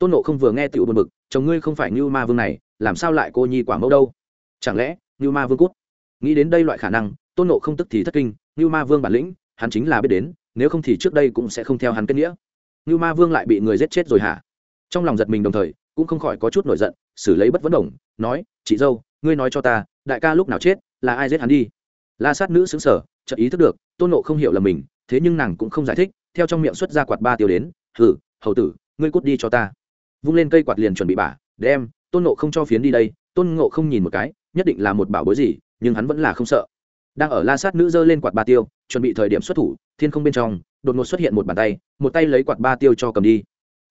tôn nộ không vừa nghe tiểu buồn bực, chồng ngươi không phải như ma vương này, làm sao lại cô nhi quả mẫu đâu? Chẳng lẽ như ma vương cút? Nghĩ đến đây loại khả năng, tôn nộ không tức thì thất kinh như ma vương bản lĩnh, hắn chính là biết đến, nếu không thì trước đây cũng sẽ không theo hắn kết nghĩa. Như ma vương lại bị người giết chết rồi hả? Trong lòng giật mình đồng thời, cũng không khỏi có chút nổi giận, xử lấy bất vấn đồng, nói, chị dâu, ngươi nói cho ta, đại ca lúc nào chết, là ai giết hắn đi? La sát nữ xứng sở chợt ý thức được, tôn nộ không hiểu là mình, thế nhưng nàng cũng không giải thích, theo trong miệng xuất ra quạt ba tiêu đến, hừ, hầu tử, ngươi cút đi cho ta vung lên cây quạt liền chuẩn bị bả, đem, tôn nộ không cho phiến đi đây, tôn ngộ không nhìn một cái, nhất định là một bảo bối gì, nhưng hắn vẫn là không sợ. Đang ở la sát nữ giơ lên quạt ba tiêu, chuẩn bị thời điểm xuất thủ, thiên không bên trong, đột ngột xuất hiện một bàn tay, một tay lấy quạt ba tiêu cho cầm đi.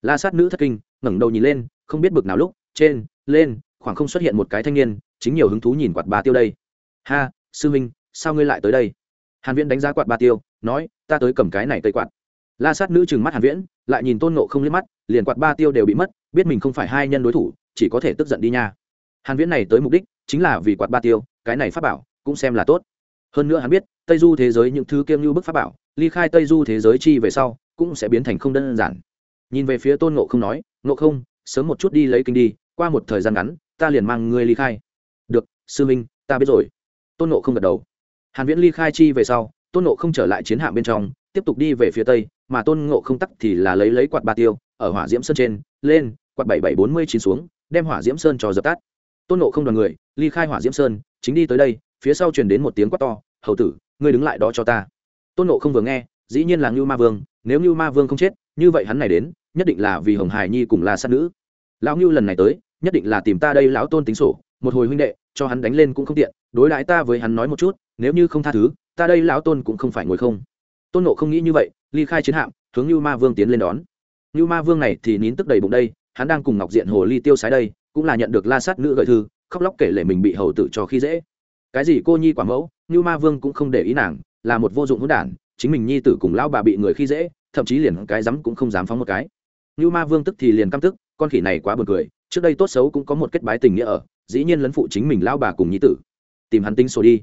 La sát nữ thất kinh, ngẩng đầu nhìn lên, không biết bực nào lúc, trên, lên, khoảng không xuất hiện một cái thanh niên, chính nhiều hứng thú nhìn quạt ba tiêu đây. Ha, sư minh sao ngươi lại tới đây? Hàn viễn đánh giá quạt ba tiêu, nói, ta tới cầm cái này cây quạt. La sát nữ trừng mắt hàn viễn, lại nhìn tôn nộ không liếc mắt, liền quạt ba tiêu đều bị mất biết mình không phải hai nhân đối thủ, chỉ có thể tức giận đi nha. Hàn viễn này tới mục đích chính là vì quạt ba tiêu, cái này pháp bảo cũng xem là tốt. Hơn nữa hắn biết, tây du thế giới những thứ kiêm như bức pháp bảo, ly khai tây du thế giới chi về sau, cũng sẽ biến thành không đơn giản. Nhìn về phía tôn ngộ không nói, ngộ không, sớm một chút đi lấy kinh đi, qua một thời gian ngắn, ta liền mang ngươi ly khai. Được, sư minh, ta biết rồi. Tôn ngộ không gật đầu. Hàn viễn ly khai chi về sau, tôn ngộ không trở lại chiến hạm bên trong, tiếp tục đi về phía tây, mà tôn ngộ không tắc thì là lấy lấy quạt ba tiêu ở hỏa diễm sơn trên, lên, quạt bảy bảy bốn mươi chín xuống, đem hỏa diễm sơn cho dập tắt. Tôn ngộ không đoàn người, ly khai hỏa diễm sơn, chính đi tới đây, phía sau truyền đến một tiếng quát to, hầu tử, ngươi đứng lại đó cho ta. Tôn ngộ không vừa nghe, dĩ nhiên là ngưu ma vương, nếu ngưu ma vương không chết, như vậy hắn này đến, nhất định là vì hồng hải nhi cùng là sát nữ. Lão ngưu lần này tới, nhất định là tìm ta đây lão tôn tính sổ, một hồi huynh đệ, cho hắn đánh lên cũng không tiện, đối đãi ta với hắn nói một chút, nếu như không tha thứ, ta đây lão tôn cũng không phải ngồi không. Tôn nộ không nghĩ như vậy, ly khai chiến hạm, hướng như ma vương tiến lên đón như ma vương này thì nín tức đầy bụng đây, hắn đang cùng ngọc diện hồ ly tiêu sái đây, cũng là nhận được la sát nữ gợi thư, khóc lóc kể lể mình bị hầu tử cho khi dễ. Cái gì cô nhi quả mẫu như ma vương cũng không để ý nàng, là một vô dụng hỗn đản, chính mình nhi tử cùng lão bà bị người khi dễ, thậm chí liền cái rắm cũng không dám phóng một cái. Như ma vương tức thì liền căm tức, con khỉ này quá buồn cười, trước đây tốt xấu cũng có một kết bái tình nghĩa ở, dĩ nhiên lấn phụ chính mình lão bà cùng nhi tử. Tìm hắn tính sổ đi.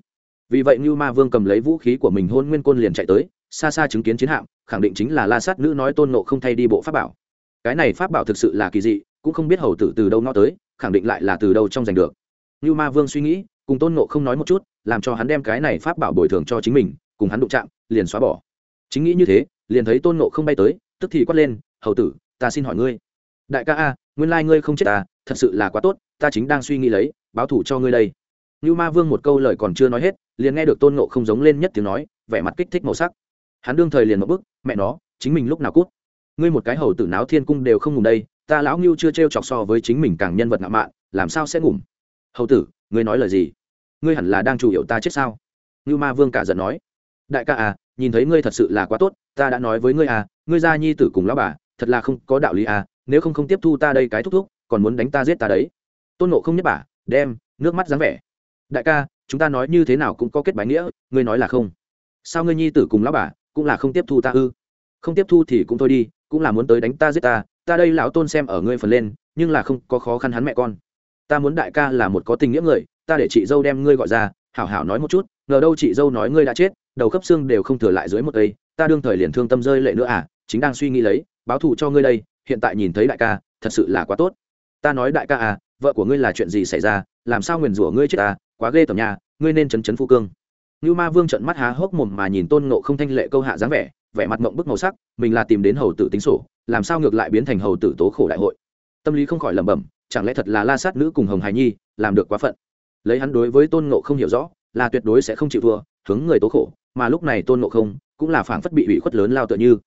Vì vậy như ma vương cầm lấy vũ khí của mình hôn nguyên côn liền chạy tới xa xa chứng kiến chiến hạm, khẳng định chính là la sát nữ nói tôn nộ không thay đi bộ pháp bảo. Cái này pháp bảo thực sự là kỳ dị, cũng không biết hầu tử từ đâu nó tới, khẳng định lại là từ đâu trong giành được. Như ma vương suy nghĩ, cùng tôn nộ không nói một chút, làm cho hắn đem cái này pháp bảo bồi thường cho chính mình, cùng hắn đụng chạm, liền xóa bỏ. Chính nghĩ như thế, liền thấy tôn nộ không bay tới, tức thì quát lên, hầu tử, ta xin hỏi ngươi. Đại ca a, nguyên lai ngươi không chết ta thật sự là quá tốt, ta chính đang suy nghĩ lấy, báo thủ cho ngươi đây. Như ma vương một câu lời còn chưa nói hết, liền nghe được tôn nộ không giống lên nhất tiếng nói, vẻ mặt kích thích màu sắc hắn đương thời liền một bức, mẹ nó, chính mình lúc nào cút. Ngươi một cái hầu tử náo thiên cung đều không ngủ đây, ta lão ngưu chưa t r e o chọc so với chính mình càng nhân vật ngạo mạn, làm sao sẽ ngủ? Hầu tử, ngươi nói lời gì? Ngươi hẳn là đang chủ yếu ta chết sao? Ngưu ma vương cả giận nói. Đại ca à nhìn thấy ngươi thật sự là quá tốt, ta đã nói với ngươi à ngươi ra nhi tử cùng lão bà, thật là không có đạo lý à nếu không không tiếp thu ta đây cái thúc thúc, còn muốn đánh ta giết ta đấy. Tôn nộ không nhất bả đem nước mắt dáng vẻ. Đại ca, chúng ta nói như thế nào cũng có kết bái nghĩa, ngươi nói là không. Sao ngươi nhi tử cùng lão bà cũng là không tiếp thu ta ư? Không tiếp thu thì cũng thôi đi, cũng là muốn tới đánh ta giết ta ta đây lão tôn xem ở ngươi phần lên, nhưng là không có khó khăn hắn mẹ con. Ta muốn đại ca là một có tình nghĩa người, ta để chị dâu đem ngươi gọi ra, hảo hảo nói một chút, ngờ đâu chị dâu nói ngươi đã chết, đầu khớp xương đều không thừa lại dưới một cây, ta đương thời liền thương tâm rơi lệ nữa à chính đang suy nghĩ lấy, báo thù cho ngươi đây, hiện tại nhìn thấy đại ca, thật sự là quá tốt. Ta nói đại ca à vợ của ngươi là chuyện gì xảy ra, làm sao nguyền rủa ngươi chết à quá ghê tởm nhà ngươi nên chấn chấn phu cương. Nưu ma vương trợn mắt há hốc mồm mà nhìn tôn ngộ không thanh lệ câu hạ dáng vẻ vẻ mặt mộng bức màu sắc, mình là tìm đến hầu tử tính sổ, làm sao ngược lại biến thành hầu tử tố khổ đại hội. Tâm lý không khỏi lẩm bẩm, chẳng lẽ thật là la sát nữ cùng hồng Hải nhi, làm được quá phận? Lấy hắn đối với tôn ngộ không hiểu rõ, là tuyệt đối sẽ không chịu thua, hướng người tố khổ, mà lúc này tôn ngộ không cũng là phảng phất bị ủy khuất lớn lao tựa như.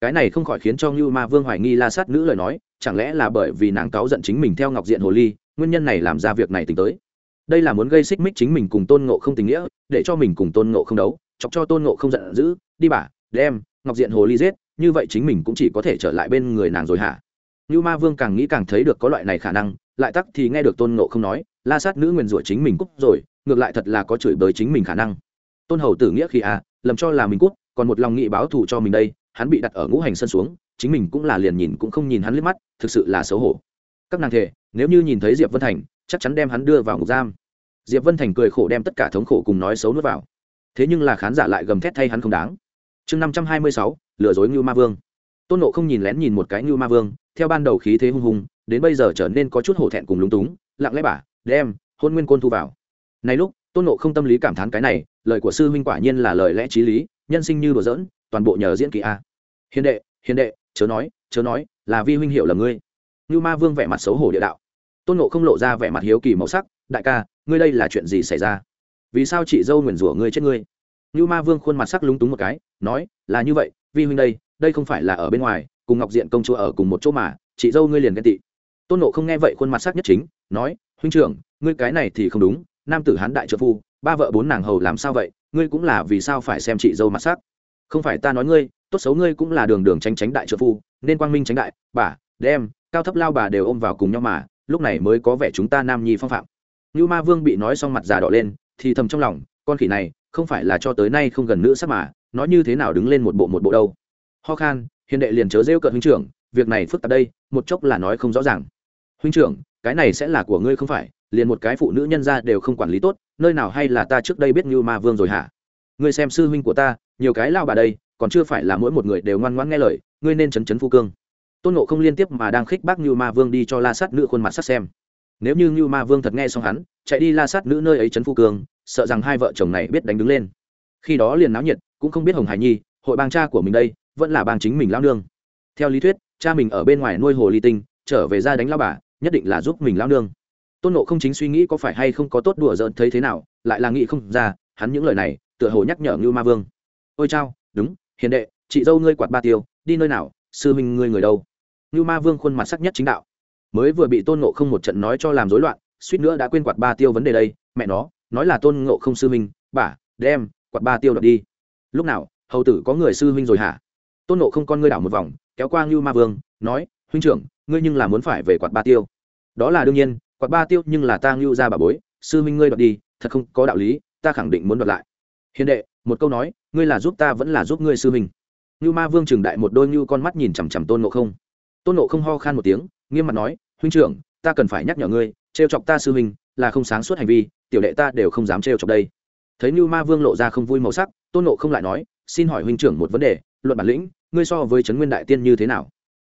Cái này không khỏi khiến cho Nưu ma vương hoài nghi la sát nữ lời nói, chẳng lẽ là bởi vì nàng cáo giận chính mình theo ngọc diện hồ ly, nguyên nhân này làm ra việc này tính tới? Đây là muốn gây xích mích chính mình cùng tôn ngộ không tình nghĩa để cho mình cùng tôn ngộ không đấu chọc cho tôn ngộ không giận dữ đi bà đem ngọc diện hồ ly giết như vậy chính mình cũng chỉ có thể trở lại bên người nàng rồi hả? Như ma vương càng nghĩ càng thấy được có loại này khả năng lại tắc thì nghe được tôn ngộ không nói la sát nữ nguyền rủa chính mình cúc rồi ngược lại thật là có chửi bới chính mình khả năng. Tôn hầu tử nghĩa khi à lầm cho là mình cúc, còn một lòng nghị báo thù cho mình đây hắn bị đặt ở ngũ hành sân xuống chính mình cũng là liền nhìn cũng không nhìn hắn liếc mắt thực sự là xấu hổ. Các nàng thể nếu như nhìn thấy diệp vân thành chắc chắn đem hắn đưa vào ngục giam. Diệp vân thành cười khổ đem tất cả thống khổ cùng nói xấu nuốt vào. Thế nhưng là khán giả lại gầm thét thay hắn không đáng. Chương năm trăm hai mươi sáu, lừa dối ngưu ma vương. Tôn nộ không nhìn lén nhìn một cái ngưu ma vương, theo ban đầu khí thế hung hùng, đến bây giờ trở nên có chút hổ thẹn cùng lúng túng, lặng lẽ bả, đem hôn nguyên côn thu vào. Này lúc, tôn nộ không tâm lý cảm thán cái này, lời của sư huynh quả nhiên là lời lẽ t r í lý, nhân sinh như đùa giỡn, toàn bộ nhờ diễn kỳ a. Hiền đệ hiền đệ, chớ nói chớ nói, là vi huynh hiểu là ngươi. Như ma vương vẻ mặt xấu hổ địa đạo tôn nộ không lộ ra vẻ mặt hiếu kỳ màu sắc, đại ca, ngươi đây là chuyện gì xảy ra? Vì sao chị dâu nguyền rủa ngươi chết ngươi? Như ma vương khuôn mặt sắc lúng túng một cái, nói, là như vậy, vi huynh đây đây không phải là ở bên ngoài, cùng ngọc diện công chúa ở cùng một chỗ mà, chị dâu ngươi liền ghen tị. Tôn nộ không nghe vậy khuôn mặt sắc nhất chính, nói, huynh trưởng, ngươi cái này thì không đúng, nam tử hán đại trợ phu, ba vợ bốn nàng hầu làm sao vậy, ngươi cũng là vì sao phải xem chị dâu mặt sắc? Không phải ta nói ngươi, tốt xấu ngươi cũng là đường đường tránh tránh đại trợ phu, nên quang minh tránh đại, bà, đem, cao thấp lao bà đều ôm vào cùng nhau mà lúc này mới có vẻ chúng ta nam nhi phong phạm. Như ma vương bị nói xong mặt già đỏ lên, thì thầm trong lòng, con khỉ này, không phải là cho tới nay không gần nữ sắc mà nói như thế nào đứng lên một bộ một bộ đâu. Ho khan, hiền đệ liền chớ rêu cợt huynh trưởng, việc này phức tạp đây, một chốc là nói không rõ ràng. Huynh trưởng, cái này sẽ là của ngươi không phải, liền một cái phụ nữ nhân ra đều không quản lý tốt, nơi nào hay là ta trước đây biết như ma vương rồi hả? Ngươi xem sư huynh của ta, nhiều cái lao bà đây, còn chưa phải là mỗi một người đều ngoan ngoãn nghe lời, ngươi nên chấn chấn phu cương tôn nộ không liên tiếp mà đang khích bác như ma vương đi cho la sát nữ khuôn mặt sắt xem. Nếu như như ma vương thật nghe xong hắn chạy đi la sát nữ nơi ấy chấn phu Cường, sợ rằng hai vợ chồng này biết đánh đứng lên. Khi đó liền náo nhiệt cũng không biết hồng hải nhi hội bang cha của mình đây vẫn là bang chính mình lao nương. Theo lý thuyết cha mình ở bên ngoài nuôi hồ ly tinh trở về ra đánh lao bà nhất định là giúp mình lao nương. Tôn nộ không chính suy nghĩ có phải hay không có tốt đùa giỡn thấy thế nào lại là nghĩ không ra hắn những lời này tựa hồ nhắc nhở ngưu ma vương. Ôi chao đúng hiền đệ chị dâu ngươi quạt ba tiêu đi nơi nào sư minh ngươi người đâu? Như ma vương khuôn mặt sắc nhất chính đạo. Mới vừa bị tôn nộ không một trận nói cho làm rối loạn, suýt nữa đã quên quạt ba tiêu vấn đề đây. Mẹ nó, nói là tôn ngộ không sư minh bả đem quạt ba tiêu đập đi. Lúc nào, hầu tử có người sư huynh rồi hả? Tôn nộ không con ngươi đảo một vòng, kéo qua ngưu ma vương, nói, huynh trưởng, ngươi nhưng là muốn phải về quạt ba tiêu. Đó là đương nhiên, quạt ba tiêu nhưng là ta ngưu ra bà bối, sư huynh ngươi đoạt đi, thật không có đạo lý, ta khẳng định muốn đoạt lại. Hiền đệ, một câu nói, ngươi là giúp ta vẫn là giúp ngươi sư huynh. Ngưu ma vương trừng đại một đôi ngưu con mắt nhìn chằm chằm tôn nộ không tôn nộ không ho khan một tiếng, nghiêm mặt nói, huynh trưởng, ta cần phải nhắc nhở ngươi, trêu chọc ta sư huynh là không sáng suốt hành vi, tiểu đệ ta đều không dám trêu chọc đây. Thấy như ma vương lộ ra không vui màu sắc, tôn nộ không lại nói, xin hỏi huynh trưởng một vấn đề, luận bản lĩnh, ngươi so với trấn nguyên đại tiên như thế nào?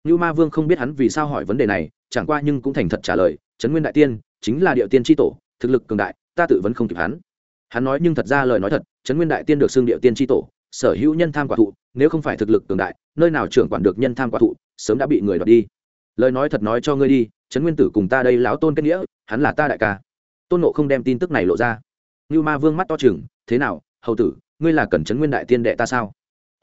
Như ma vương không biết hắn vì sao hỏi vấn đề này, chẳng qua nhưng cũng thành thật trả lời trấn nguyên đại tiên chính là địa tiên tri tổ, thực lực cường đại, ta tự vẫn không kịp hắn. Hắn nói nhưng thật ra lời nói thật trấn nguyên đại tiên được xưng địa tiên tri tổ, sở hữu nhân tham quả thụ, nếu không phải thực lực cường đại, nơi nào trưởng quản được nhân tham quả thụ sớm đã bị người đoạt đi. Lời nói thật nói cho ngươi đi, trấn nguyên tử cùng ta đây lão tôn kết nghĩa, hắn là ta đại ca. Tôn nộ không đem tin tức này lộ ra. Như ma vương mắt to chừng thế nào, hầu tử, ngươi là cần trấn nguyên đại tiên đệ ta sao?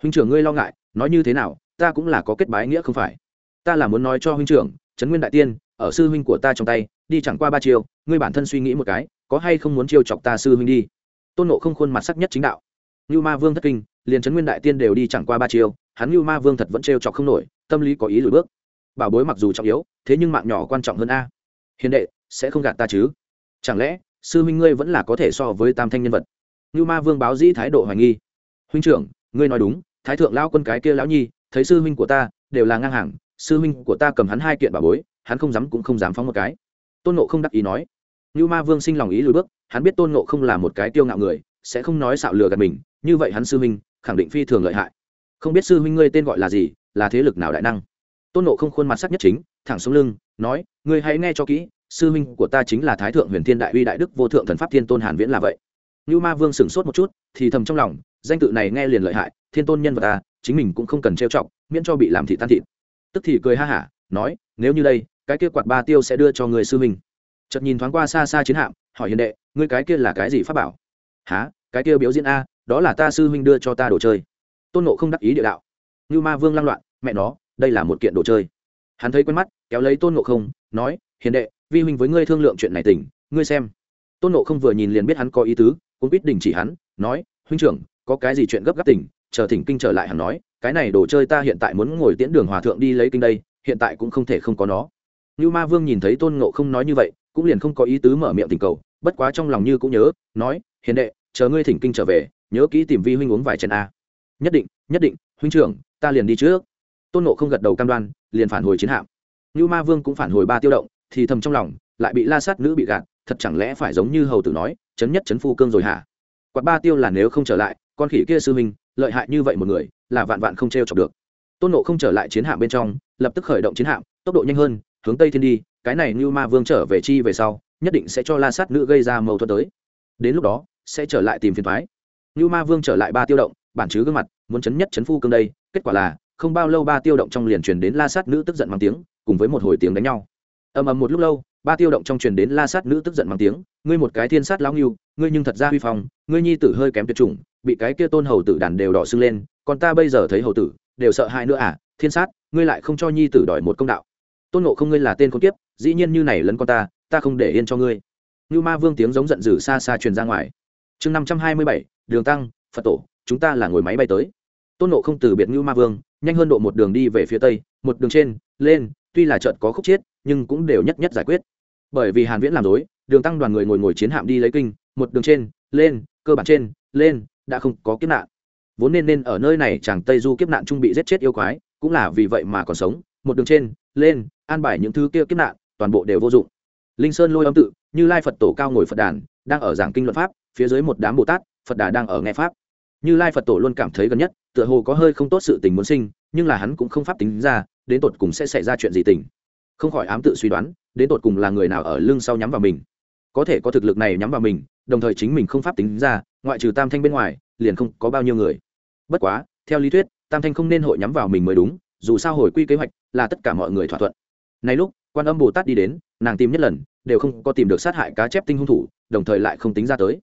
Huynh trưởng ngươi lo ngại, nói như thế nào, ta cũng là có kết bái nghĩa không phải. Ta là muốn nói cho huynh trưởng, trấn nguyên đại tiên, ở sư huynh của ta trong tay, đi chẳng qua ba chiều, ngươi bản thân suy nghĩ một cái, có hay không muốn chiêu chọc ta sư huynh đi? Tôn nộ không khuôn mặt sắc nhất chính đạo. Như ma vương thất kinh, liền trấn nguyên đại tiên đều đi chẳng qua ba chiều hắn như ma vương thật vẫn trêu chọc không nổi, tâm lý có ý lùi bước. Bảo bối mặc dù trọng yếu, thế nhưng mạng nhỏ quan trọng hơn a. Hiền đệ, sẽ không gạt ta chứ? Chẳng lẽ, sư huynh ngươi vẫn là có thể so với tam thanh nhân vật? Như ma vương báo dĩ thái độ hoài nghi. Huynh trưởng, ngươi nói đúng, thái thượng lão quân cái kia lão nhi, thấy sư huynh của ta, đều là ngang hàng, sư huynh của ta cầm hắn hai kiện bảo bối, hắn không dám cũng không dám phóng một cái. Tôn nộ không đắc ý nói. Như ma vương sinh lòng ý lùi bước, hắn biết tôn nộ không là một cái tiêu ngạo người, sẽ không nói xạo lừa gạt mình, như vậy hắn sư huynh, khẳng định phi thường lợi hại không biết sư huynh ngươi tên gọi là gì, là thế lực nào đại năng? Tôn nộ không khuôn mặt sắc nhất chính, thẳng xuống lưng, nói, ngươi hãy nghe cho kỹ, sư huynh của ta chính là thái thượng huyền thiên đại uy đại đức vô thượng thần pháp thiên tôn hàn viễn là vậy. Như ma vương sửng sốt một chút, thì thầm trong lòng, danh tự này nghe liền lợi hại, thiên tôn nhân vật ta chính mình cũng không cần trêu chọc, miễn cho bị làm thị tan thịt. Tức thì cười ha hả, nói, nếu như đây, cái kia quạt ba tiêu sẽ đưa cho người sư huynh. Chợt nhìn thoáng qua xa xa chiến hạm, hỏi hiền đệ, ngươi cái kia là cái gì pháp bảo? Há cái kia biểu diễn a, đó là ta sư huynh đưa cho ta đồ chơi tôn nộ không đắc ý địa đạo. Như ma vương lăng loạn, mẹ nó, đây là một kiện đồ chơi. Hắn thấy quen mắt, kéo lấy tôn nộ không, nói, hiền đệ, vi huynh với ngươi thương lượng chuyện này tỉnh, ngươi xem. Tôn nộ không vừa nhìn liền biết hắn có ý tứ cũng biết đình chỉ hắn, nói, huynh trưởng, có cái gì chuyện gấp gáp tỉnh, chờ thỉnh kinh trở lại hắn nói, cái này đồ chơi ta hiện tại muốn ngồi tiễn đường hòa thượng đi lấy kinh đây, hiện tại cũng không thể không có nó. Như ma vương nhìn thấy tôn nộ không nói như vậy, cũng liền không có ý tứ mở miệng tình cầu, bất quá trong lòng như cũng nhớ, nói, hiền đệ, chờ ngươi thỉnh kinh trở về, nhớ kỹ tìm vi huynh uống vài chén a nhất định nhất định, huynh trưởng, ta liền đi trước. Tôn nộ không gật đầu cam đoan, liền phản hồi chiến hạm. Như ma vương cũng phản hồi ba tiêu động, thì thầm trong lòng, lại bị la sát nữ bị gạt, thật chẳng lẽ phải giống như hầu tử nói, chấn nhất chấn phu cương rồi hả? Quạt ba tiêu là nếu không trở lại, con khỉ kia sư minh lợi hại như vậy một người, là vạn vạn không t r e o chọc được. Tôn nộ không trở lại chiến hạm bên trong, lập tức khởi động chiến hạm, tốc độ nhanh hơn, hướng tây thiên đi, cái này như ma vương trở về chi về sau, nhất định sẽ cho la sát nữ gây ra mâu thuẫn tới. Đến lúc đó, sẽ trở lại tìm phiền thoái như ma vương trở lại ba tiêu động bản chứ gương mặt, muốn chấn nhất chấn phu cương đây, kết quả là, không bao lâu ba tiêu động trong liền truyền đến la sát nữ tức giận mang tiếng, cùng với một hồi tiếng đánh nhau. Ầm ầm một lúc lâu, ba tiêu động trong truyền đến la sát nữ tức giận mang tiếng, ngươi một cái thiên sát lão nghiêu ngươi nhưng thật ra huy phong, ngươi nhi tử hơi kém tuyệt chủng, bị cái kia tôn hầu tử đàn đều đỏ sưng lên, còn ta bây giờ thấy hầu tử, đều sợ hãi nữa à thiên sát, ngươi lại không cho nhi tử đòi một công đạo. Tôn nộ không ngươi là tên con kiếp, dĩ nhiên như này lấn con ta ta không để yên cho ngươi. Như ma vương tiếng giống giận dữ xa xa truyền ra ngoài. Chương năm trăm hai mươi bảy, đường tăng, phật tổ chúng ta là ngồi máy bay tới. Tôn nộ không từ biệt ngưu ma vương, nhanh hơn độ một đường đi về phía tây, một đường trên, lên, tuy là trận có khúc chiết nhưng cũng đều nhất nhất giải quyết. Bởi vì hàn viễn làm dối đường tăng đoàn người ngồi ngồi chiến hạm đi lấy kinh, một đường trên, lên, cơ bản trên, lên, đã không có kiếp nạn. Vốn nên nên ở nơi này chàng tây du kiếp nạn trung bị giết chết yêu quái, cũng là vì vậy mà còn sống, một đường trên, lên, an bài những thứ kia kiếp nạn, toàn bộ đều vô dụng. Linh sơn lôi âm tự, như lai phật tổ cao ngồi phật đàn, đang ở giảng kinh luận pháp, phía dưới một đám bồ tát, phật đà đang ở nghe pháp như lai phật tổ luôn cảm thấy gần nhất, tựa hồ có hơi không tốt sự tình muốn sinh, nhưng là hắn cũng không pháp tính ra, đến tột cùng sẽ xảy ra chuyện gì tình. Không khỏi ám tự suy đoán, đến tột cùng là người nào ở lưng sau nhắm vào mình. Có thể có thực lực này nhắm vào mình, đồng thời chính mình không pháp tính ra, ngoại trừ tam thanh bên ngoài, liền không có bao nhiêu người. Bất quá, theo lý thuyết, tam thanh không nên hội nhắm vào mình mới đúng, dù sao hồi quy kế hoạch là tất cả mọi người thỏa thuận. Này lúc, quan âm bồ tát đi đến, nàng tìm nhất lần, đều không có tìm được sát hại cá chép tinh hung thủ, đồng thời lại không tính ra tới.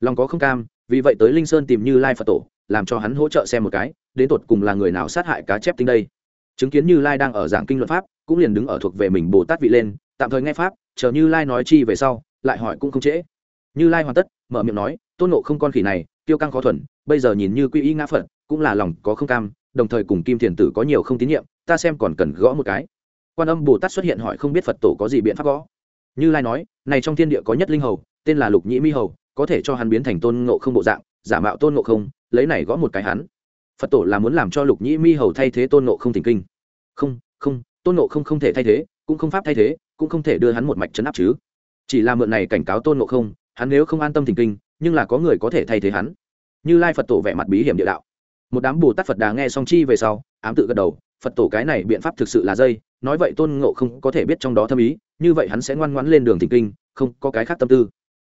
Lòng có không cam vì vậy tới linh sơn tìm như lai phật tổ, làm cho hắn hỗ trợ xem một cái, đến tột cùng là người nào sát hại cá chép tinh đây. Chứng kiến như lai đang ở giảng kinh luận pháp, cũng liền đứng ở thuộc về mình bồ tát vị lên, tạm thời nghe pháp, chờ như lai nói chi về sau, lại hỏi cũng không trễ. Như lai hoàn tất, mở miệng nói, tôn nộ không con khỉ này tiêu căng khó thuần, bây giờ nhìn như quy y ngã phật, cũng là lòng có không cam, đồng thời cùng kim thiền tử có nhiều không tín nhiệm, ta xem còn cần gõ một cái. Quan âm bồ tát xuất hiện hỏi không biết phật tổ có gì biện pháp gõ. Như lai nói, này trong thiên địa có nhất linh hầu, tên là lục nhĩ mi hầu có thể cho hắn biến thành tôn ngộ không bộ dạng, giả mạo tôn ngộ không, lấy này gõ một cái hắn. Phật tổ là muốn làm cho lục nhĩ mi hầu thay thế tôn ngộ không thỉnh kinh. Không không, tôn ngộ không không thể thay thế, cũng không pháp thay thế, cũng không thể đưa hắn một mạch chấn áp chứ. Chỉ là mượn này cảnh cáo tôn ngộ không, hắn nếu không an tâm thỉnh kinh, nhưng là có người có thể thay thế hắn. Như lai phật tổ vẻ mặt bí hiểm địa đạo. Một đám bồ tát phật đà nghe song chi về sau, ám tự gật đầu, phật tổ cái này biện pháp thực sự là dây, nói vậy tôn ngộ không có thể biết trong đó thâm ý, như vậy hắn sẽ ngoan ngoãn lên đường thỉnh kinh, không có cái khác tâm tư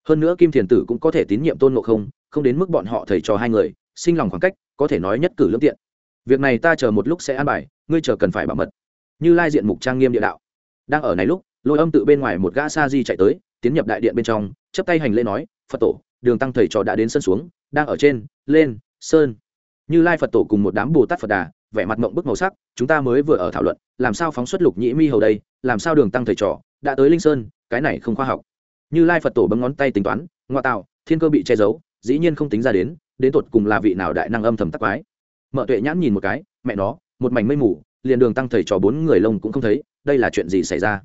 hơn nữa kim thiền tử cũng có thể tín nhiệm tôn ngộ không không đến mức bọn họ thầy trò hai người, sinh lòng khoảng cách, có thể nói nhất cử lương tiện. Việc này ta chờ một lúc sẽ an bài, ngươi chờ cần phải bảo mật. Như lai diện mục trang nghiêm địa đạo. Đang ở này lúc, lôi âm tự bên ngoài một gã sa di chạy tới, tiến nhập đại điện bên trong chấp tay hành lễ nói, phật tổ, đường tăng thầy trò đã đến sân xuống, đang ở trên, lên, sơn. Như lai phật tổ cùng một đám bồ tát phật đà, vẻ mặt mộng bức màu sắc, chúng ta mới vừa ở thảo luận, làm sao phóng xuất lục nhĩ mi hầu đây, làm sao đường tăng thầy trò, đã tới linh sơn, cái này không khoa học như lai phật tổ bấm ngón tay tính toán, ngoa tạo, thiên cơ bị che giấu, dĩ nhiên không tính ra đến đến tột cùng là vị nào đại năng âm thầm tắc quái. Mợ tuệ nhãn nhìn một cái, mẹ nó, một mảnh mây mù, liền đường tăng thầy trò bốn người lông cũng không thấy, đây là chuyện gì xảy ra?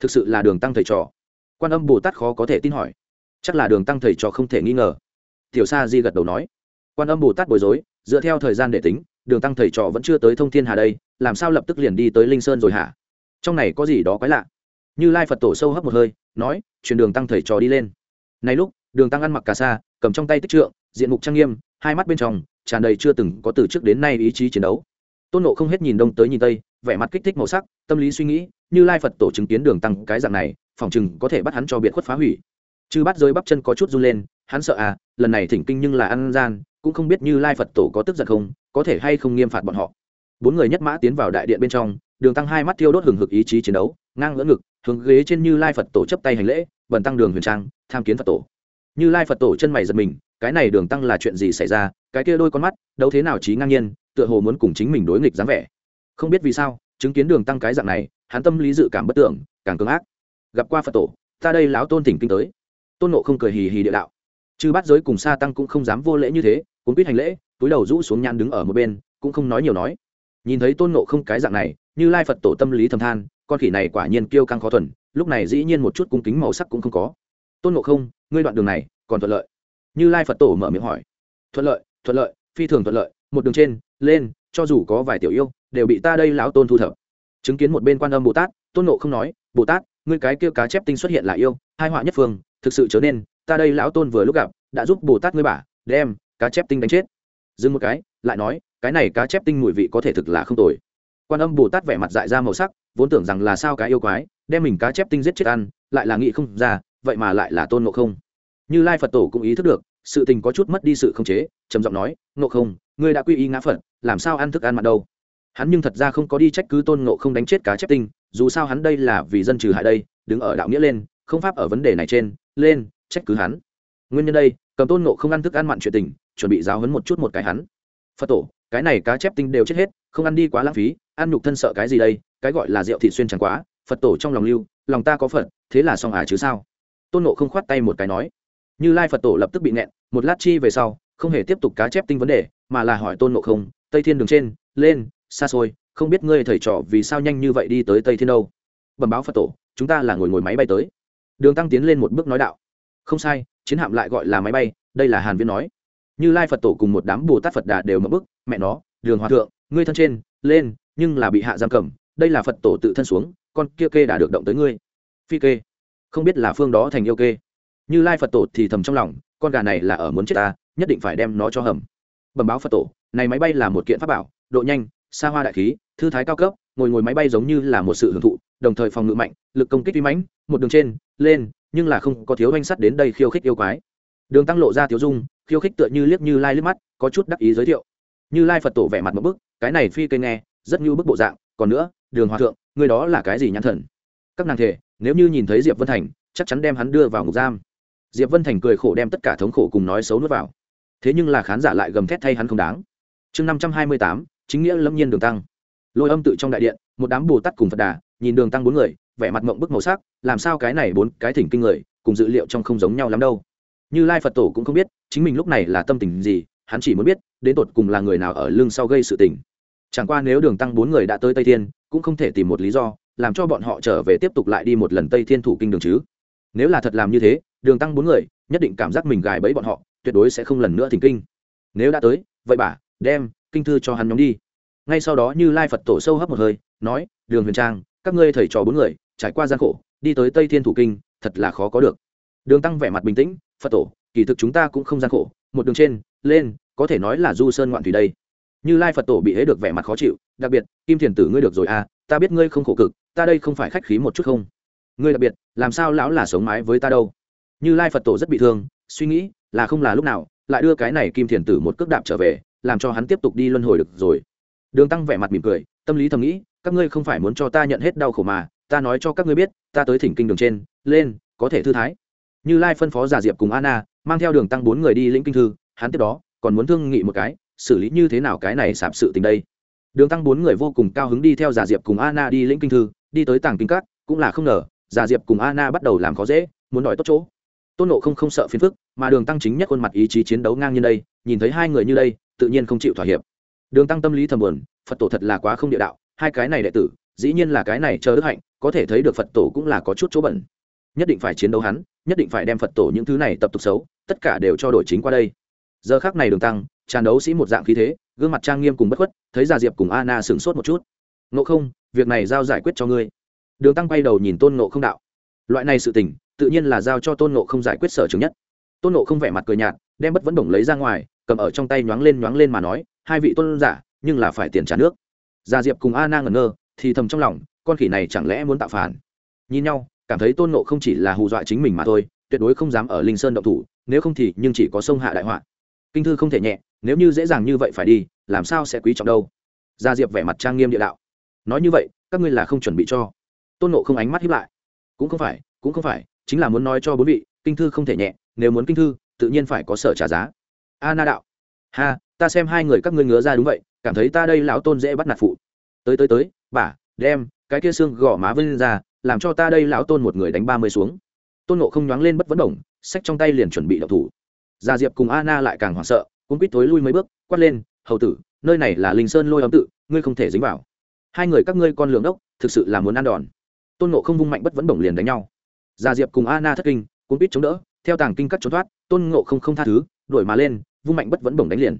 Thực sự là đường tăng thầy trò. Quan âm bồ tát khó có thể tin hỏi. Chắc là đường tăng thầy trò không thể nghi ngờ. Tiểu sa di gật đầu nói. Quan âm bồ tát bối rối, dựa theo thời gian để tính, đường tăng thầy trò vẫn chưa tới thông thiên hà đây, làm sao lập tức liền đi tới linh sơn rồi hả? Trong này có gì đó quái lạ? Như lai phật tổ sâu hấp một hơi, nói, chuyển đường tăng thầy trò đi lên. Này lúc, đường tăng ăn mặc cà sa, cầm trong tay tích trượng, diện mục trang nghiêm, hai mắt bên trong tràn đầy chưa từng có từ trước đến nay ý chí chiến đấu. Tôn nộ không hết nhìn đông tới nhìn tây, vẻ mặt kích thích màu sắc, tâm lý suy nghĩ, như lai phật tổ chứng kiến đường tăng cái dạng này, phòng chừng có thể bắt hắn cho biệt khuất phá hủy. Chư bắt rơi bắp chân có chút run lên, hắn sợ à lần này thỉnh kinh nhưng là ăn gian, cũng không biết như lai phật tổ có tức giận không, có thể hay không nghiêm phạt bọn họ. Bốn người nhất mã tiến vào đại điện bên trong, đường tăng hai mắt thiêu đốt hừng hực ý chí chiến đấu, ngang ngỡ ngực hướng ghế trên như lai phật tổ chấp tay hành lễ, bần tăng đường huyền trang, tham kiến phật tổ. Như lai phật tổ chân mày giật mình, cái này đường tăng là chuyện gì xảy ra? Cái kia đôi con mắt đâu thế nào trí ngang nhiên, tựa hồ muốn cùng chính mình đối nghịch dáng vẻ. Không biết vì sao, chứng kiến đường tăng cái dạng này, hắn tâm lý dự cảm bất tưởng, càng cứng ác. Gặp qua phật tổ, ta đây láo tôn thỉnh kinh tới. Tôn nộ không cười hì hì địa đạo. Chư bắt giới cùng sa tăng cũng không dám vô lễ như thế cũng biết hành lễ, túi đầu rũ xuống nhan đứng ở một bên, cũng không nói nhiều nói. Nhìn thấy tôn nộ không cái dạng này, như lai phật tổ tâm lý thầm than con khỉ này quả nhiên kiêu căng khó thuần, lúc này dĩ nhiên một chút cung kính màu sắc cũng không có. Tôn ngộ không, ngươi đoạn đường này còn thuận lợi. Như lai phật tổ mở miệng hỏi. Thuận lợi thuận lợi, phi thường thuận lợi, một đường trên, lên, cho dù có vài tiểu yêu, đều bị ta đây lão tôn thu thập. Chứng kiến một bên quan âm bồ tát, tôn nộ không nói, bồ tát, ngươi cái kia cá chép tinh xuất hiện là yêu, hai họa nhất phương, thực sự trở nên, ta đây lão tôn vừa lúc gặp, đã giúp bồ tát ngươi bả đem cá chép tinh đánh chết. Dừng một cái, lại nói, cái này cá chép tinh mùi vị có thể thực là không tồi. Quan âm bồ tát vẻ mặt dại ra màu sắc vốn tưởng rằng là sao cái yêu quái, đem mình cá chép tinh giết chết ăn, lại là nghĩ không ra, vậy mà lại là tôn ngộ không. Như lai phật tổ cũng ý thức được, sự tình có chút mất đi sự khống chế, trầm giọng nói, ngộ không, ngươi đã quy y ngã phật, làm sao ăn thức ăn mặn đâu? Hắn nhưng thật ra không có đi trách cứ tôn ngộ không đánh chết cá chép tinh, dù sao hắn đây là vì dân trừ hại đây, đứng ở đạo nghĩa lên, không pháp ở vấn đề này trên, lên, trách cứ hắn. Nguyên nhân đây, cầm tôn ngộ không ăn thức ăn mặn chuyện tình, chuẩn bị giáo hấn một chút một cái hắn. Phật tổ, cái này cá chép tinh đều chết hết, không ăn đi quá lãng phí, ăn nhục thân sợ cái gì đây? Cái gọi là rượu thị xuyên chẳng quá, phật tổ trong lòng lưu, lòng ta có phật, thế là xong à chứ sao? Tôn nộ không khoát tay một cái nói. Như lai phật tổ lập tức bị nẹn một lát chi về sau, không hề tiếp tục cá chép tinh vấn đề, mà là hỏi tôn nộ không, tây thiên đường trên, lên, xa xôi, không biết ngươi thầy trò vì sao nhanh như vậy đi tới tây thiên đâu? Bẩm báo phật tổ, chúng ta là ngồi ngồi máy bay tới. Đường tăng tiến lên một bước nói đạo. Không sai, chiến hạm lại gọi là máy bay, đây là hàn viễn nói. Như lai phật tổ cùng một đám bồ tát phật đà đều mở bức mẹ nó, đường hòa thượng, ngươi thân trên, lên, nhưng là bị hạ giam cầm đây là phật tổ tự thân xuống, con kia kê đã được động tới ngươi. Phi kê. Không biết là phương đó thành yêu kê. Như lai phật tổ thì thầm trong lòng, con gà này là ở muốn chết ta, nhất định phải đem nó cho hầm. Bẩm báo phật tổ, này máy bay là một kiện pháp bảo, độ nhanh, xa hoa đại khí, thư thái cao cấp, ngồi ngồi máy bay giống như là một sự hưởng thụ, đồng thời phòng ngự mạnh, lực công kích uy mãnh, một đường trên, lên, nhưng là không có thiếu oanh sắt đến đây khiêu khích yêu quái. Đường tăng lộ ra thiếu dung, khiêu khích tựa như liếc như lai liếc mắt, có chút đắc ý giới thiệu. Như lai phật tổ vẻ mặt một bức, cái này phi cây nghe, rất như bức bộ dạng còn nữa, đường hòa thượng người đó là cái gì nhãn thần? Các nàng thể nếu như nhìn thấy diệp vân thành, chắc chắn đem hắn đưa vào ngục giam. Diệp vân thành cười khổ đem tất cả thống khổ cùng nói xấu nuốt vào. Thế nhưng là khán giả lại gầm thét thay hắn không đáng. Chương năm trăm hai mươi tám, chính nghĩa lâm nhiên đường tăng. Lôi âm tự trong đại điện, một đám bồ tát cùng phật đà, nhìn đường tăng bốn người, vẻ mặt mộng bức màu sắc, làm sao cái này bốn cái thỉnh kinh người, cùng dự liệu trong không giống nhau lắm đâu. Như lai phật tổ cũng không biết, chính mình lúc này là tâm tình gì, hắn chỉ muốn biết, đến tột cùng là người nào ở lưng sau gây sự tình chẳng qua nếu đường tăng bốn người đã tới tây thiên, cũng không thể tìm một lý do, làm cho bọn họ trở về tiếp tục lại đi một lần tây thiên thủ kinh đường chứ. Nếu là thật làm như thế, đường tăng bốn người, nhất định cảm giác mình gài bẫy bọn họ, tuyệt đối sẽ không lần nữa thỉnh kinh. Nếu đã tới, vậy bà, đem kinh thư cho hắn nhóm đi. Ngay sau đó như lai phật tổ sâu hấp một hơi, nói, đường huyền trang, các ngươi thầy trò bốn người, trải qua gian khổ, đi tới tây thiên thủ kinh, thật là khó có được. Đường tăng vẻ mặt bình tĩnh, phật tổ, kỳ thực chúng ta cũng không gian khổ, một đường trên, lên, có thể nói là du sơn ngoạn thủy đây như lai phật tổ bị hễ được vẻ mặt khó chịu, đặc biệt, kim thiền tử ngươi được rồi à ta biết ngươi không khổ cực, ta đây không phải khách khí một chút không? Ngươi đặc biệt, làm sao lão là sống mái với ta đâu? Như lai phật tổ rất bị thương, suy nghĩ là không là lúc nào, lại đưa cái này kim thiền tử một cước đạp trở về, làm cho hắn tiếp tục đi luân hồi được rồi. Đường tăng vẻ mặt mỉm cười, tâm lý thầm nghĩ, các ngươi không phải muốn cho ta nhận hết đau khổ mà, ta nói cho các ngươi biết, ta tới thỉnh kinh đường trên, lên, có thể thư thái. Như lai phân phó giả diệp cùng anna, mang theo đường tăng bốn người đi lĩnh kinh thư, hắn tiếp đó còn muốn thương nghị một cái xử lý như thế nào cái này sạp sự tình đây? Đường tăng bốn người vô cùng cao hứng đi theo giả diệp cùng anna đi lĩnh kinh thư, đi tới tàng kinh các, cũng là không ngờ, giả diệp cùng anna bắt đầu làm khó dễ, muốn đòi tốt chỗ. Tôn nộ không không sợ phiền phức, mà đường tăng chính nhất khuôn mặt ý chí chiến đấu ngang như đây, nhìn thấy hai người như đây, tự nhiên không chịu thỏa hiệp. Đường tăng tâm lý thầm buồn, phật tổ thật là quá không địa đạo, hai cái này đệ tử, dĩ nhiên là cái này chờ đức hạnh, có thể thấy được phật tổ cũng là có chút chỗ bẩn. Nhất định phải chiến đấu hắn, nhất định phải đem phật tổ những thứ này tập tục xấu, tất cả đều cho đổi chính qua đây. Giờ khác này đường tăng tràn đấu sĩ một dạng khí thế, gương mặt trang nghiêm cùng bất khuất, thấy già diệp cùng anna sửng sốt một chút. Ngộ không, việc này giao giải quyết cho ngươi. Đường tăng quay đầu nhìn tôn ngộ không đạo. Loại này sự tình, tự nhiên là giao cho tôn ngộ không giải quyết sở trường nhất. Tôn ngộ không vẻ mặt cười nhạt, đem bất vẫn đồng lấy ra ngoài, cầm ở trong tay nhoáng lên nhoáng lên mà nói, hai vị tôn giả, nhưng là phải tiền trả nước. Già diệp cùng a ngẩn ngơ, thì thầm trong lòng, con khỉ này chẳng lẽ muốn tạo phản? Nhìn nhau, cảm thấy tôn ngộ không chỉ là hù dọa chính mình mà thôi, tuyệt đối không dám ở linh sơn động thủ, nếu không thì nhưng chỉ có sông hạ đại họa kinh thư không thể nhẹ, nếu như dễ dàng như vậy phải đi, làm sao sẽ quý trọng đâu? Gia diệp vẻ mặt trang nghiêm địa đạo. Nói như vậy, các ngươi là không chuẩn bị cho. Tôn nộ không ánh mắt hiếp lại. Cũng không phải, cũng không phải, chính là muốn nói cho bốn vị, kinh thư không thể nhẹ, nếu muốn kinh thư, tự nhiên phải có sở trả giá. A na đạo. Ha, ta xem hai người các ngươi ngứa ra đúng vậy, cảm thấy ta đây lão tôn dễ bắt nạt phụ. Tới tới tới, bà, đem, cái kia xương gõ má vân ra, làm cho ta đây lão tôn một người đánh ba mươi xuống. Tôn nộ không nhoáng lên bất vấn đồng sách trong tay liền chuẩn bị đậu thủ gia diệp cùng Anna lại càng hoảng sợ cũng quýt tối lui mấy bước quát lên hầu tử nơi này là linh sơn lôi âm tự ngươi không thể dính vào. Hai người các ngươi con lường đốc, thực sự là muốn ăn đòn. Tôn nộ không vung mạnh bất vẫn bổng liền đánh nhau. Gia diệp cùng Anna thất kinh cũng quýt chống đỡ theo tàng kinh cắt trốn thoát tôn ngộ không không tha thứ đuổi mà lên vung mạnh bất vẫn bổng đánh liền.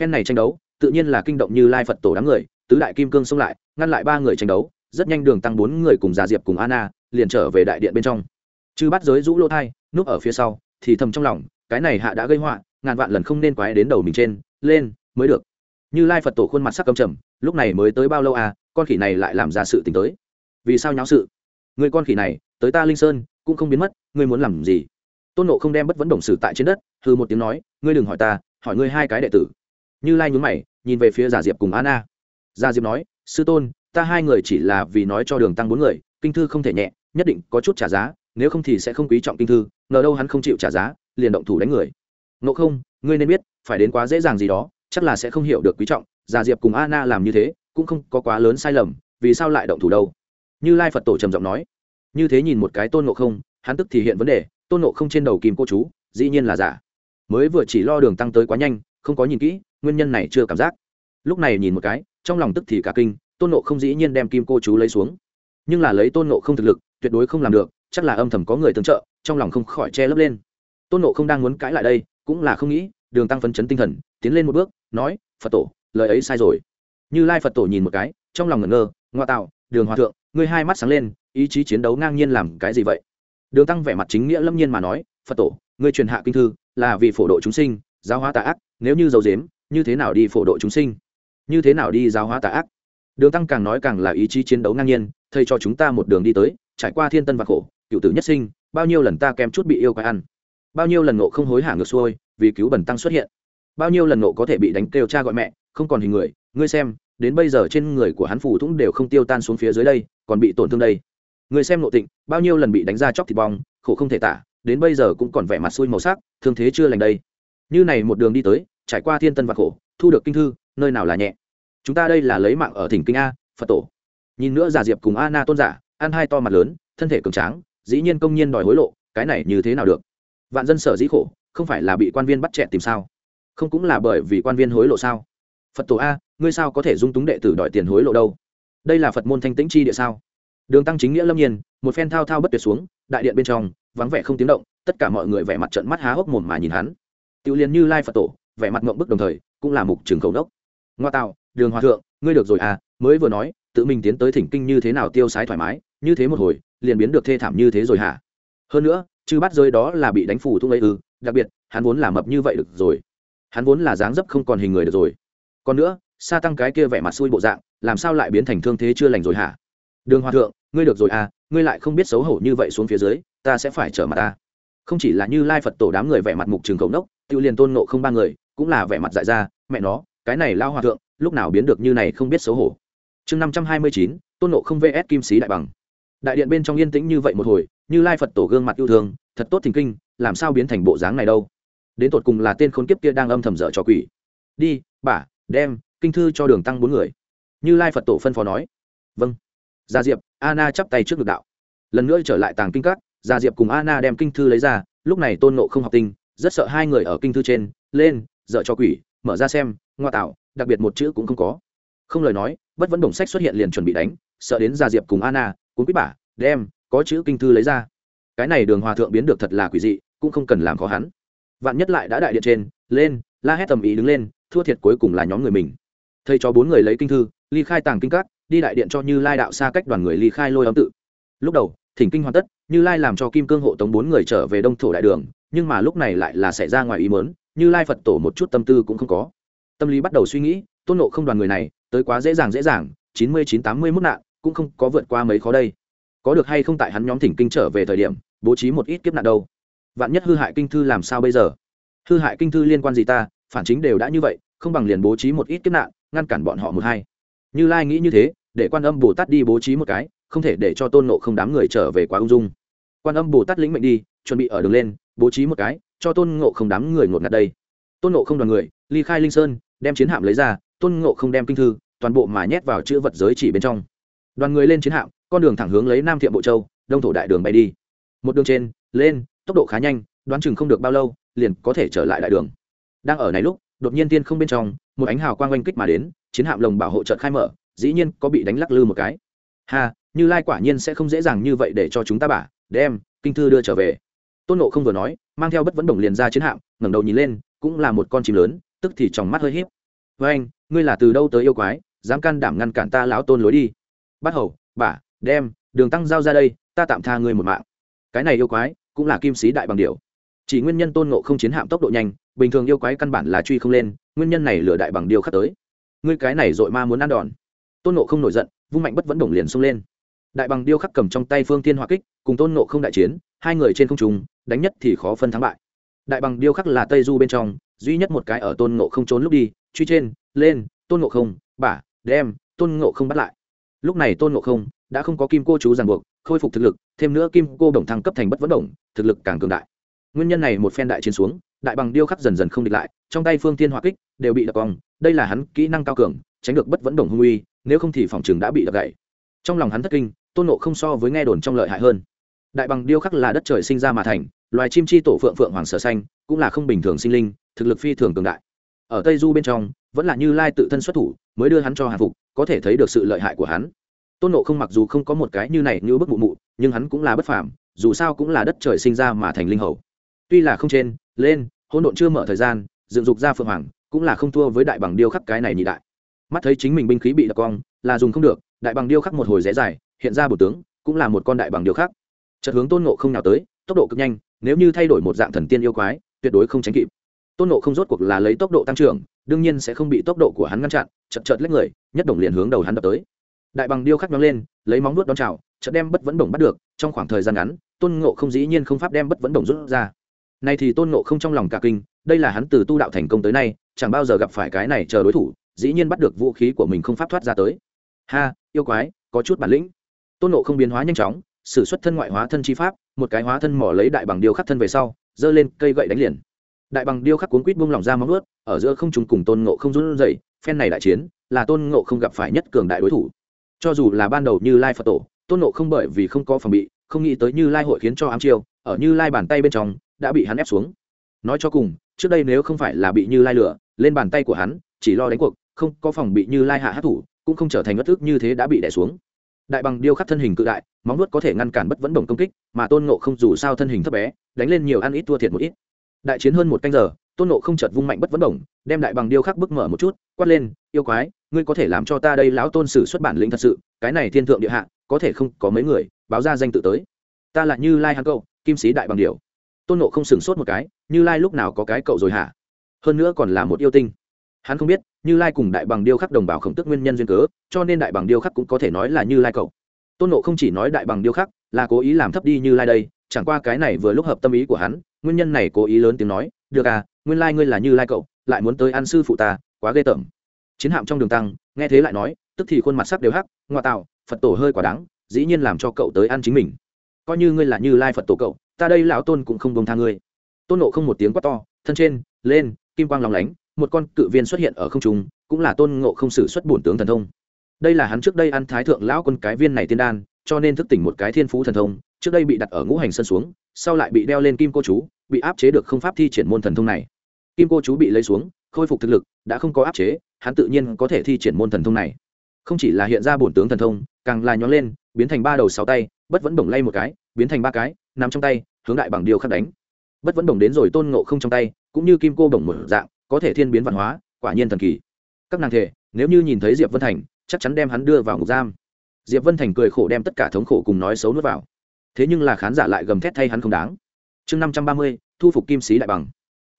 Phen này tranh đấu tự nhiên là kinh động như lai phật tổ đám người tứ đại kim cương xông lại ngăn lại ba người tranh đấu rất nhanh đường tăng bốn người cùng gia diệp cùng Anna liền trở về đại điện bên trong. Chư bắt giới rũ lỗ thai núp ở phía sau thì thầm trong lòng cái này hạ đã gây họa, ngàn vạn lần không nên quái đến đầu mình trên, lên, mới được. Như lai phật tổ khuôn mặt sắc cầm trầm, lúc này mới tới bao lâu à con khỉ này lại làm ra sự t ì n h tới. Vì sao nháo sự? Người con khỉ này, tới ta linh sơn, cũng không biến mất, ngươi muốn làm gì? Tôn nộ không đem bất vấn đồng sử tại trên đất hư một tiếng nói, ngươi đừng hỏi ta, hỏi ngươi hai cái đệ tử. Như lai nhún mày, nhìn về phía giả diệp cùng an a. Giả diệp nói, sư tôn, ta hai người chỉ là vì nói cho đường tăng bốn người, kinh thư không thể nhẹ, nhất định có chút trả giá nếu không thì sẽ không quý trọng kinh thư, ngờ đâu hắn không chịu trả giá, liền động thủ đánh người. Ngộ không, ngươi nên biết, phải đến quá dễ dàng gì đó, chắc là sẽ không hiểu được quý trọng, già diệp cùng anna làm như thế, cũng không có quá lớn sai lầm, vì sao lại động thủ đâu? Như lai phật tổ trầm giọng nói. Như thế nhìn một cái tôn ngộ không, hắn tức thì hiện vấn đề, tôn ngộ không trên đầu kìm cô chú, dĩ nhiên là giả. Mới vừa chỉ lo đường tăng tới quá nhanh, không có nhìn kỹ, nguyên nhân này chưa cảm giác. Lúc này nhìn một cái, trong lòng tức thì cả kinh, tôn nộ không dĩ nhiên đem kim cô chú lấy xuống. Nhưng là lấy tôn nộ không thực lực, tuyệt đối không làm được chắc là âm thầm có người tương trợ, trong lòng không khỏi che lấp lên. Tôn nộ không đang muốn cãi lại đây, cũng là không nghĩ, đường tăng phấn chấn tinh thần, tiến lên một bước, nói, phật tổ, lời ấy sai rồi. Như lai phật tổ nhìn một cái, trong lòng ngẩn ngơ, ngoa tạo, đường hòa thượng, ngươi hai mắt sáng lên, ý chí chiến đấu ngang nhiên làm cái gì vậy? Đường tăng vẻ mặt chính nghĩa lâm nhiên mà nói, phật tổ, ngươi truyền hạ kinh thư, là vì phổ độ chúng sinh, giáo hóa tà ác, nếu như dầu dếm như thế nào đi phổ độ chúng sinh? Như thế nào đi giáo hóa tà ác? Đường tăng càng nói càng là ý chí chiến đấu ngang nhiên, thầy cho chúng ta một đường đi tới, trải qua thiên tân và khổ cựu tử nhất sinh, bao nhiêu lần ta kém chút bị yêu quái ăn. Bao nhiêu lần nộ không hối hả ngược xuôi, vì cứu bẩn tăng xuất hiện. Bao nhiêu lần nộ có thể bị đánh kêu cha gọi mẹ, không còn hình người. Ngươi xem, đến bây giờ trên người của hắn phù thủng đều không tiêu tan xuống phía dưới đây, còn bị tổn thương đây. Người xem nộ tịnh, bao nhiêu lần bị đánh ra chóc thịt bong, khổ không thể tả, đến bây giờ cũng còn vẻ mặt xui màu sắc, thương thế chưa lành đây. Như này một đường đi tới, trải qua thiên tân và khổ, thu được kinh thư, nơi nào là nhẹ. Chúng ta đây là lấy mạng ở thỉnh kinh a, phật tổ. Nhìn nữa giả diệp cùng a na tôn giả, ăn hai to mặt lớn, thân thể cường tráng dĩ nhiên công nhiên đòi hối lộ, cái này như thế nào được? Vạn dân sở dĩ khổ, không phải là bị quan viên bắt chẹn tìm sao? Không cũng là bởi vì quan viên hối lộ sao? Phật tổ a, ngươi sao có thể dung túng đệ tử đòi tiền hối lộ đâu? Đây là phật môn thanh tĩnh chi địa sao? Đường tăng chính nghĩa lâm nhiên, một phen thao thao bất tuyệt xuống, đại điện bên trong, vắng vẻ không tiếng động, tất cả mọi người vẻ mặt trận mắt há hốc mồm mà nhìn hắn. Tiểu liền như lai phật tổ, vẻ mặt ngậm bức đồng thời, cũng là mục trường cầu đốc. Ngoa tạo, đường hòa thượng, ngươi được rồi à mới vừa nói, tự mình tiến tới thỉnh kinh như thế nào tiêu sái thoải mái như thế một hồi, liền biến được thê thảm như thế rồi hả? Hơn nữa, chư bắt rơi đó là bị đánh phủ thung ấy ư, đặc biệt, hắn vốn là mập như vậy được rồi. Hắn vốn là dáng dấp không còn hình người được rồi. Còn nữa, sa tăng cái kia vẻ mặt xui bộ dạng, làm sao lại biến thành thương thế chưa lành rồi hả? Đường hòa thượng, ngươi được rồi à ngươi lại không biết xấu hổ như vậy xuống phía dưới, ta sẽ phải trở mặt ta. Không chỉ là như lai phật tổ đám người vẻ mặt mục trường cầu nốc tự liền tôn nộ không ba người, cũng là vẻ mặt dại ra, mẹ nó, cái này lao hòa thượng, lúc nào biến được như này không biết xấu hổ. Chương năm trăm hai mươi chín, tôn nộ không vs kim sĩ đại bằng đại điện bên trong yên tĩnh như vậy một hồi, như lai phật tổ gương mặt yêu thương, thật tốt thình kinh, làm sao biến thành bộ dáng này đâu? Đến tột cùng là tên khốn kiếp kia đang âm thầm dở cho quỷ. Đi bả đem, kinh thư cho đường tăng bốn người. Như lai phật tổ phân phó nói. Vâng. Gia diệp, Anna chắp tay trước ngực đạo. Lần nữa trở lại tàng kinh các, gia diệp cùng Anna đem kinh thư lấy ra, lúc này tôn nộ không học tinh, rất sợ hai người ở kinh thư trên, lên, dở cho quỷ, mở ra xem, ngoa tạo, đặc biệt một chữ cũng không có. Không lời nói, bất vẫn đồng sách xuất hiện liền chuẩn bị đánh, sợ đến gia diệp cùng anna Cuốn quyết bả, đem, có chữ kinh thư lấy ra. Cái này đường hòa thượng biến được thật là quỷ dị, cũng không cần làm khó hắn. Vạn nhất lại đã đại điện trên, lên, la hét tầm ý đứng lên, thua thiệt cuối cùng là nhóm người mình. Thầy cho bốn người lấy kinh thư, ly khai tàng kinh các, đi đại điện cho như lai đạo xa cách đoàn người ly khai lôi âm tự. Lúc đầu, thỉnh kinh hoàn tất, như lai làm cho kim cương hộ tống bốn người trở về đông thổ đại đường, nhưng mà lúc này lại là xảy ra ngoài ý mớn như lai phật tổ một chút tâm tư cũng không có. Tâm lý bắt đầu suy nghĩ, tôn nộ không đoàn người này, tới quá dễ dàng dễ dàng, chín mươi chín tám mươi mức nạn cũng không có vượt qua mấy khó đây. Có được hay không tại hắn nhóm thỉnh kinh trở về thời điểm, bố trí một ít kiếp nạn đâu. Vạn nhất hư hại kinh thư làm sao bây giờ? Hư hại kinh thư liên quan gì ta, phản chính đều đã như vậy, không bằng liền bố trí một ít kiếp nạn, ngăn cản bọn họ một hai. Như lai nghĩ như thế, để quan âm bồ tát đi bố trí một cái, không thể để cho tôn nộ không đám người trở về quá ung dung. Quan âm bồ tát lĩnh mệnh đi, chuẩn bị ở đường lên, bố trí một cái, cho tôn ngộ không đám người ngột ngạt đây. Tôn ngộ không đoàn người, ly khai linh sơn, đem chiến hạm lấy ra, tôn ngộ không đem kinh thư, toàn bộ mà nhét vào chữ vật giới chỉ bên trong đoàn người lên chiến hạm, con đường thẳng hướng lấy nam thiệm bộ châu, đông thổ đại đường bay đi. Một đường trên, lên, tốc độ khá nhanh, đoán chừng không được bao lâu, liền có thể trở lại đại đường. Đang ở này lúc, đột nhiên tiên không bên trong, một ánh hào quang oanh kích mà đến, chiến hạm lồng bảo hộ trợt khai mở, dĩ nhiên có bị đánh lắc lư một cái. Ha, như lai quả nhiên sẽ không dễ dàng như vậy để cho chúng ta bả, đem, kinh thư đưa trở về. Tôn nộ không vừa nói, mang theo bất vẫn đồng liền ra chiến hạm, ngẩng đầu nhìn lên, cũng là một con chim lớn, tức thì trong mắt hơi hiếp với anh ngươi là từ đâu tới yêu quái, dám can đảm ngăn cản ta lão tôn lối đi? Bắt hầu, bả, đem, đường tăng giao ra đây, ta tạm tha ngươi một mạng. Cái này yêu quái, cũng là kim sĩ đại bằng điệu chỉ nguyên nhân tôn ngộ không chiến hạm tốc độ nhanh, bình thường yêu quái căn bản là truy không lên, nguyên nhân này lửa đại bằng điêu khắc tới. Ngươi cái này dội ma muốn ăn đòn. Tôn ngộ không nổi giận, vung mạnh bất vẫn đồng liền xông lên. Đại bằng điêu khắc cầm trong tay phương thiên hỏa kích, cùng tôn ngộ không đại chiến, hai người trên không trung, đánh nhất thì khó phân thắng bại. Đại bằng điêu khắc là tây du bên trong, duy nhất một cái ở tôn ngộ không trốn lúc đi, truy trên, lên, tôn ngộ không, bả, đem, tôn ngộ không bắt lại lúc này tôn ngộ không đã không có kim cô chú ràng buộc, khôi phục thực lực, thêm nữa kim cô đồng thăng cấp thành bất vấn đồng, thực lực càng cường đại. Nguyên nhân này một phen đại chiến xuống, đại bằng điêu khắc dần dần không địch lại, trong tay phương tiên hỏa kích đều bị đập cong, đây là hắn kỹ năng cao cường, tránh được bất vấn đồng hung uy, nếu không thì phòng trường đã bị đập gãy. Trong lòng hắn thất kinh, tôn nộ không so với nghe đồn trong lợi hại hơn. Đại bằng điêu khắc là đất trời sinh ra mà thành, loài chim chi tổ phượng phượng hoàng sở xanh, cũng là không bình thường sinh linh, thực lực phi thường cường đại ở tây du bên trong, vẫn là như lai tự thân xuất thủ, mới đưa hắn cho hàng phục, có thể thấy được sự lợi hại của hắn. Tôn nộ không mặc dù không có một cái như này như bức mụ mụ, nhưng hắn cũng là bất phàm, dù sao cũng là đất trời sinh ra mà thành linh hầu. Tuy là không trên, lên, hỗn độn chưa mở thời gian, dựng dục ra phượng hoàng, cũng là không thua với đại bằng điêu khắc cái này nhị đại. Mắt thấy chính mình binh khí bị đập cong, là dùng không được, đại bằng điêu khắc một hồi rẽ dài, hiện ra bổ tướng, cũng là một con đại bằng điêu khắc. Chợt hướng tôn nộ không nào tới, tốc độ cực nhanh, nếu như thay đổi một dạng thần tiên yêu quái, tuyệt đối không tránh kịp tôn nộ không rốt cuộc là lấy tốc độ tăng trưởng, đương nhiên sẽ không bị tốc độ của hắn ngăn chặn, chật chật lấy người, nhất đồng liền hướng đầu hắn đập tới. Đại bằng điêu khắc nhóng lên, lấy móng nuốt đón chào, chợt đem bất vẫn đồng bắt được, trong khoảng thời gian ngắn, tôn ngộ không dĩ nhiên không pháp đem bất vẫn đồng rút ra. Nay thì tôn ngộ không trong lòng cả kinh, đây là hắn từ tu đạo thành công tới nay, chẳng bao giờ gặp phải cái này chờ đối thủ, dĩ nhiên bắt được vũ khí của mình không pháp thoát ra tới. Ha, yêu quái, có chút bản lĩnh. Tôn ngộ không biến hóa nhanh chóng s ử suất thân ngoại hóa thân chi pháp, một cái hóa thân mỏ lấy đại bằng điêu khắc thân về sau, giơ lên cây gậy đánh liền đại bằng điêu khắc cuốn quýt buông lỏng ra móng ướt ở giữa không trùng cùng tôn ngộ không run dậy phen này đại chiến, là tôn ngộ không gặp phải nhất cường đại đối thủ. Cho dù là ban đầu như lai phật tổ, tôn ngộ không bởi vì không có phòng bị, không nghĩ tới như lai hội khiến cho ám chiêu, ở như lai bàn tay bên trong, đã bị hắn ép xuống. Nói cho cùng, trước đây nếu không phải là bị như lai lửa lên bàn tay của hắn, chỉ lo đánh cuộc, không có phòng bị như lai hạ hát thủ, cũng không trở thành bất thức như thế đã bị đẻ xuống. Đại bằng điêu khắc thân hình cự đại, móng nuốt có thể ngăn cản bất vẫn đồng công kích, mà tôn ngộ không dù sao thân hình thấp bé, đánh lên nhiều ăn ít thua thiệt một ít đại chiến hơn một canh giờ, tôn nộ không chợt vung mạnh bất vấn đồng, đem đại bằng điêu khắc bức mở một chút, quát lên, yêu quái, ngươi có thể làm cho ta đây lão tôn sử xuất bản lĩnh thật sự, cái này thiên thượng địa hạ, có thể không, có mấy người, báo ra danh tự tới. Ta là như lai hắn cậu, kim sĩ đại bằng điều tôn nộ không sửng sốt một cái, như lai lúc nào có cái cậu rồi hả? Hơn nữa còn là một yêu tinh. Hắn không biết, như lai cùng đại bằng điêu khắc đồng bào khổng tức nguyên nhân duyên cớ, cho nên đại bằng điêu khắc cũng có thể nói là như lai cậu. Tôn nộ không chỉ nói đại bằng điêu khắc là cố ý làm thấp đi như lai đây, chẳng qua cái này vừa lúc hợp tâm ý của hắn nguyên nhân này cố ý lớn tiếng nói, được à nguyên lai ngươi là như lai cậu, lại muốn tới ăn sư phụ ta, quá ghê tởm. Chiến hạm trong đường tăng, nghe thế lại nói, tức thì khuôn mặt sắc đều hắc, ngoa tạo, phật tổ hơi quả đáng, dĩ nhiên làm cho cậu tới ăn chính mình. Coi như ngươi là như lai phật tổ cậu, ta đây lão tôn cũng không bông tha ngươi. Tôn nộ không một tiếng quát to, thân trên, lên, kim quang lòng lánh, một con cự viên xuất hiện ở không trung, cũng là tôn ngộ không sử xuất bổn tướng thần thông. Đây là hắn trước đây ăn thái thượng lão quân cái viên này tiên đan, cho nên thức tỉnh một cái thiên phú thần thông, trước đây bị đặt ở ngũ hành sân xuống, sau lại bị đeo lên kim cô chú bị áp chế được không pháp thi triển môn thần thông này. Kim cô chú bị lấy xuống, khôi phục thực lực, đã không có áp chế, hắn tự nhiên có thể thi triển môn thần thông này. Không chỉ là hiện ra bổn tướng thần thông, càng là nhón lên, biến thành ba đầu sáu tay, bất vẫn bổng lay một cái, biến thành ba cái nằm trong tay, hướng đại bằng điều khắc đánh. Bất vẫn bổng đến rồi tôn ngộ không trong tay, cũng như kim cô bổng một dạng, có thể thiên biến văn hóa, quả nhiên thần kỳ. Các nàng thể, nếu như nhìn thấy diệp vân thành, chắc chắn đem hắn đưa vào ngục giam. Diệp vân thành cười khổ đem tất cả thống khổ cùng nói xấu nuốt vào. Thế nhưng là khán giả lại gầm thét thay hắn không đáng chương năm trăm ba mươi, thu phục kim sĩ đại bằng.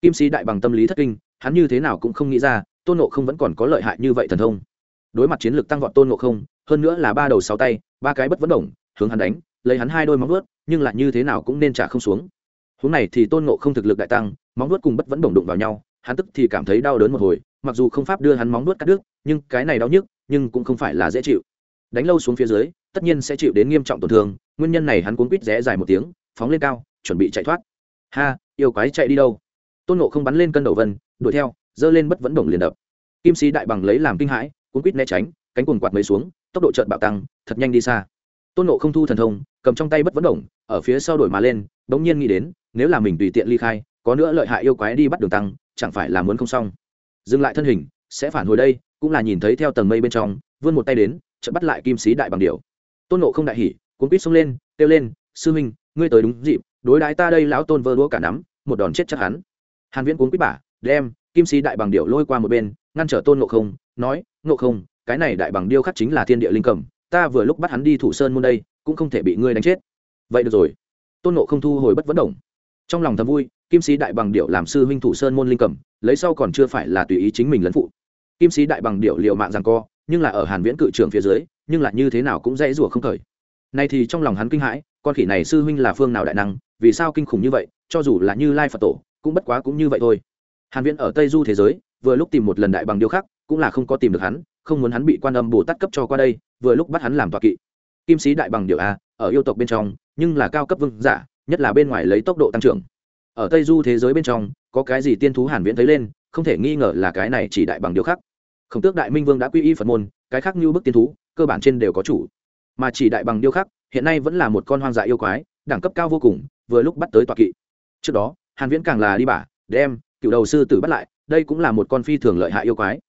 Kim sĩ đại bằng tâm lý thất kinh, hắn như thế nào cũng không nghĩ ra, tôn nộ không vẫn còn có lợi hại như vậy thần thông. Đối mặt chiến lược tăng vọt tôn nộ không, hơn nữa là ba đầu sáu tay, ba cái bất vấn đồng, hướng hắn đánh, lấy hắn hai đôi móng vuốt, nhưng lại như thế nào cũng nên trả không xuống. Hướng này thì tôn nộ không thực lực đại tăng, móng vuốt cùng bất vấn đồng đụng vào nhau, hắn tức thì cảm thấy đau đớn một hồi, mặc dù không pháp đưa hắn móng vuốt cắt đứt, nhưng cái này đau nhức, nhưng cũng không phải là dễ chịu. Đánh lâu xuống phía dưới, tất nhiên sẽ chịu đến nghiêm trọng tổn thương, nguyên nhân này hắn cuốn quýt rẽ dài một tiếng, phóng lên cao chuẩn bị chạy thoát. Ha, yêu quái chạy đi đâu? Tôn nộ không bắn lên cân đầu vân, đuổi theo, giơ lên bất vẫn đồng liền đập. Kim sĩ đại bằng lấy làm kinh hãi, cuốn quýt né tránh, cánh cuồng quạt mấy xuống, tốc độ chợt bạo tăng, thật nhanh đi xa. Tôn nộ không thu thần thông, cầm trong tay bất vẫn đồng ở phía sau đổi mà lên, bỗng nhiên nghĩ đến, nếu là mình tùy tiện ly khai, có nữa lợi hại yêu quái đi bắt đường tăng, chẳng phải là muốn không xong. Dừng lại thân hình, sẽ phản hồi đây, cũng là nhìn thấy theo tầng mây bên trong, vươn một tay đến, chợt bắt lại kim sĩ đại bằng điệu tôn nộ không đại hỉ, cuốn quýt xông lên, kêu lên, sư minh ngươi tới đúng dịp đối đãi ta đây lão tôn vơ đũa cả nắm, một đòn chết chắc hắn. Hàn viễn cuốn quýt bả, đem kim sĩ đại bằng điệu lôi qua một bên, ngăn trở tôn nộ không, nói nộ không, cái này đại bằng điêu khắc chính là thiên địa linh cầm, ta vừa lúc bắt hắn đi thủ sơn môn đây, cũng không thể bị ngươi đánh chết. Vậy được rồi. Tôn nộ không thu hồi bất vấn động. Trong lòng thầm vui, kim sĩ đại bằng điệu làm sư huynh thủ sơn môn linh cầm, lấy sau còn chưa phải là tùy ý chính mình lấn phụ. Kim sĩ đại bằng điệu liệu mạng rằng co, nhưng là ở hàn viễn cự trưởng phía dưới, nhưng là như thế nào cũng dễ rủa không thời. Nay thì trong lòng hắn kinh hãi, con khỉ này sư huynh là phương nào đại năng vì sao kinh khủng như vậy, cho dù là như lai phật tổ, cũng bất quá cũng như vậy thôi. Hàn viễn ở tây du thế giới, vừa lúc tìm một lần đại bằng điêu khắc, cũng là không có tìm được hắn, không muốn hắn bị quan âm bồ tát cấp cho qua đây, vừa lúc bắt hắn làm tọa kỵ. Kim sĩ đại bằng điệu a, ở yêu tộc bên trong, nhưng là cao cấp vương giả, nhất là bên ngoài lấy tốc độ tăng trưởng. Ở tây du thế giới bên trong, có cái gì tiên thú hàn viễn thấy lên, không thể nghi ngờ là cái này chỉ đại bằng điều khác khổng tước đại minh vương đã quy y phật môn, cái khác như bức tiên thú, cơ bản trên đều có chủ. Mà chỉ đại bằng điêu khắc, hiện nay vẫn là một con hoang dại yêu quái, đẳng cấp cao vô cùng vừa lúc bắt tới tọa kỵ. Trước đó hàn viễn càng là đi bả đem cựu đầu sư tử bắt lại đây cũng là một con phi thường lợi hại yêu quái.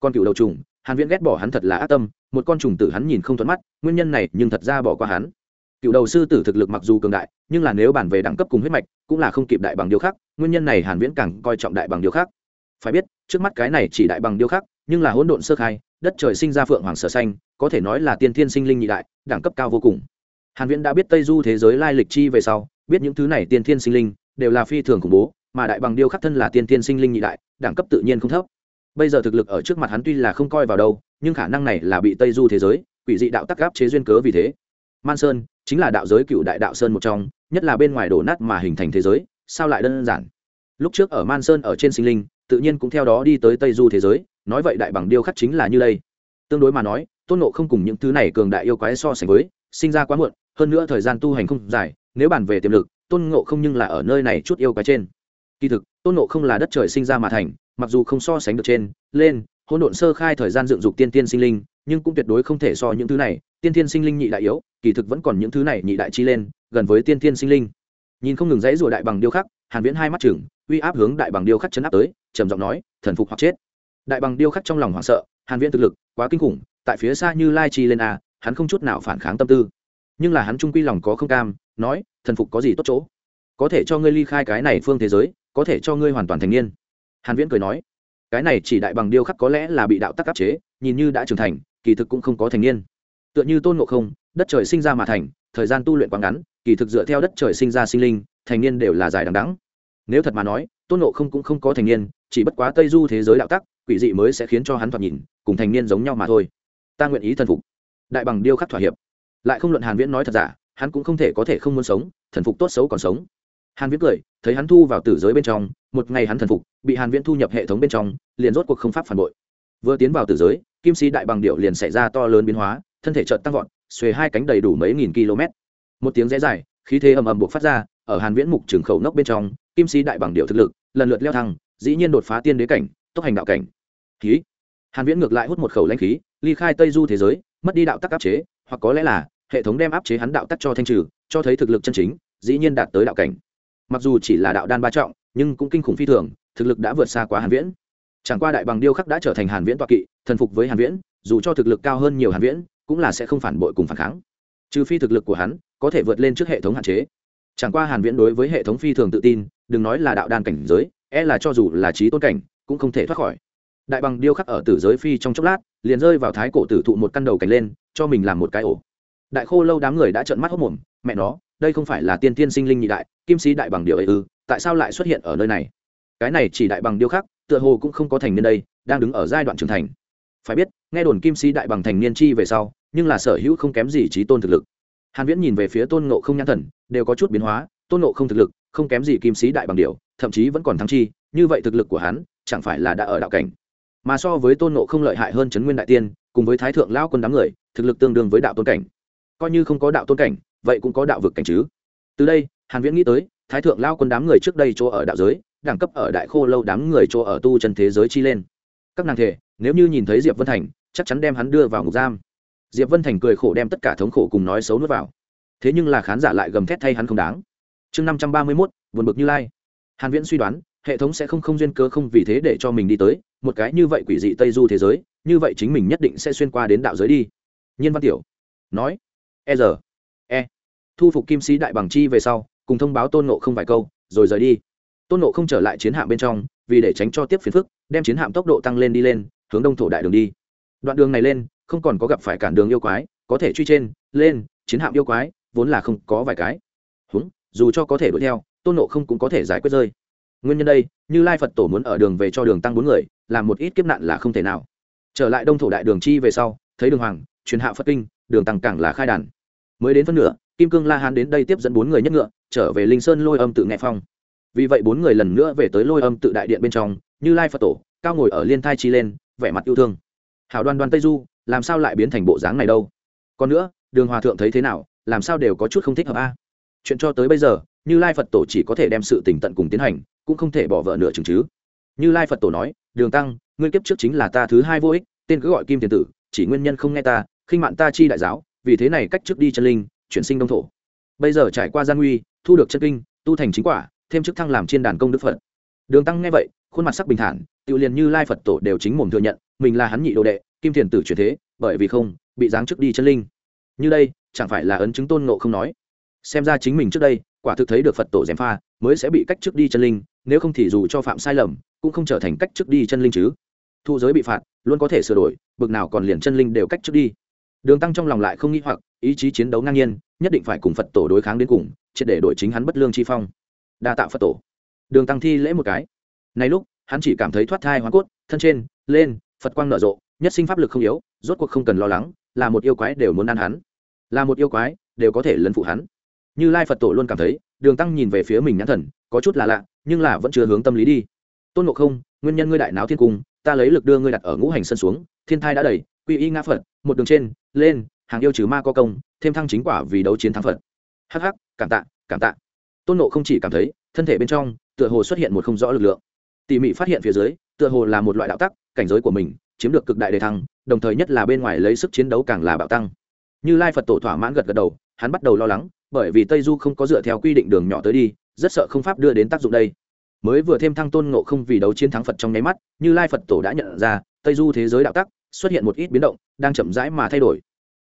Con cựu đầu trùng hàn viễn ghét bỏ hắn thật là ác tâm một con trùng tử hắn nhìn không thuận mắt nguyên nhân này nhưng thật ra bỏ qua hắn. Cựu đầu sư tử thực lực mặc dù cường đại nhưng là nếu bản về đẳng cấp cùng huyết mạch cũng là không kịp đại bằng điều khác, nguyên nhân này hàn viễn càng coi trọng đại bằng điều khác, phải biết trước mắt cái này chỉ đại bằng điều khác, nhưng là hỗn độn sơ khai đất trời sinh ra phượng hoàng sở xanh có thể nói là tiên thiên sinh linh nhị đại đẳng cấp cao vô cùng hàn viễn đã biết tây du thế giới lai lịch chi về sau, biết những thứ này tiên thiên sinh linh đều là phi thường khủng bố, mà đại bằng điêu khắc thân là tiên thiên sinh linh nhị đại, đẳng cấp tự nhiên không thấp. Bây giờ thực lực ở trước mặt hắn tuy là không coi vào đâu, nhưng khả năng này là bị tây du thế giới, quỷ dị đạo tắc gáp chế duyên cớ vì thế. Man sơn chính là đạo giới cựu đại đạo sơn một trong, nhất là bên ngoài đổ nát mà hình thành thế giới, sao lại đơn giản? Lúc trước ở man sơn ở trên sinh linh, tự nhiên cũng theo đó đi tới tây du thế giới, nói vậy đại bằng điêu khắc chính là như đây. Tương đối mà nói, tôn nộ không cùng những thứ này cường đại yêu quái so sánh với, sinh ra quá muộn hơn nữa thời gian tu hành không dài, nếu bàn về tiềm lực, tôn ngộ không nhưng là ở nơi này chút yêu quái trên. Kỳ thực, tôn ngộ không là đất trời sinh ra mà thành, mặc dù không so sánh được trên, lên, hỗn độn sơ khai thời gian dựng dục tiên tiên sinh linh, nhưng cũng tuyệt đối không thể so những thứ này, tiên tiên sinh linh nhị đại yếu, kỳ thực vẫn còn những thứ này nhị đại chi lên, gần với tiên tiên sinh linh. Nhìn không ngừng dãy rùa đại bằng điêu khắc, hàn viễn hai mắt chừng uy áp hướng đại bằng điêu khắc chấn áp tới, trầm giọng nói, thần phục hoặc chết. Đại bằng điêu khắc trong lòng hoảng sợ, hàn viễn thực lực quá kinh khủng, tại phía xa như lai chi lên a, hắn không chút nào phản kháng tâm tư nhưng là hắn trung quy lòng có không cam, nói, thần phục có gì tốt chỗ? Có thể cho ngươi ly khai cái này phương thế giới, có thể cho ngươi hoàn toàn thành niên. Hàn viễn cười nói, cái này chỉ đại bằng điêu khắc có lẽ là bị đạo tắc áp chế, nhìn như đã trưởng thành, kỳ thực cũng không có thành niên. Tựa như tôn ngộ không, đất trời sinh ra mà thành, thời gian tu luyện quá ngắn, kỳ thực dựa theo đất trời sinh ra sinh linh, thành niên đều là dài đằng đẵng. Nếu thật mà nói, tôn ngộ không cũng không có thành niên, chỉ bất quá tây du thế giới đạo tắc, quỷ dị mới sẽ khiến cho hắn thoạt nhìn, cùng thành niên giống nhau mà thôi. Ta nguyện ý thần phục. Đại bằng điêu khắc thỏa hiệp lại không luận hàn viễn nói thật giả, hắn cũng không thể có thể không muốn sống, thần phục tốt xấu còn sống. Hàn viễn cười, thấy hắn thu vào tử giới bên trong, một ngày hắn thần phục, bị hàn viễn thu nhập hệ thống bên trong, liền rốt cuộc không pháp phản bội. Vừa tiến vào tử giới, kim sĩ đại bằng điệu liền xảy ra to lớn biến hóa, thân thể chợt tăng vọt, xuề hai cánh đầy đủ mấy nghìn km. Một tiếng rẽ dài, khí thế ầm ầm buộc phát ra, ở hàn viễn mục trường khẩu nốc bên trong, kim sĩ đại bằng điệu thực lực lần lượt leo thăng, dĩ nhiên đột phá tiên đế cảnh, tốc hành đạo cảnh. Khí. Hàn viễn ngược lại hút một khẩu lãnh khí, ly khai tây du thế giới, mất đi đạo tắc áp chế, hoặc có lẽ là hệ thống đem áp chế hắn đạo tắc cho thanh trừ, cho thấy thực lực chân chính, dĩ nhiên đạt tới đạo cảnh. Mặc dù chỉ là đạo đan ba trọng, nhưng cũng kinh khủng phi thường, thực lực đã vượt xa quá hàn viễn. Chẳng qua đại bằng điêu khắc đã trở thành hàn viễn toa kỵ, thần phục với hàn viễn, dù cho thực lực cao hơn nhiều hàn viễn, cũng là sẽ không phản bội cùng phản kháng. Trừ phi thực lực của hắn có thể vượt lên trước hệ thống hạn chế. Chẳng qua hàn viễn đối với hệ thống phi thường tự tin, đừng nói là đạo đan cảnh giới e là cho dù là trí tôn cảnh, cũng không thể thoát khỏi. Đại bằng điêu khắc ở tử giới phi trong chốc lát, liền rơi vào thái cổ tử thụ một căn đầu cảnh lên, cho mình làm một cái ổ đại khô lâu đám người đã trợn mắt hốc mồm, mẹ nó, đây không phải là tiên tiên sinh linh nhị đại, kim sĩ đại bằng điều ấy ư, tại sao lại xuất hiện ở nơi này? Cái này chỉ đại bằng điêu khắc, tựa hồ cũng không có thành niên đây, đang đứng ở giai đoạn trưởng thành. Phải biết, nghe đồn kim sĩ đại bằng thành niên chi về sau, nhưng là sở hữu không kém gì trí tôn thực lực. Hàn viễn nhìn về phía tôn ngộ không nhãn thần, đều có chút biến hóa, tôn ngộ không thực lực, không kém gì kim sĩ đại bằng điều thậm chí vẫn còn thắng chi, như vậy thực lực của hắn, chẳng phải là đã ở đạo cảnh. Mà so với tôn ngộ không lợi hại hơn chấn nguyên đại tiên, cùng với thái thượng lao quân đám người, thực lực tương đương với đạo tôn cảnh coi như không có đạo tôn cảnh vậy cũng có đạo vực cảnh chứ. Từ đây hàn viễn nghĩ tới thái thượng lao quân đám người trước đây chỗ ở đạo giới đẳng cấp ở đại khô lâu đám người chỗ ở tu chân thế giới chi lên. Các nàng thể nếu như nhìn thấy diệp vân thành chắc chắn đem hắn đưa vào ngục giam. Diệp vân thành cười khổ đem tất cả thống khổ cùng nói xấu nuốt vào. Thế nhưng là khán giả lại gầm thét thay hắn không đáng. Chương năm trăm ba mươi 531, buồn bực như lai. Hàn viễn suy đoán hệ thống sẽ không không duyên cơ không vì thế để cho mình đi tới một cái như vậy quỷ dị tây du thế giới như vậy chính mình nhất định sẽ xuyên qua đến đạo giới đi. Nhiên văn tiểu nói e r e. Thu phục kim sĩ đại bằng chi về sau, cùng thông báo tôn nộ không vài câu, rồi rời đi. Tôn nộ không trở lại chiến hạm bên trong, vì để tránh cho tiếp phiền phức, đem chiến hạm tốc độ tăng lên đi lên, hướng đông thổ đại đường đi. Đoạn đường này lên, không còn có gặp phải cản đường yêu quái, có thể truy trên, lên, chiến hạm yêu quái, vốn là không có vài cái. Húng, dù cho có thể đuổi theo, tôn nộ không cũng có thể giải quyết rơi. Nguyên nhân đây, như lai phật tổ muốn ở đường về cho đường tăng bốn người, làm một ít kiếp nạn là không thể nào. Trở lại đông thổ đại đường chi về sau, thấy đường hoàng, truyền hạ phật kinh, đường tăng càng là khai đàn mới đến phân nửa, kim cương la hán đến đây tiếp dẫn bốn người nhất ngựa, trở về linh sơn lôi âm tự nghệ phong. Vì vậy bốn người lần nữa về tới lôi âm tự đại điện bên trong, như lai phật tổ, cao ngồi ở liên thai chi lên, vẻ mặt yêu thương. Hảo đoan đoan tây du, làm sao lại biến thành bộ dáng này đâu? Còn nữa, đường hòa thượng thấy thế nào, làm sao đều có chút không thích hợp a? Chuyện cho tới bây giờ, như lai phật tổ chỉ có thể đem sự tỉnh tận cùng tiến hành, cũng không thể bỏ vợ nửa chừng chứ. Như lai phật tổ nói, đường tăng, ngươi kiếp trước chính là ta thứ hai vô ích, tên cứ gọi kim tiền tử, chỉ nguyên nhân không nghe ta, khinh mạn ta chi đại giáo vì thế này cách trước đi chân linh, chuyển sinh đông thổ. Bây giờ trải qua gian nguy, thu được chân kinh, tu thành chính quả, thêm chức thăng làm trên đàn công đức phật. Đường tăng nghe vậy, khuôn mặt sắc bình thản, tự liền như lai phật tổ đều chính mồm thừa nhận, mình là hắn nhị đồ đệ, kim thiền tử chuyển thế, bởi vì không, bị giáng trước đi chân linh. Như đây, chẳng phải là ấn chứng tôn nộ không nói? Xem ra chính mình trước đây, quả thực thấy được phật tổ gièm pha, mới sẽ bị cách trước đi chân linh, nếu không thì dù cho phạm sai lầm, cũng không trở thành cách trước đi chân linh chứ. Thu giới bị phạt, luôn có thể sửa đổi, bực nào còn liền chân linh đều cách trước đi đường tăng trong lòng lại không nghĩ hoặc, ý chí chiến đấu ngang nhiên, nhất định phải cùng phật tổ đối kháng đến cùng, triệt để đổi chính hắn bất lương chi phong. Đa tạo phật tổ. Đường tăng thi lễ một cái. Này lúc, hắn chỉ cảm thấy thoát thai hoa cốt, thân trên, lên, phật quang nở rộ, nhất sinh pháp lực không yếu, rốt cuộc không cần lo lắng, là một yêu quái đều muốn ăn hắn. Là một yêu quái, đều có thể lấn phụ hắn. Như lai phật tổ luôn cảm thấy, đường tăng nhìn về phía mình nhãn thần, có chút là lạ, nhưng là vẫn chưa hướng tâm lý đi. Tôn ngộ không, nguyên nhân ngươi đại náo thiên cung, ta lấy lực đưa ngươi đặt ở ngũ hành sân xuống, thiên thai đã đầy quy y ngã phật, một đường trên, lên, hàng yêu trừ ma có công, thêm thăng chính quả vì đấu chiến thắng phật. Hắc hắc, cảm tạ cảm tạ. Tôn nộ không chỉ cảm thấy, thân thể bên trong, tựa hồ xuất hiện một không rõ lực lượng. Tỉ mỉ phát hiện phía dưới, tựa hồ là một loại đạo tắc, cảnh giới của mình, chiếm được cực đại đề thăng, đồng thời nhất là bên ngoài lấy sức chiến đấu càng là bạo tăng. Như lai phật tổ thỏa mãn gật gật đầu, hắn bắt đầu lo lắng, bởi vì tây du không có dựa theo quy định đường nhỏ tới đi, rất sợ không pháp đưa đến tác dụng đây. Mới vừa thêm thăng tôn ngộ không vì đấu chiến thắng phật trong nháy mắt, như lai phật tổ đã nhận ra, tây du thế giới đạo tắc xuất hiện một ít biến động, đang chậm rãi mà thay đổi.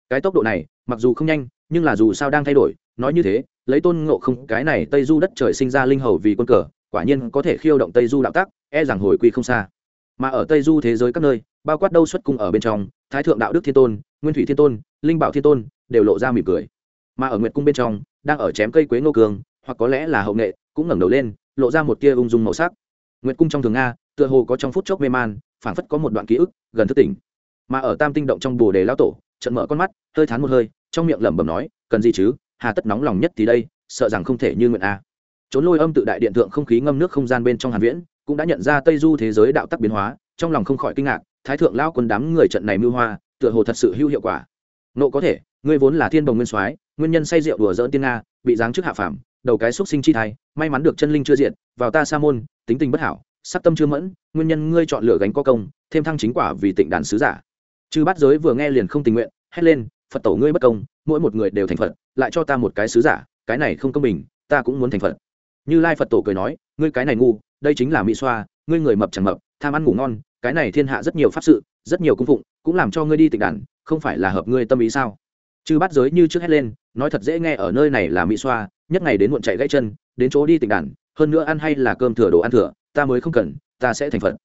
Cái tốc độ này, mặc dù không nhanh, nhưng là dù sao đang thay đổi, nói như thế, lấy tôn ngộ không, cái này tây du đất trời sinh ra linh hầu vì quân cờ, quả nhiên có thể khiêu động tây du đạo tắc e rằng hồi quy không xa. Mà ở tây du thế giới các nơi, bao quát đâu xuất cung ở bên trong, thái thượng đạo đức thiên tôn, nguyên thủy thiên tôn, linh bảo thiên tôn, đều lộ ra mỉm cười. Mà ở nguyệt cung bên trong, đang ở chém cây quế ngô cường, hoặc có lẽ là hậu nghệ, cũng ngẩng đầu lên, lộ ra một tia ung dung màu sắc. Nguyệt cung trong thường nga, tựa hồ có trong phút chốc mê man, phảng phất có một đoạn ký ức, gần thức tỉnh mà ở tam tinh động trong bồ đề lão tổ trận mở con mắt, hơi thán một hơi, trong miệng lẩm bẩm nói, cần gì chứ? Hà tất nóng lòng nhất thì đây, sợ rằng không thể như nguyện a. Trốn lôi âm tự đại điện thượng không khí ngâm nước không gian bên trong hàn viễn, cũng đã nhận ra tây du thế giới đạo tắc biến hóa, trong lòng không khỏi kinh ngạc, thái thượng lao quân đám người trận này mưu hoa, tựa hồ thật sự hữu hiệu quả. Nộ có thể, ngươi vốn là thiên đồng nguyên soái, nguyên nhân say rượu đùa dỡn tiên nga, bị giáng chức hạ phàm, đầu cái xúc sinh chi thai, may mắn được chân linh chưa diện vào ta sa môn, tính tình bất hảo, sắc tâm chưa mẫn, nguyên nhân ngươi chọn lựa gánh có công, thêm thăng chính quả vì tịnh đàn sứ giả chư bát giới vừa nghe liền không tình nguyện, hét lên, phật tổ ngươi bất công, mỗi một người đều thành phật, lại cho ta một cái sứ giả, cái này không công bình, ta cũng muốn thành phật. Như lai phật tổ cười nói, ngươi cái này ngu, đây chính là mỹ xoa, ngươi người mập chẳng mập, tham ăn ngủ ngon, cái này thiên hạ rất nhiều pháp sự, rất nhiều cung phụng, cũng làm cho ngươi đi tịch đàn, không phải là hợp ngươi tâm ý sao? Chư bát giới như trước hét lên, nói thật dễ nghe ở nơi này là mỹ xoa, nhất ngày đến muộn chạy gãy chân, đến chỗ đi tịch đàn, hơn nữa ăn hay là cơm thừa đồ ăn thừa, ta mới không cần, ta sẽ thành phật.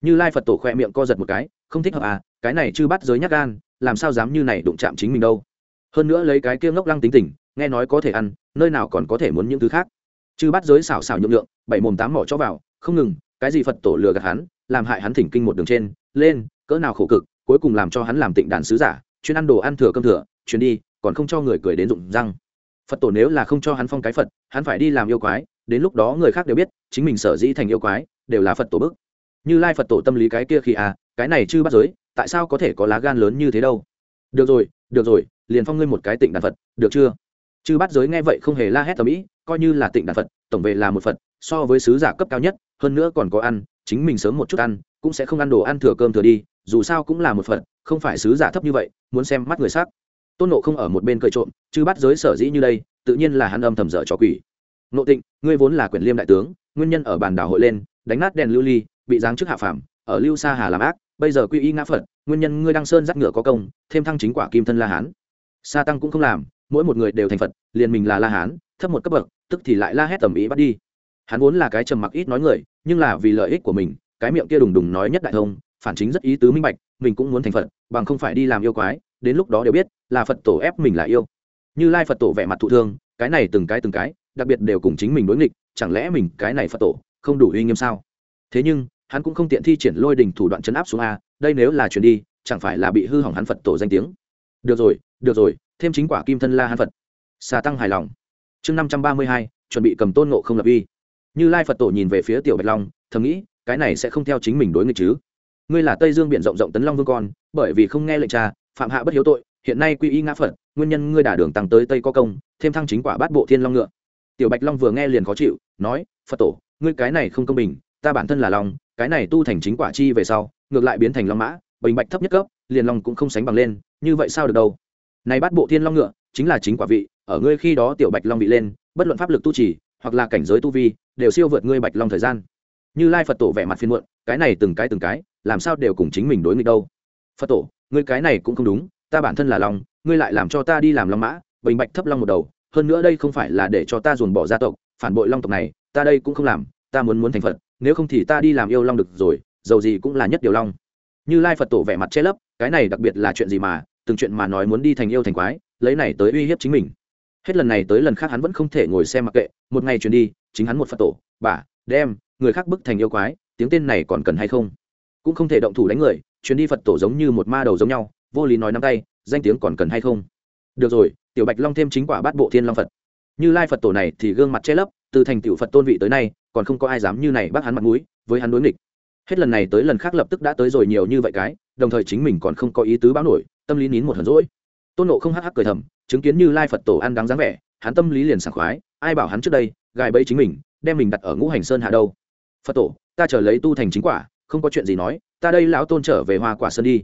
Như lai phật tổ khoe miệng co giật một cái không thích hợp à cái này chư bắt giới nhắc gan, làm sao dám như này đụng chạm chính mình đâu. Hơn nữa lấy cái kia ngốc lăng tính tình, nghe nói có thể ăn, nơi nào còn có thể muốn những thứ khác. Chư bắt giới xảo xảo nhượng lượng, bảy mồm tám mỏ cho vào, không ngừng, cái gì phật tổ lừa gạt hắn, làm hại hắn thỉnh kinh một đường trên, lên, cỡ nào khổ cực, cuối cùng làm cho hắn làm tịnh đàn sứ giả, chuyên ăn đồ ăn thừa cơm thừa chuyến đi, còn không cho người cười đến rụng răng. Phật tổ nếu là không cho hắn phong cái phật, hắn phải đi làm yêu quái, đến lúc đó người khác đều biết, chính mình sở dĩ thành yêu quái, đều là phật tổ bức. Như lai phật tổ tâm lý cái kia khi à cái này chư bắt giới, tại sao có thể có lá gan lớn như thế đâu? Được rồi được rồi, liền phong ngươi một cái tịnh đàn phật, được chưa? Chư bắt giới nghe vậy không hề la hét tầm ĩ, coi như là tịnh đàn phật, tổng về là một phật, so với sứ giả cấp cao nhất, hơn nữa còn có ăn, chính mình sớm một chút ăn, cũng sẽ không ăn đồ ăn thừa cơm thừa đi, dù sao cũng là một phật, không phải sứ giả thấp như vậy, muốn xem mắt người sắc tôn nộ không ở một bên cười trộm chứ bắt giới sở dĩ như đây, tự nhiên là hắn âm thầm dở cho quỷ. Nộ tịnh, ngươi vốn là quyền liêm đại tướng, nguyên nhân ở bàn đảo hội lên, đánh nát đèn lưu ly, bị giáng chức hạ phàm, ở lưu sa hà làm ác bây giờ quy y ngã phật, nguyên nhân ngươi đăng sơn dắt ngựa có công, thêm thăng chính quả kim thân la hán. Sa tăng cũng không làm, mỗi một người đều thành phật, liền mình là la hán, thấp một cấp bậc, tức thì lại la hét tầm ý bắt đi. Hắn vốn là cái trầm mặc ít nói người, nhưng là vì lợi ích của mình, cái miệng kia đùng đùng nói nhất đại thông, phản chính rất ý tứ minh bạch, mình cũng muốn thành phật, bằng không phải đi làm yêu quái, đến lúc đó đều biết là phật tổ ép mình là yêu. Như lai phật tổ vẻ mặt thụ thương, cái này từng cái từng cái, đặc biệt đều cùng chính mình đối nghịch, chẳng lẽ mình cái này phật tổ không đủ uy nghiêm sao? Thế nhưng hắn cũng không tiện thi triển lôi đình thủ đoạn chấn áp xuống a, đây nếu là chuyển đi, chẳng phải là bị hư hỏng hắn phật tổ danh tiếng. Được rồi được rồi, thêm chính quả kim thân la hắn phật. Xà tăng hài lòng. Chương năm trăm ba mươi hai, chuẩn bị cầm tôn nộ không lập uy. Như lai phật tổ nhìn về phía tiểu bạch long, thầm nghĩ, cái này sẽ không theo chính mình đối nghịch chứ. Ngươi là tây dương biển rộng rộng tấn long vương con, bởi vì không nghe lệnh cha, phạm hạ bất hiếu tội, hiện nay quy y ngã phật, nguyên nhân ngươi đả đường tăng tới tây có công, thêm thăng chính quả bát bộ thiên long ngựa. Tiểu bạch long vừa nghe liền khó chịu, nói, phật tổ, ngươi cái này không công bình, ta bản thân là long cái này tu thành chính quả chi về sau, ngược lại biến thành long mã, bình bạch thấp nhất cấp, liền long cũng không sánh bằng lên, như vậy sao được đâu? Này bắt bộ thiên long ngựa, chính là chính quả vị, ở ngươi khi đó tiểu bạch long bị lên, bất luận pháp lực tu trì, hoặc là cảnh giới tu vi, đều siêu vượt ngươi bạch long thời gian. Như lai phật tổ vẻ mặt phiên muộn, cái này từng cái từng cái, làm sao đều cùng chính mình đối nghịch đâu? Phật tổ, ngươi cái này cũng không đúng, ta bản thân là long, ngươi lại làm cho ta đi làm long mã, bình bạch thấp long một đầu, hơn nữa đây không phải là để cho ta dồn bỏ gia tộc, phản bội long tộc này, ta đây cũng không làm, ta muốn muốn thành phật nếu không thì ta đi làm yêu long được rồi, dầu gì cũng là nhất điều long. Như lai phật tổ vẻ mặt che lấp, cái này đặc biệt là chuyện gì mà, từng chuyện mà nói muốn đi thành yêu thành quái, lấy này tới uy hiếp chính mình. Hết lần này tới lần khác hắn vẫn không thể ngồi xem mặc kệ, một ngày chuyển đi, chính hắn một phật tổ, bà, đem, người khác bức thành yêu quái, tiếng tên này còn cần hay không? Cũng không thể động thủ đánh người chuyến đi phật tổ giống như một ma đầu giống nhau, vô lý nói nắm tay, danh tiếng còn cần hay không? Được rồi, tiểu bạch long thêm chính quả bát bộ thiên long phật. Như lai phật tổ này thì gương mặt che lấp, từ thành tiểu phật tôn vị tới nay còn không có ai dám như này bác hắn mặt mũi, với hắn đối nghịch. Hết lần này tới lần khác lập tức đã tới rồi nhiều như vậy cái, đồng thời chính mình còn không có ý tứ báo nổi, tâm lý nín một hờn rỗi. Tôn nộ không hắc hắc cười thầm, chứng kiến như lai phật tổ ăn đáng dáng vẻ, hắn tâm lý liền sảng khoái, ai bảo hắn trước đây, gài bẫy chính mình, đem mình đặt ở ngũ hành sơn hạ đâu. Phật tổ, ta trở lấy tu thành chính quả, không có chuyện gì nói, ta đây lão tôn trở về hoa quả sơn đi.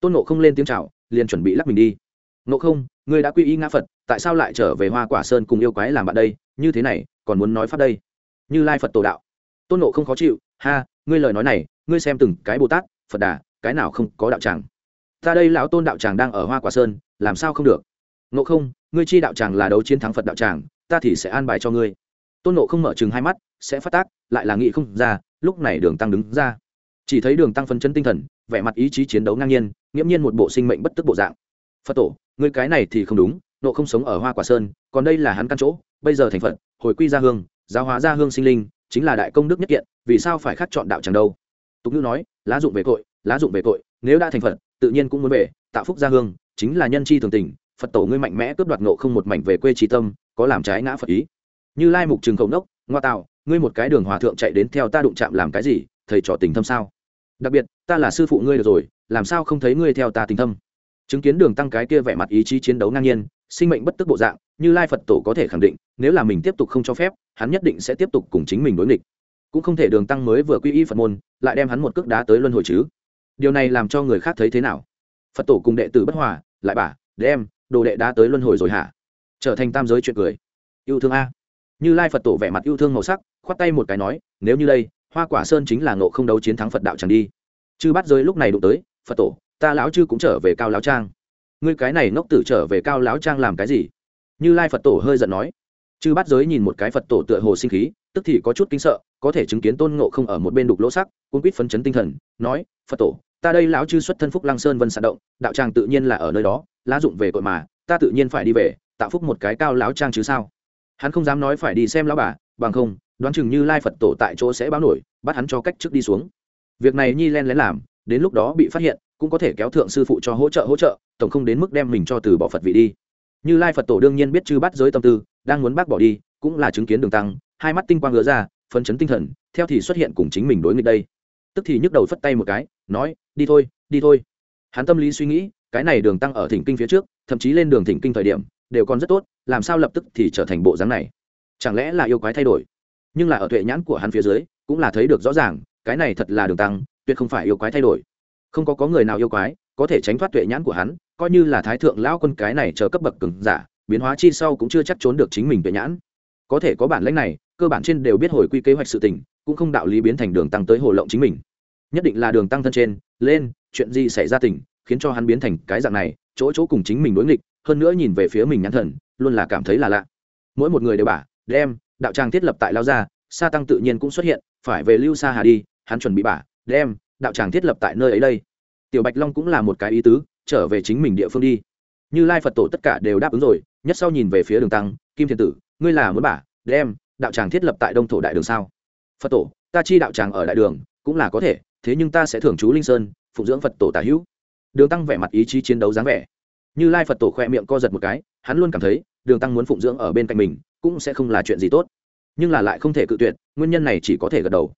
Tôn nộ không lên tiếng chào, liền chuẩn bị lắc mình đi. Nộ không, ngươi đã quy y ngã phật, tại sao lại trở về hoa quả sơn cùng yêu quái làm bạn đây? Như thế này, còn muốn nói pháp đây? Như lai phật tổ đạo tôn nộ không khó chịu ha ngươi lời nói này ngươi xem từng cái bồ tát phật đà cái nào không có đạo tràng ta đây lão tôn đạo tràng đang ở hoa quả sơn làm sao không được nộ không ngươi chi đạo tràng là đấu chiến thắng phật đạo tràng ta thì sẽ an bài cho ngươi tôn nộ không mở chừng hai mắt sẽ phát tác lại là nghị không ra lúc này đường tăng đứng ra chỉ thấy đường tăng phân chân tinh thần vẻ mặt ý chí chiến đấu ngang nhiên nghiễm nhiên một bộ sinh mệnh bất tức bộ dạng phật tổ ngươi cái này thì không đúng nộ không sống ở hoa quả sơn còn đây là hắn căn chỗ bây giờ thành phật hồi quy ra hương giáo hóa ra hương sinh linh, chính là đại công đức nhất kiện, vì sao phải khắc chọn đạo chẳng đâu? Tục ngữ nói, lá dụng về cội, lá dụng về cội, nếu đã thành phật, tự nhiên cũng muốn về, tạo phúc gia hương, chính là nhân chi thường tình, phật tổ ngươi mạnh mẽ cướp đoạt nộ không một mảnh về quê trí tâm, có làm trái ngã phật ý. Như lai mục trường khẩu nốc, ngoa tạo, ngươi một cái đường hòa thượng chạy đến theo ta đụng chạm làm cái gì, thầy trò tình thâm sao? Đặc biệt, ta là sư phụ ngươi được rồi, làm sao không thấy ngươi theo ta tình thâm? Chứng kiến đường tăng cái kia vẻ mặt ý chí chiến đấu ngang nhiên sinh mệnh bất tức bộ dạng, như lai phật tổ có thể khẳng định, nếu là mình tiếp tục không cho phép, hắn nhất định sẽ tiếp tục cùng chính mình đối nghịch. Cũng không thể đường tăng mới vừa quy y phật môn, lại đem hắn một cước đá tới luân hồi chứ. Điều này làm cho người khác thấy thế nào? Phật tổ cùng đệ tử bất hòa, lại bà đem, đồ đệ đá tới luân hồi rồi hả? Trở thành tam giới chuyện cười. Yêu thương a. Như lai phật tổ vẻ mặt yêu thương màu sắc, khoát tay một cái nói, nếu như đây, hoa quả sơn chính là ngộ không đấu chiến thắng phật đạo chẳng đi. Chư bắt giới lúc này đụng tới, phật tổ, ta lão chư cũng trở về cao lão trang ngươi cái này ngốc tử trở về cao lão trang làm cái gì? Như lai phật tổ hơi giận nói. Chư bát giới nhìn một cái phật tổ tựa hồ sinh khí, tức thì có chút kinh sợ, có thể chứng kiến tôn ngộ không ở một bên đục lỗ sắc cũng quýt phấn chấn tinh thần, nói, phật tổ, ta đây lão chư xuất thân phúc lăng sơn vân sạt động, đạo tràng tự nhiên là ở nơi đó, lá dụng về cội mà, ta tự nhiên phải đi về, tạo phúc một cái cao lão trang chứ sao? Hắn không dám nói phải đi xem lão bà, bằng không, đoán chừng như lai phật tổ tại chỗ sẽ báo nổi, bắt hắn cho cách trước đi xuống. Việc này nhi len lén làm, đến lúc đó bị phát hiện cũng có thể kéo thượng sư phụ cho hỗ trợ hỗ trợ, tổng không đến mức đem mình cho từ bỏ phật vị đi. Như lai phật tổ đương nhiên biết chư bắt giới tâm tư, đang muốn bác bỏ đi, cũng là chứng kiến đường tăng, hai mắt tinh quang ngứa ra, phấn chấn tinh thần, theo thì xuất hiện cùng chính mình đối nghịch đây. Tức thì nhức đầu phất tay một cái, nói, đi thôi đi thôi. Hắn tâm lý suy nghĩ, cái này đường tăng ở thỉnh kinh phía trước, thậm chí lên đường thỉnh kinh thời điểm, đều còn rất tốt, làm sao lập tức thì trở thành bộ dáng này? Chẳng lẽ là yêu quái thay đổi? Nhưng là ở tuệ nhãn của hắn phía dưới, cũng là thấy được rõ ràng, cái này thật là đường tăng, tuyệt không phải yêu quái thay đổi không có có người nào yêu quái, có thể tránh thoát tuệ nhãn của hắn, coi như là thái thượng lão quân cái này chờ cấp bậc cứng giả, biến hóa chi sau cũng chưa chắc trốn được chính mình tuệ nhãn. Có thể có bản lãnh này, cơ bản trên đều biết hồi quy kế hoạch sự tình, cũng không đạo lý biến thành đường tăng tới hồ lộng chính mình. Nhất định là đường tăng thân trên, lên, chuyện gì xảy ra tình, khiến cho hắn biến thành cái dạng này, chỗ chỗ cùng chính mình đối nghịch, hơn nữa nhìn về phía mình nhãn thần, luôn là cảm thấy là lạ. Mỗi một người đều bảo, đem, đạo trang thiết lập tại lao gia, sa tăng tự nhiên cũng xuất hiện, phải về lưu sa hà đi, hắn chuẩn bị bả đem đạo tràng thiết lập tại nơi ấy đây. Tiểu bạch long cũng là một cái ý tứ, trở về chính mình địa phương đi. Như lai phật tổ tất cả đều đáp ứng rồi, nhất sau nhìn về phía đường tăng, kim thiên tử, ngươi là muốn bả đem đạo tràng thiết lập tại đông thổ đại đường sao? Phật tổ, ta chi đạo tràng ở đại đường, cũng là có thể, thế nhưng ta sẽ thưởng chú linh sơn, phụng dưỡng phật tổ tả hữu. Đường tăng vẻ mặt ý chí chiến đấu dáng vẻ. Như lai phật tổ khoe miệng co giật một cái, hắn luôn cảm thấy, đường tăng muốn phụng dưỡng ở bên cạnh mình, cũng sẽ không là chuyện gì tốt. Nhưng là lại không thể cự tuyệt, nguyên nhân này chỉ có thể gật đầu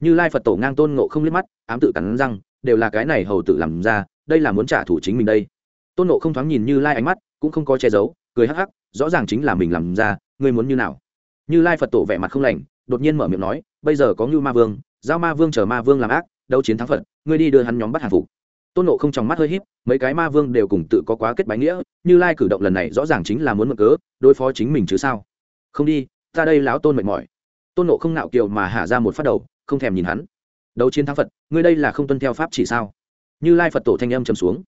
như lai phật tổ ngang tôn ngộ không liếc mắt, ám tự cắn răng, đều là cái này hầu tự làm ra, đây là muốn trả thù chính mình đây. Tôn ngộ không thoáng nhìn như lai ánh mắt, cũng không có che giấu, cười hắc hắc, rõ ràng chính là mình làm ra, ngươi muốn như nào? Như lai phật tổ vẻ mặt không lành, đột nhiên mở miệng nói, bây giờ có ngưu ma vương, giao ma vương chờ ma vương làm ác, đấu chiến thắng phật, ngươi đi đưa hắn nhóm bắt hàng phục. Tôn nộ không trong mắt hơi híp, mấy cái ma vương đều cùng tự có quá kết bái nghĩa, như lai cử động lần này rõ ràng chính là muốn mượn cớ, đối phó chính mình chứ sao? Không đi, ta đây láo tôn mệt mỏi. Tôn nộ không nạo kiều mà hạ ra một phát đầu không thèm nhìn hắn. Đấu chiến thắng phật, ngươi đây là không tuân theo pháp chỉ sao? Như lai phật tổ thanh âm trầm xuống.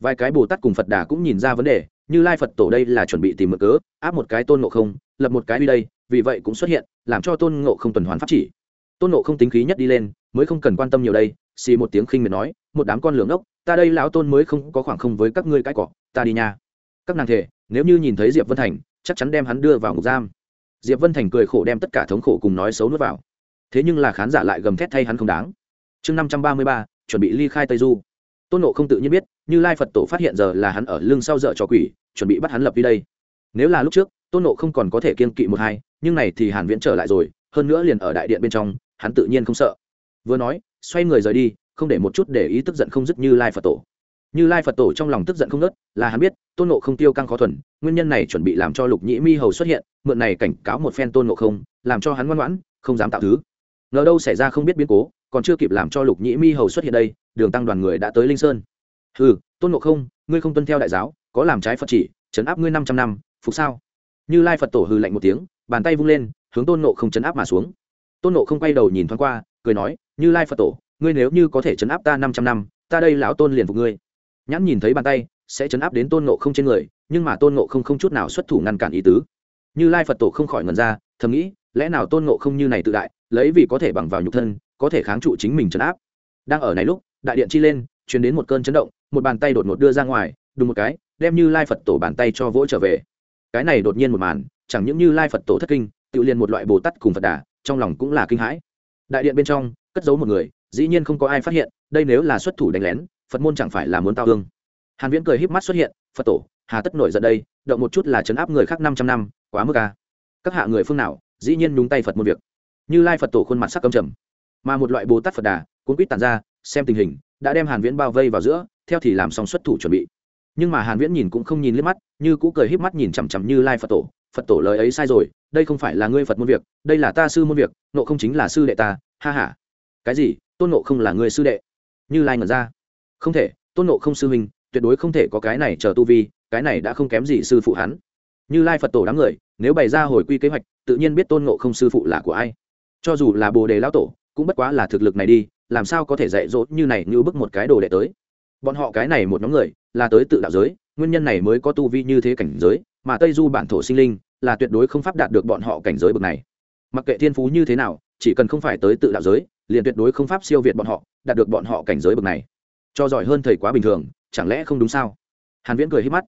Vài cái bồ tát cùng phật đà cũng nhìn ra vấn đề, như lai phật tổ đây là chuẩn bị tìm mượn cớ, áp một cái tôn ngộ không, lập một cái đi đây, vì vậy cũng xuất hiện, làm cho tôn ngộ không tuần hoàn pháp chỉ. Tôn ngộ không tính khí nhất đi lên, mới không cần quan tâm nhiều đây, xì một tiếng khinh miệt nói, một đám con lường ốc ta đây lão tôn mới không có khoảng không với các ngươi cái cỏ, ta đi nha. Các nàng thể nếu như nhìn thấy diệp vân thành, chắc chắn đem hắn đưa vào ngục giam. Diệp vân thành cười khổ đem tất cả thống khổ cùng nói xấu nuốt vào thế nhưng là khán giả lại gầm thét thay hắn không đáng. Chương năm trăm ba mươi ba, chuẩn bị ly khai tây du. Tôn nộ không tự nhiên biết, như lai phật tổ phát hiện giờ là hắn ở lưng sau dợ trò quỷ, chuẩn bị bắt hắn lập đi đây. Nếu là lúc trước, tôn nộ không còn có thể kiên kỵ một hai, nhưng này thì hàn viễn trở lại rồi, hơn nữa liền ở đại điện bên trong, hắn tự nhiên không sợ. Vừa nói, xoay người rời đi, không để một chút để ý tức giận không dứt như lai phật tổ. Như lai phật tổ trong lòng tức giận không nớt là hắn biết, tôn nộ không tiêu căng khó thuần, nguyên nhân này chuẩn bị làm cho lục nhĩ mi hầu xuất hiện, mượn này cảnh cáo một phen tôn nộ không, làm cho hắn ngoan ngoãn, không dám tạo thứ ngờ đâu xảy ra không biết biến cố, còn chưa kịp làm cho lục nhĩ mi hầu xuất hiện đây, đường tăng đoàn người đã tới linh sơn. Ừ tôn ngộ không, ngươi không tuân theo đại giáo, có làm trái phật chỉ chấn áp ngươi năm trăm năm, phục sao? Như lai phật tổ hừ lạnh một tiếng, bàn tay vung lên, hướng tôn nộ không chấn áp mà xuống. Tôn nộ không quay đầu nhìn thoáng qua, cười nói, như lai phật tổ, ngươi nếu như có thể chấn áp ta năm trăm năm, ta đây lão tôn liền phục ngươi. Nhãn nhìn thấy bàn tay, sẽ chấn áp đến tôn nộ không trên người, nhưng mà tôn nộ không không chút nào xuất thủ ngăn cản ý tứ. Như lai phật tổ không khỏi ngần ra, thầm nghĩ, lẽ nào tôn nộ không như này tự đại lấy vì có thể bằng vào nhục thân, có thể kháng trụ chính mình chấn áp. Đang ở này lúc, đại điện chi lên chuyển đến một cơn chấn động, một bàn tay đột ngột đưa ra ngoài, đùng một cái, đem như lai phật tổ bàn tay cho vỗ trở về. Cái này đột nhiên một màn, chẳng những như lai phật tổ thất kinh, tự liền một loại bồ tát cùng phật đà, trong lòng cũng là kinh hãi. Đại điện bên trong, cất giấu một người, dĩ nhiên không có ai phát hiện, đây nếu là xuất thủ đánh lén, phật môn chẳng phải là muốn tao hương hàn viễn cười híp mắt xuất hiện, phật tổ, hà tất nổi giận đây, động một chút là chấn áp người khác 500 năm, quá mức à các hạ người phương nào, dĩ nhiên nhúng tay phật môn việc như lai phật tổ khuôn mặt sắc cầm trầm mà một loại bồ tát phật đà cũng quýt tàn ra xem tình hình đã đem hàn viễn bao vây vào giữa theo thì làm xong xuất thủ chuẩn bị nhưng mà hàn viễn nhìn cũng không nhìn liếc mắt như cũ cười híp mắt nhìn chằm chằm như lai phật tổ phật tổ lời ấy sai rồi đây không phải là ngươi phật môn việc đây là ta sư môn việc nộ không chính là sư đệ ta ha ha cái gì tôn nộ không là người sư đệ như lai ngẩn ra không thể tôn nộ không sư huynh tuyệt đối không thể có cái này chờ tu vi cái này đã không kém gì sư phụ hắn như lai phật tổ đám người nếu bày ra hồi quy kế hoạch tự nhiên biết tôn nộ không sư phụ là của ai cho dù là bồ đề lão tổ, cũng bất quá là thực lực này đi, làm sao có thể dạy dỗ như này như bức một cái đồ đệ tới? Bọn họ cái này một nhóm người, là tới tự đạo giới, nguyên nhân này mới có tu vi như thế cảnh giới, mà tây du bản thổ sinh linh, là tuyệt đối không pháp đạt được bọn họ cảnh giới bậc này. Mặc kệ thiên phú như thế nào, chỉ cần không phải tới tự đạo giới, liền tuyệt đối không pháp siêu việt bọn họ, đạt được bọn họ cảnh giới bậc này. Cho giỏi hơn thầy quá bình thường, chẳng lẽ không đúng sao? Hàn viễn cười hít mắt.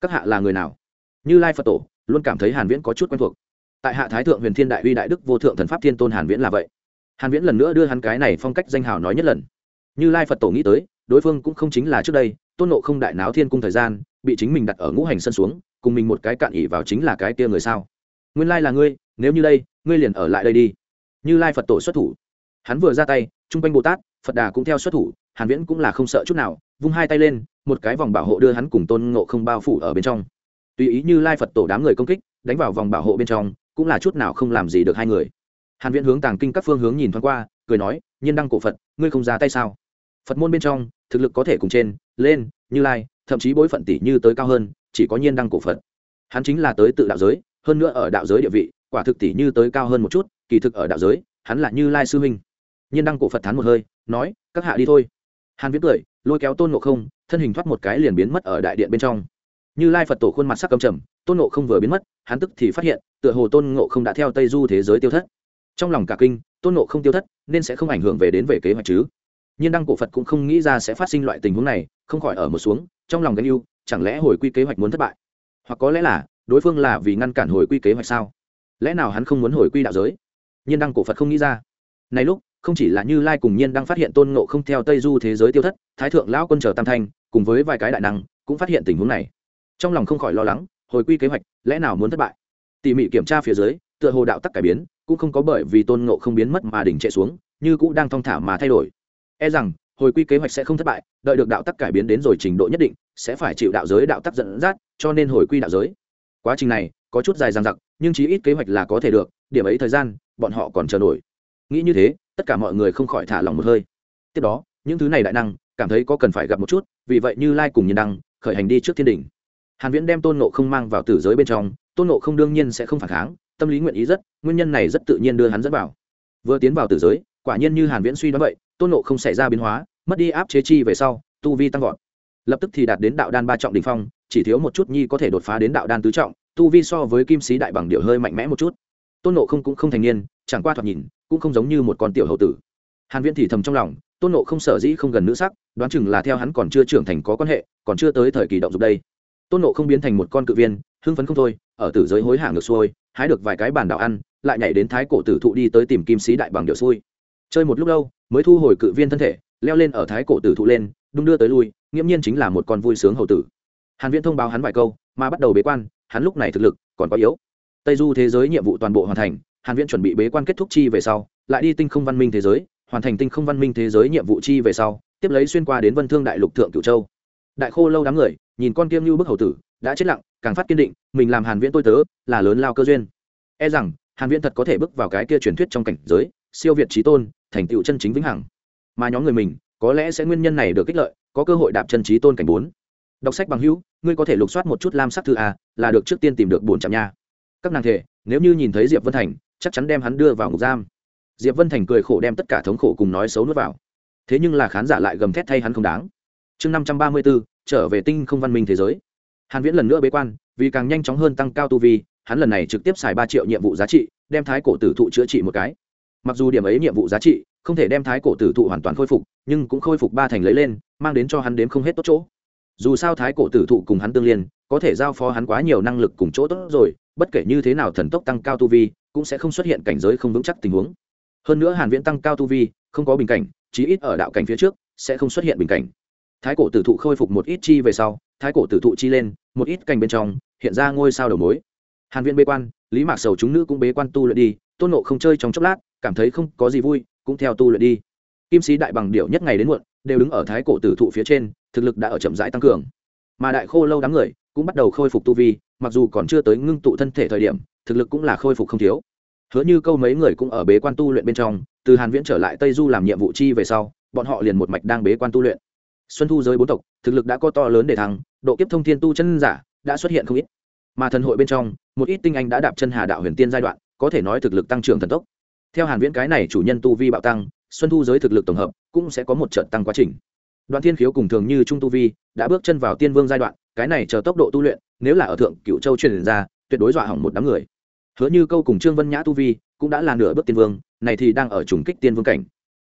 Các hạ là người nào? Như lai phật tổ, luôn cảm thấy hàn viễn có chút quen thuộc tại hạ thái thượng huyền thiên đại uy đại đức vô thượng thần pháp thiên tôn hàn viễn là vậy. Hàn viễn lần nữa đưa hắn cái này phong cách danh hào nói nhất lần. Như lai phật tổ nghĩ tới, đối phương cũng không chính là trước đây, tôn nộ không đại náo thiên cung thời gian, bị chính mình đặt ở ngũ hành sân xuống, cùng mình một cái cạn ỉ vào chính là cái kia người sao? Nguyên lai là ngươi, nếu như đây, ngươi liền ở lại đây đi. Như lai phật tổ xuất thủ. Hắn vừa ra tay trung quanh bồ tát, phật đà cũng theo xuất thủ, hàn viễn cũng là không sợ chút nào, vung hai tay lên, một cái vòng bảo hộ đưa hắn cùng tôn ngộ không bao phủ ở bên trong. Tùy ý như lai phật tổ đám người công kích, đánh vào vòng bảo hộ bên trong cũng là chút nào không làm gì được hai người. Hàn viễn hướng tàng kinh các phương hướng nhìn thoáng qua, cười nói, nhiên đăng cổ phật, ngươi không ra tay sao? Phật môn bên trong, thực lực có thể cùng trên, lên, như lai, thậm chí bối phận tỷ như tới cao hơn, chỉ có nhiên đăng cổ phật. Hắn chính là tới tự đạo giới, hơn nữa ở đạo giới địa vị, quả thực tỷ như tới cao hơn một chút, kỳ thực ở đạo giới, hắn là như lai sư huynh. Nhiên đăng cổ phật thán một hơi, nói, các hạ đi thôi. Hàn viễn cười, lôi kéo tôn ngộ không, thân hình thoát một cái liền biến mất ở đại điện bên trong như lai phật tổ khuôn mặt sắc cầm trầm, tôn ngộ không vừa biến mất, hắn tức thì phát hiện, tựa hồ tôn ngộ không đã theo tây du thế giới tiêu thất. Trong lòng cả kinh, tôn ngộ không tiêu thất, nên sẽ không ảnh hưởng về đến về kế hoạch chứ. Nhiên đăng cổ phật cũng không nghĩ ra sẽ phát sinh loại tình huống này, không khỏi ở một xuống, trong lòng gánh yêu chẳng lẽ hồi quy kế hoạch muốn thất bại? Hoặc có lẽ là, đối phương là vì ngăn cản hồi quy kế hoạch sao? Lẽ nào hắn không muốn hồi quy đạo giới? Nhiên đăng cổ phật không nghĩ ra. Này lúc, không chỉ là như lai cùng nhiên đang phát hiện tôn ngộ không theo tây du thế giới tiêu thất, thái thượng lão quân chờ tam thanh, cùng với vài cái đại năng, cũng phát hiện tình huống này trong lòng không khỏi lo lắng, hồi quy kế hoạch, lẽ nào muốn thất bại? Tỉ mỉ kiểm tra phía dưới, tựa hồ đạo tắc cải biến, cũng không có bởi vì tôn ngộ không biến mất mà đỉnh chạy xuống, như cũng đang thong thả mà thay đổi. E rằng, hồi quy kế hoạch sẽ không thất bại, đợi được đạo tắc cải biến đến rồi trình độ nhất định, sẽ phải chịu đạo giới đạo tắc dẫn dắt, cho nên hồi quy đạo giới. Quá trình này, có chút dài dằng dặc, nhưng chí ít kế hoạch là có thể được, điểm ấy thời gian, bọn họ còn chờ nổi. Nghĩ như thế, tất cả mọi người không khỏi thả lòng một hơi. Tiếp đó, những thứ này đại năng, cảm thấy có cần phải gặp một chút, vì vậy như lai cùng nhiên đăng, khởi hành đi trước thiên đình hàn viễn đem tôn nộ không mang vào tử giới bên trong, tôn nộ không đương nhiên sẽ không phản kháng, tâm lý nguyện ý rất, nguyên nhân này rất tự nhiên đưa hắn dẫn vào. Vừa tiến vào tử giới, quả nhiên như hàn viễn suy đoán vậy, tôn nộ không xảy ra biến hóa, mất đi áp chế chi về sau, tu vi tăng vọt. Lập tức thì đạt đến đạo đan ba trọng đỉnh phong, chỉ thiếu một chút nhi có thể đột phá đến đạo đan tứ trọng, tu vi so với kim sĩ đại bằng điệu hơi mạnh mẽ một chút. Tôn nộ không cũng không thành niên, chẳng qua thoạt nhìn, cũng không giống như một con tiểu hậu tử. Hàn viễn thì thầm trong lòng, tôn nộ không sở dĩ không gần nữ sắc, đoán chừng là theo hắn còn chưa trưởng thành có quan hệ, còn chưa tới thời kỳ động dục đây tôn nộ không biến thành một con cự viên, hưng phấn không thôi, ở tử giới hối hả ngược xuôi, hái được vài cái bản đảo ăn, lại nhảy đến thái cổ tử thụ đi tới tìm kim sĩ đại bằng điệu xuôi chơi một lúc lâu, mới thu hồi cự viên thân thể, leo lên ở thái cổ tử thụ lên, đung đưa tới lui, nghiễm nhiên chính là một con vui sướng hầu tử. Hàn viễn thông báo hắn vài câu, mà bắt đầu bế quan, hắn lúc này thực lực còn quá yếu. Tây du thế giới nhiệm vụ toàn bộ hoàn thành, hàn viễn chuẩn bị bế quan kết thúc chi về sau, lại đi tinh không văn minh thế giới, hoàn thành tinh không văn minh thế giới nhiệm vụ chi về sau, tiếp lấy xuyên qua đến vân thương đại lục thượng cửu châu. Đại khô lâu đám người nhìn con kiêm như bức hầu tử, đã chết lặng, càng phát kiên định, mình làm hàn viễn tôi tớ, là lớn lao cơ duyên. E rằng, hàn viễn thật có thể bước vào cái kia truyền thuyết trong cảnh giới, siêu việt trí tôn, thành tựu chân chính vĩnh hằng. Mà nhóm người mình, có lẽ sẽ nguyên nhân này được kích lợi, có cơ hội đạp chân trí tôn cảnh bốn. Đọc sách bằng hữu, ngươi có thể lục soát một chút lam sắc thư a, là được trước tiên tìm được buồn chạm nha. Các nàng thể nếu như nhìn thấy diệp vân thành, chắc chắn đem hắn đưa vào ngục giam. Diệp vân thành cười khổ đem tất cả thống khổ cùng nói xấu nuốt vào. Thế nhưng là khán giả lại gầm thét thay hắn không đáng. Chương năm trăm ba mươi bốn trở về tinh không văn minh thế giới. Hàn viễn lần nữa bế quan, vì càng nhanh chóng hơn tăng cao tu vi, hắn lần này trực tiếp xài ba triệu nhiệm vụ giá trị, đem thái cổ tử thụ chữa trị một cái. Mặc dù điểm ấy nhiệm vụ giá trị không thể đem thái cổ tử thụ hoàn toàn khôi phục, nhưng cũng khôi phục ba thành lấy lên, mang đến cho hắn đếm không hết tốt chỗ. Dù sao thái cổ tử thụ cùng hắn tương liên, có thể giao phó hắn quá nhiều năng lực cùng chỗ tốt rồi, bất kể như thế nào thần tốc tăng cao tu vi, cũng sẽ không xuất hiện cảnh giới không vững chắc tình huống. Hơn nữa hàn viễn tăng cao tu vi, không có bình cảnh, chí ít ở đạo cảnh phía trước, sẽ không xuất hiện bình cảnh thái cổ tử thụ khôi phục một ít chi về sau, thái cổ tử thụ chi lên, một ít cành bên trong, hiện ra ngôi sao đầu mối. Hàn Viên bế quan, lý mạc sầu chúng nữ cũng bế quan tu luyện đi, tôn nộ không chơi trong chốc lát, cảm thấy không có gì vui, cũng theo tu luyện đi. Kim sĩ đại bằng điệu nhất ngày đến muộn, đều đứng ở thái cổ tử thụ phía trên, thực lực đã ở chậm rãi tăng cường. Mà đại khô lâu đám người cũng bắt đầu khôi phục tu vi, mặc dù còn chưa tới ngưng tụ thân thể thời điểm, thực lực cũng là khôi phục không thiếu. Hứa như câu mấy người cũng ở bế quan tu luyện bên trong, từ hàn viễn trở lại tây du làm nhiệm vụ chi về sau, bọn họ liền một mạch đang bế quan tu luyện xuân thu giới bốn tộc, thực lực đã có to lớn để thăng, độ kiếp thông thiên tu chân giả đã xuất hiện không ít. Mà thần hội bên trong, một ít tinh anh đã đạp chân hà đạo huyền tiên giai đoạn, có thể nói thực lực tăng trưởng thần tốc. Theo hàn viễn cái này chủ nhân tu vi bạo tăng, xuân thu giới thực lực tổng hợp cũng sẽ có một trận tăng quá trình. Đoạn thiên khiếu cùng thường như trung tu vi đã bước chân vào tiên vương giai đoạn, cái này chờ tốc độ tu luyện, nếu là ở thượng cựu châu truyền ra, tuyệt đối dọa hỏng một đám người. Hứa như câu cùng trương vân nhã tu vi cũng đã là nửa bước tiên vương, này thì đang ở trùng kích tiên vương cảnh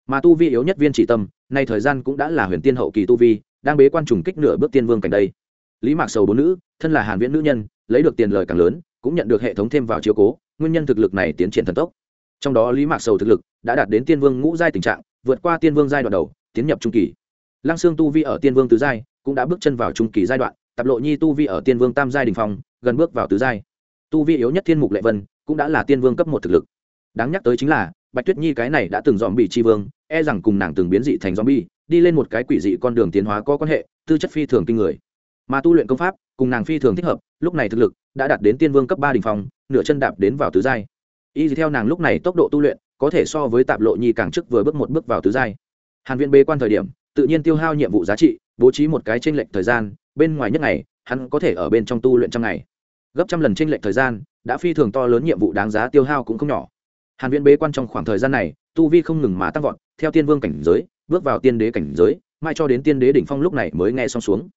mà tu vi yếu nhất viên chỉ tâm, nay thời gian cũng đã là huyền tiên hậu kỳ tu vi, đang bế quan trùng kích nửa bước tiên vương cảnh đây. Lý mạc sầu bốn nữ, thân là hàn viễn nữ nhân, lấy được tiền lời càng lớn, cũng nhận được hệ thống thêm vào chiếu cố, nguyên nhân thực lực này tiến triển thần tốc. Trong đó lý mạc sầu thực lực đã đạt đến tiên vương ngũ giai tình trạng, vượt qua tiên vương giai đoạn đầu, tiến nhập trung kỳ. Lăng xương tu vi ở tiên vương tứ giai, cũng đã bước chân vào trung kỳ giai đoạn tập lộ nhi tu vi ở tiên vương tam giai đình phong, gần bước vào tứ giai. Tu vi yếu nhất thiên mục lệ vân, cũng đã là tiên vương cấp một thực lực. Đáng nhắc tới chính là bạch tuyết nhi cái này đã từng dòm bị tri vương e rằng cùng nàng từng biến dị thành zombie, đi lên một cái quỷ dị con đường tiến hóa có quan hệ, tư chất phi thường kinh người. Mà tu luyện công pháp, cùng nàng phi thường thích hợp, lúc này thực lực đã đạt đến tiên vương cấp ba đình phong, nửa chân đạp đến vào tứ giai. Y theo nàng lúc này tốc độ tu luyện, có thể so với tạp lộ nhi càng trước vừa bước một bước vào tứ giai. Hàn Viên bế quan thời điểm, tự nhiên tiêu hao nhiệm vụ giá trị, bố trí một cái tranh lệch thời gian, bên ngoài nhất ngày, hắn có thể ở bên trong tu luyện trong ngày. Gấp trăm lần tranh lệch thời gian, đã phi thường to lớn nhiệm vụ đáng giá tiêu hao cũng không nhỏ hàn viễn bế quan trong khoảng thời gian này, tu vi không ngừng mà tăng vọt, theo tiên vương cảnh giới, bước vào tiên đế cảnh giới, mai cho đến tiên đế đỉnh phong lúc này mới nghe xong xuống.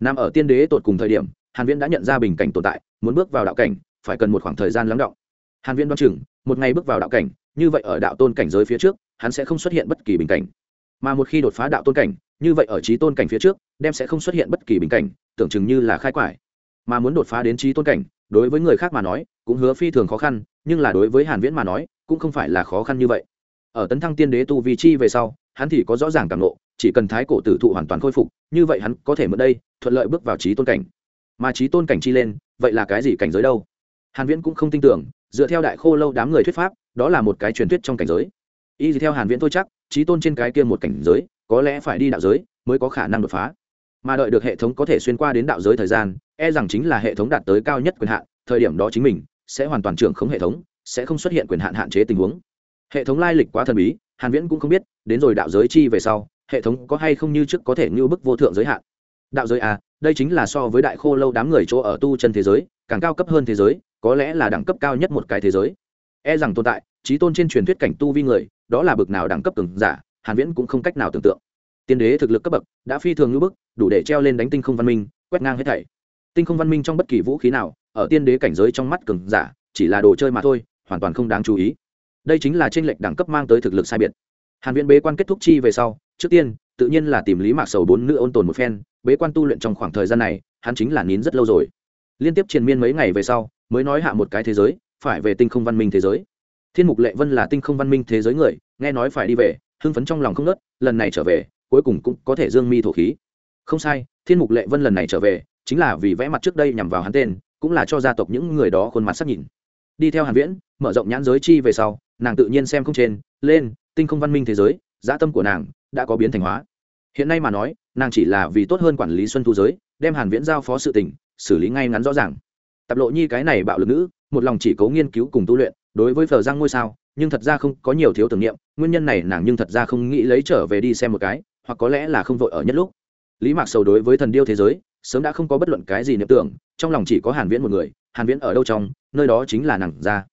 Nằm ở tiên đế tột cùng thời điểm, hàn viễn đã nhận ra bình cảnh tồn tại, muốn bước vào đạo cảnh, phải cần một khoảng thời gian lắng động. Hàn viễn đoán chừng, một ngày bước vào đạo cảnh, như vậy ở đạo tôn cảnh giới phía trước, hắn sẽ không xuất hiện bất kỳ bình cảnh. Mà một khi đột phá đạo tôn cảnh, như vậy ở trí tôn cảnh phía trước, đem sẽ không xuất hiện bất kỳ bình cảnh, tưởng chừng như là khai quải. Mà muốn đột phá đến trí tôn cảnh, đối với người khác mà nói, cũng hứa phi thường khó khăn, nhưng là đối với hàn viễn mà nói cũng không phải là khó khăn như vậy. Ở tấn thăng tiên đế tu vi chi về sau, hắn thì có rõ ràng cảm ngộ, chỉ cần thái cổ tử thụ hoàn toàn khôi phục, như vậy hắn có thể mượn đây, thuận lợi bước vào trí tôn cảnh. Mà trí tôn cảnh chi lên, vậy là cái gì cảnh giới đâu? Hàn viễn cũng không tin tưởng, dựa theo đại khô lâu đám người thuyết pháp, đó là một cái truyền thuyết trong cảnh giới. Y theo hàn viễn thôi chắc, trí tôn trên cái kia một cảnh giới, có lẽ phải đi đạo giới, mới có khả năng đột phá. Mà đợi được hệ thống có thể xuyên qua đến đạo giới thời gian e rằng chính là hệ thống đạt tới cao nhất quyền hạn, thời điểm đó chính mình sẽ hoàn toàn trưởng khống hệ thống sẽ không xuất hiện quyền hạn hạn chế tình huống. Hệ thống lai lịch quá thần bí, hàn viễn cũng không biết, đến rồi đạo giới chi về sau, hệ thống có hay không như trước có thể như bức vô thượng giới hạn. Đạo giới à đây chính là so với đại khô lâu đám người chỗ ở tu chân thế giới, càng cao cấp hơn thế giới, có lẽ là đẳng cấp cao nhất một cái thế giới. E rằng tồn tại, trí tôn trên truyền thuyết cảnh tu vi người, đó là bậc nào đẳng cấp cường giả, hàn viễn cũng không cách nào tưởng tượng. Tiên đế thực lực cấp bậc, đã phi thường như bức, đủ để treo lên đánh tinh không văn minh, quét ngang hết thảy. Tinh không văn minh trong bất kỳ vũ khí nào, ở tiên đế cảnh giới trong mắt cường giả, chỉ là đồ chơi mà thôi hoàn toàn không đáng chú ý. Đây chính là trên lệch đẳng cấp mang tới thực lực sai biệt. Hàn viễn bế quan kết thúc chi về sau, trước tiên, tự nhiên là tìm lý mạc sầu bốn nữ ôn tồn một phen, bế quan tu luyện trong khoảng thời gian này, hắn chính là nín rất lâu rồi. Liên tiếp triền miên mấy ngày về sau, mới nói hạ một cái thế giới, phải về tinh không văn minh thế giới. Thiên mục lệ vân là tinh không văn minh thế giới người, nghe nói phải đi về, hưng phấn trong lòng không nớt lần này trở về, cuối cùng cũng có thể dương mi thổ khí. Không sai, thiên mục lệ vân lần này trở về, chính là vì vẽ mặt trước đây nhằm vào hắn tên, cũng là cho gia tộc những người đó khuôn mặt sắc nhìn đi theo hàn viễn, mở rộng nhãn giới chi về sau, nàng tự nhiên xem không trên, lên, tinh không văn minh thế giới, dã tâm của nàng đã có biến thành hóa. Hiện nay mà nói, nàng chỉ là vì tốt hơn quản lý xuân thu giới, đem hàn viễn giao phó sự tình, xử lý ngay ngắn rõ ràng. Tập lộ nhi cái này bạo lực nữ, một lòng chỉ cố nghiên cứu cùng tu luyện, đối với phở giang ngôi sao, nhưng thật ra không có nhiều thiếu tưởng niệm, nguyên nhân này nàng nhưng thật ra không nghĩ lấy trở về đi xem một cái, hoặc có lẽ là không vội ở nhất lúc lý mạc sầu đối với thần điêu thế giới, sớm đã không có bất luận cái gì niệm tưởng, trong lòng chỉ có hàn viễn một người, hàn viễn ở đâu trong, nơi đó chính là nàng ra.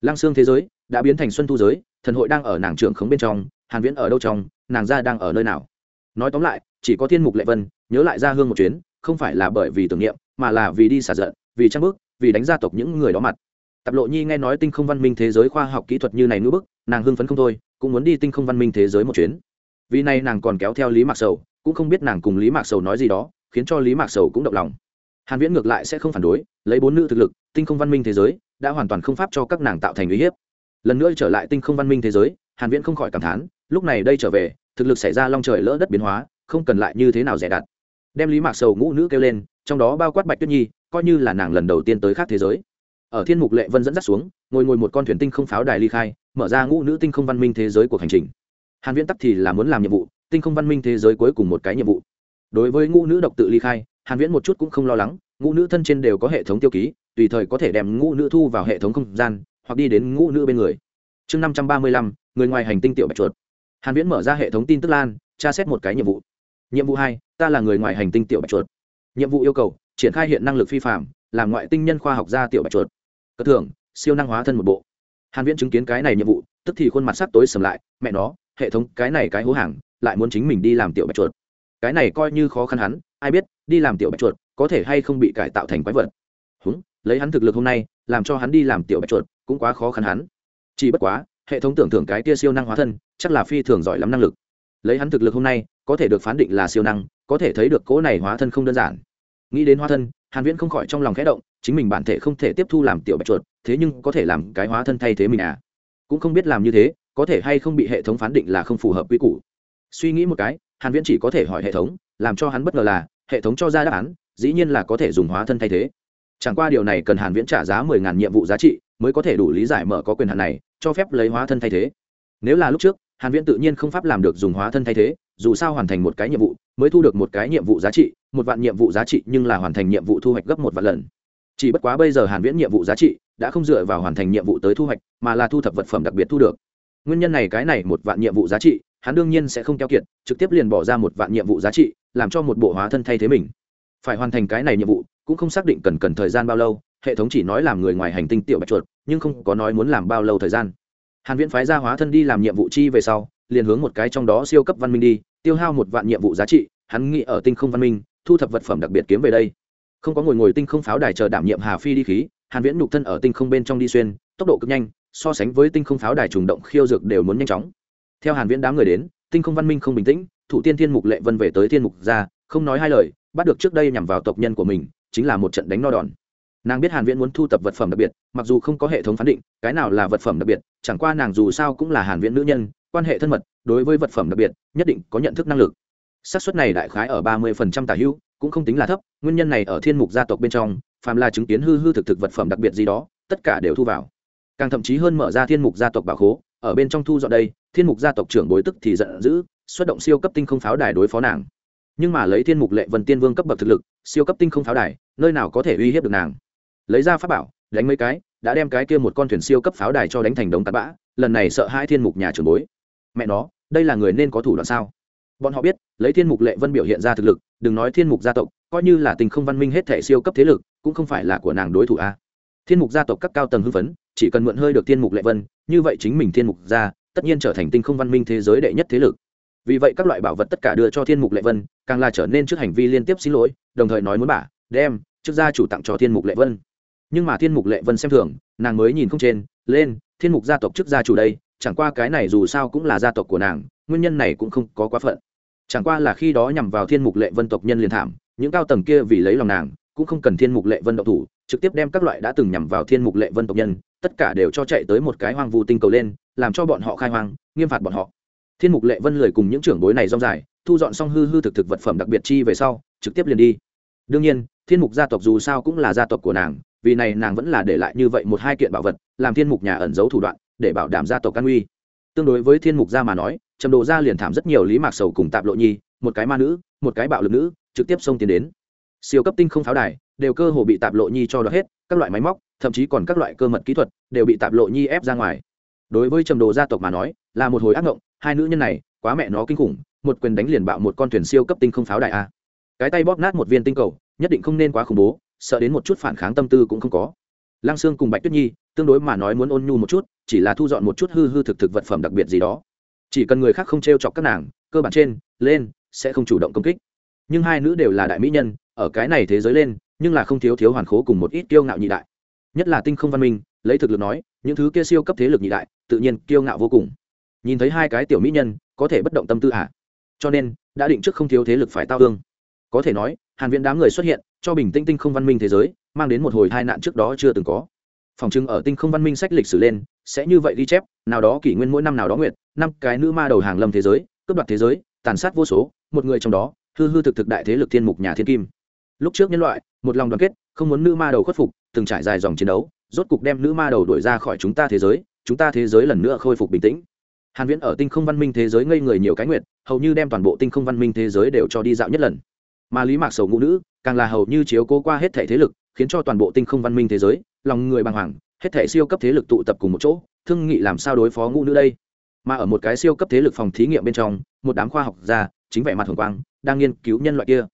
Lăng xương thế giới, đã biến thành xuân thu giới, thần hội đang ở nàng trưởng khống bên trong, hàn viễn ở đâu trong, nàng ra đang ở nơi nào? Nói tóm lại, chỉ có thiên mục lệ vân, nhớ lại ra hương một chuyến, không phải là bởi vì tưởng niệm, mà là vì đi xả giận, vì trang bước vì đánh gia tộc những người đó mặt. Tập lộ nhi nghe nói tinh không văn minh thế giới khoa học kỹ thuật như này ngữ bức, nàng hưng phấn không thôi, cũng muốn đi tinh không văn minh thế giới một chuyến. Vì này nàng còn kéo theo lý mạc sầu cũng không biết nàng cùng lý mạc sầu nói gì đó, khiến cho lý mạc sầu cũng động lòng. Hàn viễn ngược lại sẽ không phản đối, lấy bốn nữ thực lực, tinh không văn minh thế giới, đã hoàn toàn không pháp cho các nàng tạo thành uy hiếp. Lần nữa trở lại tinh không văn minh thế giới, hàn viễn không khỏi cảm thán, lúc này đây trở về, thực lực xảy ra long trời lỡ đất biến hóa, không cần lại như thế nào rẻ đặt đem lý mạc sầu ngũ nữ kêu lên, trong đó bao quát bạch tuyết nhi, coi như là nàng lần đầu tiên tới khác thế giới. Ở thiên mục lệ vân dẫn dắt xuống, ngồi ngồi một con thuyền tinh không pháo đài ly khai, mở ra ngũ nữ tinh không văn minh thế giới của hành trình. Hàn viễn tắc thì là muốn làm nhiệm vụ tinh không văn minh thế giới cuối cùng một cái nhiệm vụ. Đối với ngũ nữ độc tự ly khai hàn viễn một chút cũng không lo lắng ngũ nữ thân trên đều có hệ thống tiêu ký tùy thời có thể đem ngũ nữ thu vào hệ thống không gian hoặc đi đến ngũ nữ bên người. Chương 535, người ngoài hành tinh tiểu bạch chuột. Hàn viễn mở ra hệ thống tin tức lan tra xét một cái nhiệm vụ. Nhiệm vụ hai ta là người ngoài hành tinh tiểu bạch chuột. Nhiệm vụ yêu cầu triển khai hiện năng lực phi phạm làm ngoại tinh nhân khoa học gia tiểu bạch chuột. Cất thưởng siêu năng hóa thân một bộ. Hàn viễn chứng kiến cái này nhiệm vụ tức thì khuôn mặt sắc tối sầm lại mẹ nó hệ thống cái này cái hố hàng lại muốn chính mình đi làm tiểu bạch chuột. Cái này coi như khó khăn hắn, ai biết, đi làm tiểu bạch chuột có thể hay không bị cải tạo thành quái vật. Húng, lấy hắn thực lực hôm nay, làm cho hắn đi làm tiểu bạch chuột cũng quá khó khăn hắn. Chỉ bất quá, hệ thống tưởng thưởng cái kia siêu năng hóa thân, chắc là phi thường giỏi lắm năng lực. Lấy hắn thực lực hôm nay, có thể được phán định là siêu năng, có thể thấy được cỗ này hóa thân không đơn giản. Nghĩ đến hóa thân, hàn viễn không khỏi trong lòng khẽ động, chính mình bản thể không thể tiếp thu làm tiểu bạch chuột, thế nhưng có thể làm cái hóa thân thay thế mình à. Cũng không biết làm như thế, có thể hay không bị hệ thống phán định là không phù hợp quy củ suy nghĩ một cái, hàn viễn chỉ có thể hỏi hệ thống, làm cho hắn bất ngờ là, hệ thống cho ra đáp án, dĩ nhiên là có thể dùng hóa thân thay thế. Chẳng qua điều này cần hàn viễn trả giá 10.000 nhiệm vụ giá trị, mới có thể đủ lý giải mở có quyền hạn này, cho phép lấy hóa thân thay thế. Nếu là lúc trước, hàn viễn tự nhiên không pháp làm được dùng hóa thân thay thế, dù sao hoàn thành một cái nhiệm vụ, mới thu được một cái nhiệm vụ giá trị, một vạn nhiệm vụ giá trị nhưng là hoàn thành nhiệm vụ thu hoạch gấp một vạn lần. Chỉ bất quá bây giờ hàn viễn nhiệm vụ giá trị đã không dựa vào hoàn thành nhiệm vụ tới thu hoạch, mà là thu thập vật phẩm đặc biệt thu được. Nguyên nhân này cái này một vạn nhiệm vụ giá trị hắn đương nhiên sẽ không keo kiệt, trực tiếp liền bỏ ra một vạn nhiệm vụ giá trị, làm cho một bộ hóa thân thay thế mình. Phải hoàn thành cái này nhiệm vụ, cũng không xác định cần cần thời gian bao lâu, hệ thống chỉ nói làm người ngoài hành tinh tiểu bạch chuột, nhưng không có nói muốn làm bao lâu thời gian. Hàn viễn phái ra hóa thân đi làm nhiệm vụ chi về sau, liền hướng một cái trong đó siêu cấp văn minh đi, tiêu hao một vạn nhiệm vụ giá trị, hắn nghĩ ở tinh không văn minh, thu thập vật phẩm đặc biệt kiếm về đây. Không có ngồi ngồi tinh không pháo đài chờ đảm nhiệm hà phi đi khí, hàn viễn nhục thân ở tinh không bên trong đi xuyên, tốc độ cực nhanh, so sánh với tinh không pháo đài trùng động khiêu dược đều muốn nhanh chóng theo hàn viễn đám người đến, tinh không văn minh không bình tĩnh, thủ tiên thiên mục lệ vân về tới thiên mục ra không nói hai lời, bắt được trước đây nhằm vào tộc nhân của mình, chính là một trận đánh no đòn. Nàng biết hàn viễn muốn thu tập vật phẩm đặc biệt, mặc dù không có hệ thống phán định, cái nào là vật phẩm đặc biệt, chẳng qua nàng dù sao cũng là hàn viễn nữ nhân, quan hệ thân mật, đối với vật phẩm đặc biệt, nhất định có nhận thức năng lực. Xác suất này đại khái ở 30% tả hữu, cũng không tính là thấp, nguyên nhân này ở thiên mục gia tộc bên trong, phàm là chứng kiến hư hư thực thực vật phẩm đặc biệt gì đó, tất cả đều thu vào. Càng thậm chí hơn mở ra thiên mục gia tộc bảo khố, ở bên trong thu dọn đây thiên mục gia tộc trưởng bối tức thì giận dữ, xuất động siêu cấp tinh không pháo đài đối phó nàng. Nhưng mà lấy thiên mục lệ vân tiên vương cấp bậc thực lực, siêu cấp tinh không pháo đài, nơi nào có thể uy hiếp được nàng? Lấy ra pháp bảo, đánh mấy cái, đã đem cái kia một con thuyền siêu cấp pháo đài cho đánh thành đống tạt bã, lần này sợ hai thiên mục nhà trưởng bối. Mẹ nó, đây là người nên có thủ đoạn sao? Bọn họ biết, lấy thiên mục lệ vân biểu hiện ra thực lực, đừng nói thiên mục gia tộc, coi như là tình không văn minh hết thể siêu cấp thế lực, cũng không phải là của nàng đối thủ a. Thiên mục gia tộc các cao tầng hưng phấn, chỉ cần mượn hơi được thiên mục lệ vân, như vậy chính mình thiên mục gia tất nhiên trở thành tinh không văn minh thế giới đệ nhất thế lực. Vì vậy các loại bảo vật tất cả đưa cho thiên mục lệ vân, càng là trở nên trước hành vi liên tiếp xin lỗi, đồng thời nói muốn bà đem, trước gia chủ tặng cho thiên mục lệ vân. Nhưng mà thiên mục lệ vân xem thường, nàng mới nhìn không trên, lên, thiên mục gia tộc trước gia chủ đây, chẳng qua cái này dù sao cũng là gia tộc của nàng, nguyên nhân này cũng không có quá phận. Chẳng qua là khi đó nhằm vào thiên mục lệ vân tộc nhân liền thảm, những cao tầng kia vì lấy lòng nàng, cũng không cần thiên mục lệ vân độc thủ, trực tiếp đem các loại đã từng nhằm vào thiên mục lệ vân tộc nhân, tất cả đều cho chạy tới một cái hoang vu tinh cầu lên làm cho bọn họ khai hoang, nghiêm phạt bọn họ. Thiên mục lệ vân lười cùng những trưởng bối này rong dài, thu dọn xong hư hư thực thực vật phẩm đặc biệt chi về sau, trực tiếp liền đi. Đương nhiên, thiên mục gia tộc dù sao cũng là gia tộc của nàng, vì này nàng vẫn là để lại như vậy một hai kiện bảo vật, làm thiên mục nhà ẩn giấu thủ đoạn, để bảo đảm gia tộc an uy tương đối với thiên mục gia mà nói, trầm đồ gia liền thảm rất nhiều lý mạc sầu cùng tạp lộ nhi, một cái ma nữ, một cái bạo lực nữ, trực tiếp xông tiến đến. Siêu cấp tinh không pháo đài, đều cơ hồ bị tạp lộ nhi cho đ hết, các loại máy móc, thậm chí còn các loại cơ mật kỹ thuật, đều bị tạp lộ nhi ép ra ngoài đối với trầm đồ gia tộc mà nói, là một hồi ác ngộng, hai nữ nhân này, quá mẹ nó kinh khủng, một quyền đánh liền bạo một con thuyền siêu cấp tinh không pháo đại a. Cái tay bóp nát một viên tinh cầu, nhất định không nên quá khủng bố, sợ đến một chút phản kháng tâm tư cũng không có. Lăng sương cùng bạch tuyết nhi, tương đối mà nói muốn ôn nhu một chút, chỉ là thu dọn một chút hư hư thực thực vật phẩm đặc biệt gì đó. Chỉ cần người khác không t r e o chọc các nàng, cơ bản trên, lên, sẽ không chủ động công kích. Nhưng hai nữ đều là đại mỹ nhân, ở cái này thế giới lên, nhưng là không thiếu thiếu hoàn khố cùng một ít kiêu ngạo nhị đại. Nhất là tinh không văn minh, lấy thực lực nói những thứ kia siêu cấp thế lực nhị đại, tự nhiên kiêu ngạo vô cùng. Nhìn thấy hai cái tiểu mỹ nhân, có thể bất động tâm tư à? Cho nên, đã định trước không thiếu thế lực phải tao thương có thể nói, hàn viễn đám người xuất hiện, cho bình tinh tinh không văn minh thế giới, mang đến một hồi tai nạn trước đó chưa từng có. Phòng trưng ở tinh không văn minh sách lịch sử lên, sẽ như vậy ghi chép, nào đó kỷ nguyên mỗi năm nào đó nguyện năm cái nữ ma đầu hàng lâm thế giới, cướp đoạt thế giới, tàn sát vô số, một người trong đó, hư hư thực thực đại thế lực thiên mục nhà thiên kim. Lúc trước nhân loại, một lòng đoàn kết, không muốn nữ ma đầu khuất phục, từng trải dài dòng chiến đấu rốt cục đem nữ ma đầu đuổi ra khỏi chúng ta thế giới, chúng ta thế giới lần nữa khôi phục bình tĩnh. Hàn viễn ở tinh không văn minh thế giới ngây người nhiều cái nguyện hầu như đem toàn bộ tinh không văn minh thế giới đều cho đi dạo nhất lần. Mà lý mạc sầu ngũ nữ, càng là hầu như chiếu cố qua hết thể thế lực, khiến cho toàn bộ tinh không văn minh thế giới, lòng người bàng hoàng, hết thể siêu cấp thế lực tụ tập cùng một chỗ, thương nghị làm sao đối phó ngũ nữ đây? Mà ở một cái siêu cấp thế lực phòng thí nghiệm bên trong, một đám khoa học gia, chính vẻ mặt hồng quang, đang nghiên cứu nhân loại kia.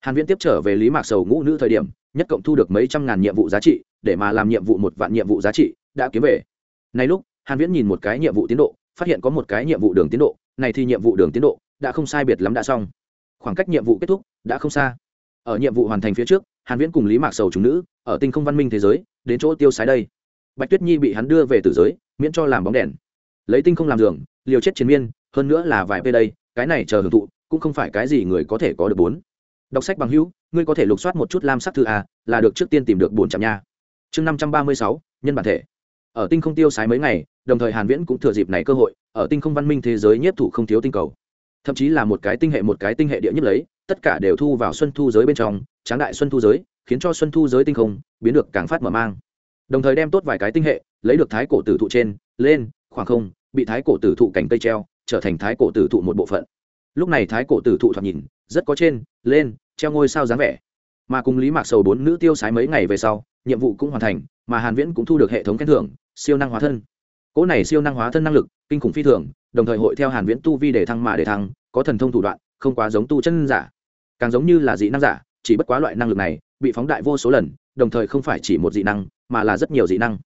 Hàn viễn tiếp trở về lý mạc sầu ngũ nữ thời điểm, nhất cộng thu được mấy trăm ngàn nhiệm vụ giá trị để mà làm nhiệm vụ một vạn nhiệm vụ giá trị đã kiếm về. Này lúc, hàn viễn nhìn một cái nhiệm vụ tiến độ, phát hiện có một cái nhiệm vụ đường tiến độ, này thì nhiệm vụ đường tiến độ đã không sai biệt lắm đã xong. Khoảng cách nhiệm vụ kết thúc đã không xa. Ở nhiệm vụ hoàn thành phía trước, hàn viễn cùng lý mạc sầu chúng nữ ở tinh không văn minh thế giới, đến chỗ tiêu sái đây. Bạch tuyết nhi bị hắn đưa về tử giới, miễn cho làm bóng đèn. Lấy tinh không làm giường, liều chết chiến miên, hơn nữa là vài p đây, cái này chờ hưởng thụ, cũng không phải cái gì người có thể có được bốn. Đọc sách bằng hữu, ngươi có thể lục soát một chút lam sắc thư a, là được trước tiên tìm được bốn trăm nha chương năm trăm ba mươi sáu, nhân bản thể. Ở tinh không tiêu sái mấy ngày, đồng thời hàn viễn cũng thừa dịp này cơ hội, ở tinh không văn minh thế giới nhiếp thủ không thiếu tinh cầu. Thậm chí là một cái tinh hệ một cái tinh hệ địa nhất lấy, tất cả đều thu vào xuân thu giới bên trong, tráng đại xuân thu giới, khiến cho xuân thu giới tinh không biến được càng phát mở mang. Đồng thời đem tốt vài cái tinh hệ, lấy được thái cổ tử thụ trên, lên, khoảng không, bị thái cổ tử thụ cành cây treo, trở thành thái cổ tử thụ một bộ phận. Lúc này thái cổ tử thụ thoạt nhìn, rất có trên, lên, treo ngôi sao dáng vẻ. Mà cùng lý mạc sầu bốn nữ tiêu sái mấy ngày về sau nhiệm vụ cũng hoàn thành, mà hàn viễn cũng thu được hệ thống khen thưởng, siêu năng hóa thân. Cỗ này siêu năng hóa thân năng lực, kinh khủng phi thường, đồng thời hội theo hàn viễn tu vi để thăng mà để thăng, có thần thông thủ đoạn, không quá giống tu chân giả. Càng giống như là dị năng giả, chỉ bất quá loại năng lực này, bị phóng đại vô số lần, đồng thời không phải chỉ một dị năng, mà là rất nhiều dị năng.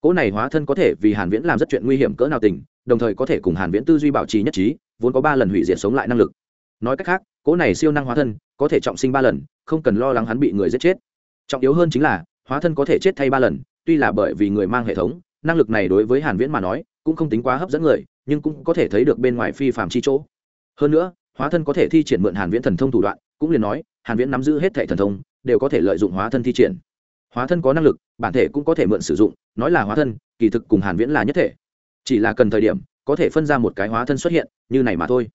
Cỗ này hóa thân có thể vì hàn viễn làm rất chuyện nguy hiểm cỡ nào tình, đồng thời có thể cùng hàn viễn tư duy bảo trì nhất trí, vốn có ba lần hủy diệt sống lại năng lực. Nói cách khác, cỗ này siêu năng hóa thân, có thể trọng sinh ba lần, không cần lo lắng hắn bị người giết chết. Trọng yếu hơn chính là hóa thân có thể chết thay ba lần, tuy là bởi vì người mang hệ thống, năng lực này đối với hàn viễn mà nói, cũng không tính quá hấp dẫn người, nhưng cũng có thể thấy được bên ngoài phi phàm chi chỗ. Hơn nữa, hóa thân có thể thi triển mượn hàn viễn thần thông thủ đoạn, cũng liền nói, hàn viễn nắm giữ hết thể thần thông, đều có thể lợi dụng hóa thân thi triển. Hóa thân có năng lực, bản thể cũng có thể mượn sử dụng, nói là hóa thân, kỳ thực cùng hàn viễn là nhất thể. Chỉ là cần thời điểm, có thể phân ra một cái hóa thân xuất hiện, như này mà thôi.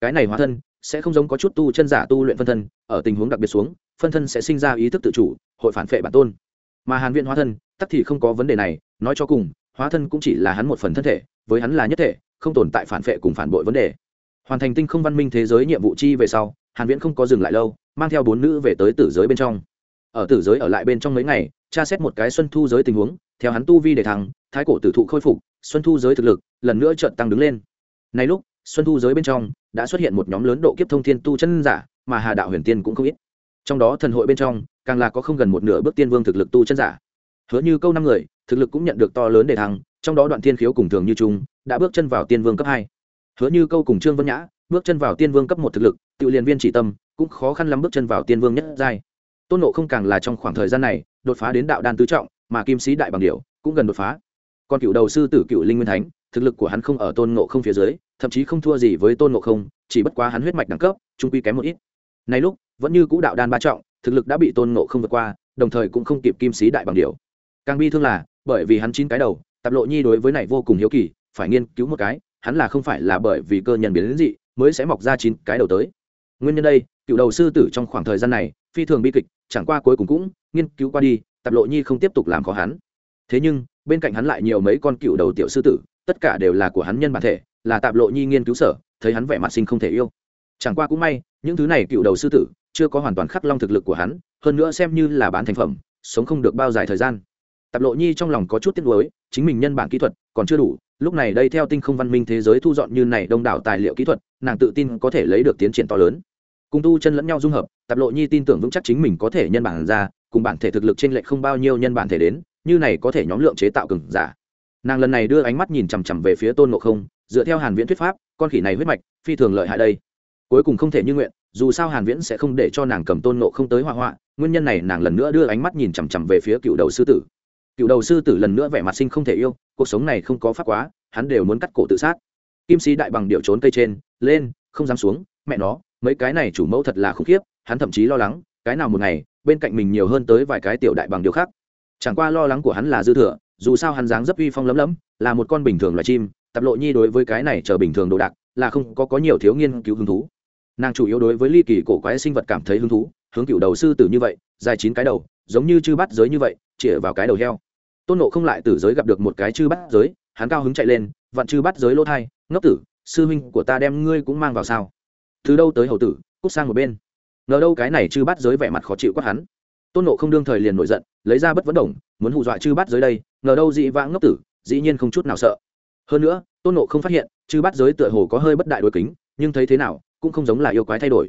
Cái này hóa thân, sẽ không giống có chút tu chân giả tu luyện phân thân, ở tình huống đặc biệt xuống, phân thân sẽ sinh ra ý thức tự chủ, hội phản phệ bản tôn mà hàn viễn hóa thân, tắc thì không có vấn đề này, nói cho cùng, hóa thân cũng chỉ là hắn một phần thân thể, với hắn là nhất thể, không tồn tại phản phệ cùng phản bội vấn đề. Hoàn thành tinh không văn minh thế giới nhiệm vụ chi về sau, hàn viễn không có dừng lại lâu, mang theo bốn nữ về tới tử giới bên trong. Ở tử giới ở lại bên trong mấy ngày, tra xét một cái xuân thu giới tình huống, theo hắn tu vi để thắng thái cổ tử thụ khôi phục, xuân thu giới thực lực, lần nữa chợt tăng đứng lên. Nay lúc, xuân thu giới bên trong, đã xuất hiện một nhóm lớn độ kiếp thông thiên tu chân giả, mà hà đạo huyền tiên cũng không ít. Trong đó thần hội bên trong càng là có không gần một nửa bước tiên vương thực lực tu chân giả. Hứa như câu năm người, thực lực cũng nhận được to lớn để thăng, trong đó đoạn thiên khiếu cùng thường như trung đã bước chân vào tiên vương cấp hai. Hứa như câu cùng trương vân nhã bước chân vào tiên vương cấp một thực lực, tự liền viên chỉ tâm, cũng khó khăn lắm bước chân vào tiên vương nhất giai. Tôn nộ không càng là trong khoảng thời gian này, đột phá đến đạo đan tứ trọng, mà kim sĩ đại bằng điệu cũng gần đột phá. Còn cựu đầu sư tử cựu linh nguyên thánh, thực lực của hắn không ở tôn nộ không phía dưới, thậm chí không thua gì với tôn nộ không, chỉ bất quá hắn huyết mạch đẳng cấp, trung quy kém một ít. Nay lúc, vẫn như cũ đạo đan ba trọng thực lực đã bị tôn ngộ không vượt qua, đồng thời cũng không kịp kim sĩ đại bằng điệu càng bi thương là, bởi vì hắn chín cái đầu, tạp lộ nhi đối với này vô cùng hiếu kỳ, phải nghiên cứu một cái, hắn là không phải là bởi vì cơ nhân biến đến dị, mới sẽ mọc ra chín cái đầu tới. Nguyên nhân đây, cựu đầu sư tử trong khoảng thời gian này, phi thường bi kịch, chẳng qua cuối cùng cũng nghiên cứu qua đi, tạp lộ nhi không tiếp tục làm khó hắn. Thế nhưng, bên cạnh hắn lại nhiều mấy con cựu đầu tiểu sư tử, tất cả đều là của hắn nhân bản thể, là tạp lộ nhi nghiên cứu sở, thấy hắn vẻ mặt sinh không thể yêu. Chẳng qua cũng may, những thứ này cựu đầu sư tử chưa có hoàn toàn khắc long thực lực của hắn, hơn nữa xem như là bán thành phẩm, sống không được bao dài thời gian. Tạp lộ nhi trong lòng có chút tiếc nuối, chính mình nhân bản kỹ thuật còn chưa đủ, lúc này đây theo tinh không văn minh thế giới thu dọn như này đông đảo tài liệu kỹ thuật, nàng tự tin có thể lấy được tiến triển to lớn. Cùng tu chân lẫn nhau dung hợp, tạp lộ nhi tin tưởng vững chắc chính mình có thể nhân bản ra, cùng bản thể thực lực trên lệch không bao nhiêu nhân bản thể đến, như này có thể nhóm lượng chế tạo cừng giả. Nàng lần này đưa ánh mắt nhìn chằm chằm về phía tôn ngộ không, dựa theo hàn viễn thuyết pháp, con khỉ này huyết mạch, phi thường lợi hại đây. Cuối cùng không thể như nguyện dù sao hàn viễn sẽ không để cho nàng cầm tôn ngộ không tới hoa hoa. nguyên nhân này nàng lần nữa đưa ánh mắt nhìn chằm chằm về phía cựu đầu sư tử. Cựu đầu sư tử lần nữa vẻ mặt sinh không thể yêu, cuộc sống này không có pháp quá, hắn đều muốn cắt cổ tự sát. Kim sĩ đại bằng điệu trốn cây trên, lên, không dám xuống, mẹ nó, mấy cái này chủ mẫu thật là khủng khiếp, hắn thậm chí lo lắng, cái nào một ngày, bên cạnh mình nhiều hơn tới vài cái tiểu đại bằng điều khác. Chẳng qua lo lắng của hắn là dư thừa, dù sao hắn dáng dấp uy phong lấm lấm, là một con bình thường loài chim, tập lộ nhi đối với cái này chờ bình thường đồ đạc, là không có có nhiều thiếu nghiên cứu hứng thú nàng chủ yếu đối với ly kỳ cổ quái sinh vật cảm thấy hứng thú, hướng cựu đầu sư tử như vậy, dài chín cái đầu, giống như chư bắt giới như vậy, chĩa vào cái đầu heo. Tôn nộ không lại tử giới gặp được một cái chư bắt giới, hắn cao hứng chạy lên vặn chư bắt giới lỗ thai, ngốc tử, sư huynh của ta đem ngươi cũng mang vào sao? Từ đâu tới hầu tử, cút sang một bên. Ngờ đâu cái này chư bắt giới vẻ mặt khó chịu quát hắn. Tôn nộ không đương thời liền nổi giận, lấy ra bất vấn đồng, muốn hù dọa chư bắt giới đây, ngờ đâu dị vãng ngốc tử, dĩ nhiên không chút nào sợ. Hơn nữa, tôn nộ không phát hiện, chư bắt giới tựa hồ có hơi bất đại đôi kính, nhưng thấy thế nào cũng không giống là yêu quái thay đổi.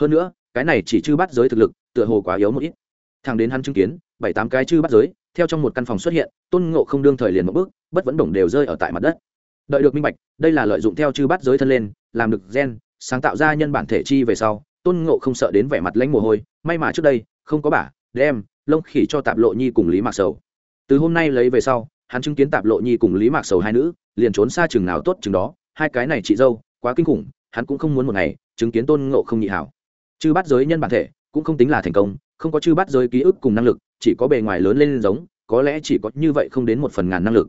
Hơn nữa, cái này chỉ chư bắt giới thực lực, tựa hồ quá yếu một ít. Thằng đến hắn chứng kiến, bảy tám cái chư bắt giới, theo trong một căn phòng xuất hiện, tôn ngộ không đương thời liền một bước, bất vẫn đồng đều rơi ở tại mặt đất. Đợi được minh bạch, đây là lợi dụng theo chư bắt giới thân lên, làm được gen, sáng tạo ra nhân bản thể chi về sau, tôn ngộ không sợ đến vẻ mặt lãnh mồ hôi, may mà trước đây, không có bả, đem, lông khỉ cho tạp lộ nhi cùng lý mạc sầu. Từ hôm nay lấy về sau, hắn chứng kiến tạp lộ nhi cùng lý mạc sầu hai nữ, liền trốn xa chừng nào tốt chừng đó, hai cái này chị dâu, quá kinh khủng hắn cũng không muốn một ngày chứng kiến tôn ngộ không nhị hảo. Chư bắt giới nhân bản thể cũng không tính là thành công, không có chư bắt giới ký ức cùng năng lực, chỉ có bề ngoài lớn lên giống, có lẽ chỉ có như vậy không đến một phần ngàn năng lực.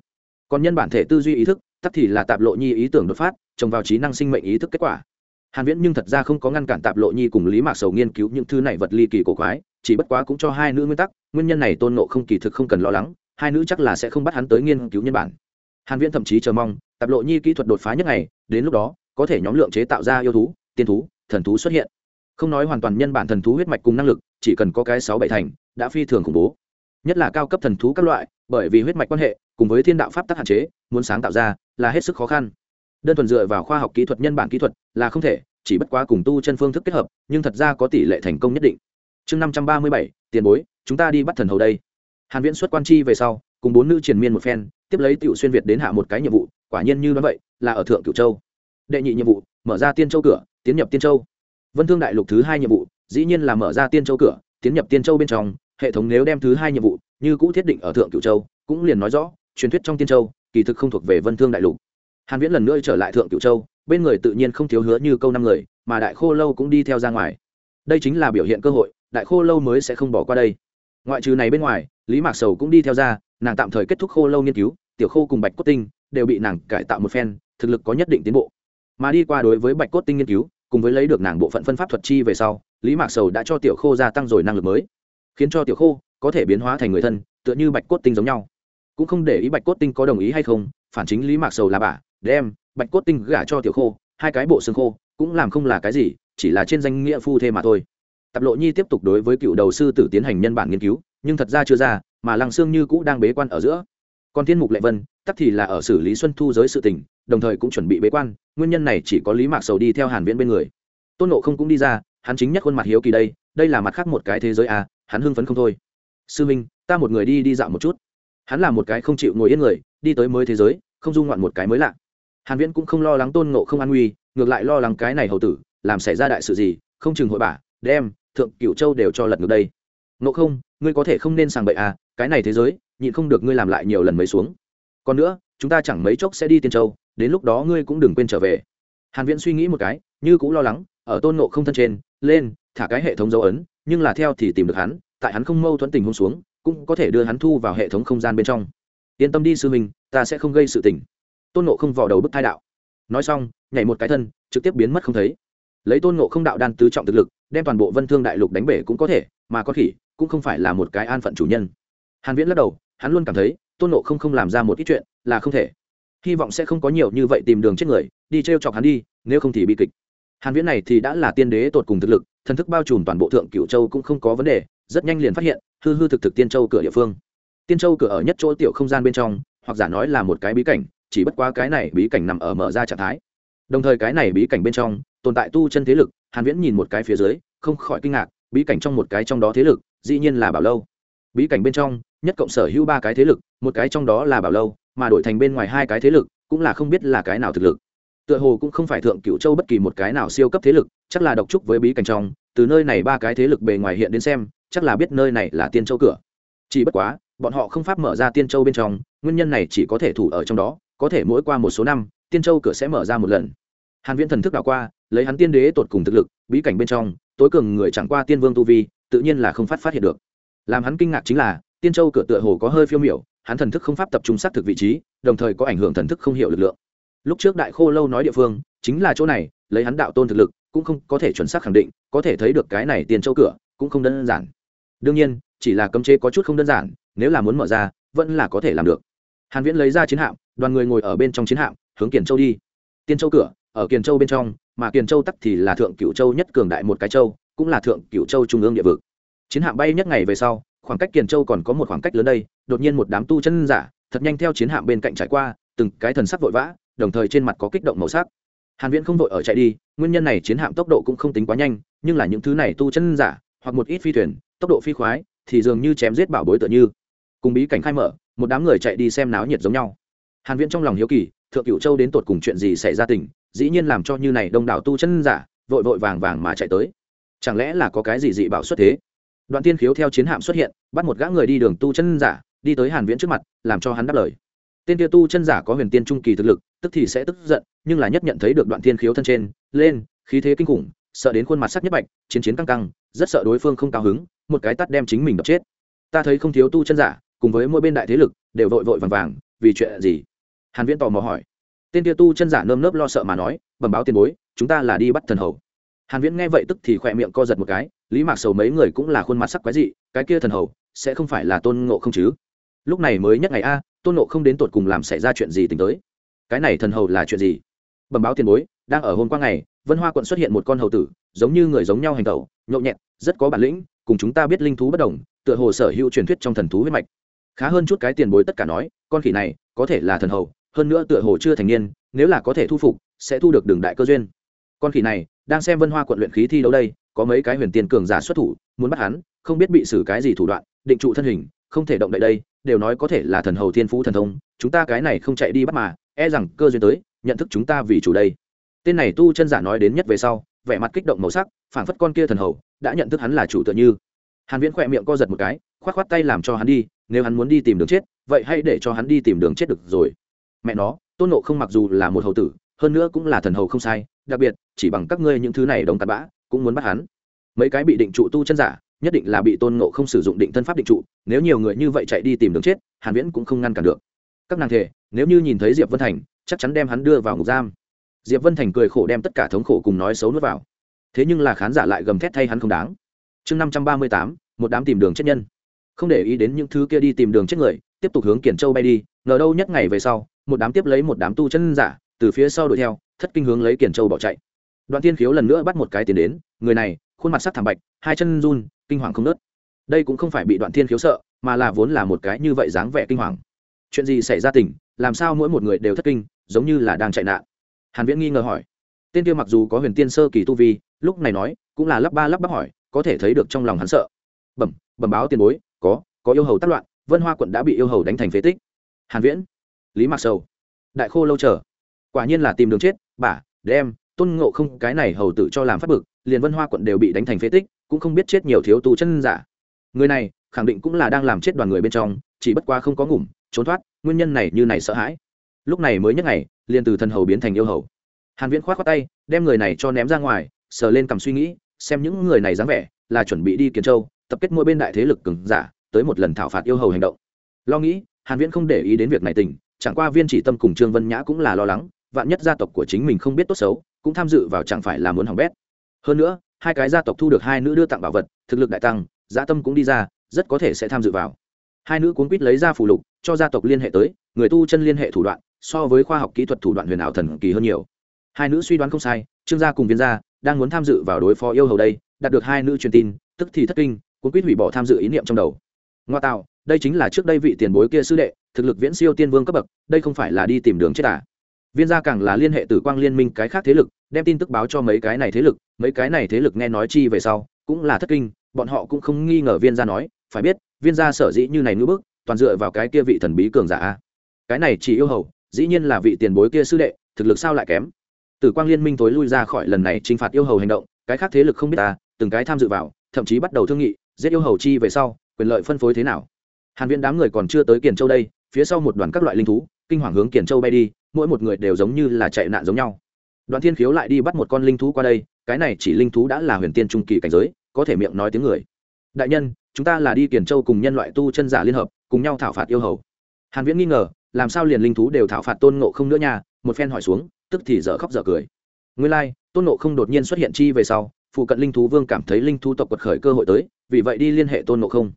Còn nhân bản thể tư duy ý thức, tắc thì là tạp lộ nhi ý tưởng đột phát, trồng vào trí năng sinh mệnh ý thức kết quả. Hàn viễn nhưng thật ra không có ngăn cản tạp lộ nhi cùng lý mạc sầu nghiên cứu những thứ này vật ly kỳ cổ quái, chỉ bất quá cũng cho hai nữ nguyên tắc, nguyên nhân này tôn ngộ không kỳ thực không cần lo lắng, hai nữ chắc là sẽ không bắt hắn tới nghiên cứu nhân bản. Hàn viễn thậm chí chờ mong, tạp lộ nhi kỹ thuật đột phá nhất ngày, đến lúc đó có thể nhóm lượng chế tạo ra yêu thú, tiên thú, thần thú xuất hiện. Không nói hoàn toàn nhân bản thần thú huyết mạch cùng năng lực, chỉ cần có cái sáu bảy thành, đã phi thường khủng bố. Nhất là cao cấp thần thú các loại, bởi vì huyết mạch quan hệ, cùng với thiên đạo pháp tắc hạn chế, muốn sáng tạo ra là hết sức khó khăn. Đơn thuần dựa vào khoa học kỹ thuật nhân bản kỹ thuật là không thể, chỉ bất quá cùng tu chân phương thức kết hợp, nhưng thật ra có tỷ lệ thành công nhất định. Chương năm trăm ba mươi bảy, tiền bối, chúng ta đi bắt thần hầu đây. Hàn viễn xuất quan chi về sau, cùng bốn nữ triền miên một phen, tiếp lấy tiểu xuyên việt đến hạ một cái nhiệm vụ, quả nhiên như đoán vậy, là ở thượng cửu châu đệ nhị nhiệm vụ, mở ra tiên châu cửa, tiến nhập tiên châu. Vân thương đại lục thứ hai nhiệm vụ, dĩ nhiên là mở ra tiên châu cửa, tiến nhập tiên châu bên trong. Hệ thống nếu đem thứ hai nhiệm vụ, như cũ thiết định ở thượng cửu châu, cũng liền nói rõ, truyền thuyết trong tiên châu, kỳ thực không thuộc về vân thương đại lục. Hàn viễn lần nữa trở lại thượng cửu châu, bên người tự nhiên không thiếu hứa như câu năm người, mà đại khô lâu cũng đi theo ra ngoài. Đây chính là biểu hiện cơ hội, đại khô lâu mới sẽ không bỏ qua đây. Ngoại trừ này bên ngoài, lý mạc sầu cũng đi theo ra, nàng tạm thời kết thúc khô lâu nghiên cứu, tiểu khô cùng bạch cốt tinh đều bị nàng cải tạo một phen, thực lực có nhất định tiến bộ mà đi qua đối với bạch cốt tinh nghiên cứu, cùng với lấy được nàng bộ phận phân pháp thuật chi về sau, lý mạc sầu đã cho tiểu khô gia tăng rồi năng lực mới, khiến cho tiểu khô có thể biến hóa thành người thân, tựa như bạch cốt tinh giống nhau. Cũng không để ý bạch cốt tinh có đồng ý hay không, phản chính lý mạc sầu là bà, đem bạch cốt tinh gả cho tiểu khô, hai cái bộ xương khô, cũng làm không là cái gì, chỉ là trên danh nghĩa phu thê mà thôi. Tạp lộ nhi tiếp tục đối với cựu đầu sư tử tiến hành nhân bản nghiên cứu, nhưng thật ra chưa ra, mà lăng xương như cũ đang bế quan ở giữa. Còn thiên mục lệ vân tắc thì là ở xử lý xuân thu giới sự tình, đồng thời cũng chuẩn bị bế quan, nguyên nhân này chỉ có lý mạc sầu đi theo hàn viễn bên người. Tôn nộ không cũng đi ra, hắn chính nhất khuôn mặt hiếu kỳ đây đây là mặt khác một cái thế giới à hắn hưng phấn không thôi. Sư minh, ta một người đi đi dạo một chút. Hắn là một cái không chịu ngồi yên người, đi tới mới thế giới, không dung ngoạn một cái mới lạ. Hàn viễn cũng không lo lắng tôn nộ không an nguy, ngược lại lo lắng cái này hầu tử, làm xảy ra đại sự gì, không chừng hội bả đem, thượng cửu châu đều cho lật ngược đây. Nộ không, ngươi có thể không nên sàng bậy à cái này thế giới, nhịn không được ngươi làm lại nhiều lần mới xuống còn nữa, chúng ta chẳng mấy chốc sẽ đi tiên châu, đến lúc đó ngươi cũng đừng quên trở về. Hàn viễn suy nghĩ một cái, như cũng lo lắng, ở tôn ngộ không thân trên, lên, thả cái hệ thống dấu ấn, nhưng là theo thì tìm được hắn, tại hắn không mâu thuẫn tình hung xuống, cũng có thể đưa hắn thu vào hệ thống không gian bên trong. Yên tâm đi sư mình ta sẽ không gây sự tình. Tôn ngộ không vò đầu bức thai đạo. Nói xong, nhảy một cái thân, trực tiếp biến mất không thấy. Lấy tôn ngộ không đạo đan tứ trọng thực lực, đem toàn bộ vân thương đại lục đánh bể cũng có thể, mà có khỉ cũng không phải là một cái an phận chủ nhân. Hàn viễn lắc đầu, hắn luôn cảm thấy tôn nộ không không làm ra một ít chuyện là không thể. Hy vọng sẽ không có nhiều như vậy tìm đường chết người, đi t chọc hắn đi, nếu không thì bị kịch. Hàn viễn này thì đã là tiên đế tột cùng thực lực, thần thức bao trùm toàn bộ thượng cửu châu cũng không có vấn đề, rất nhanh liền phát hiện, hư hư thực thực tiên châu cửa địa phương. Tiên châu cửa ở nhất chỗ tiểu không gian bên trong, hoặc giả nói là một cái bí cảnh, chỉ bất quá cái này bí cảnh nằm ở mở ra trạng thái. Đồng thời cái này bí cảnh bên trong, tồn tại tu chân thế lực, hàn viễn nhìn một cái phía dưới, không khỏi kinh ngạc, bí cảnh trong một cái trong đó thế lực, dĩ nhiên là bảo lâu bí cảnh bên trong, nhất cộng sở hữu ba cái thế lực, một cái trong đó là bảo lâu, mà đổi thành bên ngoài hai cái thế lực, cũng là không biết là cái nào thực lực. Tựa hồ cũng không phải thượng cựu châu bất kỳ một cái nào siêu cấp thế lực, chắc là độc trúc với bí cảnh trong, từ nơi này ba cái thế lực bề ngoài hiện đến xem, chắc là biết nơi này là tiên châu cửa. Chỉ bất quá, bọn họ không pháp mở ra tiên châu bên trong, nguyên nhân này chỉ có thể thủ ở trong đó, có thể mỗi qua một số năm, tiên châu cửa sẽ mở ra một lần. Hàn viễn thần thức đảo qua, lấy hắn tiên đế tột cùng thực lực, bí cảnh bên trong, tối cường người chẳng qua tiên vương tu vi, tự nhiên là không phát phát hiện được làm hắn kinh ngạc chính là, tiên châu cửa tựa hồ có hơi phiêu miểu, hắn thần thức không pháp tập trung xác thực vị trí, đồng thời có ảnh hưởng thần thức không hiểu lực lượng. Lúc trước đại khô lâu nói địa phương, chính là chỗ này, lấy hắn đạo tôn thực lực, cũng không có thể chuẩn xác khẳng định, có thể thấy được cái này tiền châu cửa, cũng không đơn giản. Đương nhiên, chỉ là cấm chế có chút không đơn giản, nếu là muốn mở ra, vẫn là có thể làm được. Hàn viễn lấy ra chiến hạm, đoàn người ngồi ở bên trong chiến hạm, hướng kiền châu đi. Tiên châu cửa, ở kiền châu bên trong, mà kiền châu tắc thì là thượng cửu châu nhất cường đại một cái châu, cũng là thượng cửu châu trung ương địa vực chiến hạm bay nhất ngày về sau, khoảng cách kiền châu còn có một khoảng cách lớn đây, đột nhiên một đám tu chân giả, thật nhanh theo chiến hạm bên cạnh trải qua, từng cái thần sắc vội vã, đồng thời trên mặt có kích động màu sắc. Hàn viễn không vội ở chạy đi, nguyên nhân này chiến hạm tốc độ cũng không tính quá nhanh, nhưng là những thứ này tu chân giả, hoặc một ít phi thuyền, tốc độ phi khoái, thì dường như chém giết bảo bối tựa như. Cùng bí cảnh khai mở, một đám người chạy đi xem náo nhiệt giống nhau. Hàn viễn trong lòng hiếu kỳ, thượng cửu châu đến tột cùng chuyện gì xảy ra tình, dĩ nhiên làm cho như này đông đảo tu chân giả, vội vội vàng vàng mà chạy tới. Chẳng lẽ là có cái gì dị bảo xuất thế? Đoạn tiên khiếu theo chiến hạm xuất hiện, bắt một gã người đi đường tu chân giả, đi tới hàn viễn trước mặt, làm cho hắn đáp lời. Tên kia tu chân giả có huyền tiên trung kỳ thực lực, tức thì sẽ tức giận, nhưng là nhất nhận thấy được đoạn thiên khiếu thân trên, lên, khí thế kinh khủng, sợ đến khuôn mặt sắc nhất bạch, chiến chiến căng căng, rất sợ đối phương không cao hứng, một cái tắt đem chính mình đập chết. Ta thấy không thiếu tu chân giả, cùng với mỗi bên đại thế lực, đều vội vội vàng vàng, vì chuyện gì? Hàn viễn tò mò hỏi. Tên kia tu chân giả nơm nớp lo sợ mà nói, bẩm báo tiền bối, chúng ta là đi bắt thần hầu hàn viễn nghe vậy tức thì khỏe miệng co giật một cái, lý mạc sầu mấy người cũng là khuôn mặt sắc quái dị, cái kia thần hầu, sẽ không phải là tôn ngộ không chứ? Lúc này mới nhất ngày a, tôn ngộ không đến tột cùng làm xảy ra chuyện gì tính tới? Cái này thần hầu là chuyện gì? Bẩm báo tiền bối, đang ở hôm qua ngày, vân hoa quận xuất hiện một con hầu tử, giống như người giống nhau hành tẩu, nhộn nhẹt rất có bản lĩnh, cùng chúng ta biết linh thú bất đồng, tựa hồ sở hữu truyền thuyết trong thần thú huyết mạch. Khá hơn chút cái tiền bối tất cả nói, con khỉ này, có thể là thần hầu, hơn nữa tựa hồ chưa thành niên, nếu là có thể thu phục, sẽ thu được đường đại cơ duyên. Con khỉ này đang xem vân hoa quận luyện khí thi đấu đây, có mấy cái huyền tiền cường giả xuất thủ, muốn bắt hắn, không biết bị xử cái gì thủ đoạn, định trụ thân hình, không thể động đậy đây, đều nói có thể là thần hầu thiên phú thần thông, chúng ta cái này không chạy đi bắt mà e rằng cơ duyên tới, nhận thức chúng ta vì chủ đây. Tên này tu chân giả nói đến nhất về sau, vẻ mặt kích động màu sắc, phảng phất con kia thần hầu, đã nhận thức hắn là chủ tựa như. Hàn viễn khỏe miệng co giật một cái, khoát khoát tay làm cho hắn đi, nếu hắn muốn đi tìm đường chết, vậy hãy để cho hắn đi tìm đường chết được rồi. Mẹ nó, tôn nộ không mặc dù là một hầu tử, hơn nữa cũng là thần hầu không sai đặc biệt chỉ bằng các ngươi những thứ này đồng tạt bã cũng muốn bắt hắn. Mấy cái bị định trụ tu chân giả nhất định là bị tôn ngộ không sử dụng định thân pháp định trụ nếu nhiều người như vậy chạy đi tìm đường chết hàn viễn cũng không ngăn cản được. Các nàng thể nếu như nhìn thấy diệp vân thành chắc chắn đem hắn đưa vào ngục giam. Diệp vân thành cười khổ đem tất cả thống khổ cùng nói xấu nuốt vào. Thế nhưng là khán giả lại gầm thét thay hắn không đáng. Chương 538, một đám tìm đường chết nhân. Không để ý đến những thứ kia đi tìm đường chết người tiếp tục hướng kiển châu bay đi ngờ đâu nhất ngày về sau một đám tiếp lấy một đám tu chân giả từ phía sau đuổi theo thất kinh hướng lấy kiển châu bỏ chạy. Đoạn tiên khiếu lần nữa bắt một cái tiền đến, người này, khuôn mặt sắc thảm bạch, hai chân run, kinh hoàng không nớt đây cũng không phải bị đoạn thiên khiếu sợ, mà là vốn là một cái như vậy dáng vẻ kinh hoàng. Chuyện gì xảy ra tỉnh làm sao mỗi một người đều thất kinh, giống như là đang chạy nạn? Hàn viễn nghi ngờ hỏi. Tên kia mặc dù có huyền tiên sơ kỳ tu vi, lúc này nói, cũng là lắp ba lắp bắp hỏi, có thể thấy được trong lòng hắn sợ. Bẩm bẩm báo tiền bối, có có yêu hầu tác loạn, vân hoa quận đã bị yêu hầu đánh thành phế tích. Hàn viễn, lý mặc sầu, đại khô lâu chờ. Quả nhiên là tìm đường chết bả đem, tôn ngộ không, cái này hầu tự cho làm phát bực, liền vân hoa quận đều bị đánh thành phế tích, cũng không biết chết nhiều thiếu tu chân giả. Người này, khẳng định cũng là đang làm chết đoàn người bên trong, chỉ bất qua không có ngủm, trốn thoát, nguyên nhân này như này sợ hãi. Lúc này mới nhất ngày, liền từ thần hầu biến thành yêu hầu. Hàn viễn khoát khoát tay, đem người này cho ném ra ngoài, sờ lên cầm suy nghĩ, xem những người này dáng vẻ, là chuẩn bị đi kiến châu, tập kết mỗi bên đại thế lực cường giả, tới một lần thảo phạt yêu hầu hành động. Lo nghĩ, hàn viễn không để ý đến việc này tình chẳng qua viên chỉ tâm cùng trương vân nhã cũng là lo lắng vạn nhất gia tộc của chính mình không biết tốt xấu, cũng tham dự vào chẳng phải là muốn hỏng bét. Hơn nữa, hai cái gia tộc thu được hai nữ đưa tặng bảo vật, thực lực đại tăng gia tâm cũng đi ra, rất có thể sẽ tham dự vào. Hai nữ cuốn quýt lấy ra phù lục, cho gia tộc liên hệ tới, người tu chân liên hệ thủ đoạn, so với khoa học kỹ thuật thủ đoạn huyền ảo thần kỳ hơn nhiều. Hai nữ suy đoán không sai, trương gia cùng viên gia đang muốn tham dự vào đối phó yêu hầu đây, đạt được hai nữ truyền tin, tức thì thất kinh, cuốn quýt hủy bỏ tham dự ý niệm trong đầu. Ngoa tạo, đây chính là trước đây vị tiền bối kia sư đệ, thực lực viễn siêu tiên vương cấp bậc, đây không phải là đi tìm đường chết à viên gia càng là liên hệ tử quang liên minh cái khác thế lực, đem tin tức báo cho mấy cái này thế lực, mấy cái này thế lực nghe nói chi về sau, cũng là thất kinh, bọn họ cũng không nghi ngờ viên gia nói, phải biết, viên gia sở dĩ như này ngữ bức, toàn dựa vào cái kia vị thần bí cường giả cái này chỉ yêu hầu, dĩ nhiên là vị tiền bối kia sư đệ, thực lực sao lại kém? Tử quang liên minh tối lui ra khỏi lần này t r i n h phạt yêu hầu hành động, cái khác thế lực không biết ta, từng cái tham dự vào, thậm chí bắt đầu thương nghị, giết yêu hầu chi về sau, quyền lợi phân phối thế nào. Hàn viễn đám người còn chưa tới kiền châu đây, phía sau một đoàn các loại linh thú, kinh hoàng hướng kiền châu bay đi mỗi một người đều giống như là chạy nạn giống nhau. Đoàn thiên khiếu lại đi bắt một con linh thú qua đây cái này chỉ linh thú đã là huyền tiên trung kỳ cảnh giới có thể miệng nói tiếng người. Đại nhân chúng ta là đi kiển châu cùng nhân loại tu chân giả liên hợp cùng nhau thảo phạt yêu hầu. Hàn viễn nghi ngờ làm sao liền linh thú đều thảo phạt tôn ngộ không nữa nha? Một phen hỏi xuống tức thì dở khóc dở cười. Nguyên lai like, tôn ngộ không đột nhiên xuất hiện chi về sau phụ cận linh thú vương cảm thấy linh thú tộc quật khởi cơ hội tới vì vậy đi liên hệ tôn ngộ không.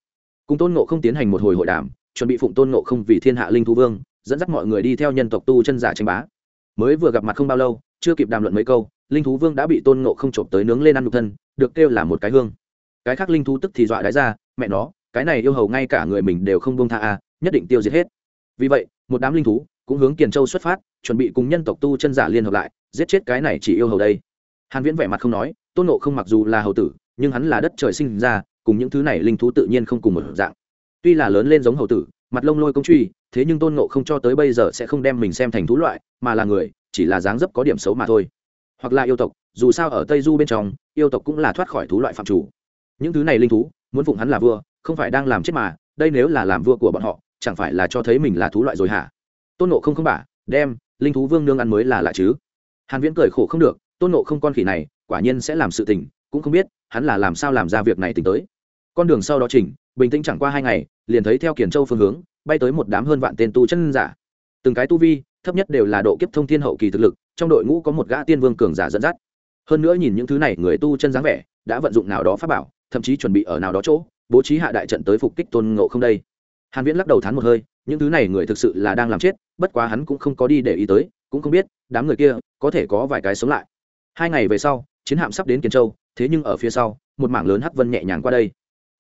Cùng tôn ngộ không tiến hành một hồi hội đàm chuẩn bị phụng tôn ngộ không vì thiên hạ linh thú vương dẫn dắt mọi người đi theo nhân tộc tu chân giả tranh bá. Mới vừa gặp mặt không bao lâu, chưa kịp đàm luận mấy câu, linh thú vương đã bị tôn ngộ không trộm tới nướng lên ăn nhục thân, được kêu là một cái hương cái khác linh thú tức thì dọa đái ra, mẹ nó, cái này yêu hầu ngay cả người mình đều không bông tha à nhất định tiêu diệt hết. Vì vậy, một đám linh thú cũng hướng kiền châu xuất phát, chuẩn bị cùng nhân tộc tu chân giả liên hợp lại, giết chết cái này chỉ yêu hầu đây. Hàn viễn vẻ mặt không nói, tôn nộ không mặc dù là hầu tử, nhưng hắn là đất trời sinh ra, cùng những thứ này linh thú tự nhiên không cùng một dạng. Tuy là lớn lên giống hầu tử, mặt lông lôi công truy thế nhưng tôn nộ không cho tới bây giờ sẽ không đem mình xem thành thú loại, mà là người, chỉ là dáng dấp có điểm xấu mà thôi. Hoặc là yêu tộc, dù sao ở tây du bên trong, yêu tộc cũng là thoát khỏi thú loại phạm chủ. Những thứ này linh thú, muốn phụng hắn là vua, không phải đang làm chết mà, đây nếu là làm vua của bọn họ, chẳng phải là cho thấy mình là thú loại rồi hả? Tôn nộ không không bả đem, linh thú vương nương ăn mới là lạ chứ. Hàn viễn cười khổ không được, tôn nộ không con khỉ này, quả nhiên sẽ làm sự tình, cũng không biết, hắn là làm sao làm ra việc này tính tới. Con đường sau đó chỉnh, bình tĩnh chẳng qua hai ngày, liền thấy theo kiền châu phương hướng bay tới một đám hơn vạn tên tu chân giả. Từng cái tu vi, thấp nhất đều là độ kiếp thông thiên hậu kỳ thực lực, trong đội ngũ có một gã tiên vương cường giả dẫn dắt. Hơn nữa nhìn những thứ này, người tu chân dáng vẻ, đã vận dụng nào đó pháp bảo, thậm chí chuẩn bị ở nào đó chỗ, bố trí hạ đại trận tới phục kích tôn ngộ không đây. Hàn viễn lắc đầu thán một hơi, những thứ này người thực sự là đang làm chết, bất quá hắn cũng không có đi để ý tới, cũng không biết, đám người kia có thể có vài cái sống lại. Hai ngày về sau, chiến hạm sắp đến kiến châu, thế nhưng ở phía sau, một mảng lớn hắc vân nhẹ nhàng qua đây.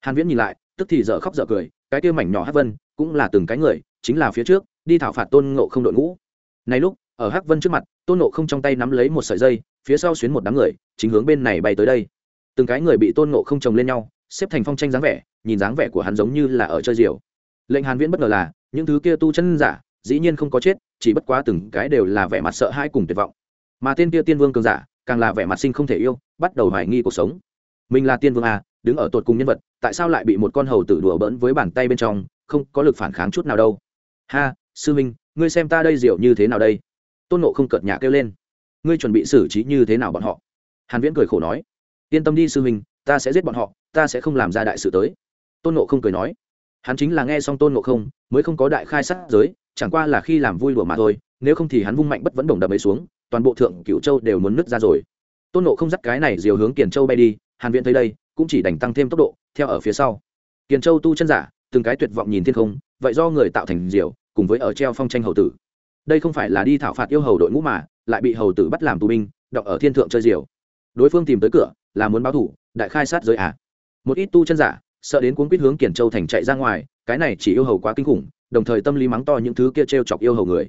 Hàn viễn nhìn lại, tức thì dở khóc dở cười, cái kia mảnh nhỏ hắc vân cũng là từng cái người, chính là phía trước, đi thảo phạt tôn ngộ không đội ngũ. Này lúc, ở hắc vân trước mặt, tôn ngộ không trong tay nắm lấy một sợi dây, phía sau xuyến một đám người, chính hướng bên này bay tới đây. Từng cái người bị tôn ngộ không chồng lên nhau, xếp thành phong tranh dáng vẻ, nhìn dáng vẻ của hắn giống như là ở chơi diều lệnh hàn viễn bất ngờ là, những thứ kia tu chân giả, dĩ nhiên không có chết, chỉ bất quá từng cái đều là vẻ mặt sợ hãi cùng tuyệt vọng. Mà tên kia tiên vương cường giả, càng là vẻ mặt sinh không thể yêu, bắt đầu hoài nghi cuộc sống. Mình là tiên vương à đứng ở tột cùng nhân vật, tại sao lại bị một con hầu tử đùa bỡn với bàn tay bên trong không có lực phản kháng chút nào đâu. Ha, sư minh, ngươi xem ta đây diệu như thế nào đây? Tôn nộ không cợt nhả kêu lên. Ngươi chuẩn bị xử trí như thế nào bọn họ? Hàn viễn cười khổ nói. Yên tâm đi sư minh, ta sẽ giết bọn họ, ta sẽ không làm ra đại sự tới. Tôn nộ không cười nói. Hắn chính là nghe xong tôn nộ không, mới không có đại khai sát giới, chẳng qua là khi làm vui đùa mà thôi, nếu không thì hắn vung mạnh bất vẫn đồng đập ấy xuống, toàn bộ thượng cửu châu đều muốn nứt ra rồi. Tôn nộ không dắt cái này diều hướng kiền châu bay đi, hàn Viễn thấy đây, cũng chỉ đành tăng thêm tốc độ, theo ở phía sau. Kiền châu tu chân giả từng cái tuyệt vọng nhìn thiên không, vậy do người tạo thành diều, cùng với ở treo phong tranh hầu tử. Đây không phải là đi thảo phạt yêu hầu đội ngũ mà, lại bị hầu tử bắt làm tù binh, đọc ở thiên thượng chơi diều. Đối phương tìm tới cửa, là muốn báo thủ, đại khai sát giới à. Một ít tu chân giả, sợ đến cuốn quýt hướng kiển châu thành chạy ra ngoài, cái này chỉ yêu hầu quá kinh khủng, đồng thời tâm lý mắng to những thứ kia t r e o chọc yêu hầu người.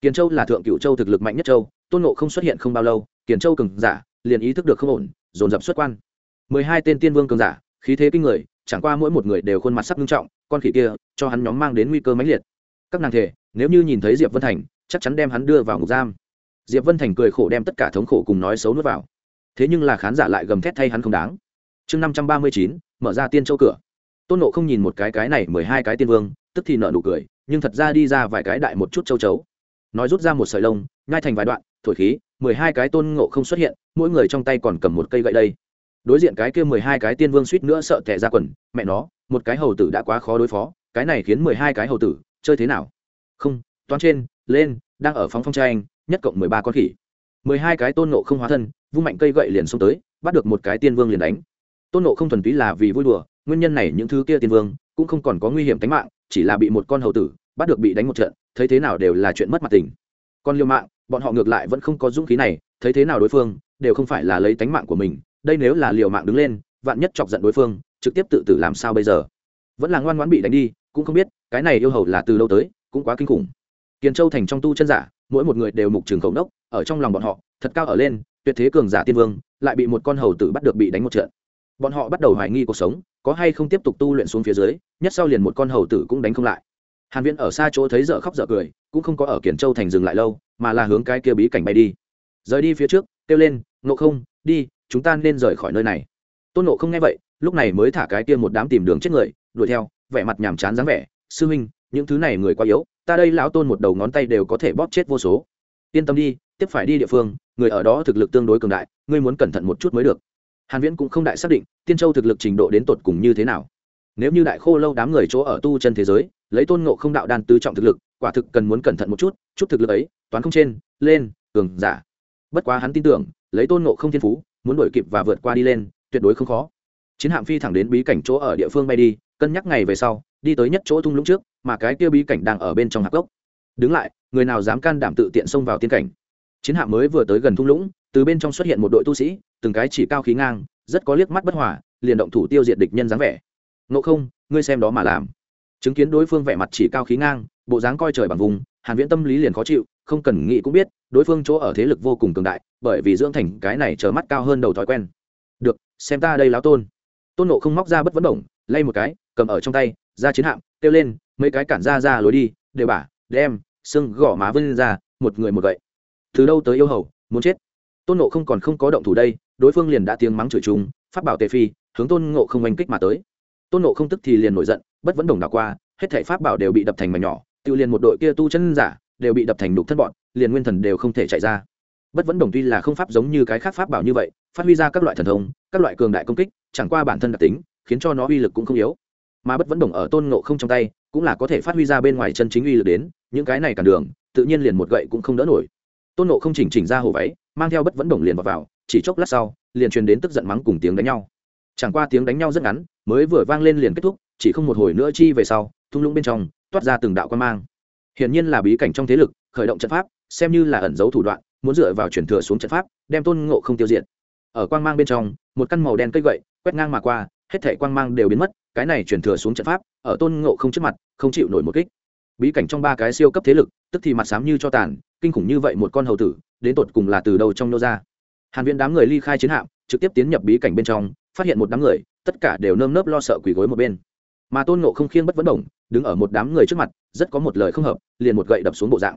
Kiển châu là thượng cựu châu thực lực mạnh nhất châu, tôn nộ không xuất hiện không bao lâu, kiển châu cường giả, liền ý thức được không ổn, dồn dập xuất quan. Mười hai tên tiên vương cường giả, khí thế kinh người, chẳng qua mỗi một người đều khuôn mặt sắc nghiêm trọng con khỉ kia, cho hắn nhóm mang đến nguy cơ mãnh liệt. Các nàng thể, nếu như nhìn thấy diệp vân thành, chắc chắn đem hắn đưa vào ngục giam. Diệp vân thành cười khổ đem tất cả thống khổ cùng nói xấu nuốt vào. Thế nhưng là khán giả lại gầm thét thay hắn không đáng. Chương năm trăm ba mươi chín, mở ra tiên châu cửa. Tôn nộ không nhìn một cái cái này mười hai cái tiên vương, tức thì nợ nụ cười, nhưng thật ra đi ra vài cái đại một chút châu chấu. Nói rút ra một sợi lông, nhai thành vài đoạn, thổi khí, mười hai cái tôn ngộ không xuất hiện, mỗi người trong tay còn cầm một cây gậy đây đối diện cái kia mười hai cái tiên vương suýt nữa sợ tẻ ra quần, mẹ nó, một cái hầu tử đã quá khó đối phó, cái này khiến mười hai cái hầu tử, chơi thế nào? Không, toán trên, lên, đang ở phóng phong trai nhất cộng mười ba con khỉ. mười hai cái tôn nộ không hóa thân, vung mạnh cây gậy liền xông tới, bắt được một cái tiên vương liền đánh. Tôn nộ không thuần túy là vì vui đùa, nguyên nhân này những thứ kia tiên vương, cũng không còn có nguy hiểm tính mạng, chỉ là bị một con hầu tử, bắt được bị đánh một trận, thấy thế nào đều là chuyện mất mặt tình. Còn liêu mạng, bọn họ ngược lại vẫn không có dũng khí này, thấy thế nào đối phương, đều không phải là lấy tánh mạng của mình đây nếu là liều mạng đứng lên, vạn nhất chọc giận đối phương, trực tiếp tự tử làm sao bây giờ? Vẫn là ngoan ngoãn bị đánh đi, cũng không biết, cái này yêu hầu là từ lâu tới, cũng quá kinh khủng. Kiền châu thành trong tu chân giả, mỗi một người đều mục trường khẩu đốc ở trong lòng bọn họ, thật cao ở lên, tuyệt thế cường giả tiên vương, lại bị một con hầu tử bắt được bị đánh một trận. Bọn họ bắt đầu hoài nghi cuộc sống, có hay không tiếp tục tu luyện xuống phía dưới, nhất sau liền một con hầu tử cũng đánh không lại. Hàn viễn ở xa chỗ thấy dở khóc dở cười, cũng không có ở kiển châu thành dừng lại lâu, mà là hướng cái kia bí cảnh bay đi. Rời đi phía trước, kêu lên nộ không, đi chúng ta nên rời khỏi nơi này. Tôn nộ không nghe vậy, lúc này mới thả cái kia một đám tìm đường chết người, đuổi theo, vẻ mặt nhàm chán dáng vẻ, sư huynh, những thứ này người quá yếu, ta đây lão tôn một đầu ngón tay đều có thể bóp chết vô số. Yên tâm đi, tiếp phải đi địa phương, người ở đó thực lực tương đối cường đại, ngươi muốn cẩn thận một chút mới được. Hàn viễn cũng không đại xác định, tiên châu thực lực trình độ đến tột cùng như thế nào. Nếu như đại khô lâu đám người chỗ ở tu chân thế giới, lấy tôn ngộ không đạo đan tứ trọng thực lực, quả thực cần muốn cẩn thận một chút chút thực lực ấy, toán không trên, lên, cường giả. Bất quá hắn tin tưởng, lấy tôn ngộ không thiên phú muốn đuổi kịp và vượt qua đi lên, tuyệt đối không khó. Chiến hạm phi thẳng đến bí cảnh chỗ ở địa phương bay đi, cân nhắc ngày về sau, đi tới nhất chỗ thung lũng trước, mà cái kia bí cảnh đang ở bên trong hạc gốc. Đứng lại, người nào dám can đảm tự tiện xông vào tiên cảnh. Chiến hạm mới vừa tới gần thung lũng, từ bên trong xuất hiện một đội tu sĩ, từng cái chỉ cao khí ngang, rất có liếc mắt bất hòa, liền động thủ tiêu diệt địch nhân dáng vẻ. Ngộ không, ngươi xem đó mà làm. Chứng kiến đối phương vẻ mặt chỉ cao khí ngang, bộ dáng coi trời bằng vùng, hàn viễn tâm lý liền khó chịu không cần nghĩ cũng biết, đối phương chỗ ở thế lực vô cùng cường đại, bởi vì dưỡng thành cái này chờ mắt cao hơn đầu thói quen. Được, xem ta đây láo tôn. Tôn nộ không móc ra bất vấn đồng lay một cái, cầm ở trong tay, ra chiến hạm, kêu lên, mấy cái cản ra ra lối đi đều bả, đem, xương gõ má vươn ra, một người một gậy. Từ đâu tới yêu hầu, muốn chết? Tôn nộ không còn không có động thủ đây, đối phương liền đã tiếng mắng chửi chúng phát bảo tề phi, hướng tôn ngộ không oanh kích mà tới. Tôn nộ không tức thì liền nổi giận, bất vẫn đồng đảo qua, hết thể pháp bảo đều bị đập thành mảnh nhỏ tự liền một đội kia tu chân giả đều bị đập thành đục thân bọn liền nguyên thần đều không thể chạy ra. Bất vẫn đồng tuy là không pháp giống như cái khác pháp bảo như vậy phát huy ra các loại thần thông các loại cường đại công kích chẳng qua bản thân đặc tính khiến cho nó uy lực cũng không yếu. Mà bất vẫn đồng ở tôn ngộ không trong tay cũng là có thể phát huy ra bên ngoài chân chính uy lực đến những cái này cản đường tự nhiên liền một gậy cũng không đỡ nổi. Tôn nộ không chỉnh chỉnh ra hồ váy mang theo bất vẫn đồng liền vào, vào chỉ chốc lát sau liền truyền đến tức giận mắng cùng tiếng đánh nhau. Chẳng qua tiếng đánh nhau rất ngắn mới vừa vang lên liền kết thúc chỉ không một hồi nữa chi về sau thung lũng bên trong toát ra từng đạo quan mang hiển nhiên là bí cảnh trong thế lực, khởi động trận pháp, xem như là ẩn giấu thủ đoạn, muốn dựa vào chuyển thừa xuống trận pháp, đem tôn ngộ không tiêu diệt. Ở quang mang bên trong, một căn màu đen cây gậy, quét ngang mà qua, hết thể quang mang đều biến mất, cái này chuyển thừa xuống trận pháp, ở tôn ngộ không trước mặt, không chịu nổi một kích. Bí cảnh trong ba cái siêu cấp thế lực, tức thì mặt xám như cho tàn, kinh khủng như vậy một con hầu tử, đến tột cùng là từ đầu trong nô ra? Hàn viễn đám người ly khai chiến hạm, trực tiếp tiến nhập bí cảnh bên trong, phát hiện một đám người, tất cả đều nơm nớp lo sợ quỳ gối một bên mà tôn nộ không khiêng bất vấn động đứng ở một đám người trước mặt, rất có một lời không hợp, liền một gậy đập xuống bộ dạng.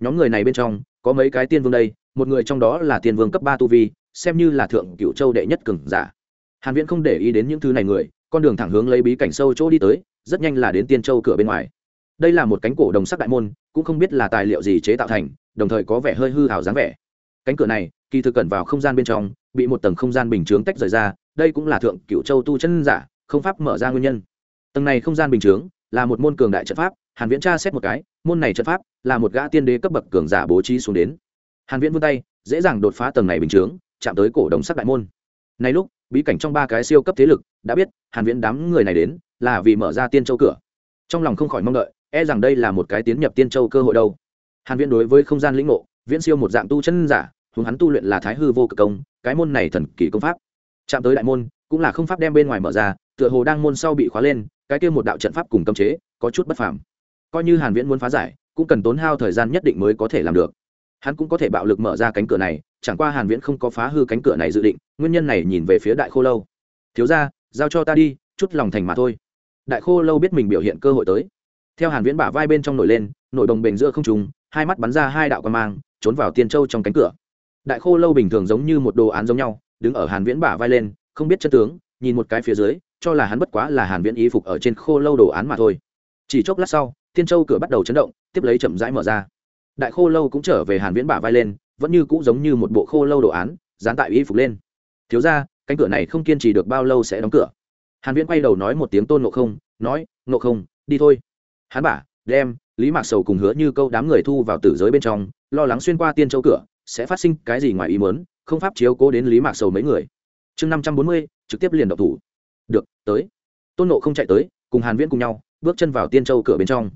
Nhóm người này bên trong, có mấy cái tiên vương đây, một người trong đó là tiên vương cấp ba tu vi, xem như là thượng cựu châu đệ nhất cường giả. Hàn viễn không để ý đến những thứ này người, con đường thẳng hướng lấy bí cảnh sâu chỗ đi tới, rất nhanh là đến tiên châu cửa bên ngoài. Đây là một cánh cổ đồng sắc đại môn, cũng không biết là tài liệu gì chế tạo thành, đồng thời có vẻ hơi hư hào dáng vẻ. Cánh cửa này, kỳ thực cẩn vào không gian bên trong, bị một tầng không gian bình chướng tách rời ra, đây cũng là thượng cựu châu tu chân giả, không pháp mở ra nguyên nhân tầng này không gian bình chướng là một môn cường đại trận pháp, hàn viễn tra xét một cái, môn này trận pháp là một gã tiên đế cấp bậc cường giả bố trí xuống đến. Hàn viễn vươn tay, dễ dàng đột phá tầng này bình chướng, chạm tới cổ đồng sắc đại môn. Này lúc, bí cảnh trong ba cái siêu cấp thế lực đã biết hàn viễn đám người này đến là vì mở ra tiên châu cửa. Trong lòng không khỏi mong đợi e rằng đây là một cái tiến nhập tiên châu cơ hội đâu. Hàn viễn đối với không gian lĩnh ngộ, viễn siêu một dạng tu chân giả hướng hắn tu luyện là thái hư vô cực công, cái môn này thần kỳ công pháp. Chạm tới đại môn, cũng là không pháp đem bên ngoài mở ra, tựa hồ đang môn sau bị khóa lên cái kia một đạo trận pháp cùng cấm chế, có chút bất phàm. Coi như hàn viễn muốn phá giải, cũng cần tốn hao thời gian nhất định mới có thể làm được. Hắn cũng có thể bạo lực mở ra cánh cửa này, chẳng qua hàn viễn không có phá hư cánh cửa này dự định, nguyên nhân này nhìn về phía đại khô lâu. Thiếu gia, giao cho ta đi, chút lòng thành mà thôi. Đại khô lâu biết mình biểu hiện cơ hội tới. Theo hàn viễn bả vai bên trong nổi lên nổi đồng bền giữa không trung, hai mắt bắn ra hai đạo quan mang, trốn vào tiên châu trong cánh cửa. Đại khô lâu bình thường giống như một đồ án giống nhau, đứng ở hàn viễn bả vai lên, không biết chân tướng, nhìn một cái phía dưới cho là hắn bất quá là hàn viễn y phục ở trên khô lâu đồ án mà thôi. Chỉ chốc lát sau, tiên châu cửa bắt đầu chấn động, tiếp lấy chậm rãi mở ra. Đại khô lâu cũng trở về hàn viễn bả vai lên, vẫn như cũ giống như một bộ khô lâu đồ án, dán tại y phục lên. Thiếu ra cánh cửa này không kiên trì được bao lâu sẽ đóng cửa. Hàn viễn quay đầu nói một tiếng tôn ngộ không, nói, ngộ không, đi thôi. Hắn bả, đem lý mạc sầu cùng hứa như câu đám người thu vào tử giới bên trong, lo lắng xuyên qua tiên châu cửa, sẽ phát sinh cái gì ngoài ý muốn, không pháp chiếu cố đến lý mạc sầu mấy người. Chương năm trăm bốn mươi, trực tiếp liền độc thủ được, tới. Tôn nộ không chạy tới, cùng hàn viễn cùng nhau, bước chân vào tiên châu cửa bên trong.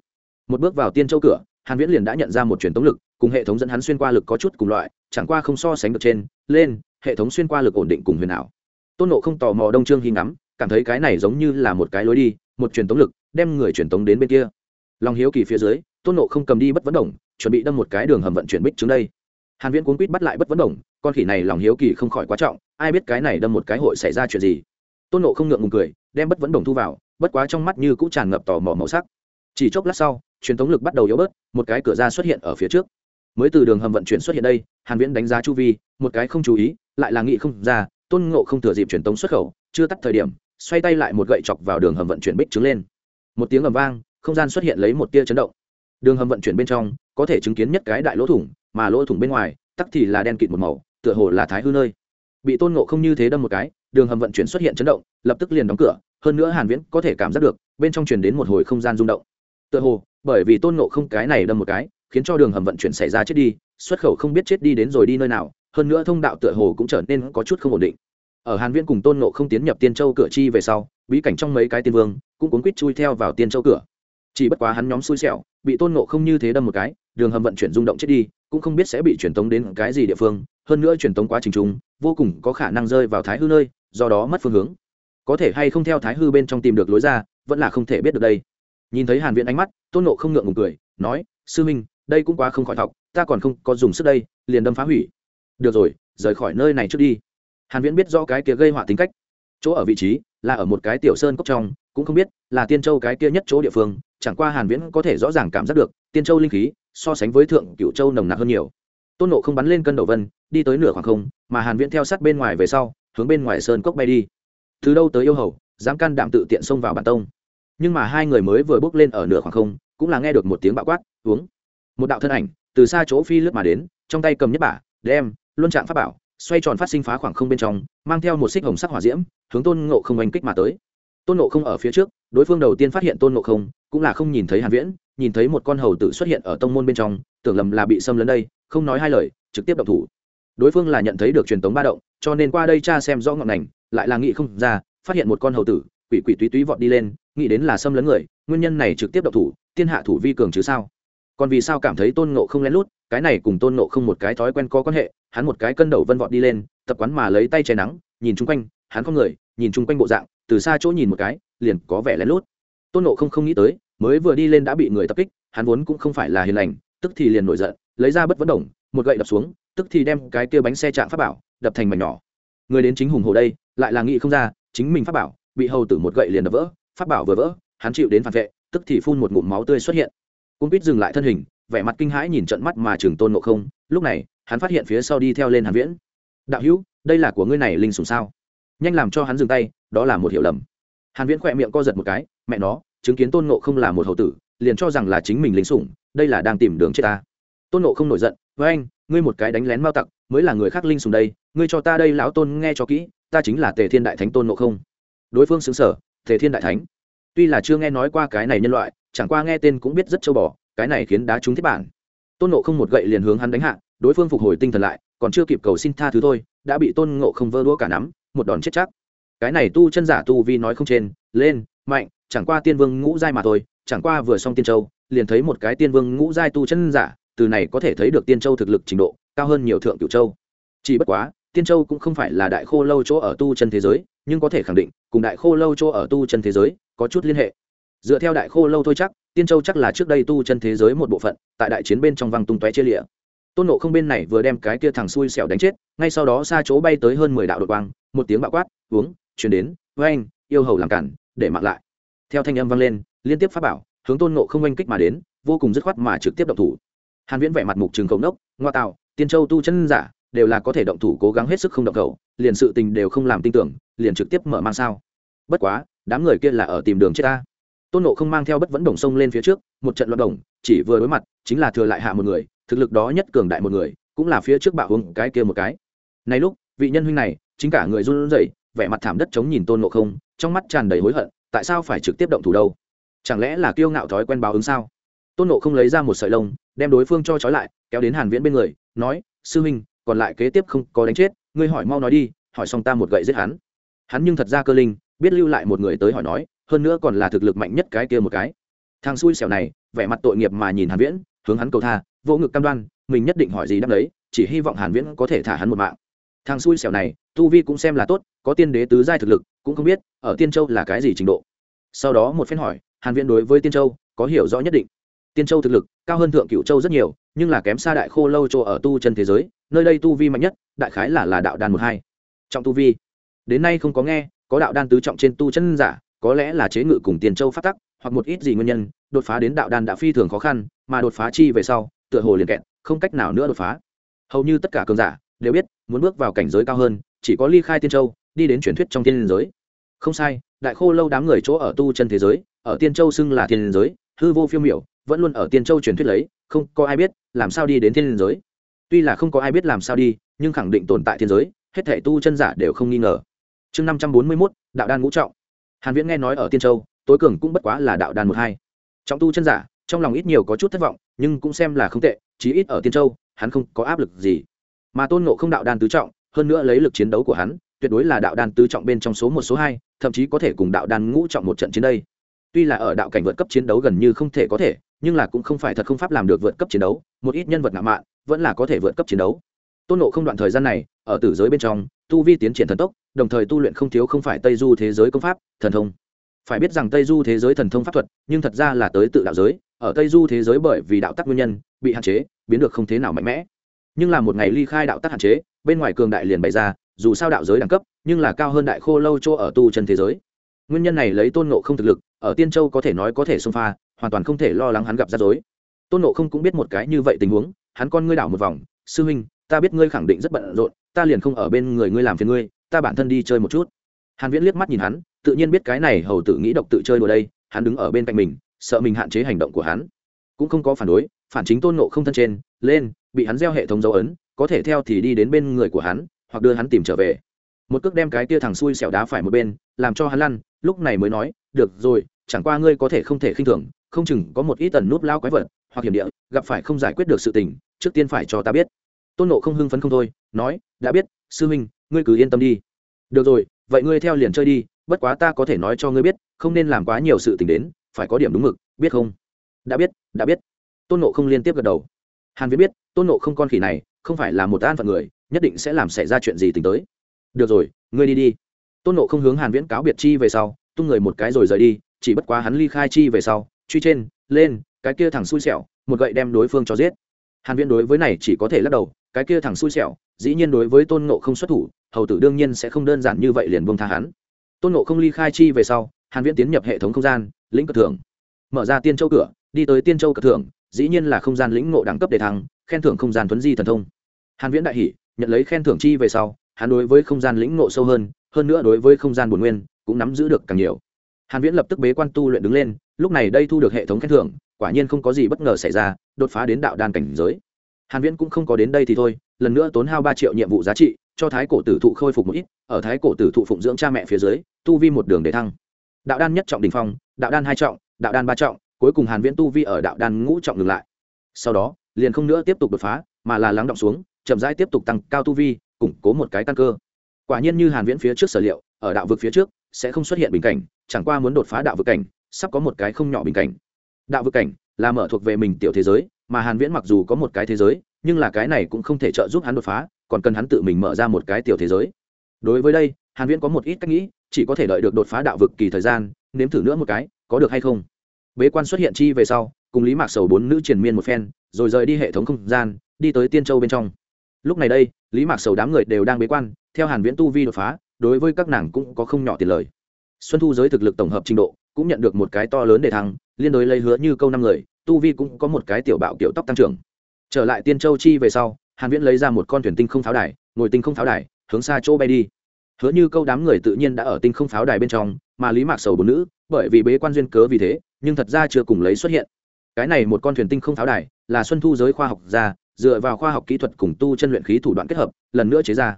Một bước vào tiên châu cửa, hàn viễn liền đã nhận ra một truyền tống lực, cùng hệ thống dẫn hắn xuyên qua lực có chút cùng loại, chẳng qua không so sánh được trên, lên, hệ thống xuyên qua lực ổn định cùng huyền ảo. Tôn nộ không tò mò đông trương hy ngắm, cảm thấy cái này giống như là một cái lối đi, một truyền tống lực, đem người truyền tống đến bên kia. Lòng hiếu kỳ phía dưới, tôn nộ không cầm đi bất vấn đồng chuẩn bị đâm một cái đường hầm vận chuyển bích trước đây. Hàn viễn cuốn quýt bắt lại bất vấn đồng con khỉ này lòng hiếu kỳ không khỏi quá trọng, ai biết cái này đâm một cái hội xảy ra chuyện gì tôn nộ không ngượng ngùng cười, đem bất vẫn đồng thu vào, bất quá trong mắt như cũng tràn ngập tò mò màu sắc. Chỉ chốc lát sau, truyền thống lực bắt đầu yếu bớt, một cái cửa ra xuất hiện ở phía trước. Mới từ đường hầm vận chuyển xuất hiện đây, hàn viễn đánh giá chu vi, một cái không chú ý, lại là nghị không ra, tôn ngộ không thừa dịp truyền tống xuất khẩu, chưa tắt thời điểm, xoay tay lại một gậy chọc vào đường hầm vận chuyển bích trứng lên. Một tiếng ầm vang, không gian xuất hiện lấy một tia chấn động. Đường hầm vận chuyển bên trong, có thể chứng kiến nhất cái đại lỗ thủng, mà lỗ thủng bên ngoài, tắc thì là đen kịt một màu, tựa hồ là thái hư nơi. Bị tôn ngộ không như thế đâm một cái đường hầm vận chuyển xuất hiện chấn động, lập tức liền đóng cửa, hơn nữa hàn viễn có thể cảm giác được, bên trong truyền đến một hồi không gian rung động. Tựa hồ, bởi vì tôn ngộ không cái này đâm một cái, khiến cho đường hầm vận chuyển xảy ra chết đi, xuất khẩu không biết chết đi đến rồi đi nơi nào, hơn nữa thông đạo tựa hồ cũng trở nên có chút không ổn định. Ở hàn viễn cùng tôn ngộ không tiến nhập tiên châu cửa chi về sau, bí cảnh trong mấy cái tiên vương cũng cuốn quýt chui theo vào tiên châu cửa. Chỉ bất quá hắn nhóm xui xẻo, bị tôn ngộ không như thế đâm một cái, đường hầm vận chuyển rung động chết đi, cũng không biết sẽ bị truyền tống đến cái gì địa phương hơn nữa truyền tống quá trình chúng vô cùng có khả năng rơi vào thái hư nơi, do đó mất phương hướng. Có thể hay không theo thái hư bên trong tìm được lối ra, vẫn là không thể biết được đây. Nhìn thấy hàn viễn ánh mắt, tôn nộ không ngượng ngùng cười, nói, sư minh, đây cũng quá không khỏi thọc, ta còn không có dùng sức đây, liền đâm phá hủy. Được rồi, rời khỏi nơi này trước đi. Hàn viễn biết rõ cái kia gây họa tính cách. Chỗ ở vị trí là ở một cái tiểu sơn cốc trong, cũng không biết là tiên châu cái kia nhất chỗ địa phương, chẳng qua hàn viễn có thể rõ ràng cảm giác được, tiên châu linh khí so sánh với thượng cựu châu nồng nặc hơn nhiều tôn nộ không bắn lên cân đầu vân, đi tới nửa khoảng không, mà hàn viễn theo sát bên ngoài về sau, hướng bên ngoài sơn cốc bay đi. Từ đâu tới yêu hầu, dám can đảm tự tiện xông vào bản tông. Nhưng mà hai người mới vừa bước lên ở nửa khoảng không, cũng là nghe được một tiếng bạo quát, uống. Một đạo thân ảnh, từ xa chỗ phi lướt mà đến, trong tay cầm nhất bả, đem, luân trạng pháp bảo, xoay tròn phát sinh phá khoảng không bên trong, mang theo một xích hồng sắc hỏa diễm, hướng tôn ngộ không oanh kích mà tới. Tôn ngộ không ở phía trước, đối phương đầu tiên phát hiện tôn ngộ không, cũng là không nhìn thấy hàn viễn, nhìn thấy một con hầu tử xuất hiện ở tông môn bên trong tưởng lầm là bị xâm lấn đây, không nói hai lời, trực tiếp động thủ. Đối phương là nhận thấy được truyền tống ba động, cho nên qua đây cha xem rõ ngọn ngành, lại là nghĩ không ra, phát hiện một con hầu tử, quỷ quỷ túy túy vọt đi lên, nghĩ đến là xâm lấn người, nguyên nhân này trực tiếp động thủ, thiên hạ thủ vi cường chứ sao? Còn vì sao cảm thấy tôn ngộ không lén lút, cái này cùng tôn ngộ không một cái thói quen có quan hệ, hắn một cái cân đầu vân vọt đi lên, tập quán mà lấy tay che nắng, nhìn chung quanh, hắn không người, nhìn chung quanh bộ dạng, từ xa chỗ nhìn một cái, liền có vẻ lén lút. Tôn ngộ không không nghĩ tới, mới vừa đi lên đã bị người tập kích, hắn vốn cũng không phải là hiền lành tức thì liền nổi giận, lấy ra bất vấn đồng, một gậy đập xuống, tức thì đem cái kia bánh xe chạm pháp bảo, đập thành mảnh nhỏ. Người đến chính hùng hồ đây, lại là nghĩ không ra, chính mình pháp bảo, bị hầu tử một gậy liền đập vỡ, pháp bảo vừa vỡ, hắn chịu đến phản vệ, tức thì phun một ngụm máu tươi xuất hiện. Cung quýt dừng lại thân hình, vẻ mặt kinh hãi nhìn trận mắt mà trường tôn ngộ không, lúc này, hắn phát hiện phía sau đi theo lên hàn viễn. Đạo hữu, đây là của ngươi này linh sủng sao? Nhanh làm cho hắn dừng tay, đó là một hiểu lầm. Hàn viễn khỏe miệng co giật một cái, mẹ nó, chứng kiến tôn ngộ không là một hầu tử liền cho rằng là chính mình linh sủng, đây là đang tìm đường chết ta. Tôn ngộ không nổi giận, với anh, ngươi một cái đánh lén mao tặc, mới là người khác linh sủng đây, ngươi cho ta đây lão tôn nghe cho kỹ, ta chính là tề thiên đại thánh tôn ngộ không. Đối phương xứng sở tề thiên đại thánh, tuy là chưa nghe nói qua cái này nhân loại, chẳng qua nghe tên cũng biết rất châu bò, cái này khiến đá trúng thiết bản. Tôn ngộ không một gậy liền hướng hắn đánh hạ, đối phương phục hồi tinh thần lại, còn chưa kịp cầu xin tha thứ thôi, đã bị tôn ngộ không vơ đũa cả nắm, một đòn chết chắc. Cái này tu chân giả tu vi nói không trên, lên, mạnh, chẳng qua tiên vương ngũ giai mà thôi chẳng qua vừa xong tiên châu, liền thấy một cái tiên vương ngũ giai tu chân giả, từ này có thể thấy được tiên châu thực lực trình độ, cao hơn nhiều thượng cửu châu. Chỉ bất quá, tiên châu cũng không phải là đại khô lâu chỗ ở tu chân thế giới, nhưng có thể khẳng định, cùng đại khô lâu chỗ ở tu chân thế giới, có chút liên hệ. Dựa theo đại khô lâu thôi chắc, tiên châu chắc là trước đây tu chân thế giới một bộ phận, tại đại chiến bên trong văng tung tóe chia lịa tôn nộ không bên này vừa đem cái kia thằng xui xẻo đánh chết, ngay sau đó xa chỗ bay tới hơn mười đạo đội quang, một tiếng bạo quát, uống, chuyển đến với anh yêu hầu làm cản, để mặc lại. Theo thanh âm vang lên liên tiếp phát bảo, hướng tôn nộ không oanh kích mà đến, vô cùng dứt khoát mà trực tiếp động thủ. Hàn viễn vẻ mặt mục trường cầu nốc, ngoa tạo, tiên châu tu chân giả, đều là có thể động thủ cố gắng hết sức không động cầu liền sự tình đều không làm tin tưởng, liền trực tiếp mở mang sao. Bất quá, đám người kia là ở tìm đường chết ta. Tôn nộ không mang theo bất vẫn đồng sông lên phía trước, một trận loạn đồng, chỉ vừa đối mặt, chính là thừa lại hạ một người, thực lực đó nhất cường đại một người, cũng là phía trước bạo uống cái kia một cái. Này lúc, vị nhân huynh này, chính cả người run rẩy, vẻ mặt thảm đất chống nhìn tôn nộ không, trong mắt tràn đầy hối hận, tại sao phải trực tiếp động thủ đâu? Chẳng lẽ là kiêu ngạo thói quen báo ứng sao? Tôn nộ không lấy ra một sợi lông, đem đối phương cho trói lại, kéo đến hàn viễn bên người, nói, sư huynh, còn lại kế tiếp không có đánh chết, ngươi hỏi mau nói đi, hỏi xong ta một gậy giết hắn. Hắn nhưng thật ra cơ linh, biết lưu lại một người tới hỏi nói, hơn nữa còn là thực lực mạnh nhất cái kia một cái. Thằng xui xẻo này, vẻ mặt tội nghiệp mà nhìn hàn viễn, hướng hắn cầu tha, vỗ ngực cam đoan, mình nhất định hỏi gì đáp đấy, chỉ hy vọng hàn viễn có thể thả hắn một mạng. Thằng xui xẻo này, tu vi cũng xem là tốt, có tiên đế tứ giai thực lực, cũng không biết, ở tiên châu là cái gì trình độ. Sau đó một phen hỏi hàn viễn đối với tiên châu có hiểu rõ nhất định. Tiên châu thực lực cao hơn thượng cửu châu rất nhiều, nhưng là kém xa đại khô lâu chỗ ở tu chân thế giới, nơi đây tu vi mạnh nhất, đại khái là là đạo đan một hai. Trọng tu vi. Đến nay không có nghe có đạo đan tứ trọng trên tu chân giả, có lẽ là chế ngự cùng tiền châu phát tắc, hoặc một ít gì nguyên nhân, đột phá đến đạo đan đã phi thường khó khăn, mà đột phá chi về sau, tựa hồ liền kẹt, không cách nào nữa đột phá. Hầu như tất cả cường giả đều biết, muốn bước vào cảnh giới cao hơn, chỉ có ly khai tiên châu, đi đến truyền thuyết trong tiên giới. Không sai đại khô lâu đám người chỗ ở tu chân thế giới, ở tiên châu xưng là thiên giới, hư vô phiêu miểu, vẫn luôn ở tiên châu truyền thuyết lấy, không có ai biết, làm sao đi đến thiên giới. Tuy là không có ai biết làm sao đi, nhưng khẳng định tồn tại thiên giới, hết thể tu chân giả đều không nghi ngờ. Chương năm trăm bốn mươi mốt, đạo đan ngũ trọng. Hàn viễn nghe nói ở tiên châu, tối cường cũng bất quá là đạo đan một hai. Trọng tu chân giả, trong lòng ít nhiều có chút thất vọng, nhưng cũng xem là không tệ, chí ít ở tiên châu, hắn không có áp lực gì. Mà tôn ngộ không đạo đan tứ trọng, hơn nữa lấy lực chiến đấu của hắn tuyệt đối là đạo đan tứ trọng bên trong số một, số hai, thậm chí có thể cùng đạo đan ngũ trọng một trận chiến đây. Tuy là ở đạo cảnh vượt cấp chiến đấu gần như không thể có thể, nhưng là cũng không phải thật không pháp làm được vượt cấp chiến đấu, một ít nhân vật ngạo mạn vẫn là có thể vượt cấp chiến đấu. Tôn nộ không đoạn thời gian này, ở tử giới bên trong, tu vi tiến triển thần tốc, đồng thời tu luyện không thiếu không phải tây du thế giới công pháp, thần thông. Phải biết rằng tây du thế giới thần thông pháp thuật, nhưng thật ra là tới tự đạo giới, ở tây du thế giới bởi vì đạo tắc nguyên nhân, bị hạn chế, biến được không thế nào mạnh mẽ. Nhưng là một ngày ly khai đạo tắc hạn chế, bên ngoài cường đại liền bày ra dù sao đạo giới đẳng cấp, nhưng là cao hơn đại khô lâu chỗ ở tu chân thế giới. Nguyên nhân này lấy tôn nộ không thực lực, ở tiên châu có thể nói có thể xông pha, hoàn toàn không thể lo lắng hắn gặp rắc rối. Tôn nộ không cũng biết một cái như vậy tình huống, hắn con ngươi đảo một vòng, sư huynh, ta biết ngươi khẳng định rất bận rộn, ta liền không ở bên người ngươi làm phiền ngươi, ta bản thân đi chơi một chút. Hàn viễn liếc mắt nhìn hắn, tự nhiên biết cái này hầu tự nghĩ độc tự chơi đùa đây, hắn đứng ở bên cạnh mình, sợ mình hạn chế hành động của hắn. Cũng không có phản đối, phản chính tôn nộ không thân trên, lên, bị hắn gieo hệ thống dấu ấn, có thể theo thì đi đến bên người của hắn hoặc đưa hắn tìm trở về. Một cước đem cái tia thằng xui xẻo đá phải một bên, làm cho hắn lăn, lúc này mới nói, được rồi, chẳng qua ngươi có thể không thể khinh thường, không chừng có một ít tần núp lao quái vật, hoặc hiểm địa, gặp phải không giải quyết được sự tình, trước tiên phải cho ta biết. Tôn nộ không hưng phấn không thôi, nói, đã biết, sư huynh, ngươi cứ yên tâm đi. Được rồi, vậy ngươi theo liền chơi đi, bất quá ta có thể nói cho ngươi biết, không nên làm quá nhiều sự tình đến, phải có điểm đúng mực, biết không? Đã biết đã biết. Tôn nộ không liên tiếp gật đầu. Hàn viễn biết, tôn nộ không con khỉ này không phải là một an phận người nhất định sẽ làm xảy ra chuyện gì tình tới. Được rồi, ngươi đi đi. Tôn nộ không hướng hàn viễn cáo biệt chi về sau, tung người một cái rồi rời đi, chỉ bất quá hắn ly khai chi về sau, truy trên, lên, cái kia thằng xui xẻo, một gậy đem đối phương cho giết. Hàn viễn đối với này chỉ có thể lắc đầu, cái kia thằng xui xẻo, dĩ nhiên đối với tôn ngộ không xuất thủ, hầu tử đương nhiên sẽ không đơn giản như vậy liền buông tha hắn. Tôn ngộ không ly khai chi về sau, hàn viễn tiến nhập hệ thống không gian, lĩnh cực thưởng. Mở ra tiên châu cửa, đi tới tiên châu cực thưởng, dĩ nhiên là không gian lĩnh ngộ đẳng cấp để thăng, khen thưởng không gian tuấn di thần thông. Hàn viễn đại hỉ nhận lấy khen thưởng chi về sau, hắn đối với không gian lĩnh ngộ sâu hơn hơn nữa đối với không gian bổn nguyên cũng nắm giữ được càng nhiều. Hàn viễn lập tức bế quan tu luyện đứng lên, lúc này đây thu được hệ thống khen thưởng, quả nhiên không có gì bất ngờ xảy ra, đột phá đến đạo đan cảnh giới. Hàn viễn cũng không có đến đây thì thôi, lần nữa tốn hao ba triệu nhiệm vụ giá trị, cho thái cổ tử thụ khôi phục một ít, ở thái cổ tử thụ phụng dưỡng cha mẹ phía dưới, tu vi một đường để thăng. Đạo đan nhất trọng đỉnh phong, đạo đan hai trọng, đạo đan ba trọng, cuối cùng hàn viễn tu vi ở đạo đan ngũ trọng ngừng lại. Sau đó, liền không nữa tiếp tục đột phá, mà là lắng động xuống chậm rãi tiếp tục tăng cao tu vi, củng cố một cái căn cơ. Quả nhiên như hàn viễn phía trước sở liệu, ở đạo vực phía trước, sẽ không xuất hiện bình cảnh, chẳng qua muốn đột phá đạo vực cảnh, sắp có một cái không nhỏ bình cảnh. Đạo vực cảnh là mở thuộc về mình tiểu thế giới, mà hàn viễn mặc dù có một cái thế giới, nhưng là cái này cũng không thể trợ giúp hắn đột phá, còn cần hắn tự mình mở ra một cái tiểu thế giới. Đối với đây, hàn viễn có một ít cách nghĩ, chỉ có thể đợi được đột phá đạo vực kỳ thời gian, nếm thử nữa một cái, có được hay không? Bế quan xuất hiện chi về sau, cùng lý mạc sầu bốn nữ triền miên một phen, rồi rời đi hệ thống không gian, đi tới tiên châu bên trong lúc này đây, lý mạc sầu đám người đều đang bế quan, theo hàn viễn tu vi đột phá, đối với các nàng cũng có không nhỏ tiền lời. Xuân thu giới thực lực tổng hợp trình độ, cũng nhận được một cái to lớn để thăng, liên đối lấy hứa như câu năm người, tu vi cũng có một cái tiểu bạo kiểu tóc tăng trưởng. Trở lại tiên châu chi về sau, hàn viễn lấy ra một con thuyền tinh không pháo đài, ngồi tinh không pháo đài, hướng xa chỗ bay đi. Hứa như câu đám người tự nhiên đã ở tinh không pháo đài bên trong, mà lý mạc sầu bốn nữ, bởi vì bế quan duyên cớ vì thế, nhưng thật ra chưa cùng lấy xuất hiện. Cái này một con thuyền tinh không pháo đài, là xuân thu giới khoa học gia dựa vào khoa học kỹ thuật cùng tu chân luyện khí thủ đoạn kết hợp, lần nữa chế ra.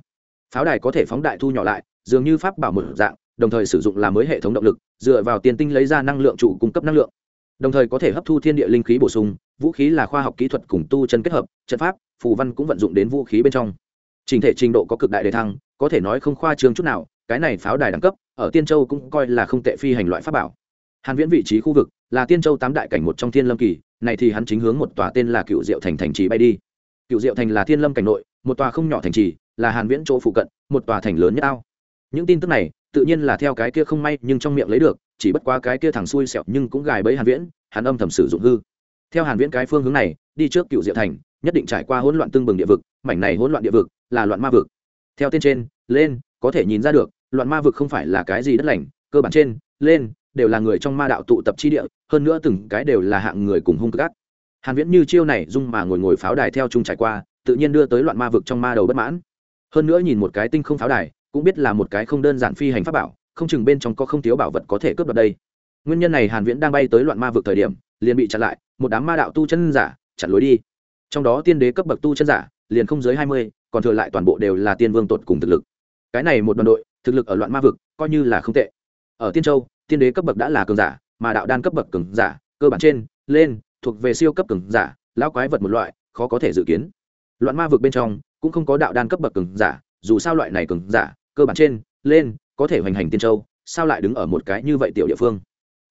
Pháo đài có thể phóng đại thu nhỏ lại, dường như pháp bảo một dạng, đồng thời sử dụng làm mới hệ thống động lực, dựa vào tiền tinh lấy ra năng lượng chủ cung cấp năng lượng. Đồng thời có thể hấp thu thiên địa linh khí bổ sung, vũ khí là khoa học kỹ thuật cùng tu chân kết hợp, trận pháp, phù văn cũng vận dụng đến vũ khí bên trong. Trình thể trình độ có cực đại đề thăng, có thể nói không khoa trương chút nào, cái này pháo đài đẳng cấp, ở tiên châu cũng coi là không tệ phi hành loại pháp bảo. Hàn viễn vị trí khu vực là tiên châu tám đại cảnh một trong thiên lâm kỳ, này thì hắn chính hướng một tòa tên là cựu diệu thành thành trì bay đi cựu diệu thành là thiên lâm cảnh nội, một tòa không nhỏ thành trì, là hàn viễn chỗ phụ cận, một tòa thành lớn nhất ao. Những tin tức này, tự nhiên là theo cái kia không may nhưng trong miệng lấy được, chỉ bất quá cái kia thằng xui xẹo nhưng cũng gài bẫy hàn viễn, hắn âm thầm sử dụng hư. Theo hàn viễn cái phương hướng này, đi trước cựu diệu thành, nhất định trải qua hỗn loạn tương bừng địa vực, mảnh này hỗn loạn địa vực là loạn ma vực. Theo tên trên, lên, có thể nhìn ra được, loạn ma vực không phải là cái gì đất lành, cơ bản trên, lên, đều là người trong ma đạo tụ tập chi địa, hơn nữa từng cái đều là hạng người cùng hung cực ác hàn viễn như chiêu này dung mà ngồi ngồi pháo đài theo chung trải qua tự nhiên đưa tới loạn ma vực trong ma đầu bất mãn. Hơn nữa nhìn một cái tinh không pháo đài cũng biết là một cái không đơn giản phi hành pháp bảo không chừng bên trong có không thiếu bảo vật có thể cướp đoạt đây. Nguyên nhân này hàn viễn đang bay tới loạn ma vực thời điểm liền bị chặn lại một đám ma đạo tu chân giả chặn lối đi. Trong đó tiên đế cấp bậc tu chân giả liền không dưới 20, còn thừa lại toàn bộ đều là tiên vương tột cùng thực lực. Cái này một đoàn đội thực lực ở loạn ma vực coi như là không tệ. Ở tiên châu tiên đế cấp bậc đã là cường giả mà đạo đan cấp bậc cường giả cơ bản trên lên thuộc về siêu cấp cường giả, lão quái vật một loại, khó có thể dự kiến. Loạn ma vực bên trong, cũng không có đạo đan cấp bậc cường giả, dù sao loại này cường giả, cơ bản trên, lên, có thể hoành hành tiên châu, sao lại đứng ở một cái như vậy tiểu địa phương?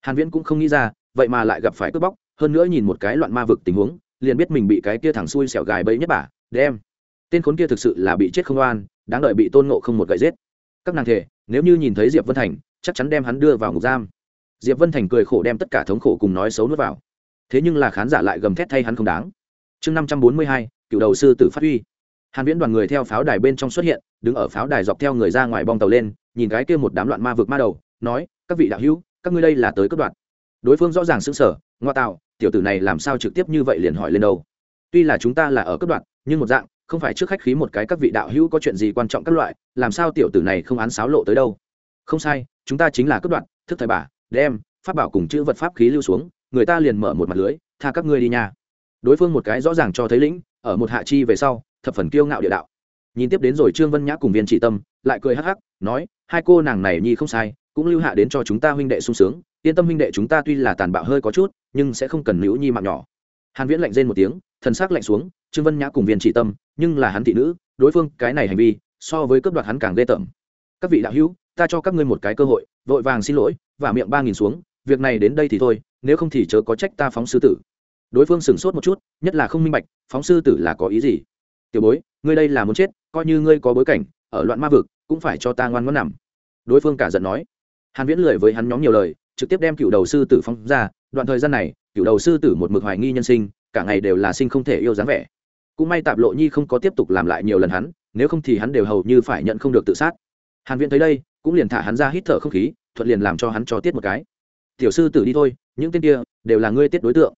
Hàn viễn cũng không nghĩ ra, vậy mà lại gặp phải cướp bóc, hơn nữa nhìn một cái loạn ma vực tình huống, liền biết mình bị cái kia thẳng xui xẻo gài bẫy nhất bà. đem. Tên khốn kia thực sự là bị chết không oan, đáng đợi bị tôn ngộ không một gậy giết. Các nàng thể, nếu như nhìn thấy diệp vân thành, chắc chắn đem hắn đưa vào ngục giam. Diệp vân thành cười khổ đem tất cả thống khổ cùng nói xấu nuốt vào thế nhưng là khán giả lại gầm thét thay hắn không đáng. Chương năm trăm bốn mươi hai, cựu đầu sư tử phát huy. Hàn viễn đoàn người theo pháo đài bên trong xuất hiện, đứng ở pháo đài dọc theo người ra ngoài bong tàu lên, nhìn cái kia một đám loạn ma vực ma đầu, nói, các vị đạo hữu, các ngươi đây là tới cướp đoạt. Đối phương rõ ràng sững sờ, ngoa tạo, tiểu tử này làm sao trực tiếp như vậy liền hỏi lên đâu? Tuy là chúng ta là ở cướp đoạt, nhưng một dạng, không phải trước khách khí một cái các vị đạo hữu có chuyện gì quan trọng các loại, làm sao tiểu tử này không án sáo lộ tới đâu? Không sai, chúng ta chính là cướp đoạt, thức thời bà, đem, pháp bảo cùng chữ vật pháp khí lưu xuống người ta liền mở một mặt lưới, tha các ngươi đi nha. Đối phương một cái rõ ràng cho thấy lĩnh, ở một hạ chi về sau, thập phần kiêu ngạo địa đạo. Nhìn tiếp đến rồi trương vân nhã cùng viên trị tâm, lại cười hắc hắc, nói, hai cô nàng này nhi không sai, cũng lưu hạ đến cho chúng ta huynh đệ sung sướng. Yên tâm huynh đệ chúng ta tuy là tàn bạo hơi có chút, nhưng sẽ không cần nữ nhi mạng nhỏ. Hàn viễn lạnh rên một tiếng, thần sắc lạnh xuống, trương vân nhã cùng viên trị tâm, nhưng là hắn thị nữ, đối phương cái này hành vi, so với cướp đoạt hắn càng ghê tởm. Các vị đạo hữu, ta cho các ngươi một cái cơ hội, vội vàng xin lỗi và miệng ba nghìn xuống việc này đến đây thì thôi, nếu không thì chớ có trách ta phóng sư tử. Đối phương sửng sốt một chút, nhất là không minh bạch, phóng sư tử là có ý gì? Tiểu bối, ngươi đây là muốn chết, coi như ngươi có bối cảnh, ở loạn ma vực, cũng phải cho ta ngoan ngoãn nằm. Đối phương cả giận nói. Hàn viễn lười với hắn nhóm nhiều lời, trực tiếp đem cựu đầu sư tử phóng ra, đoạn thời gian này, cựu đầu sư tử một mực hoài nghi nhân sinh, cả ngày đều là sinh không thể yêu dáng vẻ. Cũng may tạp lộ nhi không có tiếp tục làm lại nhiều lần hắn, nếu không thì hắn đều hầu như phải nhận không được tự sát. Hàn viễn thấy đây, cũng liền thả hắn ra hít thở không khí, thuận liền làm cho hắn cho tiết một cái tiểu sư tử đi thôi, những tên kia đều là ngươi tiết đối tượng.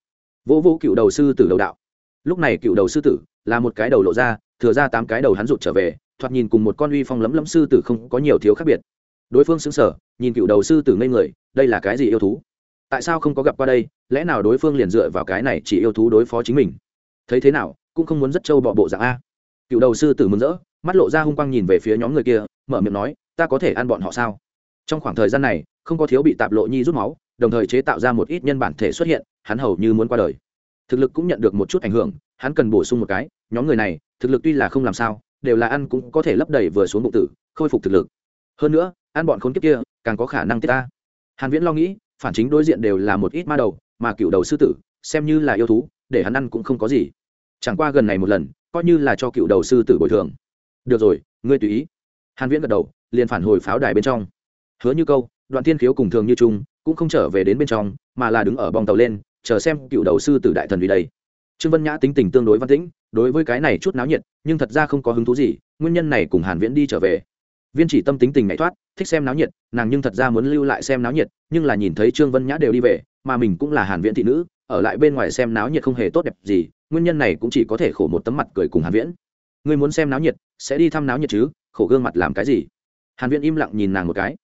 Vỗ vũ cựu đầu sư tử đầu đạo. Lúc này cựu đầu sư tử là một cái đầu lộ ra, thừa ra tám cái đầu hắn rụt trở về, thoạt nhìn cùng một con uy phong lấm lấm sư tử không có nhiều thiếu khác biệt. Đối phương xứng sở nhìn cựu đầu sư tử ngây người, đây là cái gì yêu thú? Tại sao không có gặp qua đây? Lẽ nào đối phương liền dựa vào cái này chỉ yêu thú đối phó chính mình? Thấy thế nào, cũng không muốn rất trâu bọ bộ dạng a. Cựu đầu sư tử mừng rỡ, mắt lộ ra hung quang nhìn về phía nhóm người kia, mở miệng nói, ta có thể ăn bọn họ sao? Trong khoảng thời gian này, không có thiếu bị tạp lộ nhi rút máu đồng thời chế tạo ra một ít nhân bản thể xuất hiện, hắn hầu như muốn qua đời. Thực lực cũng nhận được một chút ảnh hưởng, hắn cần bổ sung một cái, nhóm người này, thực lực tuy là không làm sao, đều là ăn cũng có thể lấp đầy vừa xuống bụng tử, khôi phục thực lực. Hơn nữa, ăn bọn khốn kiếp kia, càng có khả năng tiết ta. Hàn viễn lo nghĩ, phản chính đối diện đều là một ít ma đầu, mà cựu đầu sư tử, xem như là yêu thú, để hắn ăn cũng không có gì. Chẳng qua gần này một lần, coi như là cho cựu đầu sư tử bồi thường. Được rồi, ngươi tùy ý. Hàn viễn gật đầu, liền phản hồi pháo đài bên trong. Hứa như câu, đoạn thiên khiếu cùng thường như trung cũng không trở về đến bên trong, mà là đứng ở bong tàu lên, chờ xem cựu đầu sư tử đại thần vì đây. Trương vân nhã tính tình tương đối văn tĩnh, đối với cái này chút náo nhiệt, nhưng thật ra không có hứng thú gì, nguyên nhân này cùng hàn viễn đi trở về. Viên chỉ tâm tính tình nhảy thoát, thích xem náo nhiệt, nàng nhưng thật ra muốn lưu lại xem náo nhiệt, nhưng là nhìn thấy trương vân nhã đều đi về, mà mình cũng là hàn viễn thị nữ, ở lại bên ngoài xem náo nhiệt không hề tốt đẹp gì, nguyên nhân này cũng chỉ có thể khổ một tấm mặt cười cùng hàn viễn. Ngươi muốn xem náo nhiệt, sẽ đi thăm náo nhiệt chứ, khổ gương mặt làm cái gì? Hàn viễn im lặng nhìn nàng một cái.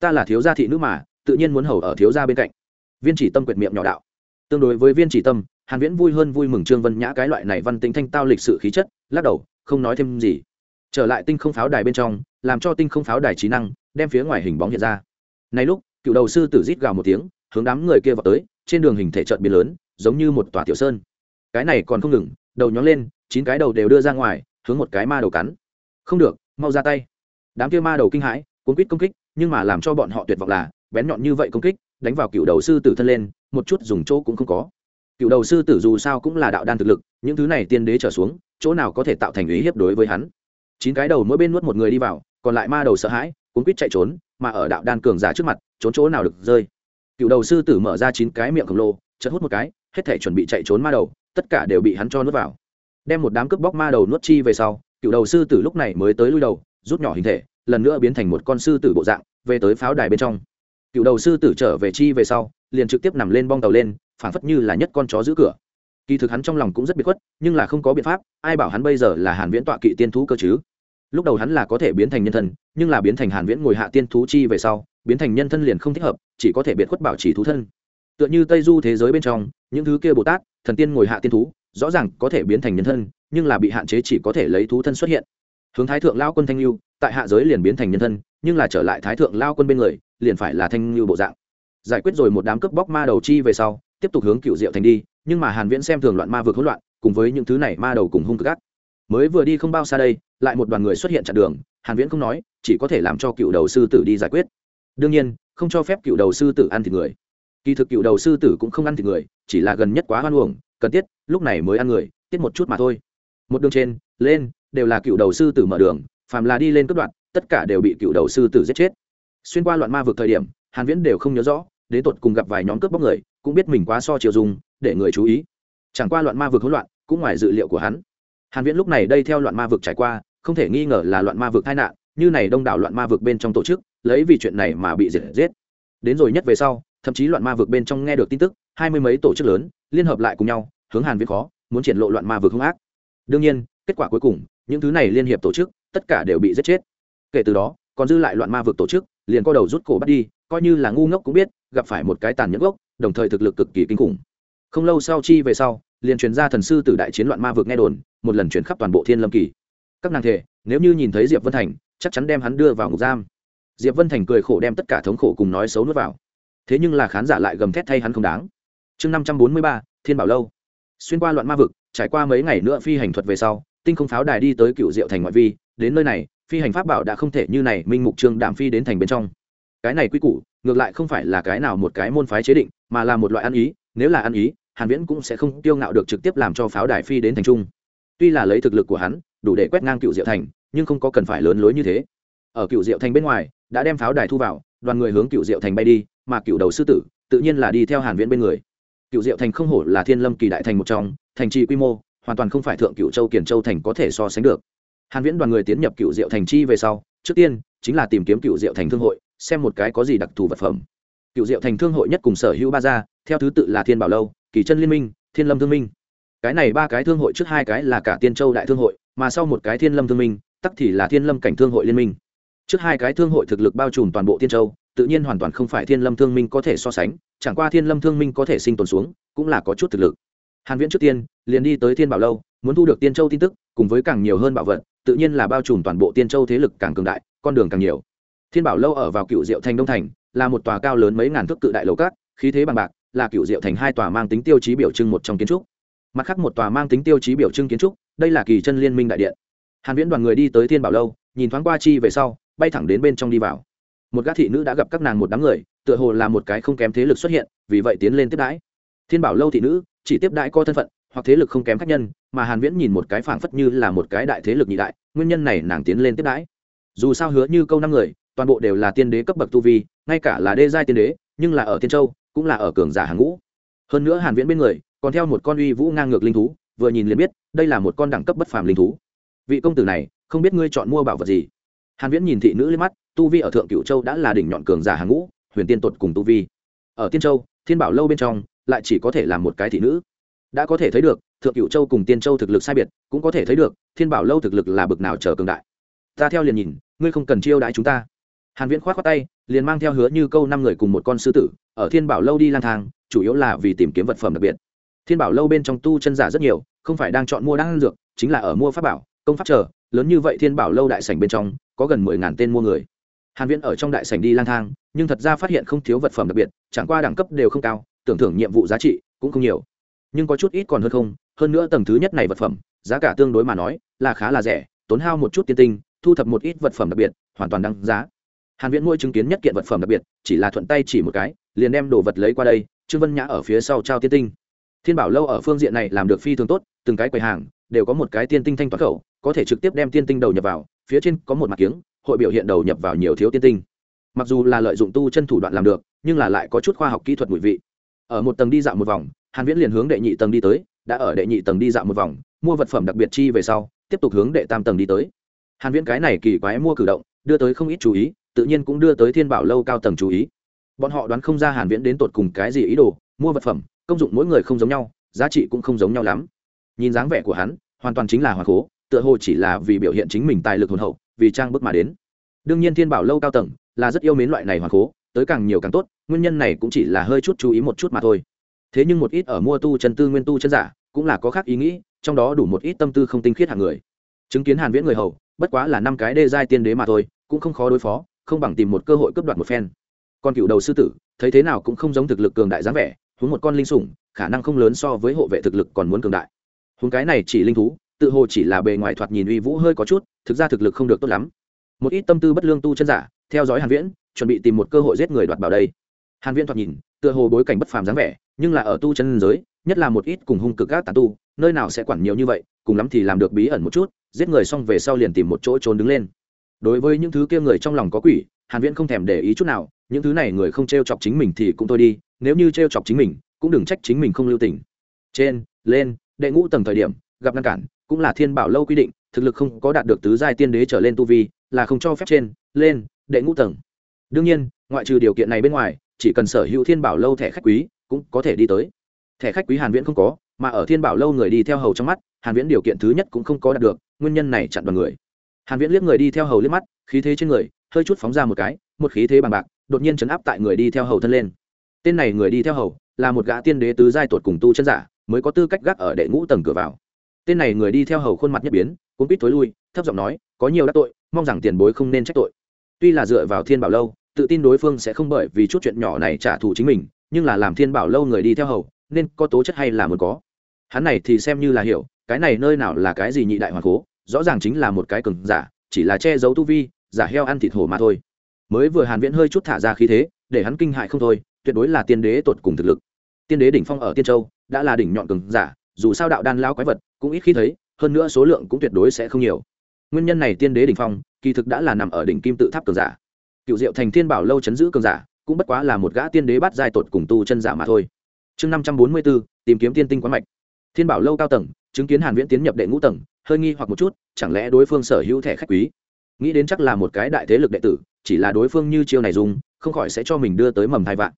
Ta là thiếu gia thị nữ mà tự nhiên muốn hầu ở thiếu gia bên cạnh. Viên chỉ tâm quyệt miệng nhỏ đạo. Tương đối với viên chỉ tâm, hàn viễn vui hơn vui mừng trương vân nhã cái loại này văn tính thanh tao lịch sự khí chất, lắc đầu, không nói thêm gì. Trở lại tinh không pháo đài bên trong, làm cho tinh không pháo đài trí năng đem phía ngoài hình bóng hiện ra. Này lúc, cựu đầu sư tử rít gào một tiếng, hướng đám người kia vào tới, trên đường hình thể chợt biến lớn, giống như một tòa tiểu sơn. Cái này còn không ngừng, đầu nhón lên, chín cái đầu đều đưa ra ngoài, hướng một cái ma đầu cắn. Không được, mau ra tay. Đám kia ma đầu kinh hãi, cuốn quýt công kích, nhưng mà làm cho bọn họ tuyệt vọng là bén nhọn như vậy công kích, đánh vào cựu đầu sư tử thân lên, một chút dùng chỗ cũng không có. Cựu đầu sư tử dù sao cũng là đạo đan thực lực, những thứ này tiên đế trở xuống, chỗ nào có thể tạo thành ý hiếp đối với hắn. Chín cái đầu mỗi bên nuốt một người đi vào, còn lại ma đầu sợ hãi, cuốn quýt chạy trốn, mà ở đạo đan cường giả trước mặt, trốn chỗ nào được rơi. Cựu đầu sư tử mở ra chín cái miệng khổng lồ chật hút một cái, hết thể chuẩn bị chạy trốn ma đầu, tất cả đều bị hắn cho nuốt vào. Đem một đám cướp bóc ma đầu nuốt chi về sau, cựu đầu sư tử lúc này mới tới lui đầu, rút nhỏ hình thể, lần nữa biến thành một con sư tử bộ dạng, về tới pháo đài bên trong cựu đầu sư tử trở về chi về sau, liền trực tiếp nằm lên bong tàu lên, phảng phất như là nhất con chó giữ cửa. Kỳ thực hắn trong lòng cũng rất biệt khuất, nhưng là không có biện pháp, ai bảo hắn bây giờ là hàn viễn tọa kỵ tiên thú cơ chứ? Lúc đầu hắn là có thể biến thành nhân thân, nhưng là biến thành hàn viễn ngồi hạ tiên thú chi về sau, biến thành nhân thân liền không thích hợp, chỉ có thể biệt khuất bảo trì thú thân. Tựa như tây du thế giới bên trong, những thứ kia bồ tát, thần tiên ngồi hạ tiên thú, rõ ràng có thể biến thành nhân thân, nhưng là bị hạn chế chỉ có thể lấy thú thân xuất hiện. Hướng thái thượng lao quân thanh lưu, tại hạ giới liền biến thành nhân thân nhưng là trở lại thái thượng lao quân bên người, liền phải là thanh lưu bộ dạng. Giải quyết rồi một đám cướp bóc ma đầu chi về sau, tiếp tục hướng cựu diệu thành đi, nhưng mà hàn viễn xem thường loạn ma vượt hỗn loạn, cùng với những thứ này ma đầu cùng hung cực ác. Mới vừa đi không bao xa đây, lại một đoàn người xuất hiện chặn đường, hàn viễn không nói, chỉ có thể làm cho cựu đầu sư tử đi giải quyết. Đương nhiên, không cho phép cựu đầu sư tử ăn thịt người. Kỳ thực cựu đầu sư tử cũng không ăn thịt người, chỉ là gần nhất quá hoan uổng, cần thiết lúc này mới ăn người, tiết một chút mà thôi. Một đường trên, lên, đều là cựu đầu sư tử mở đường, phàm là đi lên cướp đoạn tất cả đều bị cựu đầu sư tử giết chết. Xuyên qua loạn ma vực thời điểm, hàn viễn đều không nhớ rõ, đến tột cùng gặp vài nhóm cướp bóc người, cũng biết mình quá so chiều dùng, để người chú ý. Chẳng qua loạn ma vực hỗn loạn, cũng ngoài dự liệu của hắn. Hàn viễn lúc này đây theo loạn ma vực trải qua, không thể nghi ngờ là loạn ma vực tai nạn, như này đông đảo loạn ma vực bên trong tổ chức, lấy vì chuyện này mà bị diệt giết. Đến rồi nhất về sau, thậm chí loạn ma vực bên trong nghe được tin tức, hai mươi mấy tổ chức lớn, liên hợp lại cùng nhau, hướng hàn viễn khó, muốn triển lộ loạn ma vực hung ác. Đương nhiên, kết quả cuối cùng, những thứ này liên hiệp tổ chức, tất cả đều bị giết chết kể từ đó, còn dư lại loạn ma vực tổ chức, liền co đầu rút cổ bắt đi, coi như là ngu ngốc cũng biết, gặp phải một cái tàn nhẫn gốc, đồng thời thực lực cực kỳ kinh khủng. Không lâu sau chi về sau, liền truyền ra thần sư tử đại chiến loạn ma vực nghe đồn, một lần chuyển khắp toàn bộ thiên lâm kỳ. Các nàng thể, nếu như nhìn thấy diệp vân thành, chắc chắn đem hắn đưa vào ngục giam. Diệp vân thành cười khổ đem tất cả thống khổ cùng nói xấu nuốt vào. Thế nhưng là khán giả lại gầm thét thay hắn không đáng. Chương năm trăm bốn mươi ba, thiên bảo lâu. Xuyên qua loạn ma vực, trải qua mấy ngày nữa phi hành thuật về sau, tinh không pháo đài đi tới cựu diệu thành ngoại vi, đến nơi này phi hành pháp bảo đã không thể như này minh mục trương đảm phi đến thành bên trong. Cái này quy củ, ngược lại không phải là cái nào một cái môn phái chế định, mà là một loại ăn ý, nếu là ăn ý, hàn viễn cũng sẽ không tiêu ngạo được trực tiếp làm cho pháo đài phi đến thành trung. Tuy là lấy thực lực của hắn, đủ để quét ngang cựu diệu thành, nhưng không có cần phải lớn lối như thế. Ở cựu diệu thành bên ngoài, đã đem pháo đài thu vào, đoàn người hướng cựu diệu thành bay đi, mà cựu đầu sư tử, tự nhiên là đi theo hàn viễn bên người. Cựu diệu thành không hổ là thiên lâm kỳ đại thành một trong, thành trì quy mô, hoàn toàn không phải thượng cựu châu Kiền châu thành có thể so sánh được hàn viễn đoàn người tiến nhập cựu diệu thành chi về sau, trước tiên chính là tìm kiếm cựu diệu thành thương hội, xem một cái có gì đặc thù vật phẩm. Cựu diệu thành thương hội nhất cùng sở hữu ba gia, theo thứ tự là thiên bảo lâu, kỳ chân liên minh, thiên lâm thương minh. Cái này ba cái thương hội trước hai cái là cả tiên châu đại thương hội, mà sau một cái thiên lâm thương minh, tắc thì là thiên lâm cảnh thương hội liên minh. Trước hai cái thương hội thực lực bao trùm toàn bộ tiên châu, tự nhiên hoàn toàn không phải thiên lâm thương minh có thể so sánh, chẳng qua thiên lâm thương minh có thể sinh tồn xuống, cũng là có chút thực lực. Hàn viễn trước tiên liền đi tới thiên bảo lâu, muốn thu được tiên châu tin tức, cùng với càng nhiều hơn bảo vật tự nhiên là bao trùm toàn bộ tiên châu thế lực càng cường đại, con đường càng nhiều. Thiên bảo lâu ở vào cựu diệu thành đông thành, là một tòa cao lớn mấy ngàn thước cự đại lầu cát khí thế bằng bạc, là cựu diệu thành hai tòa mang tính tiêu chí biểu trưng một trong kiến trúc. Mặt khác một tòa mang tính tiêu chí biểu trưng kiến trúc, đây là kỳ chân liên minh đại điện. Hàn viễn đoàn người đi tới thiên bảo lâu, nhìn thoáng qua chi về sau, bay thẳng đến bên trong đi vào. Một gã thị nữ đã gặp các nàng một đám người, tựa hồ là một cái không kém thế lực xuất hiện, vì vậy tiến lên tiếp đãi. Thiên bảo lâu thị nữ, chỉ tiếp đãi co thân phận hoặc thế lực không kém khách nhân, mà hàn viễn nhìn một cái phảng phất như là một cái đại thế lực nhị đại, nguyên nhân này nàng tiến lên tiếp đãi. Dù sao hứa như câu năm người, toàn bộ đều là tiên đế cấp bậc tu vi, ngay cả là đê giai tiên đế, nhưng là ở tiên châu, cũng là ở cường giả hàng ngũ. Hơn nữa hàn viễn bên người, còn theo một con uy vũ ngang ngược linh thú, vừa nhìn liền biết, đây là một con đẳng cấp bất phàm linh thú. Vị công tử này, không biết ngươi chọn mua bảo vật gì? Hàn viễn nhìn thị nữ lên mắt, tu vi ở thượng cửu châu đã là đỉnh nhọn cường giả hàng ngũ, huyền tiên tuột cùng tu vi. Ở tiên châu, thiên bảo lâu bên trong, lại chỉ có thể là một cái thị nữ đã có thể thấy được, thượng cựu châu cùng tiên châu thực lực sai biệt, cũng có thể thấy được, thiên bảo lâu thực lực là bực nào trở cường đại. Ta theo liền nhìn, ngươi không cần chiêu đãi chúng ta. Hàn viễn khoát khoát tay, liền mang theo hứa như câu năm người cùng một con sư tử, ở thiên bảo lâu đi lang thang, chủ yếu là vì tìm kiếm vật phẩm đặc biệt. Thiên bảo lâu bên trong tu chân giả rất nhiều, không phải đang chọn mua đan dược, chính là ở mua pháp bảo, công pháp chờ, lớn như vậy thiên bảo lâu đại sảnh bên trong, có gần mười ngàn tên mua người. Hàn viễn ở trong đại sảnh đi lang thang, nhưng thật ra phát hiện không thiếu vật phẩm đặc biệt, chẳng qua đẳng cấp đều không cao, tưởng thưởng nhiệm vụ giá trị cũng không nhiều nhưng có chút ít còn hơn không, hơn nữa tầng thứ nhất này vật phẩm, giá cả tương đối mà nói là khá là rẻ, tốn hao một chút tiên tinh, thu thập một ít vật phẩm đặc biệt, hoàn toàn đăng giá. Hàn viễn mỗi chứng kiến nhất kiện vật phẩm đặc biệt, chỉ là thuận tay chỉ một cái, liền đem đồ vật lấy qua đây, trương vân nhã ở phía sau trao tiên tinh. Thiên bảo lâu ở phương diện này làm được phi thường tốt, từng cái quầy hàng đều có một cái tiên tinh thanh toán khẩu, có thể trực tiếp đem tiên tinh đầu nhập vào, phía trên có một mặt kiếng, hội biểu hiện đầu nhập vào nhiều thiếu tiên tinh. Mặc dù là lợi dụng tu chân thủ đoạn làm được, nhưng là lại có chút khoa học kỹ thuật mùi vị. Ở một tầng đi dạo một vòng hàn viễn liền hướng đệ nhị tầng đi tới, đã ở đệ nhị tầng đi dạo một vòng, mua vật phẩm đặc biệt chi về sau, tiếp tục hướng đệ tam tầng đi tới. Hàn viễn cái này kỳ quái mua cử động, đưa tới không ít chú ý, tự nhiên cũng đưa tới thiên bảo lâu cao tầng chú ý. Bọn họ đoán không ra hàn viễn đến tột cùng cái gì ý đồ, mua vật phẩm, công dụng mỗi người không giống nhau, giá trị cũng không giống nhau lắm. Nhìn dáng vẻ của hắn, hoàn toàn chính là hoàng cố, tựa hồ chỉ là vì biểu hiện chính mình tài lực hồn hậu, vì trang bức mà đến. Đương nhiên thiên bảo lâu cao tầng là rất yêu mến loại này hoàng cố, tới càng nhiều càng tốt, nguyên nhân này cũng chỉ là hơi chút chú ý một chút mà thôi thế nhưng một ít ở mua tu chân tư nguyên tu chân giả cũng là có khác ý nghĩ, trong đó đủ một ít tâm tư không tinh khiết hàng người. Chứng kiến hàn viễn người hầu, bất quá là năm cái đê giai tiên đế mà thôi, cũng không khó đối phó, không bằng tìm một cơ hội cướp đoạt một phen. Con cựu đầu sư tử, thấy thế nào cũng không giống thực lực cường đại dáng vẻ, huống một con linh sủng, khả năng không lớn so với hộ vệ thực lực còn muốn cường đại. Huống cái này chỉ linh thú, tự hồ chỉ là bề ngoài thoạt nhìn uy vũ hơi có chút, thực ra thực lực không được tốt lắm. Một ít tâm tư bất lương tu chân giả, theo dõi hàn viễn, chuẩn bị tìm một cơ hội giết người đoạt bảo đây. Hàn viễn thoạt nhìn tựa hồ bối cảnh bất phàm dáng vẻ, nhưng là ở tu chân giới, nhất là một ít cùng hung cực các tán tu, nơi nào sẽ quản nhiều như vậy, cùng lắm thì làm được bí ẩn một chút, giết người xong về sau liền tìm một chỗ trốn đứng lên. Đối với những thứ kia người trong lòng có quỷ, hàn viễn không thèm để ý chút nào, những thứ này người không treo chọc chính mình thì cũng thôi đi, nếu như treo chọc chính mình, cũng đừng trách chính mình không lưu tình. Trên, lên, đệ ngũ tầng thời điểm, gặp ngăn cản, cũng là thiên bảo lâu quy định, thực lực không có đạt được tứ giai tiên đế trở lên tu vi, là không cho phép trên, lên, đệ ngũ tầng. Đương nhiên, ngoại trừ điều kiện này bên ngoài chỉ cần sở hữu thiên bảo lâu thẻ khách quý, cũng có thể đi tới. Thẻ khách quý hàn viễn không có, mà ở thiên bảo lâu người đi theo hầu trong mắt, hàn viễn điều kiện thứ nhất cũng không có đạt được, nguyên nhân này chặn đoàn người. Hàn viễn liếc người đi theo hầu liếc mắt, khí thế trên người, hơi chút phóng ra một cái, một khí thế bằng bạc, đột nhiên chấn áp tại người đi theo hầu thân lên. Tên này người đi theo hầu, là một gã tiên đế tứ giai tuột cùng tu chân giả, mới có tư cách gác ở đệ ngũ tầng cửa vào. Tên này người đi theo hầu khuôn mặt nhất biến cũng biết tối lui, thấp giọng nói, có nhiều đắc tội, mong rằng tiền bối không nên trách tội. Tuy là dựa vào thiên bảo lâu tự tin đối phương sẽ không bởi vì chút chuyện nhỏ này trả thù chính mình, nhưng là làm thiên bảo lâu người đi theo hầu, nên có tố chất hay là muốn có. Hắn này thì xem như là hiểu, cái này nơi nào là cái gì nhị đại hoàng cố, rõ ràng chính là một cái cường giả, chỉ là che giấu tu vi, giả heo ăn thịt hổ mà thôi. Mới vừa hàn viễn hơi chút thả ra khí thế, để hắn kinh hại không thôi, tuyệt đối là tiên đế tột cùng thực lực. Tiên đế đỉnh phong ở tiên châu, đã là đỉnh nhọn cường giả, dù sao đạo đan lao quái vật, cũng ít khi thấy, hơn nữa số lượng cũng tuyệt đối sẽ không nhiều. Nguyên nhân này tiên đế đỉnh phong, kỳ thực đã là nằm ở đỉnh kim tự tháp cường giả cựu diệu thành thiên bảo lâu chấn giữ cường giả, cũng bất quá là một gã tiên đế bắt giai tột cùng tu chân giả mà thôi. Chương năm trăm bốn mươi bốn tìm kiếm tiên tinh quán mạch. Thiên bảo lâu cao tầng, chứng kiến hàn viễn tiến nhập đệ ngũ tầng, hơi nghi hoặc một chút, chẳng lẽ đối phương sở hữu thẻ khách quý? Nghĩ đến chắc là một cái đại thế lực đệ tử, chỉ là đối phương như chiêu này dùng, không khỏi sẽ cho mình đưa tới mầm thai vạn.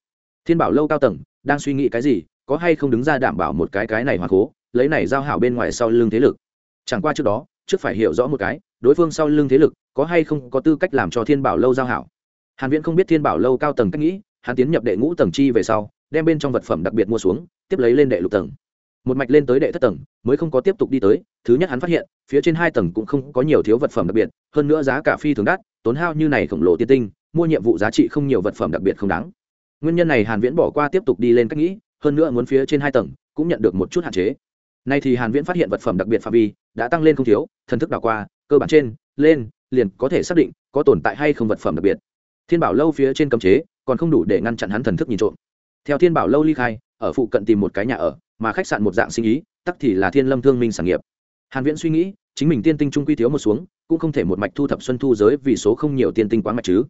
Thiên bảo lâu cao tầng, đang suy nghĩ cái gì, có hay không đứng ra đảm bảo một cái cái này hoặc cố, lấy này giao hảo bên ngoài sau lưng thế lực? Chẳng qua trước đó, trước phải hiểu rõ một cái, đối phương sau lưng thế lực, có hay không có tư cách làm cho thiên bảo lâu giao hảo? Hàn viễn không biết thiên bảo lâu cao tầng cách nghĩ, hắn tiến nhập đệ ngũ tầng chi về sau, đem bên trong vật phẩm đặc biệt mua xuống, tiếp lấy lên đệ lục tầng. Một mạch lên tới đệ thất tầng, mới không có tiếp tục đi tới, thứ nhất hắn phát hiện, phía trên hai tầng cũng không có nhiều thiếu vật phẩm đặc biệt, hơn nữa giá cả phi thường đắt, tốn hao như này khổng lồ tiên tinh, mua nhiệm vụ giá trị không nhiều vật phẩm đặc biệt không đáng. Nguyên nhân này hàn viễn bỏ qua tiếp tục đi lên cách nghĩ, hơn nữa muốn phía trên hai tầng, cũng nhận được một chút hạn chế. Nay thì hàn viễn phát hiện vật phẩm đặc biệt phạm vi đã tăng lên không thiếu, thần thức đảo qua, cơ bản trên, lên, liền có thể xác định có tồn tại hay không vật phẩm đặc biệt thiên bảo lâu phía trên cấm chế, còn không đủ để ngăn chặn hắn thần thức nhìn trộm. Theo thiên bảo lâu ly khai, ở phụ cận tìm một cái nhà ở, mà khách sạn một dạng sinh ý, tắc thì là thiên lâm thương minh sản nghiệp. Hàn viễn suy nghĩ, chính mình tiên tinh trung quy thiếu một xuống, cũng không thể một mạch thu thập xuân thu giới vì số không nhiều tiên tinh quá mạch chứ.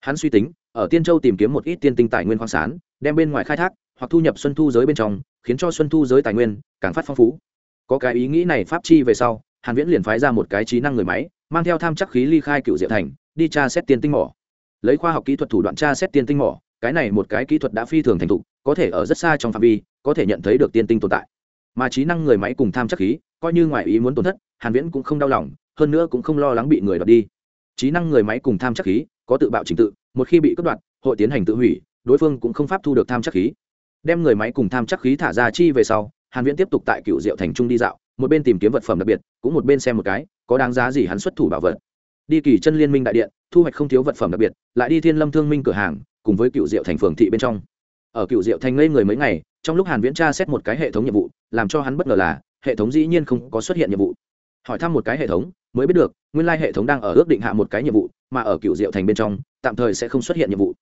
Hắn suy tính, ở tiên châu tìm kiếm một ít tiên tinh tài nguyên khoáng sản, đem bên ngoài khai thác, hoặc thu nhập xuân thu giới bên trong, khiến cho xuân thu giới tài nguyên càng phát phong phú. Có cái ý nghĩ này pháp chi về sau, hàn viễn liền phái ra một cái trí năng người máy, mang theo tham chắc khí ly khai cựu diệu thành, đi tra xét tiên tinh mỏ lấy khoa học kỹ thuật thủ đoạn tra xét tiên tinh mỏ, cái này một cái kỹ thuật đã phi thường thành thục, có thể ở rất xa trong phạm vi, có thể nhận thấy được tiên tinh tồn tại. Mà trí năng người máy cùng tham chắc khí, coi như ngoài ý muốn tổn thất, hàn viễn cũng không đau lòng, hơn nữa cũng không lo lắng bị người đoạt đi. Trí năng người máy cùng tham chắc khí, có tự bạo trình tự, một khi bị cướp đoạt, hội tiến hành tự hủy, đối phương cũng không pháp thu được tham chắc khí. Đem người máy cùng tham chắc khí thả ra chi về sau, hàn viễn tiếp tục tại cựu diệu thành trung đi dạo, một bên tìm kiếm vật phẩm đặc biệt, cũng một bên xem một cái, có đáng giá gì hắn xuất thủ bảo vật đi kỳ chân liên minh đại điện, thu hoạch không thiếu vật phẩm đặc biệt, lại đi thiên lâm thương minh cửa hàng, cùng với cựu diệu thành phường thị bên trong. Ở cựu diệu thành ngây người mấy ngày, trong lúc hàn viễn tra xét một cái hệ thống nhiệm vụ, làm cho hắn bất ngờ là, hệ thống dĩ nhiên không có xuất hiện nhiệm vụ. Hỏi thăm một cái hệ thống, mới biết được, nguyên lai hệ thống đang ở ước định hạ một cái nhiệm vụ, mà ở cựu diệu thành bên trong, tạm thời sẽ không xuất hiện nhiệm vụ.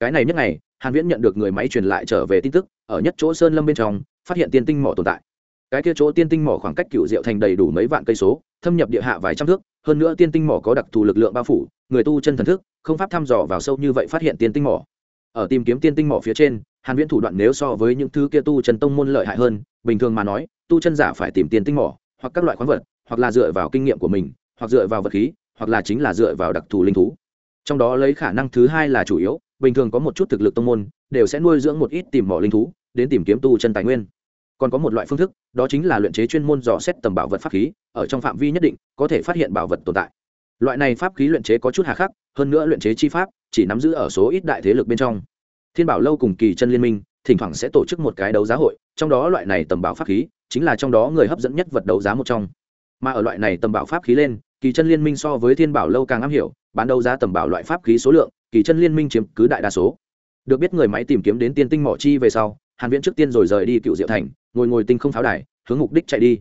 Cái này nhất ngày, hàn viễn nhận được người máy truyền lại trở về tin tức, ở nhất chỗ sơn lâm bên trong, phát hiện tiên tinh mỏ tồn tại. Cái kia chỗ tiên tinh mỏ khoảng cách cựu diệu thành đầy đủ mấy vạn cây số, thâm nhập địa hạ vài trăm thước hơn nữa tiên tinh mỏ có đặc thù lực lượng bao phủ, người tu chân thần thức, không pháp thăm dò vào sâu như vậy phát hiện tiên tinh mỏ. Ở tìm kiếm tiên tinh mỏ phía trên, hàn viễn thủ đoạn nếu so với những thứ kia tu chân tông môn lợi hại hơn, bình thường mà nói, tu chân giả phải tìm tiên tinh mỏ, hoặc các loại khoáng vật, hoặc là dựa vào kinh nghiệm của mình, hoặc dựa vào vật khí, hoặc là chính là dựa vào đặc thù linh thú. Trong đó lấy khả năng thứ hai là chủ yếu, bình thường có một chút thực lực tông môn, đều sẽ nuôi dưỡng một ít tìm mỏ linh thú, đến tìm kiếm tu chân tài nguyên còn có một loại phương thức, đó chính là luyện chế chuyên môn dò xét tầm bảo vật pháp khí, ở trong phạm vi nhất định, có thể phát hiện bảo vật tồn tại. Loại này pháp khí luyện chế có chút hà khắc, hơn nữa luyện chế chi pháp, chỉ nắm giữ ở số ít đại thế lực bên trong. Thiên bảo lâu cùng kỳ chân liên minh, thỉnh thoảng sẽ tổ chức một cái đấu giá hội, trong đó loại này tầm bảo pháp khí, chính là trong đó người hấp dẫn nhất vật đấu giá một trong. Mà ở loại này tầm bảo pháp khí lên, kỳ chân liên minh so với thiên bảo lâu càng am hiểu, bán đấu giá tầm bảo loại pháp khí số lượng, kỳ chân liên minh chiếm cứ đại đa số. Được biết người máy tìm kiếm đến tiên tinh mỏ chi về sau hàn viễn trước tiên rồi rời đi cựu diệu thành, ngồi ngồi tinh không pháo đài, hướng mục đích chạy đi.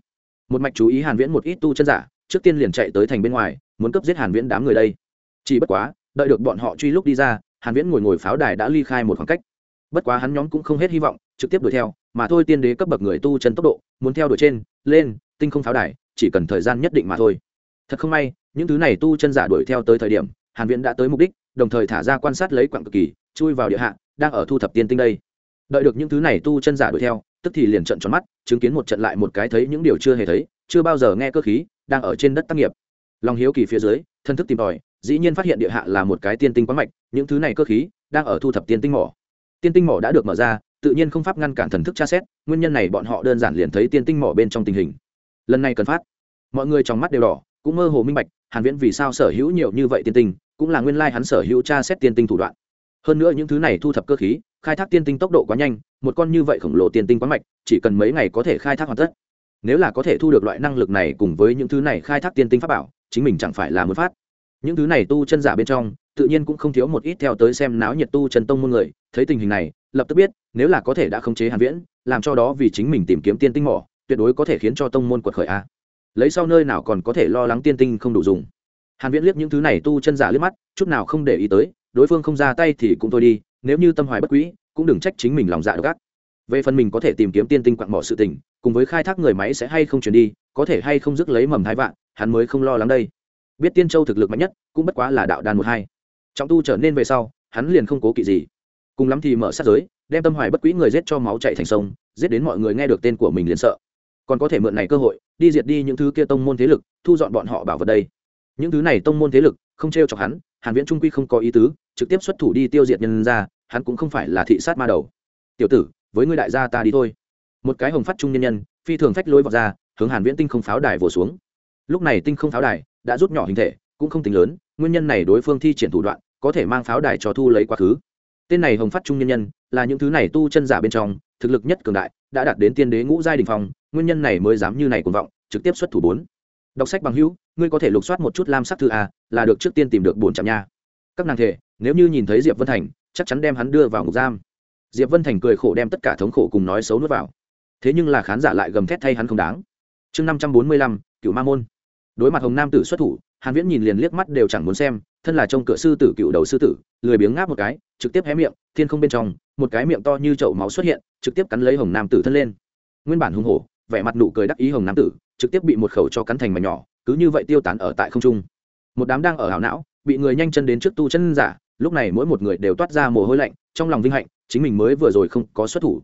Một mạch chú ý hàn viễn một ít tu chân giả, trước tiên liền chạy tới thành bên ngoài, muốn cấp giết hàn viễn đám người đây. Chỉ bất quá, đợi được bọn họ truy lúc đi ra, hàn viễn ngồi ngồi pháo đài đã ly khai một khoảng cách. Bất quá hắn nhóm cũng không hết hy vọng, trực tiếp đuổi theo, mà thôi tiên đế cấp bậc người tu chân tốc độ, muốn theo đuổi trên, lên, tinh không pháo đài, chỉ cần thời gian nhất định mà thôi. Thật không may, những thứ này tu chân giả đuổi theo tới thời điểm, hàn viễn đã tới mục đích, đồng thời thả ra quan sát lấy quặng cực kỳ, chui vào địa hạ, đang ở thu thập tiên tinh đây đợi được những thứ này tu chân giả đuổi theo, tức thì liền trận tròn mắt, chứng kiến một trận lại một cái thấy những điều chưa hề thấy, chưa bao giờ nghe cơ khí, đang ở trên đất tác nghiệp. Lòng hiếu kỳ phía dưới, thân thức tìm tòi, dĩ nhiên phát hiện địa hạ là một cái tiên tinh quán mạch, những thứ này cơ khí đang ở thu thập tiên tinh mỏ. Tiên tinh mỏ đã được mở ra, tự nhiên không pháp ngăn cản thần thức tra xét, nguyên nhân này bọn họ đơn giản liền thấy tiên tinh mỏ bên trong tình hình. Lần này cần phát. Mọi người trong mắt đều đỏ, cũng mơ hồ minh bạch, hàn viễn vì sao sở hữu nhiều như vậy tiên tinh, cũng là nguyên lai like hắn sở hữu tra xét tiên tinh thủ đoạn. Hơn nữa những thứ này thu thập cơ khí khai thác tiên tinh tốc độ quá nhanh, một con như vậy khổng lồ tiên tinh quá mạch, chỉ cần mấy ngày có thể khai thác hoàn tất. Nếu là có thể thu được loại năng lực này cùng với những thứ này khai thác tiên tinh pháp bảo, chính mình chẳng phải là muốn phát. Những thứ này tu chân giả bên trong, tự nhiên cũng không thiếu một ít theo tới xem náo nhiệt tu chân tông môn người, thấy tình hình này, lập tức biết, nếu là có thể đã khống chế hàn viễn, làm cho đó vì chính mình tìm kiếm tiên tinh mỏ, tuyệt đối có thể khiến cho tông môn quật khởi a. Lấy sau nơi nào còn có thể lo lắng tiên tinh không đủ dùng. Hàn viễn liếc những thứ này tu chân giả liếc mắt, chút nào không để ý tới, đối phương không ra tay thì cũng thôi đi nếu như tâm hoài bất quý, cũng đừng trách chính mình lòng dạ độc ác. Về phần mình có thể tìm kiếm tiên tinh quặng mỏ sự tình, cùng với khai thác người máy sẽ hay không chuyển đi, có thể hay không dứt lấy mầm thái vạn, hắn mới không lo lắng đây. Biết tiên châu thực lực mạnh nhất, cũng bất quá là đạo đan một hai. Trọng tu trở nên về sau, hắn liền không cố kỵ gì. Cùng lắm thì mở sát giới, đem tâm hoài bất quý người giết cho máu chạy thành sông, giết đến mọi người nghe được tên của mình liền sợ. Còn có thể mượn này cơ hội, đi diệt đi những thứ kia tông môn thế lực, thu dọn bọn họ bảo vật đây. Những thứ này tông môn thế lực, không t r e o chọc hắn hàn viễn trung quy không có ý tứ, trực tiếp xuất thủ đi tiêu diệt nhân ra hắn cũng không phải là thị sát ma đầu. Tiểu tử, với ngươi đại gia ta đi thôi. Một cái hồng phát trung nhân nhân, phi thường phách lối vào ra, hướng hàn viễn tinh không pháo đài vồ xuống. Lúc này tinh không pháo đài đã rút nhỏ hình thể, cũng không tính lớn, nguyên nhân này đối phương thi triển thủ đoạn, có thể mang pháo đài cho thu lấy quá khứ. Tên này hồng phát trung nhân nhân, là những thứ này tu chân giả bên trong, thực lực nhất cường đại, đã đạt đến tiên đế ngũ giai đình phong, nguyên nhân này mới dám như này cuồng vọng, trực tiếp xuất thủ bốn đọc sách bằng hữu, ngươi có thể lục soát một chút lam sắc thư a, là được trước tiên tìm được bổn trạm nha. Các nàng thể nếu như nhìn thấy diệp vân thành, chắc chắn đem hắn đưa vào ngục giam. Diệp vân thành cười khổ đem tất cả thống khổ cùng nói xấu nuốt vào. Thế nhưng là khán giả lại gầm thét thay hắn không đáng. Chương năm trăm bốn mươi lăm, cựu ma môn. Đối mặt hồng nam tử xuất thủ, hàn viễn nhìn liền liếc mắt đều chẳng muốn xem, thân là trong cửa sư tử, cựu đầu sư tử, lười biếng ngáp một cái, trực tiếp hé miệng, thiên không bên trong, một cái miệng to như chậu máu xuất hiện, trực tiếp cắn lấy hồng nam tử thân lên. Nguyên bản hung hổ, vẻ mặt nụ cười đắc ý hồng nam tử trực tiếp bị một khẩu cho cắn thành mảnh nhỏ, cứ như vậy tiêu tán ở tại không trung. Một đám đang ở hảo não, bị người nhanh chân đến trước tu chân giả, lúc này mỗi một người đều toát ra mồ hôi lạnh, trong lòng vinh hạnh, chính mình mới vừa rồi không có xuất thủ.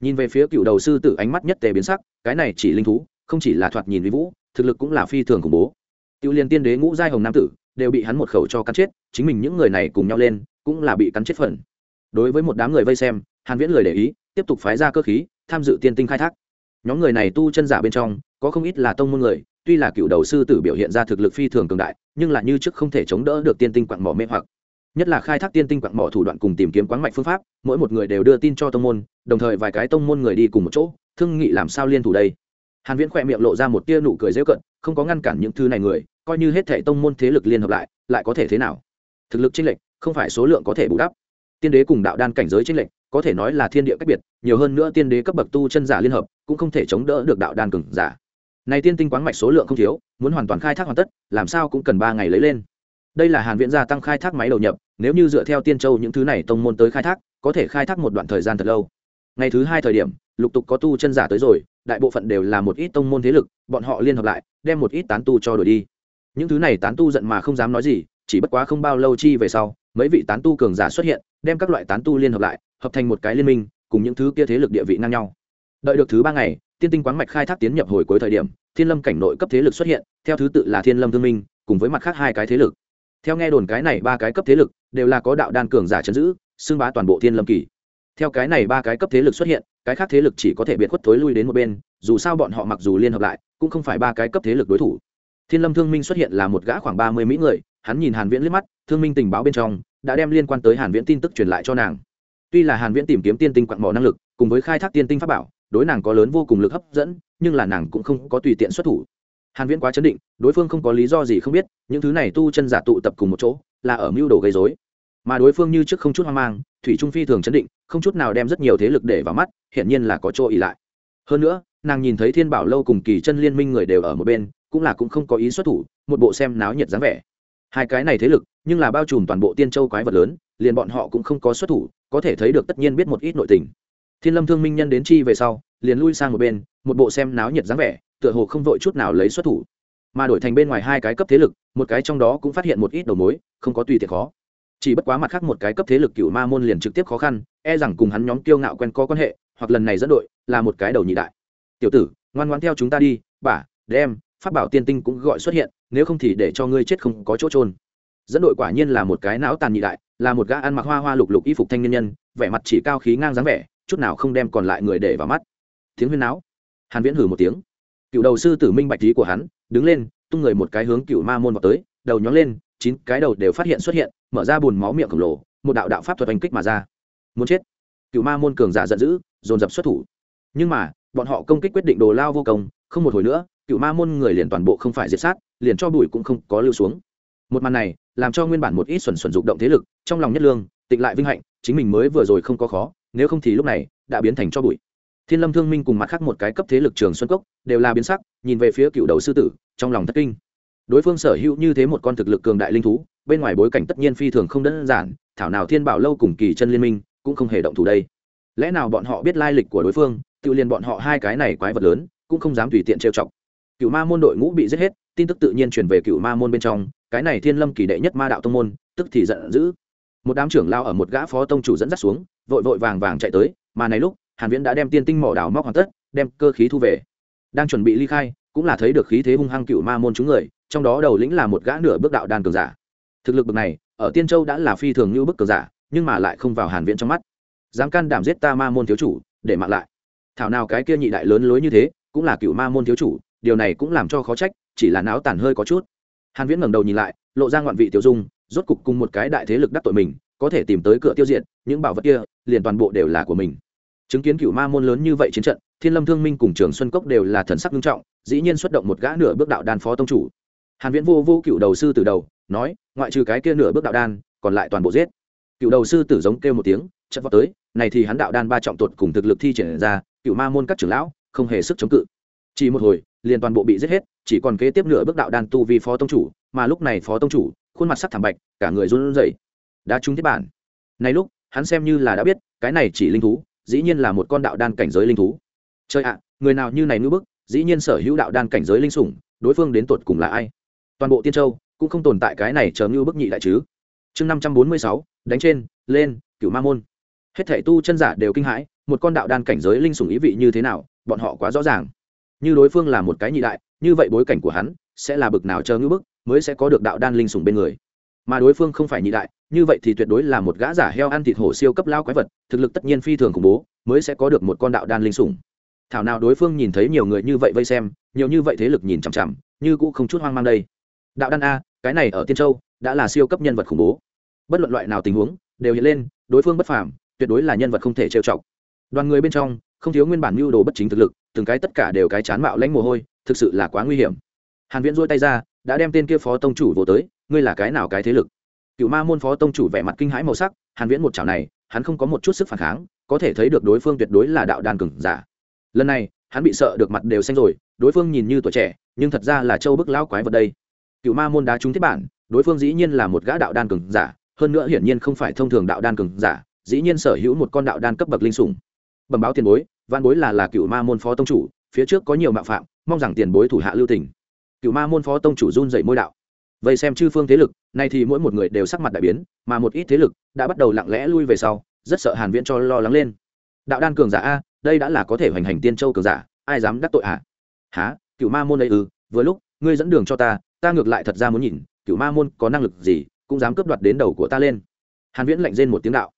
Nhìn về phía cựu đầu sư tử ánh mắt nhất tề biến sắc, cái này chỉ linh thú, không chỉ là thoạt nhìn vi vũ, thực lực cũng là phi thường khủng bố. Tiêu liên tiên đế ngũ giai hồng nam tử, đều bị hắn một khẩu cho cắn chết, chính mình những người này cùng nhau lên, cũng là bị cắn chết phần. Đối với một đám người vây xem, hàn viễn lời để ý, tiếp tục phái ra cơ khí, tham dự tiên tinh khai thác. Nhóm người này tu chân giả bên trong có không ít là tông môn người, tuy là cựu đầu sư tử biểu hiện ra thực lực phi thường cường đại, nhưng là như trước không thể chống đỡ được tiên tinh quặng mỏ mê hoặc. Nhất là khai thác tiên tinh quặng mỏ thủ đoạn cùng tìm kiếm quán mạch phương pháp, mỗi một người đều đưa tin cho tông môn, đồng thời vài cái tông môn người đi cùng một chỗ, thương nghị làm sao liên thủ đây. Hàn viễn khỏe miệng lộ ra một tia nụ cười dễ cận không có ngăn cản những thứ này người, coi như hết thể tông môn thế lực liên hợp lại lại có thể thế nào? Thực lực chênh lệch, không phải số lượng có thể bù đắp. Tiên đế cùng đạo đan cảnh giới chênh lệch, có thể nói là thiên địa cách biệt, nhiều hơn nữa tiên đế cấp bậc tu chân giả liên hợp, cũng không thể chống đỡ được đạo đan cường giả này tiên tinh quáng mạch số lượng không thiếu, muốn hoàn toàn khai thác hoàn tất, làm sao cũng cần ba ngày lấy lên. Đây là hàn viện gia tăng khai thác máy đầu nhập, nếu như dựa theo tiên châu những thứ này tông môn tới khai thác, có thể khai thác một đoạn thời gian thật lâu. Ngày thứ hai thời điểm, lục tục có tu chân giả tới rồi, đại bộ phận đều là một ít tông môn thế lực, bọn họ liên hợp lại, đem một ít tán tu cho đổi đi. Những thứ này tán tu giận mà không dám nói gì, chỉ bất quá không bao lâu chi về sau, mấy vị tán tu cường giả xuất hiện, đem các loại tán tu liên hợp lại, hợp thành một cái liên minh, cùng những thứ kia thế lực địa vị ngang nhau. Đợi được thứ ba ngày tiên tinh quán mạch khai thác tiến nhập hồi cuối thời điểm, thiên lâm cảnh nội cấp thế lực xuất hiện, theo thứ tự là thiên lâm thương minh, cùng với mặt khác hai cái thế lực. Theo nghe đồn cái này ba cái cấp thế lực đều là có đạo đan cường giả chấn giữ, xưng bá toàn bộ thiên lâm kỳ. Theo cái này ba cái cấp thế lực xuất hiện, cái khác thế lực chỉ có thể biệt khuất thối lui đến một bên, dù sao bọn họ mặc dù liên hợp lại, cũng không phải ba cái cấp thế lực đối thủ. Thiên lâm thương minh xuất hiện là một gã khoảng ba mươi mỹ người, hắn nhìn hàn viễn liếc mắt, thương minh tình báo bên trong, đã đem liên quan tới hàn viễn tin tức truyền lại cho nàng. Tuy là hàn viễn tìm kiếm tiên tinh quặng mỏ năng lực, cùng với khai thác tiên tinh pháp bảo đối nàng có lớn vô cùng lực hấp dẫn, nhưng là nàng cũng không có tùy tiện xuất thủ. Hàn viễn quá chấn định, đối phương không có lý do gì không biết, những thứ này tu chân giả tụ tập cùng một chỗ, là ở mưu đồ gây rối. Mà đối phương như trước không chút hoang mang, thủy trung phi thường chấn định, không chút nào đem rất nhiều thế lực để vào mắt hiện nhiên là có chỗ ỉ lại. Hơn nữa, nàng nhìn thấy thiên bảo lâu cùng kỳ chân liên minh người đều ở một bên, cũng là cũng không có ý xuất thủ, một bộ xem náo nhiệt dáng vẻ. Hai cái này thế lực, nhưng là bao trùm toàn bộ tiên châu quái vật lớn, liền bọn họ cũng không có xuất thủ, có thể thấy được tất nhiên biết một ít nội tình thiên lâm thương minh nhân đến chi về sau, liền lui sang một bên, một bộ xem náo nhiệt dáng vẻ, tựa hồ không vội chút nào lấy xuất thủ. Mà đổi thành bên ngoài hai cái cấp thế lực, một cái trong đó cũng phát hiện một ít đầu mối, không có tùy tiện khó. Chỉ bất quá mặt khác một cái cấp thế lực cựu ma môn liền trực tiếp khó khăn e rằng cùng hắn nhóm kiêu ngạo quen có quan hệ, hoặc lần này dẫn đội, là một cái đầu nhị đại. Tiểu tử, ngoan ngoan theo chúng ta đi bả đem phát bảo tiên tinh cũng gọi xuất hiện, nếu không thì để cho ngươi chết không có chỗ trôn dẫn đội quả nhiên là một cái não tàn nhị đại, là một gã ăn mặc hoa hoa lục lục y phục thanh niên nhân, vẻ mặt chỉ cao khí ngang dáng vẻ chút nào không đem còn lại người để vào mắt. Tiếng huyên não hàn viễn hử một tiếng. Cựu đầu sư tử minh bạch trí của hắn, đứng lên, tung người một cái hướng cựu ma môn vào tới, đầu nhón lên, chín cái đầu đều phát hiện xuất hiện, mở ra bùn máu miệng khổng lồ, một đạo đạo pháp thuật oanh kích mà ra. Muốn chết. Cựu ma môn cường giả giận dữ, dồn dập xuất thủ. Nhưng mà, bọn họ công kích quyết định đồ lao vô công, không một hồi nữa, cựu ma môn người liền toàn bộ không phải diệt sát, liền cho bụi cũng không có lưu xuống. Một màn này, làm cho nguyên bản một ít xuẩn xuẩn dục động thế lực, trong lòng nhất lương, tịnh lại vinh hạnh, chính mình mới vừa rồi không có khó nếu không thì lúc này đã biến thành cho bụi. Thiên lâm thương minh cùng mặt khác một cái cấp thế lực trường xuân cốc đều là biến sắc, nhìn về phía cựu đầu sư tử, trong lòng thất kinh. Đối phương sở hữu như thế một con thực lực cường đại linh thú, bên ngoài bối cảnh tất nhiên phi thường không đơn giản, thảo nào thiên bảo lâu cùng kỳ chân liên minh cũng không hề động thủ đây. Lẽ nào bọn họ biết lai lịch của đối phương, tự liền bọn họ hai cái này quái vật lớn, cũng không dám tùy tiện trêu chọc. Cựu ma môn đội ngũ bị giết hết, tin tức tự nhiên truyền về cựu ma môn bên trong, cái này thiên lâm kỳ đệ nhất ma đạo tông môn, tức thì giận dữ. Một đám trưởng lao ở một gã phó tông chủ dẫn dắt xuống vội vội vàng vàng chạy tới, mà này lúc, hàn viễn đã đem tiên tinh mỏ đào móc hoàn tất, đem cơ khí thu về. Đang chuẩn bị ly khai, cũng là thấy được khí thế hung hăng cựu ma môn chúng người, trong đó đầu lĩnh là một gã nửa bước đạo đan cường giả. Thực lực bậc này, ở tiên châu đã là phi thường như bức cường giả, nhưng mà lại không vào hàn viễn trong mắt. Dám can đảm giết ta ma môn thiếu chủ, để mạng lại. Thảo nào cái kia nhị đại lớn lối như thế, cũng là cựu ma môn thiếu chủ, điều này cũng làm cho khó trách, chỉ là náo tàn hơi có chút. Hàn viễn ngẩng đầu nhìn lại, lộ ra ngoạn vị tiêu dung, rốt cục cùng một cái đại thế lực đắc tội mình, có thể tìm tới cửa tiêu diệt, những bảo vật kia liền toàn bộ đều là của mình. Chứng kiến cựu ma môn lớn như vậy chiến trận, thiên lâm thương minh cùng trường xuân cốc đều là thần sắc nghiêm trọng, dĩ nhiên xuất động một gã nửa bước đạo đan phó tông chủ. Hàn viễn vô vô cựu đầu sư từ đầu, nói, ngoại trừ cái kia nửa bước đạo đan, còn lại toàn bộ giết. Cựu đầu sư tử giống kêu một tiếng, chợt vào tới, này thì hắn đạo đan ba trọng tuột cùng thực lực thi triển ra, cựu ma môn các trưởng lão, không hề sức chống cự. Chỉ một hồi, liền toàn bộ bị giết hết, chỉ còn kế tiếp nửa bước đạo đan tu vi phó tông chủ, mà lúc này phó tông chủ, khuôn mặt sắc thảm bạch, cả người run rẩy. Đã trúng thiết bản. Này lúc hắn xem như là đã biết, cái này chỉ linh thú, dĩ nhiên là một con đạo đan cảnh giới linh thú. Chơi ạ, người nào như này ngưỡng bức, dĩ nhiên sở hữu đạo đan cảnh giới linh sủng, đối phương đến tột cùng là ai? Toàn bộ tiên châu cũng không tồn tại cái này chờ ngưu bức nhị đại chứ. Chương năm trăm bốn mươi sáu, đánh trên, lên cựu ma môn. Hết thể tu chân giả đều kinh hãi, một con đạo đan cảnh giới linh sủng ý vị như thế nào, bọn họ quá rõ ràng. Như đối phương là một cái nhị đại, như vậy bối cảnh của hắn sẽ là bực nào chờ ngữ bức mới sẽ có được đạo đan linh sủng bên người. Mà đối phương không phải nhị đại như vậy thì tuyệt đối là một gã giả heo ăn thịt hổ siêu cấp lao quái vật, thực lực tất nhiên phi thường khủng bố, mới sẽ có được một con đạo đan linh sủng. Thảo nào đối phương nhìn thấy nhiều người như vậy vây xem, nhiều như vậy thế lực nhìn chằm chằm, như cũng không chút hoang mang đây. Đạo đan a, cái này ở tiên châu, đã là siêu cấp nhân vật khủng bố. Bất luận loại nào tình huống, đều hiện lên, đối phương bất phàm, tuyệt đối là nhân vật không thể trêu chọc. Đoàn người bên trong, không thiếu nguyên bản mưu đồ bất chính thực lực, từng cái tất cả đều cái chán mạo lãnh mồ hôi, thực sự là quá nguy hiểm. Hàn viễn duỗi tay ra, đã đem tên kia phó tông chủ vô tới, ngươi là cái nào cái thế lực? Cựu ma môn phó tông chủ vẻ mặt kinh hãi màu sắc, hàn viễn một chảo này, hắn không có một chút sức phản kháng, có thể thấy được đối phương tuyệt đối là đạo đan cường giả. Lần này, hắn bị sợ được mặt đều xanh rồi, đối phương nhìn như tuổi trẻ, nhưng thật ra là châu bức lão quái vật đây. Cựu ma môn đá trúng thiết bản, đối phương dĩ nhiên là một gã đạo đan cường giả, hơn nữa hiển nhiên không phải thông thường đạo đan cường giả, dĩ nhiên sở hữu một con đạo đan cấp bậc linh sủng. Bẩm báo tiền bối văn bối là là cựu ma môn phó tông chủ, phía trước có nhiều mạo phạm, mong rằng tiền bối thủ hạ lưu tình. Cựu ma môn phó tông chủ run dậy môi đạo vậy xem chư phương thế lực, nay thì mỗi một người đều sắc mặt đại biến, mà một ít thế lực đã bắt đầu lặng lẽ lui về sau, rất sợ hàn viễn cho lo lắng lên. Đạo đan cường giả a, đây đã là có thể hoành hành tiên châu cường giả, ai dám đắc tội à há cựu ma môn ấy ư? Vừa lúc, ngươi dẫn đường cho ta ta ngược lại thật ra muốn nhìn cựu ma môn có năng lực gì, cũng dám cướp đoạt đến đầu của ta lên. Hàn viễn lạnh rên một tiếng đạo.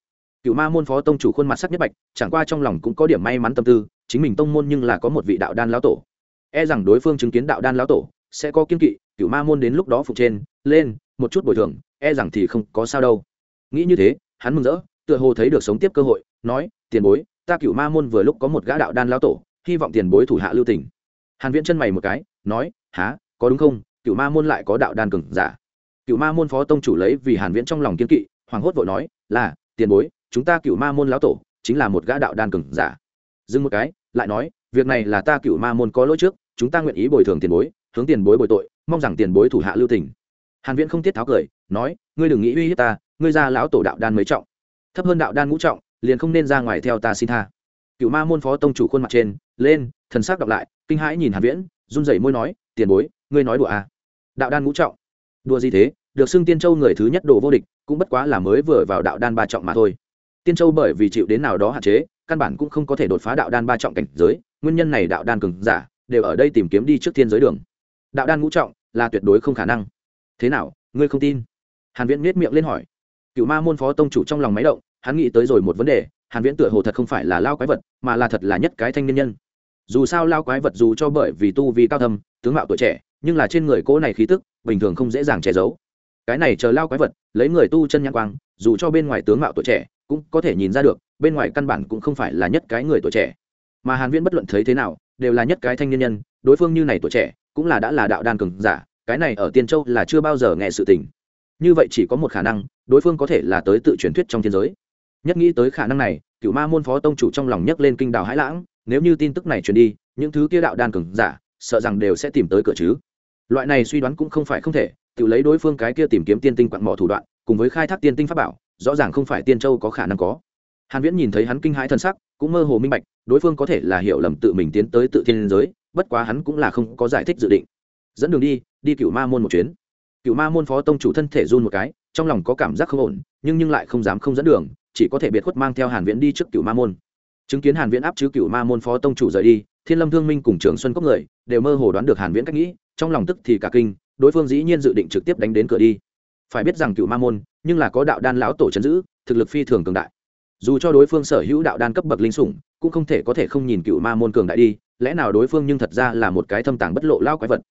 Cựu ma môn phó tông chủ khuôn mặt sắc nhất bạch, chẳng qua trong lòng cũng có điểm may mắn tâm tư, chính mình tông môn nhưng là có một vị đạo đan lão tổ. E rằng đối phương chứng kiến đạo đan lão tổ sẽ có kiên kỵ cựu ma môn đến lúc đó phục trên, lên, một chút bồi thường e rằng thì không có sao đâu. Nghĩ như thế, hắn mừng rỡ, tựa hồ thấy được sống tiếp cơ hội, nói, tiền bối, ta cựu ma môn vừa lúc có một gã đạo đan lão tổ, hy vọng tiền bối thủ hạ lưu tình. Hàn viễn chân mày một cái, nói há có đúng không? Cựu ma môn lại có đạo đan cường giả. Cựu ma môn phó tông chủ lấy vì hàn viễn trong lòng kiên kỵ, hoàng hốt vội nói, là, tiền bối, chúng ta cựu ma môn lão tổ, chính là một gã đạo đan cường giả. Dừng một cái, lại nói, việc này là ta cựu ma môn có lỗi trước, chúng ta nguyện ý bồi thường tiền bối, hướng tiền bối bồi tội mong rằng tiền bối thủ hạ lưu tình. Hàn viễn không tiết tháo cười, nói, ngươi đừng nghĩ uy hiếp ta, ngươi ra lão tổ đạo đan mấy trọng. Thấp hơn đạo đan ngũ trọng, liền không nên ra ngoài theo ta xin tha. Cựu ma môn phó tông chủ khuôn mặt trên, lên, thần sắc đọc lại, kinh hãi nhìn hàn viễn, run rẩy môi nói, tiền bối, ngươi nói đùa à? Đạo đan ngũ trọng, đùa gì thế? Được xưng tiên châu người thứ nhất đồ vô địch, cũng bất quá là mới vừa vào đạo đan ba trọng mà thôi. Tiên châu bởi vì chịu đến nào đó hạn chế, căn bản cũng không có thể đột phá đạo đan ba trọng cảnh giới, nguyên nhân này đạo đan cường giả đều ở đây tìm kiếm đi trước thiên giới đường đạo đan ngũ trọng là tuyệt đối không khả năng. Thế nào, ngươi không tin? Hàn viễn nết miệng lên hỏi. Cựu ma môn phó tông chủ trong lòng máy động, hắn nghĩ tới rồi một vấn đề, hàn viễn tựa hồ thật không phải là lao quái vật, mà là thật là nhất cái thanh niên nhân. Dù sao lao quái vật dù cho bởi vì tu vi cao thâm, tướng mạo tuổi trẻ, nhưng là trên người cô này khí tức, bình thường không dễ dàng che giấu. Cái này chờ lao quái vật, lấy người tu chân nhãn quang, dù cho bên ngoài tướng mạo tuổi trẻ, cũng có thể nhìn ra được, bên ngoài căn bản cũng không phải là nhất cái người tuổi trẻ. Mà hàn viễn bất luận thấy thế nào, đều là nhất cái thanh niên nhân, đối phương như này tuổi trẻ cũng là đã là đạo đan cường giả, cái này ở tiên châu là chưa bao giờ nghe sự tình. Như vậy chỉ có một khả năng, đối phương có thể là tới tự truyền thuyết trong thiên giới. Nhất nghĩ tới khả năng này cựu ma môn phó tông chủ trong lòng nhấc lên kinh đào hãi lãng, nếu như tin tức này truyền đi, những thứ kia đạo đan cường giả, sợ rằng đều sẽ tìm tới cửa chứ. Loại này suy đoán cũng không phải không thể, tự lấy đối phương cái kia tìm kiếm tiên tinh quặng mỏ thủ đoạn, cùng với khai thác tiên tinh pháp bảo, rõ ràng không phải tiên châu có khả năng có. Hàn viễn nhìn thấy hắn kinh hãi thân sắc, cũng mơ hồ minh bạch, đối phương có thể là hiểu lầm tự mình tiến tới tự thiên giới bất quá hắn cũng là không có giải thích dự định. Dẫn đường đi đi cựu ma môn một chuyến. Cựu ma môn phó tông chủ thân thể run một cái, trong lòng có cảm giác không ổn, nhưng nhưng lại không dám không dẫn đường, chỉ có thể biệt khuất mang theo hàn viễn đi trước cựu ma môn. Chứng kiến hàn viễn áp chứ cựu ma môn phó tông chủ rời đi, thiên lâm thương minh cùng trường xuân cốc người đều mơ hồ đoán được hàn viễn cách nghĩ, trong lòng tức thì cả kinh, đối phương dĩ nhiên dự định trực tiếp đánh đến cửa đi. Phải biết rằng cựu ma môn, nhưng là có đạo đan lão tổ chấn giữ, thực lực phi thường cường đại. Dù cho đối phương sở hữu đạo đan cấp bậc linh sủng, cũng không thể có thể không nhìn cựu ma môn cường đại đi lẽ nào đối phương nhưng thật ra là một cái thâm tàng bất lộ lao quái vật?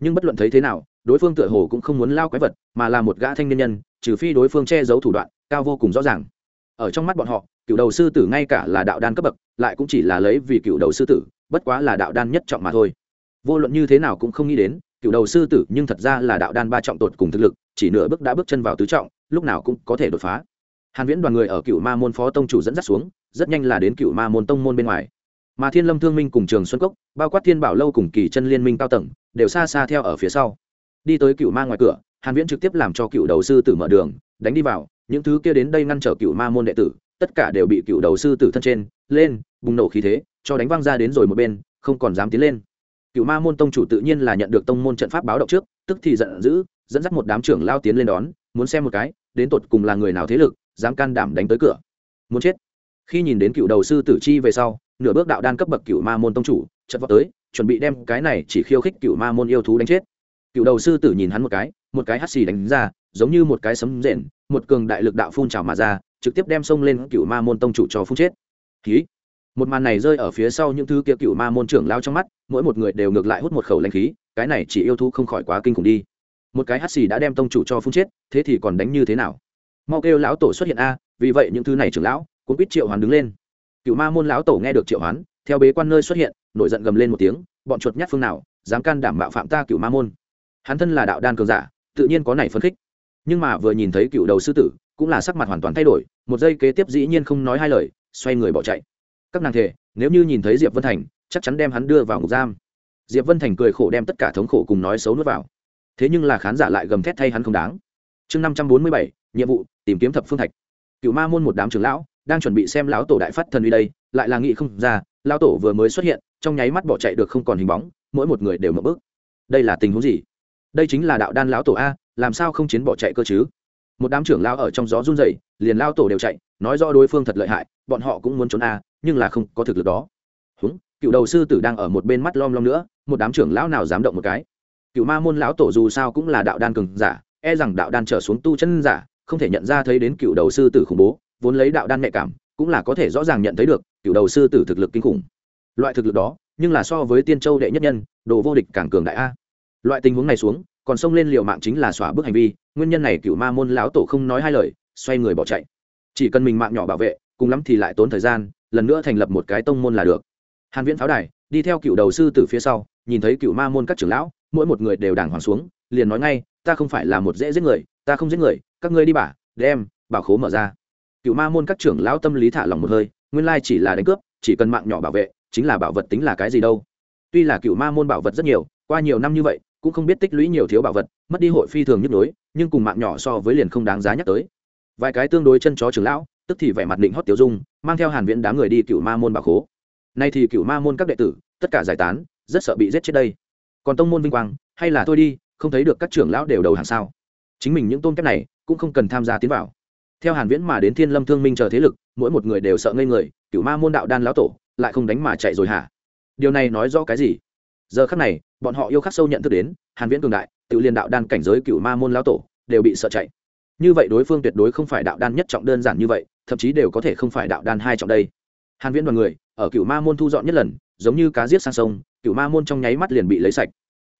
Nhưng bất luận thấy thế nào, đối phương tựa hồ cũng không muốn lao quái vật, mà là một gã thanh niên nhân, trừ phi đối phương che giấu thủ đoạn, cao vô cùng rõ ràng. Ở trong mắt bọn họ, cựu đầu sư tử ngay cả là đạo đan cấp bậc, lại cũng chỉ là lấy vì cựu đầu sư tử, bất quá là đạo đan nhất trọng mà thôi. Vô luận như thế nào cũng không nghĩ đến, cựu đầu sư tử nhưng thật ra là đạo đan ba trọng tột cùng thực lực, chỉ nửa bước đã bước chân vào tứ trọng, lúc nào cũng có thể đột phá. Hàn viễn đoàn người ở cựu ma môn phó tông chủ dẫn dắt xuống, rất nhanh là đến cựu ma môn tông môn bên ngoài mà thiên lâm thương minh cùng trường xuân cốc, bao quát thiên bảo lâu cùng kỳ chân liên minh cao tầng, đều xa xa theo ở phía sau. Đi tới cựu ma ngoài cửa, hàn viễn trực tiếp làm cho cựu đầu sư tử mở đường, đánh đi vào, những thứ kia đến đây ngăn trở cựu ma môn đệ tử, tất cả đều bị cựu đầu sư tử thân trên, lên, bùng nổ khí thế, cho đánh văng ra đến rồi một bên, không còn dám tiến lên. Cựu ma môn tông chủ tự nhiên là nhận được tông môn trận pháp báo động trước, tức thì giận dữ, dẫn dắt một đám trưởng lao tiến lên đón, muốn xem một cái, đến tột cùng là người nào thế lực, dám can đảm đánh tới cửa. Muốn chết. Khi nhìn đến cựu đầu sư tử chi về sau nửa bước đạo đan cấp bậc cựu ma môn tông chủ chật vọt tới, chuẩn bị đem cái này chỉ khiêu khích cựu ma môn yêu thú đánh chết. Cựu đầu sư tử nhìn hắn một cái một cái hắt xì đánh ra, giống như một cái sấm rền, một cường đại lực đạo phun trào mà ra, trực tiếp đem xông lên cựu ma môn tông chủ cho phun chết. Khí một màn này rơi ở phía sau những thứ kia cựu ma môn trưởng lao trong mắt, mỗi một người đều ngược lại hút một khẩu lanh khí, cái này chỉ yêu thú không khỏi quá kinh khủng đi. Một cái hắt xì đã đem tông chủ cho phun chết, thế thì còn đánh như thế nào? Mau kêu lão tổ xuất hiện a, vì vậy những thứ này trưởng lão, cũng biết triệu hoàn đứng lên cựu ma môn lão tổ nghe được triệu hoán, theo bế quan nơi xuất hiện, nổi giận gầm lên một tiếng, bọn chuột nhát phương nào, dám can đảm bạo phạm ta cựu ma môn. Hắn thân là đạo đan cường giả, tự nhiên có này phấn khích. Nhưng mà vừa nhìn thấy cựu đầu sư tử, cũng là sắc mặt hoàn toàn thay đổi, một giây kế tiếp dĩ nhiên không nói hai lời, xoay người bỏ chạy. Các nàng thề, nếu như nhìn thấy diệp vân thành, chắc chắn đem hắn đưa vào ngục giam. Diệp vân thành cười khổ đem tất cả thống khổ cùng nói xấu nuốt vào. Thế nhưng là khán giả lại gầm thét thay hắn không đáng. Chương năm trăm bốn mươi bảy, nhiệm vụ, tìm kiếm thập phương thạch. Cựu ma môn một đám trưởng lão đang chuẩn bị xem lão tổ đại phát thần uy đây, lại là nghĩ không ra, lão tổ vừa mới xuất hiện, trong nháy mắt bỏ chạy được không còn hình bóng, mỗi một người đều mở bước. Đây là tình huống gì? Đây chính là đạo đan lão tổ a, làm sao không chiến bỏ chạy cơ chứ? Một đám trưởng lao ở trong gió run rẩy, liền lao tổ đều chạy, nói rõ đối phương thật lợi hại, bọn họ cũng muốn trốn a, nhưng là không có thực lực đó. Húng, cựu đầu sư tử đang ở một bên mắt lom lom nữa, một đám trưởng lão nào dám động một cái? Cựu ma môn lão tổ dù sao cũng là đạo đan cường giả e rằng đạo đan trở xuống tu chân giả, không thể nhận ra thấy đến cựu đầu sư tử khủng bố vốn lấy đạo đan nhạy cảm, cũng là có thể rõ ràng nhận thấy được, cựu đầu sư tử thực lực kinh khủng. Loại thực lực đó, nhưng là so với tiên châu đệ nhất nhân, đồ vô địch càng cường đại a. Loại tình huống này xuống, còn xông lên liều mạng chính là xóa bước hành vi, nguyên nhân này cựu ma môn lão tổ không nói hai lời, xoay người bỏ chạy. Chỉ cần mình mạng nhỏ bảo vệ, cùng lắm thì lại tốn thời gian, lần nữa thành lập một cái tông môn là được. Hàn viễn pháo đài, đi theo cựu đầu sư từ phía sau, nhìn thấy cựu ma môn các trưởng lão, mỗi một người đều đàng hoàng xuống, liền nói ngay, ta không phải là một dễ giết người, ta không giết người, các ngươi đi bả đem bảo khố mở ra cựu ma môn các trưởng lão tâm lý thả lòng một hơi, nguyên lai chỉ là đánh cướp, chỉ cần mạng nhỏ bảo vệ, chính là bảo vật tính là cái gì đâu. Tuy là cựu ma môn bảo vật rất nhiều, qua nhiều năm như vậy, cũng không biết tích lũy nhiều thiếu bảo vật, mất đi hội phi thường nhức đối nhưng cùng mạng nhỏ so với liền không đáng giá nhắc tới. Vài cái tương đối chân chó trưởng lão, tức thì vẻ mặt định hót tiểu dung, mang theo hàn viễn đám người đi cựu ma môn bảo khố. Nay thì cựu ma môn các đệ tử, tất cả giải tán, rất sợ bị giết chết đây. Còn tông môn vinh quang, hay là thôi đi, không thấy được các trưởng lão đều đầu hàng sao. Chính mình những tôn kép này, cũng không cần tham gia tiến vào theo hàn viễn mà đến thiên lâm thương minh chờ thế lực, mỗi một người đều sợ ngây người cựu ma môn đạo đan lão tổ, lại không đánh mà chạy rồi hả? Điều này nói rõ cái gì? Giờ khắc này, bọn họ yêu khắc sâu nhận thức đến, hàn viễn cường đại, tự liên đạo đan cảnh giới cựu ma môn lão tổ, đều bị sợ chạy. Như vậy đối phương tuyệt đối không phải đạo đan nhất trọng đơn giản như vậy, thậm chí đều có thể không phải đạo đan hai trọng đây. Hàn viễn đoàn người, ở cựu ma môn thu dọn nhất lần, giống như cá giết sang sông cựu ma môn trong nháy mắt liền bị lấy sạch.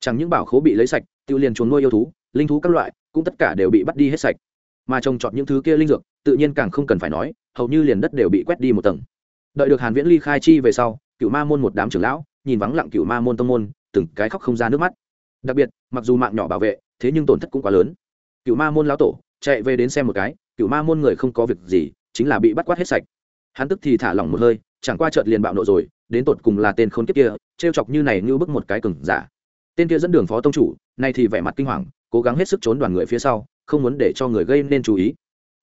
Chẳng những bảo khố bị lấy sạch, tự liền chuồn nuôi yêu thú, linh thú các loại, cũng tất cả đều bị bắt đi hết sạch mà trồng trọt những thứ kia linh dược, tự nhiên càng không cần phải nói, hầu như liền đất đều bị quét đi một tầng. Đợi được hàn viễn ly khai chi về sau cựu ma môn một đám trưởng lão, nhìn vắng lặng cựu ma môn tông môn, từng cái khóc không ra nước mắt. Đặc biệt, mặc dù mạng nhỏ bảo vệ, thế nhưng tổn thất cũng quá lớn. Cựu ma môn lão tổ chạy về đến xem một cái cựu ma môn người không có việc gì, chính là bị bắt quát hết sạch. Hắn tức thì thả lỏng một hơi, chẳng qua chợt liền bạo nộ rồi, đến tột cùng là tên khốn kiếp kia, trêu chọc như này như bức một cái cừng giả. Tên kia dẫn đường phó tông chủ, nay thì vẻ mặt kinh hoàng, cố gắng hết sức trốn đoàn người phía sau không muốn để cho người gây nên chú ý.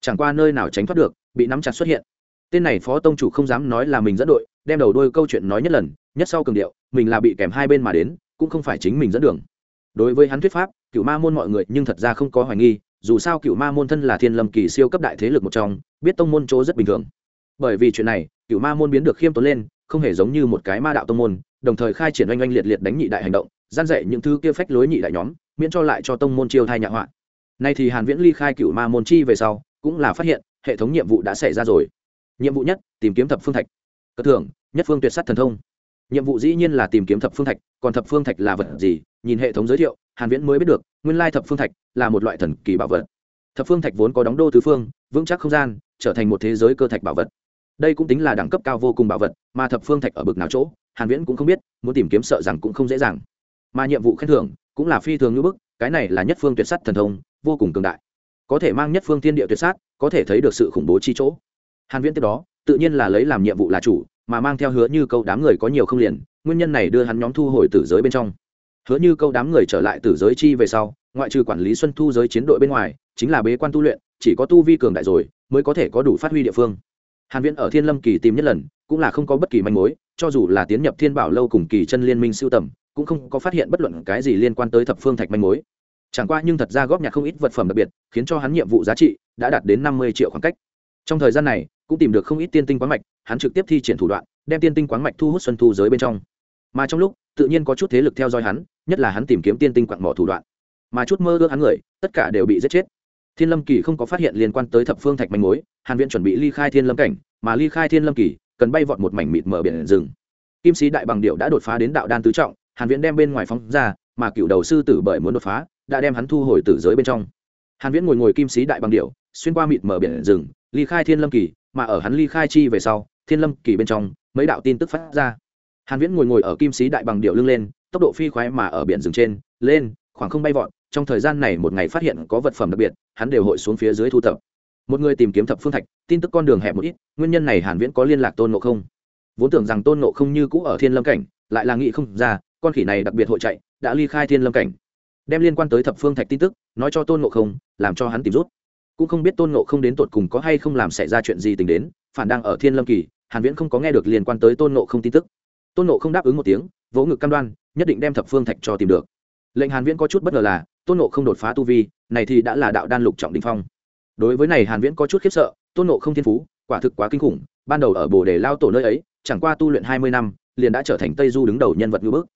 Chẳng qua nơi nào tránh thoát được, bị nắm chặt xuất hiện. Tên này phó tông chủ không dám nói là mình dẫn đội, đem đầu đôi câu chuyện nói nhất lần, nhất sau cường điệu, mình là bị kèm hai bên mà đến, cũng không phải chính mình dẫn đường. Đối với hắn thuyết pháp cựu ma môn mọi người nhưng thật ra không có hoài nghi, dù sao cựu ma môn thân là thiên lâm kỳ siêu cấp đại thế lực một trong, biết tông môn chỗ rất bình thường. Bởi vì chuyện này cựu ma môn biến được khiêm tốn lên, không hề giống như một cái ma đạo tông môn, đồng thời khai triển oanh oanh liệt liệt đánh nhị đại hành động, gian dạy những thứ kia phách lối nhị đại nhóm, miễn cho lại cho tông môn chiêu thai nhạ họa nay thì hàn viễn ly khai cựu ma môn chi về sau, cũng là phát hiện, hệ thống nhiệm vụ đã xảy ra rồi. Nhiệm vụ nhất, tìm kiếm thập phương thạch. Cất thưởng, nhất phương tuyệt sát thần thông. Nhiệm vụ dĩ nhiên là tìm kiếm thập phương thạch, còn thập phương thạch là vật gì? Nhìn hệ thống giới thiệu, hàn viễn mới biết được, nguyên lai thập phương thạch là một loại thần kỳ bảo vật. Thập phương thạch vốn có đóng đô tứ phương, vững chắc không gian, trở thành một thế giới cơ thạch bảo vật. Đây cũng tính là đẳng cấp cao vô cùng bảo vật, mà thập phương thạch ở bực nào chỗ, hàn viễn cũng không biết, muốn tìm kiếm sợ rằng cũng không dễ dàng. Mà nhiệm vụ khen thưởng, cũng là phi thường như bức, cái này là nhất phương tuyệt sắt thần thông vô cùng cường đại. Có thể mang nhất phương thiên địa tuyệt sát, có thể thấy được sự khủng bố chi chỗ. Hàn viễn tiếp đó, tự nhiên là lấy làm nhiệm vụ là chủ, mà mang theo hứa như câu đám người có nhiều không liền, nguyên nhân này đưa hắn nhóm thu hồi tử giới bên trong. Hứa như câu đám người trở lại tử giới chi về sau, ngoại trừ quản lý xuân thu giới chiến đội bên ngoài, chính là bế quan tu luyện, chỉ có tu vi cường đại rồi, mới có thể có đủ phát huy địa phương. Hàn viễn ở thiên lâm kỳ tìm nhất lần, cũng là không có bất kỳ manh mối, cho dù là tiến nhập thiên bảo lâu cùng kỳ chân liên minh siêu tầm, cũng không có phát hiện bất luận cái gì liên quan tới thập phương thạch manh mối chẳng qua nhưng thật ra góp nhặt không ít vật phẩm đặc biệt, khiến cho hắn nhiệm vụ giá trị đã đạt đến 50 triệu khoảng cách. Trong thời gian này, cũng tìm được không ít tiên tinh quán mạch, hắn trực tiếp thi triển thủ đoạn, đem tiên tinh quán mạch thu hút xuân thu giới bên trong. Mà trong lúc, tự nhiên có chút thế lực theo dõi hắn, nhất là hắn tìm kiếm tiên tinh quặng mỏ thủ đoạn. Mà chút mơ ước hắn người, tất cả đều bị giết chết. Thiên lâm kỳ không có phát hiện liên quan tới thập phương thạch manh mối, hàn viện chuẩn bị ly khai thiên lâm cảnh, mà ly khai thiên lâm kỳ, cần bay vọt một mảnh mịt mở biển rừng. Kim sĩ đại bằng điệu đã đột phá đến đạo đan tứ trọng, hàn viện đem bên ngoài phóng ra, mà cựu đầu sư tử bởi muốn đột phá đã đem hắn thu hồi tử giới bên trong. Hàn viễn ngồi ngồi kim sĩ đại bằng điệu xuyên qua mịt mở biển rừng, ly khai thiên lâm kỳ, mà ở hắn ly khai chi về sau, thiên lâm kỳ bên trong, mấy đạo tin tức phát ra. Hàn viễn ngồi ngồi ở kim sĩ đại bằng điệu lưng lên, tốc độ phi khoái mà ở biển rừng trên, lên, khoảng không bay vọt, trong thời gian này một ngày phát hiện có vật phẩm đặc biệt, hắn đều hội xuống phía dưới thu thập. Một người tìm kiếm thập phương thạch, tin tức con đường hẹp một ít, nguyên nhân này hàn viễn có liên lạc tôn ngộ không. Vốn tưởng rằng tôn ngộ không như cũ ở thiên lâm cảnh, lại là nghĩ không ra, con khỉ này đặc biệt hội chạy, đã ly khai thiên lâm cảnh đem liên quan tới thập phương thạch tin tức, nói cho tôn ngộ không, làm cho hắn tìm rút. Cũng không biết tôn ngộ không đến tột cùng có hay không làm xảy ra chuyện gì tình đến, phản đang ở thiên lâm kỳ, hàn viễn không có nghe được liên quan tới tôn ngộ không tin tức. Tôn ngộ không đáp ứng một tiếng, vỗ ngực cam đoan, nhất định đem thập phương thạch cho tìm được. Lệnh hàn viễn có chút bất ngờ là, tôn ngộ không đột phá tu vi, này thì đã là đạo đan lục trọng đỉnh phong. Đối với này hàn viễn có chút khiếp sợ, tôn ngộ không thiên phú, quả thực quá kinh khủng, ban đầu ở bồ đề lao tổ nơi ấy, chẳng qua tu luyện 20 năm, liền đã trở thành tây du đứng đầu nhân vật ngữ bước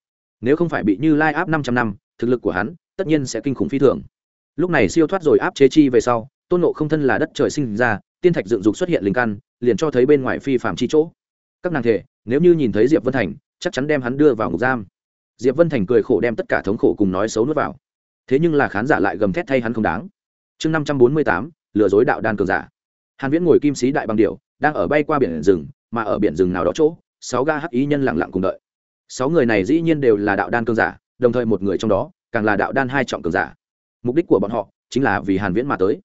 nếu không phải bị như lai áp 500 năm, thực lực của hắn tất nhiên sẽ kinh khủng phi thường. Lúc này siêu thoát rồi áp chế chi về sau, tôn ngộ không thân là đất trời sinh ra, tiên thạch dựng dục xuất hiện linh căn, liền cho thấy bên ngoài phi phàm chi chỗ. Các nàng thể, nếu như nhìn thấy diệp vân thành, chắc chắn đem hắn đưa vào ngục giam. Diệp vân thành cười khổ đem tất cả thống khổ cùng nói xấu nuốt vào. Thế nhưng là khán giả lại gầm thét thay hắn không đáng. Chương năm trăm bốn mươi tám, lừa dối đạo đan cường giả. Hàn viễn ngồi kim sĩ đại bằng điệu đang ở bay qua biển rừng, mà ở biển rừng nào đó chỗ, sáu ga hắc ý nhân lặng lặng cùng đợi. Sáu người này dĩ nhiên đều là đạo đan cường giả, đồng thời một người trong đó càng là đạo đan hai trọng cường giả. Mục đích của bọn họ chính là vì hàn viễn mà tới.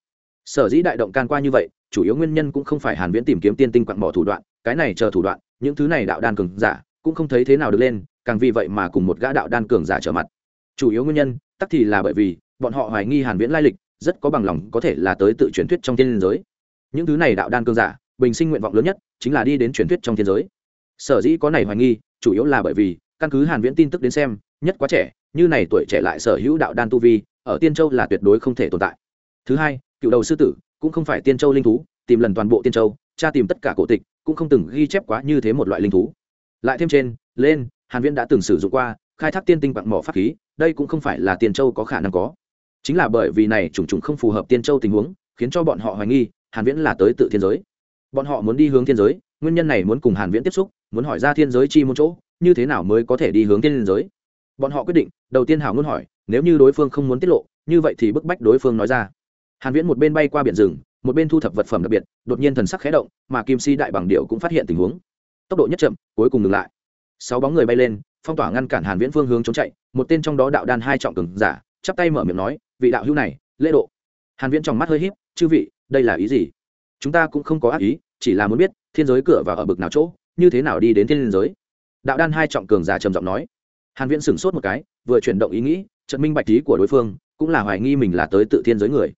Sở dĩ đại động can qua như vậy, chủ yếu nguyên nhân cũng không phải hàn viễn tìm kiếm tiên tinh quặn bỏ thủ đoạn, cái này chờ thủ đoạn, những thứ này đạo đan cường giả cũng không thấy thế nào được lên, càng vì vậy mà cùng một gã đạo đan cường giả trở mặt. Chủ yếu nguyên nhân, tắc thì là bởi vì bọn họ hoài nghi hàn viễn lai lịch, rất có bằng lòng có thể là tới tự truyền thuyết trong thiên giới. Những thứ này đạo đan cường giả, bình sinh nguyện vọng lớn nhất chính là đi đến truyền thuyết trong thiên giới. Sở dĩ có này hoài nghi, chủ yếu là bởi vì căn cứ hàn viễn tin tức đến xem, nhất quá trẻ như này tuổi trẻ lại sở hữu đạo đan tu vi, ở tiên châu là tuyệt đối không thể tồn tại. Thứ hai, cựu đầu sư tử, cũng không phải tiên châu linh thú, tìm lần toàn bộ tiên châu, tra tìm tất cả cổ tịch, cũng không từng ghi chép quá như thế một loại linh thú. Lại thêm trên, lên, hàn viễn đã từng sử dụng qua, khai thác tiên tinh bằng mỏ pháp khí, đây cũng không phải là tiên châu có khả năng có. Chính là bởi vì này trùng trùng không phù hợp tiên châu tình huống, khiến cho bọn họ hoài nghi, hàn viễn là tới tự thiên giới. Bọn họ muốn đi hướng thiên giới, nguyên nhân này muốn cùng hàn viễn tiếp xúc, muốn hỏi ra thiên giới chi một chỗ, như thế nào mới có thể đi hướng thiên giới? Bọn họ quyết định, đầu tiên hảo ngôn hỏi, nếu như đối phương không muốn tiết lộ, như vậy thì bức bách đối phương nói ra. Hàn viễn một bên bay qua biển rừng, một bên thu thập vật phẩm đặc biệt, đột nhiên thần sắc khẽ động, mà kim si đại bằng điệu cũng phát hiện tình huống. Tốc độ nhất chậm, cuối cùng ngừng lại. Sáu bóng người bay lên, phong tỏa ngăn cản hàn viễn phương hướng trốn chạy, một tên trong đó đạo đan hai trọng cường giả, chắp tay mở miệng nói, vị đạo hữu này, lễ độ. Hàn viễn trong mắt hơi híp, chư vị, đây là ý gì? Chúng ta cũng không có ác ý, chỉ là muốn biết, thiên giới cửa vào ở bực nào chỗ, như thế nào đi đến thiên giới? Đạo đan hai trọng cường giả trầm giọng nói hàn viễn sửng sốt một cái, vừa chuyển động ý nghĩ trận minh bạch ý của đối phương, cũng là hoài nghi mình là tới tự thiên giới người.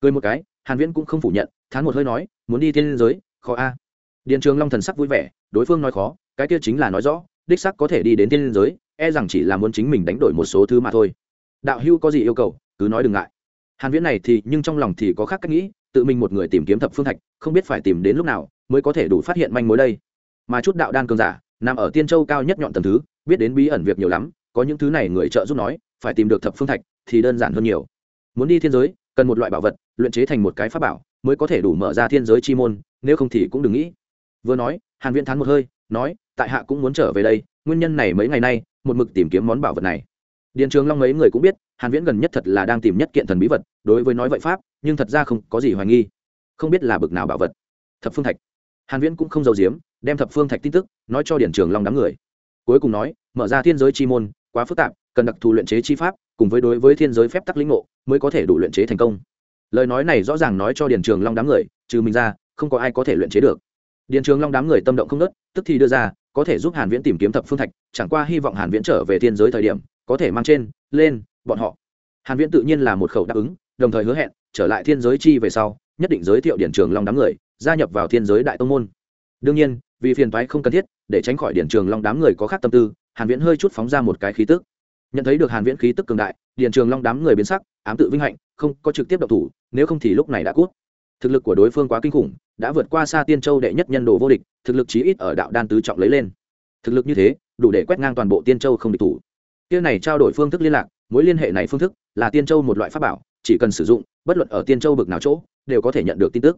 Cười một cái, hàn viễn cũng không phủ nhận, thán một hơi nói, muốn đi thiên giới, khó a. Điện trường long thần sắc vui vẻ, đối phương nói khó, cái kia chính là nói rõ, đích sắc có thể đi đến thiên giới e rằng chỉ là muốn chính mình đánh đổi một số thứ mà thôi. Đạo hưu có gì yêu cầu, cứ nói đừng ngại. Hàn viễn này thì, nhưng trong lòng thì có khác cách nghĩ, tự mình một người tìm kiếm thập phương thạch, không biết phải tìm đến lúc nào, mới có thể đủ phát hiện manh mối đây. Mà chút đạo đan cường giả, nằm ở tiên châu cao nhất nhọn tầng thứ biết đến bí ẩn việc nhiều lắm, có những thứ này người trợ giúp nói, phải tìm được thập phương thạch thì đơn giản hơn nhiều. Muốn đi thiên giới, cần một loại bảo vật, luyện chế thành một cái pháp bảo, mới có thể đủ mở ra thiên giới chi môn, nếu không thì cũng đừng nghĩ. Vừa nói, hàn viễn thán một hơi, nói, tại hạ cũng muốn trở về đây, nguyên nhân này mấy ngày nay, một mực tìm kiếm món bảo vật này. Điện trường long mấy người cũng biết, hàn viễn gần nhất thật là đang tìm nhất kiện thần bí vật, đối với nói vậy pháp, nhưng thật ra không có gì hoài nghi. Không biết là bực nào bảo vật. Thập phương thạch. Hàn viễn cũng không giấu giếm, đem thập phương thạch tin tức, nói cho điện trường long đám người cuối cùng nói, mở ra thiên giới chi môn, quá phức tạp, cần đặc thù luyện chế chi pháp, cùng với đối với thiên giới phép tắc lĩnh ngộ, mới có thể đủ luyện chế thành công. Lời nói này rõ ràng nói cho điền trường long đám người, trừ mình ra, không có ai có thể luyện chế được. Điền trường long đám người tâm động không nớt tức thì đưa ra, có thể giúp hàn viễn tìm kiếm thập phương thạch, chẳng qua hy vọng hàn viễn trở về thiên giới thời điểm, có thể mang trên, lên, bọn họ. Hàn viễn tự nhiên là một khẩu đáp ứng, đồng thời hứa hẹn, trở lại thiên giới chi về sau, nhất định giới thiệu điển trường long đám người, gia nhập vào thiên giới đại tông môn. Đương nhiên vì phiền toái không cần thiết, để tránh khỏi điển trường long đám người có khác tâm tư, hàn viễn hơi chút phóng ra một cái khí tức. Nhận thấy được hàn viễn khí tức cường đại, điển trường long đám người biến sắc, ám tự vinh hạnh, không có trực tiếp động thủ, nếu không thì lúc này đã cút. Thực lực của đối phương quá kinh khủng, đã vượt qua xa tiên châu đệ nhất nhân đồ vô địch, thực lực chí ít ở đạo đan tứ trọng lấy lên. Thực lực như thế, đủ để quét ngang toàn bộ tiên châu không địch thủ. Kia này trao đổi phương thức liên lạc, mối liên hệ này phương thức, là tiên châu một loại pháp bảo, chỉ cần sử dụng, bất luận ở tiên châu bực nào chỗ, đều có thể nhận được tin tức.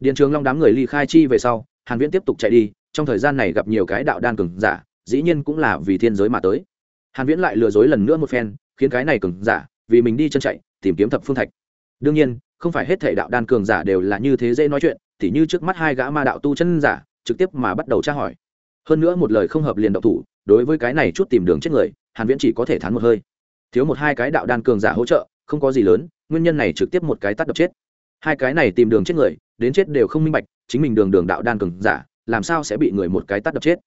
Điền trường long đám người ly khai chi về sau, hàn viễn tiếp tục chạy đi trong thời gian này gặp nhiều cái đạo đan cường giả, dĩ nhiên cũng là vì thiên giới mà tới. Hàn viễn lại lừa dối lần nữa một phen, khiến cái này cường giả, vì mình đi chân chạy, tìm kiếm thập phương thạch. Đương nhiên, không phải hết thể đạo đan cường giả đều là như thế dễ nói chuyện, tỉ như trước mắt hai gã ma đạo tu chân giả, trực tiếp mà bắt đầu tra hỏi. Hơn nữa một lời không hợp liền động thủ, đối với cái này chút tìm đường chết người, hàn viễn chỉ có thể thán một hơi. Thiếu một hai cái đạo đan cường giả hỗ trợ, không có gì lớn, nguyên nhân này trực tiếp một cái tắt đập chết. Hai cái này tìm đường chết người, đến chết đều không minh bạch, chính mình đường đường đạo đan cường giả làm sao sẽ bị người một cái tắt đập chết?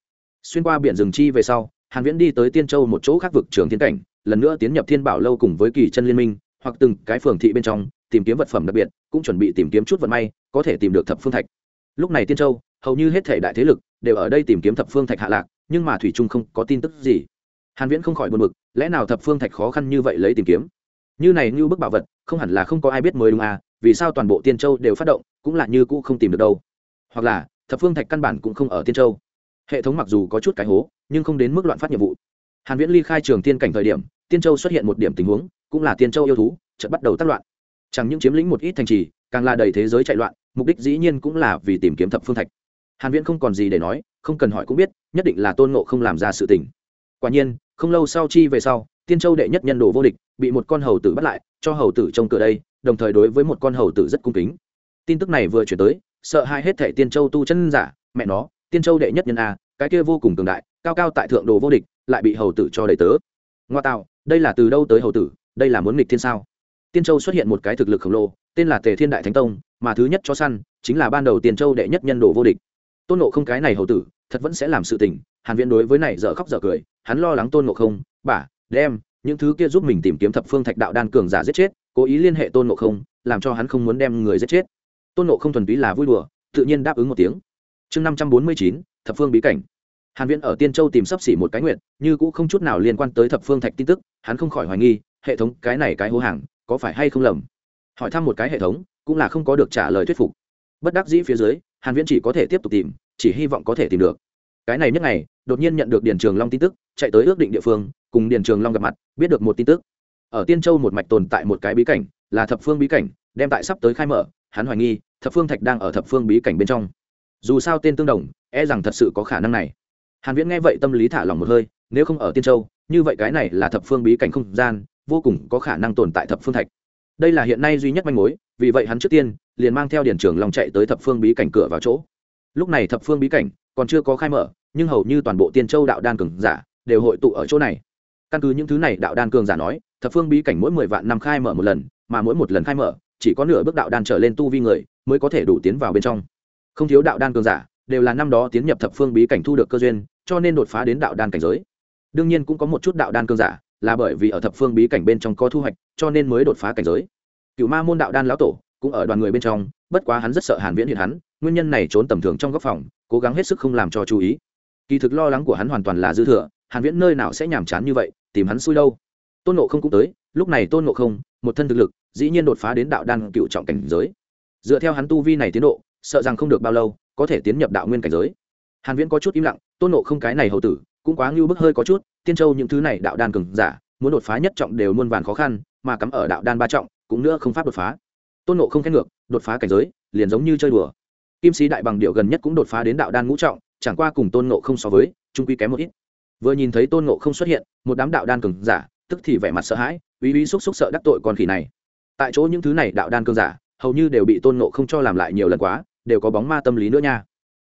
Xuyên qua biển rừng chi về sau, hàn viễn đi tới tiên châu một chỗ khác vực trường thiên cảnh, lần nữa tiến nhập thiên bảo lâu cùng với kỳ chân liên minh, hoặc từng cái phường thị bên trong, tìm kiếm vật phẩm đặc biệt, cũng chuẩn bị tìm kiếm chút vận may, có thể tìm được thập phương thạch. Lúc này tiên châu, hầu như hết thể đại thế lực, đều ở đây tìm kiếm thập phương thạch hạ lạc, nhưng mà thủy trung không có tin tức gì. Hàn viễn không khỏi buồn bực, lẽ nào thập phương thạch khó khăn như vậy lấy tìm kiếm? Như này như bức bảo vật, không hẳn là không có ai biết mới đúng à vì sao toàn bộ tiên châu đều phát động, cũng là như cũ không tìm được đâu. Hoặc là thập phương thạch căn bản cũng không ở tiên châu. Hệ thống mặc dù có chút cái hố, nhưng không đến mức loạn phát nhiệm vụ. Hàn viễn ly khai trường tiên cảnh thời điểm, tiên châu xuất hiện một điểm tình huống, cũng là tiên châu yêu thú, chợt bắt đầu tác loạn. Chẳng những chiếm lĩnh một ít thành trì, càng là đầy thế giới chạy loạn, mục đích dĩ nhiên cũng là vì tìm kiếm thập phương thạch. Hàn viễn không còn gì để nói, không cần hỏi cũng biết, nhất định là tôn ngộ không làm ra sự tình. Quả nhiên, không lâu sau chi về sau, tiên châu đệ nhất nhân đồ vô địch bị một con hầu tử bắt lại, cho hầu tử trông cửa đây, đồng thời đối với một con hầu tử rất cung kính. Tin tức này vừa chuyển tới sợ hai hết thể tiên châu tu chân giả, mẹ nó, tiên châu đệ nhất nhân a, cái kia vô cùng cường đại, cao cao tại thượng đồ vô địch, lại bị hầu tử cho đầy tớ. Ngoa tạo, đây là từ đâu tới hầu tử, đây là muốn nghịch thiên sao? Tiên châu xuất hiện một cái thực lực khổng lồ, tên là tề thiên đại thánh tông, mà thứ nhất cho săn chính là ban đầu tiên châu đệ nhất nhân đồ vô địch. Tôn nộ không cái này hầu tử, thật vẫn sẽ làm sự tình, hàn viễn đối với này dở khóc dở cười, hắn lo lắng tôn nộ không bả đem những thứ kia giúp mình tìm kiếm thập phương thạch đạo đan cường giả giết chết, cố ý liên hệ tôn nộ không, làm cho hắn không muốn đem người giết chết tôn nộ không thuần túy là vui đùa, tự nhiên đáp ứng một tiếng. Chương năm trăm bốn mươi chín, thập phương bí cảnh. Hàn viễn ở tiên châu tìm sắp xỉ một cái nguyện như cũng không chút nào liên quan tới thập phương thạch tin tức, hắn không khỏi hoài nghi, hệ thống, cái này cái hố hàng, có phải hay không lầm? Hỏi thăm một cái hệ thống, cũng là không có được trả lời thuyết phục. Bất đắc dĩ phía dưới, hàn viễn chỉ có thể tiếp tục tìm, chỉ hy vọng có thể tìm được. Cái này nhất ngày, đột nhiên nhận được điền trường long tin tức, chạy tới ước định địa phương, cùng điền trường long gặp mặt, biết được một tin tức. Ở tiên châu một mạch tồn tại một cái bí cảnh, là thập phương bí cảnh, đem tại sắp tới khai mở hắn hoài nghi, thập phương thạch đang ở thập phương bí cảnh bên trong. Dù sao tên tương đồng e rằng thật sự có khả năng này. Hàn viễn nghe vậy tâm lý thả lòng một hơi, nếu không ở tiên châu, như vậy cái này là thập phương bí cảnh không gian, vô cùng có khả năng tồn tại thập phương thạch. Đây là hiện nay duy nhất manh mối, vì vậy hắn trước tiên liền mang theo điển trưởng long chạy tới thập phương bí cảnh cửa vào chỗ. Lúc này thập phương bí cảnh còn chưa có khai mở, nhưng hầu như toàn bộ tiên châu đạo đan cường giả đều hội tụ ở chỗ này. Căn cứ những thứ này đạo đan cường giả nói, thập phương bí cảnh mỗi mười vạn năm khai mở một lần, mà mỗi một lần khai mở chỉ có nửa bước đạo đan trở lên tu vi người mới có thể đủ tiến vào bên trong. Không thiếu đạo đan cường giả, đều là năm đó tiến nhập thập phương bí cảnh thu được cơ duyên, cho nên đột phá đến đạo đan cảnh giới. Đương nhiên cũng có một chút đạo đan cường giả, là bởi vì ở thập phương bí cảnh bên trong có thu hoạch, cho nên mới đột phá cảnh giới. Cựu ma môn đạo đan lão tổ cũng ở đoàn người bên trong, bất quá hắn rất sợ hàn viễn hiện hắn, nguyên nhân này trốn tầm thường trong góc phòng, cố gắng hết sức không làm cho chú ý. Kỳ thực lo lắng của hắn hoàn toàn là dư thừa, hàn viễn nơi nào sẽ nhàm chán như vậy, tìm hắn xui đâu. Tôn nộ không cũng tới, lúc này tôn nộ không một thân thực lực, dĩ nhiên đột phá đến đạo đan cựu trọng cảnh giới. Dựa theo hắn tu vi này tiến độ, sợ rằng không được bao lâu, có thể tiến nhập đạo nguyên cảnh giới. Hàn viễn có chút im lặng, tôn nộ không cái này hầu tử, cũng quá ngưu bức hơi có chút, tiên châu những thứ này đạo đan cường giả, muốn đột phá nhất trọng đều muôn vàn khó khăn, mà cắm ở đạo đan ba trọng, cũng nữa không pháp đột phá. Tôn nộ không khen ngược, đột phá cảnh giới, liền giống như chơi đùa. Kim sĩ đại bằng điệu gần nhất cũng đột phá đến đạo đan ngũ trọng, chẳng qua cùng tôn nộ không so với, trung quy kém một ít. Vừa nhìn thấy tôn nộ không xuất hiện, một đám đạo đan cường giả, tức thì vẻ mặt sợ hãi uy uy xúc xúc sợ đắc tội con khỉ này. Tại chỗ những thứ này đạo đan cường giả, hầu như đều bị tôn nộ không cho làm lại nhiều lần quá, đều có bóng ma tâm lý nữa nha.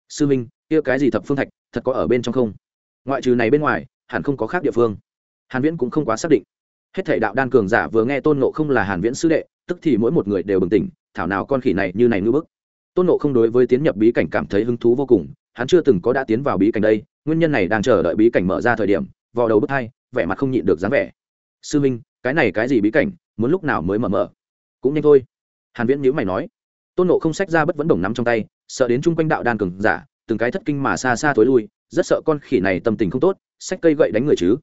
Sư minh, kia cái gì thập phương thạch, thật có ở bên trong không? Ngoại trừ này bên ngoài, hẳn không có khác địa phương. Hàn viễn cũng không quá xác định. Hết thảy đạo đan cường giả vừa nghe tôn nộ không là hàn viễn sư đệ, tức thì mỗi một người đều bừng tỉnh, thảo nào con khỉ này như này ngư bức. Tôn nộ không đối với tiến nhập bí cảnh cảm thấy hứng thú vô cùng, hắn chưa từng có đã tiến vào bí cảnh đây, nguyên nhân này đang chờ đợi bí cảnh mở ra thời điểm, Vò đầu bước hai, vẻ mặt không nhịn được dáng vẻ. Sư minh cái này cái gì bí cảnh, muốn lúc nào mới mở mở? Cũng nhanh thôi. Hàn viễn nhíu mày nói. Tôn nộ không sách ra bất vẫn đồng nắm trong tay, sợ đến chung quanh đạo đan cường giả, từng cái thất kinh mà xa xa thối lui, rất sợ con khỉ này tâm tình không tốt sách cây gậy đánh người chứ.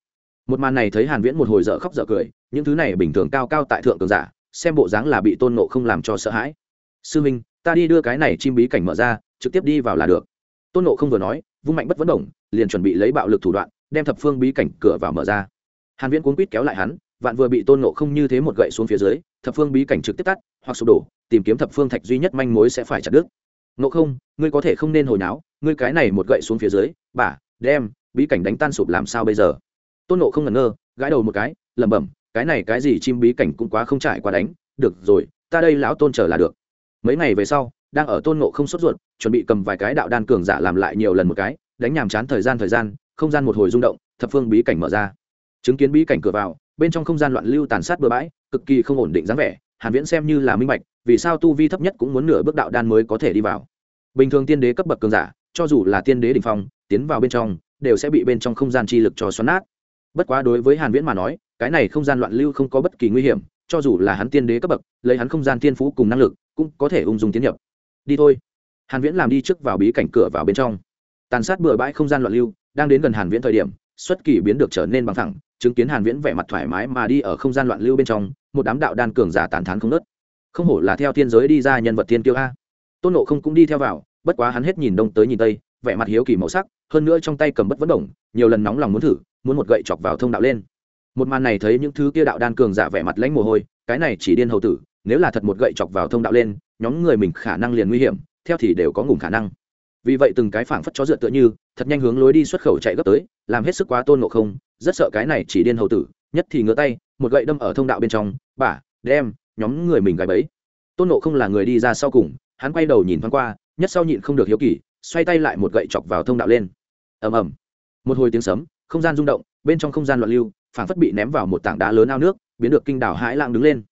Một màn này thấy hàn viễn một hồi dở khóc dở cười, những thứ này bình thường cao cao tại thượng cường giả, xem bộ dáng là bị tôn nộ không làm cho sợ hãi. Sư minh, ta đi đưa cái này chim bí cảnh mở ra, trực tiếp đi vào là được. Tôn nộ không vừa nói, vung mạnh bất vấn động liền chuẩn bị lấy bạo lực thủ đoạn, đem thập phương bí cảnh cửa vào mở ra. Hàn viễn cuốn quýt kéo lại hắn vạn vừa bị tôn nộ không như thế một gậy xuống phía dưới, thập phương bí cảnh trực tiếp tắt, hoặc sụp đổ, tìm kiếm thập phương thạch duy nhất manh mối sẽ phải chặt đứt. Nộ không, ngươi có thể không nên hồi náo, ngươi cái này một gậy xuống phía dưới, bà, đem, bí cảnh đánh tan sụp làm sao bây giờ? Tôn nộ không ngẩn ngơ, gãi đầu một cái, lẩm bẩm, cái này cái gì chim bí cảnh cũng quá không trải qua đánh, được rồi, ta đây lão tôn chờ là được. Mấy ngày về sau, đang ở tôn nộ không sốt ruột, chuẩn bị cầm vài cái đạo đan cường giả làm lại nhiều lần một cái, đánh nhàm chán thời gian thời gian, không gian một hồi rung động, thập phương bí cảnh mở ra. Chứng kiến bí cảnh cửa vào bên trong không gian loạn lưu tàn sát bừa bãi, cực kỳ không ổn định dáng vẻ, hàn viễn xem như là minh bạch, vì sao tu vi thấp nhất cũng muốn nửa bước đạo đan mới có thể đi vào. Bình thường tiên đế cấp bậc cường giả, cho dù là tiên đế đỉnh phong, tiến vào bên trong, đều sẽ bị bên trong không gian chi lực cho xoắn nát. Bất quá đối với hàn viễn mà nói, cái này không gian loạn lưu không có bất kỳ nguy hiểm, cho dù là hắn tiên đế cấp bậc, lấy hắn không gian tiên phú cùng năng lực, cũng có thể ung dung tiến nhập. Đi thôi. Hàn viễn làm đi trước vào bí cảnh cửa vào bên trong. Tàn sát bừa bãi không gian loạn lưu, đang đến gần hàn viễn thời điểm xuất kỳ biến được trở nên bằng thẳng chứng kiến hàn viễn vẻ mặt thoải mái mà đi ở không gian loạn lưu bên trong, một đám đạo đan cường giả tán thán không nớt. Không hổ là theo thiên giới đi ra nhân vật tiên kiêu a. Tôn nộ không cũng đi theo vào, bất quá hắn hết nhìn đông tới nhìn tây, vẻ mặt hiếu kỳ màu sắc, hơn nữa trong tay cầm bất vấn động nhiều lần nóng lòng muốn thử, muốn một gậy chọc vào thông đạo lên. Một màn này thấy những thứ kia đạo đan cường giả vẻ mặt lãnh mồ hôi, cái này chỉ điên hầu tử, nếu là thật một gậy chọc vào thông đạo lên, nhóm người mình khả năng liền nguy hiểm, theo thì đều có ngủm khả năng. Vì vậy từng cái phảng phất chó dựa tựa như thật nhanh hướng lối đi xuất khẩu chạy gấp tới, làm hết sức quá tôn ngộ không, rất sợ cái này chỉ điên hầu tử, nhất thì ngửa tay, một gậy đâm ở thông đạo bên trong bả đem nhóm người mình gái bẫy. Tôn ngộ không là người đi ra sau cùng, hắn quay đầu nhìn thoáng qua, nhất sau nhịn không được hiếu kỳ, xoay tay lại một gậy chọc vào thông đạo lên. Ầm ầm. Một hồi tiếng sấm, không gian rung động, bên trong không gian loạn lưu, phảng phất bị ném vào một tảng đá lớn ao nước, biến được kinh đảo hãi lang đứng lên.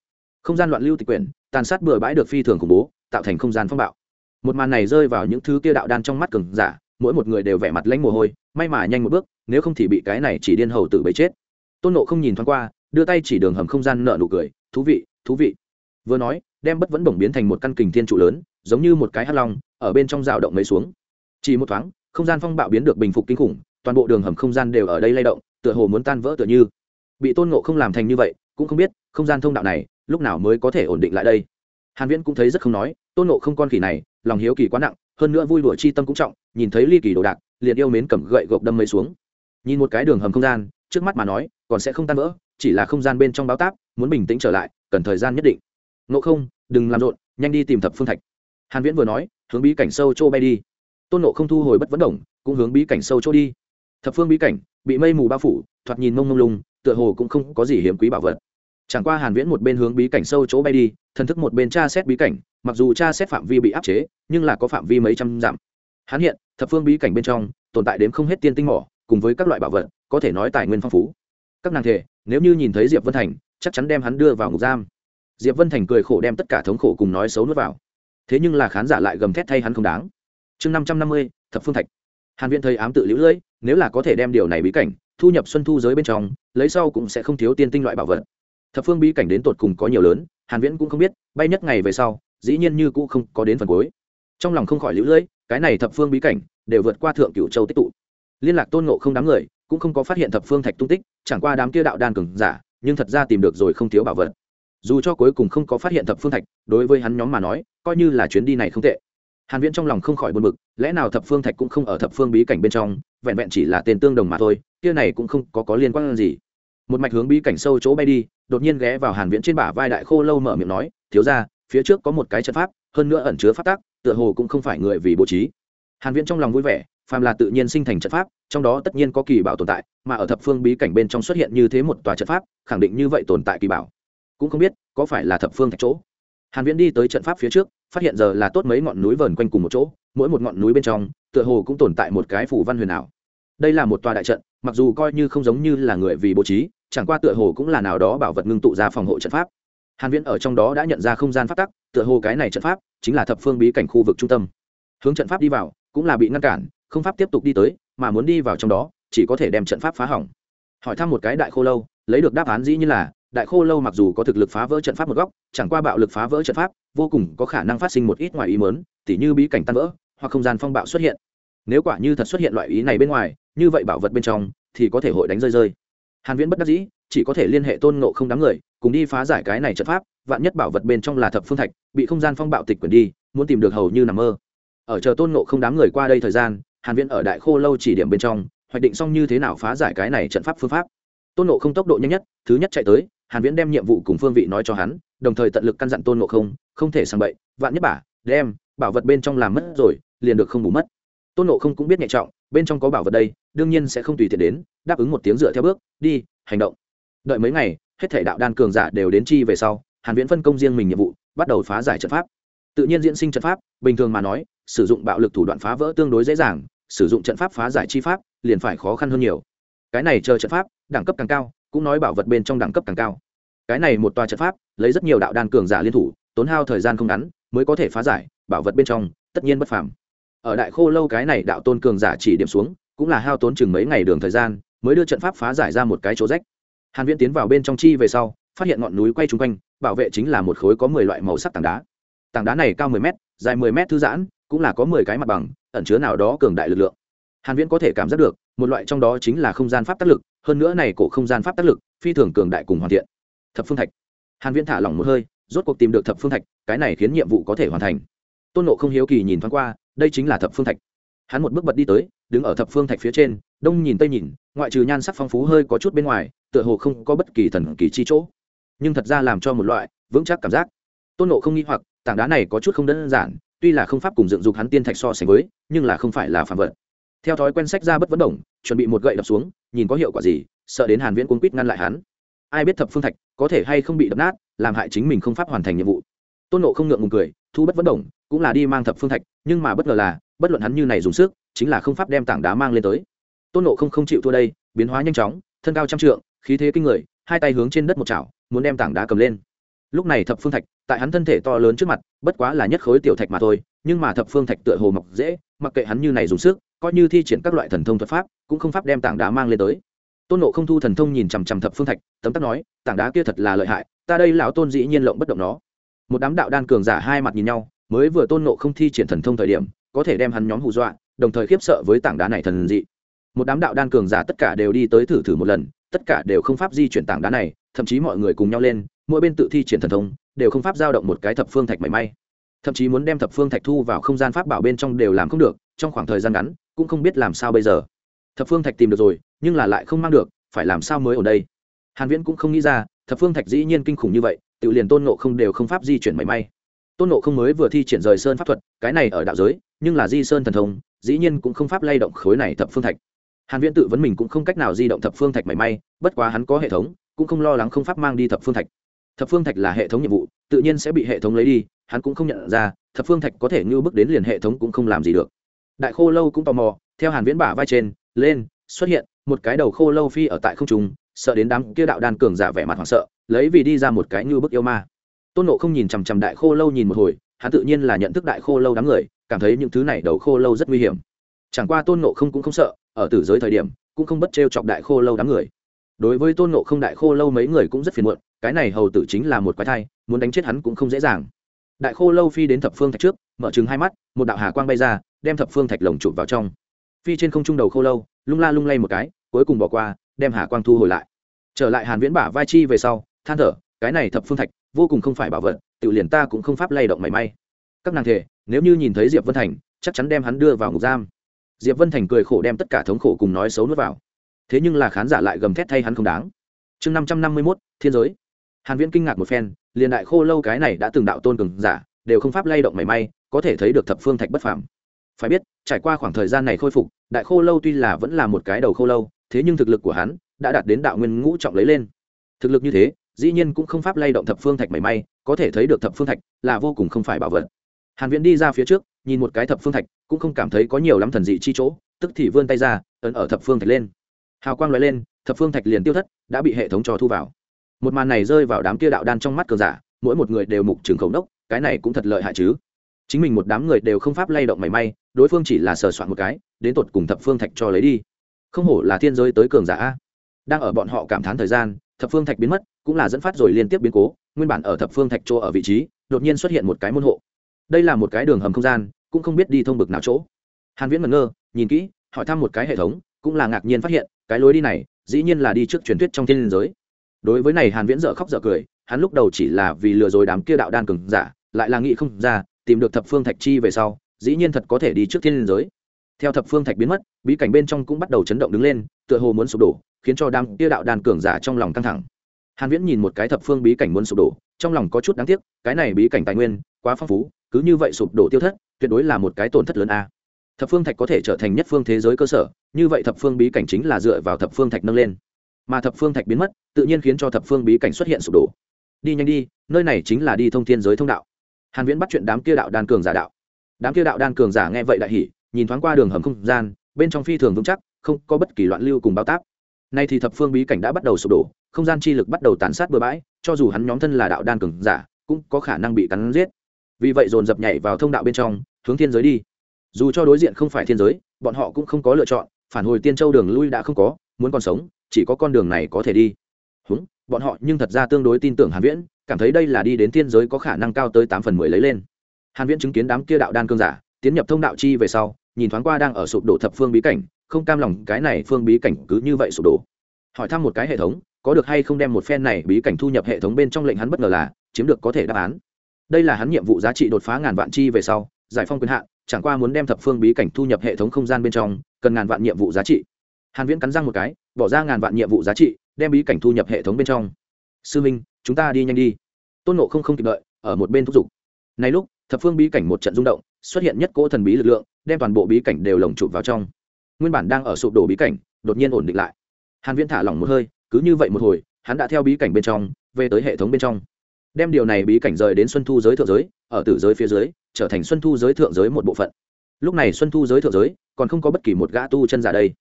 Không gian loạn lưu tịch quyển, tàn sát bừa bãi được phi thường khủng bố, tạo thành không gian phong bạo. Một màn này rơi vào những thứ kia đạo đan trong mắt cường giả mỗi một người đều vẻ mặt lãnh mồ hôi, may mà nhanh một bước, nếu không thì bị cái này chỉ điên hầu tử bấy chết. Tôn nộ không nhìn thoáng qua, đưa tay chỉ đường hầm không gian nợ nụ cười, thú vị thú vị. Vừa nói, đem bất vẫn bổng biến thành một căn kình thiên trụ lớn, giống như một cái hắt long, ở bên trong rào động mấy xuống. Chỉ một thoáng, không gian phong bạo biến được bình phục kinh khủng, toàn bộ đường hầm không gian đều ở đây lay động, tựa hồ muốn tan vỡ tựa như. Bị tôn ngộ không làm thành như vậy, cũng không biết, không gian thông đạo này, lúc nào mới có thể ổn định lại đây. Hàn viễn cũng thấy rất không nói, tôn ngộ không con khỉ này, lòng hiếu kỳ quá nặng hơn nữa vui đùa chi tâm cũng trọng, nhìn thấy ly kỳ đồ đạc, liền yêu mến cầm gậy gộc đâm mấy xuống. Nhìn một cái đường hầm không gian, trước mắt mà nói, còn sẽ không tan vỡ, chỉ là không gian bên trong báo táp, muốn bình tĩnh trở lại, cần thời gian nhất định. Ngộ không, đừng làm rộn, nhanh đi tìm thập phương thạch. Hàn viễn vừa nói, hướng bí cảnh sâu chỗ bay đi. Tôn nộ không thu hồi bất vấn động, cũng hướng bí cảnh sâu chỗ đi. Thập phương bí cảnh, bị mây mù bao phủ, thoạt nhìn mông mông lung, tựa hồ cũng không có gì hiếm quý bảo vật chẳng qua hàn viễn một bên hướng bí cảnh sâu chỗ bay đi, thần thức một bên tra xét bí cảnh, mặc dù tra xét phạm vi bị áp chế, nhưng là có phạm vi mấy trăm dặm. Hắn hiện, thập phương bí cảnh bên trong, tồn tại đến không hết tiên tinh mỏ, cùng với các loại bảo vật, có thể nói tài nguyên phong phú. Các nàng thể, nếu như nhìn thấy diệp vân thành, chắc chắn đem hắn đưa vào ngục giam. Diệp vân thành cười khổ đem tất cả thống khổ cùng nói xấu nuốt vào. Thế nhưng là khán giả lại gầm thét thay hắn không đáng. Chương năm trăm năm mươi, thập phương thạch. Hàn viễn thấy ám tự liễu lưỡi, nếu là có thể đem điều này bí cảnh, thu nhập xuân thu giới bên trong, lấy sau cũng sẽ không thiếu tiên tinh loại bảo vật thập phương bí cảnh đến tột cùng có nhiều lớn, hàn viễn cũng không biết, bay nhất ngày về sau, dĩ nhiên như cũ không có đến phần cuối. Trong lòng không khỏi liễu lưỡi, cái này thập phương bí cảnh đều vượt qua thượng cửu châu tích tụ. Liên lạc tôn ngộ không đám người cũng không có phát hiện thập phương thạch tung tích, chẳng qua đám kia đạo đan cường giả, nhưng thật ra tìm được rồi không thiếu bảo vật. Dù cho cuối cùng không có phát hiện thập phương thạch, đối với hắn nhóm mà nói, coi như là chuyến đi này không tệ. Hàn viễn trong lòng không khỏi buồn bực, lẽ nào thập phương thạch cũng không ở thập phương bí cảnh bên trong, vẹn vẹn chỉ là tên tương đồng mà thôi, kia này cũng không có có liên quan gì. Một mạch hướng bí cảnh sâu chỗ bay đi đột nhiên ghé vào hàn viễn trên bả vai đại khô lâu mở miệng nói, thiếu gia, phía trước có một cái trận pháp, hơn nữa ẩn chứa pháp tắc, tựa hồ cũng không phải người vì bố trí. Hàn viễn trong lòng vui vẻ, phàm là tự nhiên sinh thành trận pháp, trong đó tất nhiên có kỳ bảo tồn tại, mà ở thập phương bí cảnh bên trong xuất hiện như thế một tòa trận pháp, khẳng định như vậy tồn tại kỳ bảo. Cũng không biết, có phải là thập phương thạch chỗ? Hàn viễn đi tới trận pháp phía trước, phát hiện giờ là tốt mấy ngọn núi vờn quanh cùng một chỗ, mỗi một ngọn núi bên trong, tựa hồ cũng tồn tại một cái phủ văn huyền ảo. Đây là một tòa đại trận, mặc dù coi như không giống như là người vì bố trí chẳng qua tựa hồ cũng là nào đó bảo vật ngưng tụ ra phòng hộ trận pháp. Hàn viễn ở trong đó đã nhận ra không gian pháp tắc, tựa hồ cái này trận pháp chính là thập phương bí cảnh khu vực trung tâm. Hướng trận pháp đi vào, cũng là bị ngăn cản, không pháp tiếp tục đi tới, mà muốn đi vào trong đó, chỉ có thể đem trận pháp phá hỏng. Hỏi thăm một cái đại khô lâu, lấy được đáp án dĩ như là, đại khô lâu mặc dù có thực lực phá vỡ trận pháp một góc, chẳng qua bạo lực phá vỡ trận pháp, vô cùng có khả năng phát sinh một ít ngoài ý mớn tỉ như bí cảnh tan vỡ, hoặc không gian phong bạo xuất hiện. Nếu quả như thật xuất hiện loại ý này bên ngoài, như vậy bảo vật bên trong, thì có thể hội đánh rơi rơi hàn viễn bất đắc dĩ, chỉ có thể liên hệ tôn ngộ không đám người, cùng đi phá giải cái này trận pháp, vạn nhất bảo vật bên trong là thập phương thạch, bị không gian phong bạo tịch quyển đi, muốn tìm được hầu như nằm mơ. Ở chờ tôn ngộ không đám người qua đây thời gian, hàn viễn ở đại khô lâu chỉ điểm bên trong, hoạch định xong như thế nào phá giải cái này trận pháp phương pháp. Tôn ngộ không tốc độ nhanh nhất, thứ nhất chạy tới, hàn viễn đem nhiệm vụ cùng phương vị nói cho hắn, đồng thời tận lực căn dặn tôn ngộ không không thể sang bậy, vạn nhất bả đem bảo vật bên trong làm mất rồi, liền được không bù mất. Tôn ngộ không cũng biết nhẹ trọng, bên trong có bảo vật đây đương nhiên sẽ không tùy tiện đến, đáp ứng một tiếng dựa theo bước, đi, hành động. Đợi mấy ngày, hết thể đạo đan cường giả đều đến chi về sau, hàn viễn phân công riêng mình nhiệm vụ, bắt đầu phá giải trận pháp. Tự nhiên diễn sinh trận pháp, bình thường mà nói, sử dụng bạo lực thủ đoạn phá vỡ tương đối dễ dàng, sử dụng trận pháp phá giải chi pháp, liền phải khó khăn hơn nhiều. Cái này chờ trận pháp, đẳng cấp càng cao, cũng nói bảo vật bên trong đẳng cấp càng cao. Cái này một tòa trận pháp, lấy rất nhiều đạo đan cường giả liên thủ, tốn hao thời gian không ngắn, mới có thể phá giải, bảo vật bên trong, tất nhiên bất phàm. Ở đại khô lâu cái này đạo tôn cường giả chỉ điểm xuống cũng là hao tốn chừng mấy ngày đường thời gian, mới đưa trận pháp phá giải ra một cái chỗ rách. Hàn viễn tiến vào bên trong chi về sau, phát hiện ngọn núi quay trung quanh, bảo vệ chính là một khối có 10 loại màu sắc tảng đá. Tảng đá này cao 10 mét, dài 10 mét thư giãn, cũng là có 10 cái mặt bằng, ẩn chứa nào đó cường đại lực lượng. Hàn viễn có thể cảm giác được, một loại trong đó chính là không gian pháp tác lực, hơn nữa này cổ không gian pháp tác lực, phi thường cường đại cùng hoàn thiện. Thập phương thạch. Hàn viễn thả lỏng một hơi, rốt cuộc tìm được thập phương thạch, cái này khiến nhiệm vụ có thể hoàn thành. Tôn nộ không hiếu kỳ nhìn thoáng qua, đây chính là thập phương thạch. Hắn một bước bật đi tới đứng ở thập phương thạch phía trên, đông nhìn tây nhìn, ngoại trừ nhan sắc phong phú hơi có chút bên ngoài, tựa hồ không có bất kỳ thần kỳ chi chỗ. Nhưng thật ra làm cho một loại vững chắc cảm giác. Tôn nộ không nghi hoặc, tảng đá này có chút không đơn giản, tuy là không pháp cùng dựng dục hắn tiên thạch so sánh với, nhưng là không phải là phạm vật. Theo thói quen sách ra bất vấn đồng chuẩn bị một gậy đập xuống, nhìn có hiệu quả gì, sợ đến hàn viễn cuốn quýt ngăn lại hắn. Ai biết thập phương thạch có thể hay không bị đập nát, làm hại chính mình không pháp hoàn thành nhiệm vụ. Tôn nộ không ngượng ngùng cười, thu bất vấn đồng cũng là đi mang thập phương thạch, nhưng mà bất ngờ là, bất luận hắn như này dùng sức chính là không pháp đem tảng đá mang lên tới. Tôn nộ không không chịu thua đây, biến hóa nhanh chóng, thân cao trăm trượng, khí thế kinh người, hai tay hướng trên đất một chảo, muốn đem tảng đá cầm lên. Lúc này thập phương thạch, tại hắn thân thể to lớn trước mặt, bất quá là nhất khối tiểu thạch mà thôi, nhưng mà thập phương thạch tựa hồ mọc dễ, mặc kệ hắn như này dùng sức, coi như thi triển các loại thần thông thuật pháp, cũng không pháp đem tảng đá mang lên tới. Tôn nộ không thu thần thông nhìn chằm chằm thập phương thạch, tấm tắc nói, tảng đá kia thật là lợi hại, ta đây lão tôn dĩ nhiên lộng bất động nó. Một đám đạo đan cường giả hai mặt nhìn nhau, mới vừa tôn nộ không thi triển thần thông thời điểm, có thể đem hắn nhóm hù dọa đồng thời khiếp sợ với tảng đá này thần dị. Một đám đạo đan cường giả tất cả đều đi tới thử thử một lần, tất cả đều không pháp di chuyển tảng đá này, thậm chí mọi người cùng nhau lên, mỗi bên tự thi triển thần thông, đều không pháp giao động một cái thập phương thạch mảy may. Thậm chí muốn đem thập phương thạch thu vào không gian pháp bảo bên trong đều làm không được, trong khoảng thời gian ngắn, cũng không biết làm sao bây giờ. Thập phương thạch tìm được rồi, nhưng là lại không mang được, phải làm sao mới ở đây? Hàn viễn cũng không nghĩ ra, thập phương thạch dĩ nhiên kinh khủng như vậy, tự liền tôn nộ không đều không pháp di chuyển mảy may. Tôn nộ không mới vừa thi triển rời sơn pháp thuật, cái này ở đạo giới, nhưng là di sơn thần thông dĩ nhiên cũng không pháp lay động khối này thập phương thạch. Hàn viễn tự vấn mình cũng không cách nào di động thập phương thạch mảy may, bất quá hắn có hệ thống, cũng không lo lắng không pháp mang đi thập phương thạch. Thập phương thạch là hệ thống nhiệm vụ, tự nhiên sẽ bị hệ thống lấy đi, hắn cũng không nhận ra, thập phương thạch có thể như bước đến liền hệ thống cũng không làm gì được. Đại khô lâu cũng tò mò, theo hàn viễn bả vai trên, lên, xuất hiện, một cái đầu khô lâu phi ở tại không trung, sợ đến đám kia đạo đan cường giả vẻ mặt hoảng sợ, lấy vì đi ra một cái như bức yêu ma. Tôn nộ không nhìn chằm chằm đại khô lâu nhìn một hồi, hắn tự nhiên là nhận thức đại khô lâu đám người cảm thấy những thứ này đầu khô lâu rất nguy hiểm. Chẳng qua tôn nộ không cũng không sợ, ở tử giới thời điểm, cũng không bất trêu chọc đại khô lâu đám người. Đối với tôn nộ không đại khô lâu mấy người cũng rất phiền muộn, cái này hầu tử chính là một quái thai, muốn đánh chết hắn cũng không dễ dàng. Đại khô lâu phi đến thập phương thạch trước, mở chừng hai mắt, một đạo hà quang bay ra, đem thập phương thạch lồng chụp vào trong. Phi trên không trung đầu khô lâu, lung la lung lay một cái, cuối cùng bỏ qua, đem hà quang thu hồi lại. Trở lại hàn viễn bả vai chi về sau, than thở, cái này thập phương thạch, vô cùng không phải bảo vật, tự liền ta cũng không pháp lay động mảy may. Các nàng thể nếu như nhìn thấy diệp vân thành, chắc chắn đem hắn đưa vào ngục giam. Diệp vân thành cười khổ đem tất cả thống khổ cùng nói xấu nuốt vào. Thế nhưng là khán giả lại gầm thét thay hắn không đáng. Chương năm trăm năm mươi mốt, thiên giới. Hàn viễn kinh ngạc một phen, liền đại khô lâu cái này đã từng đạo tôn cường giả, đều không pháp lay động mảy may, có thể thấy được thập phương thạch bất phàm. Phải biết, trải qua khoảng thời gian này khôi phục, đại khô lâu tuy là vẫn là một cái đầu khô lâu, thế nhưng thực lực của hắn đã đạt đến đạo nguyên ngũ trọng lấy lên. Thực lực như thế, dĩ nhiên cũng không pháp lay động thập phương thạch mảy may, có thể thấy được thập phương thạch là vô cùng không phải bảo vật hàn viễn đi ra phía trước, nhìn một cái thập phương thạch, cũng không cảm thấy có nhiều lắm thần dị chi chỗ, tức thì vươn tay ra, ấn ở thập phương thạch lên. Hào quang lóe lên, thập phương thạch liền tiêu thất, đã bị hệ thống cho thu vào. Một màn này rơi vào đám kia đạo đan trong mắt cường giả, mỗi một người đều mục trường khẩu đốc cái này cũng thật lợi hại chứ. Chính mình một đám người đều không pháp lay động mảy may, đối phương chỉ là sờ soạn một cái, đến tột cùng thập phương thạch cho lấy đi. Không hổ là thiên giới tới cường giả a. đang ở bọn họ cảm thán thời gian, thập phương thạch biến mất, cũng là dẫn phát rồi liên tiếp biến cố, nguyên bản ở thập phương thạch chỗ ở vị trí, đột nhiên xuất hiện một cái môn hộ đây là một cái đường hầm không gian, cũng không biết đi thông bực nào chỗ. Hàn viễn mẩn ngơ, nhìn kỹ, hỏi thăm một cái hệ thống, cũng là ngạc nhiên phát hiện, cái lối đi này, dĩ nhiên là đi trước truyền thuyết trong thiên liên giới. Đối với này hàn viễn dở khóc dở cười, hắn lúc đầu chỉ là vì lừa dối đám kia đạo đan cường giả, lại là nghĩ không ra, tìm được thập phương thạch chi về sau, dĩ nhiên thật có thể đi trước thiên liên giới. Theo thập phương thạch biến mất, bí cảnh bên trong cũng bắt đầu chấn động đứng lên, tựa hồ muốn sụp đổ, khiến cho đám kia đạo đan cường giả trong lòng căng thẳng hàn viễn nhìn một cái thập phương bí cảnh muốn sụp đổ, trong lòng có chút đáng tiếc, cái này bí cảnh tài nguyên quá phong phú, cứ như vậy sụp đổ tiêu thất, tuyệt đối là một cái tổn thất lớn a. Thập phương thạch có thể trở thành nhất phương thế giới cơ sở, như vậy thập phương bí cảnh chính là dựa vào thập phương thạch nâng lên. Mà thập phương thạch biến mất, tự nhiên khiến cho thập phương bí cảnh xuất hiện sụp đổ. Đi nhanh đi, nơi này chính là đi thông thiên giới thông đạo. Hàn viễn bắt chuyện đám kia đạo đan cường giả đạo. Đám kia đạo đan cường giả nghe vậy đại hỉ, nhìn thoáng qua đường hầm không gian, bên trong phi thường vững chắc, không có bất kỳ loạn lưu cùng bao tác nay thì thập phương bí cảnh đã bắt đầu sụp đổ, không gian chi lực bắt đầu tàn sát bừa bãi, cho dù hắn nhóm thân là đạo đan cường giả, cũng có khả năng bị cắn giết. Vì vậy dồn dập nhảy vào thông đạo bên trong, hướng thiên giới đi. Dù cho đối diện không phải thiên giới, bọn họ cũng không có lựa chọn, phản hồi tiên châu đường lui đã không có, muốn còn sống, chỉ có con đường này có thể đi. Húng, bọn họ nhưng thật ra tương đối tin tưởng hàn viễn, cảm thấy đây là đi đến thiên giới có khả năng cao tới tám phần mười lấy lên. Hàn viễn chứng kiến đám kia đạo đan cương giả, tiến nhập thông đạo chi về sau, nhìn thoáng qua đang ở sụp đổ thập phương bí cảnh không cam lòng cái này phương bí cảnh cứ như vậy sụp đổ. Hỏi thăm một cái hệ thống, có được hay không đem một phen này bí cảnh thu nhập hệ thống bên trong lệnh hắn bất ngờ là, chiếm được có thể đáp án. Đây là hắn nhiệm vụ giá trị đột phá ngàn vạn chi về sau, giải phong quyền hạn, chẳng qua muốn đem thập phương bí cảnh thu nhập hệ thống không gian bên trong, cần ngàn vạn nhiệm vụ giá trị. Hàn viễn cắn răng một cái, bỏ ra ngàn vạn nhiệm vụ giá trị, đem bí cảnh thu nhập hệ thống bên trong. Sư minh, chúng ta đi nhanh đi. Tôn nộ không không kịp đợi, ở một bên thúc giục. Này lúc, thập phương bí cảnh một trận rung động, xuất hiện nhất cỗ thần bí lực lượng, đem toàn bộ bí cảnh đều lồng chụp vào trong nguyên bản đang ở sụp đổ bí cảnh, đột nhiên ổn định lại. Hàn viễn thả lỏng một hơi, cứ như vậy một hồi, hắn đã theo bí cảnh bên trong, về tới hệ thống bên trong. Đem điều này bí cảnh rời đến xuân thu giới thượng giới, ở tử giới phía dưới, trở thành xuân thu giới thượng giới một bộ phận. Lúc này xuân thu giới thượng giới, còn không có bất kỳ một gã tu chân giả đây.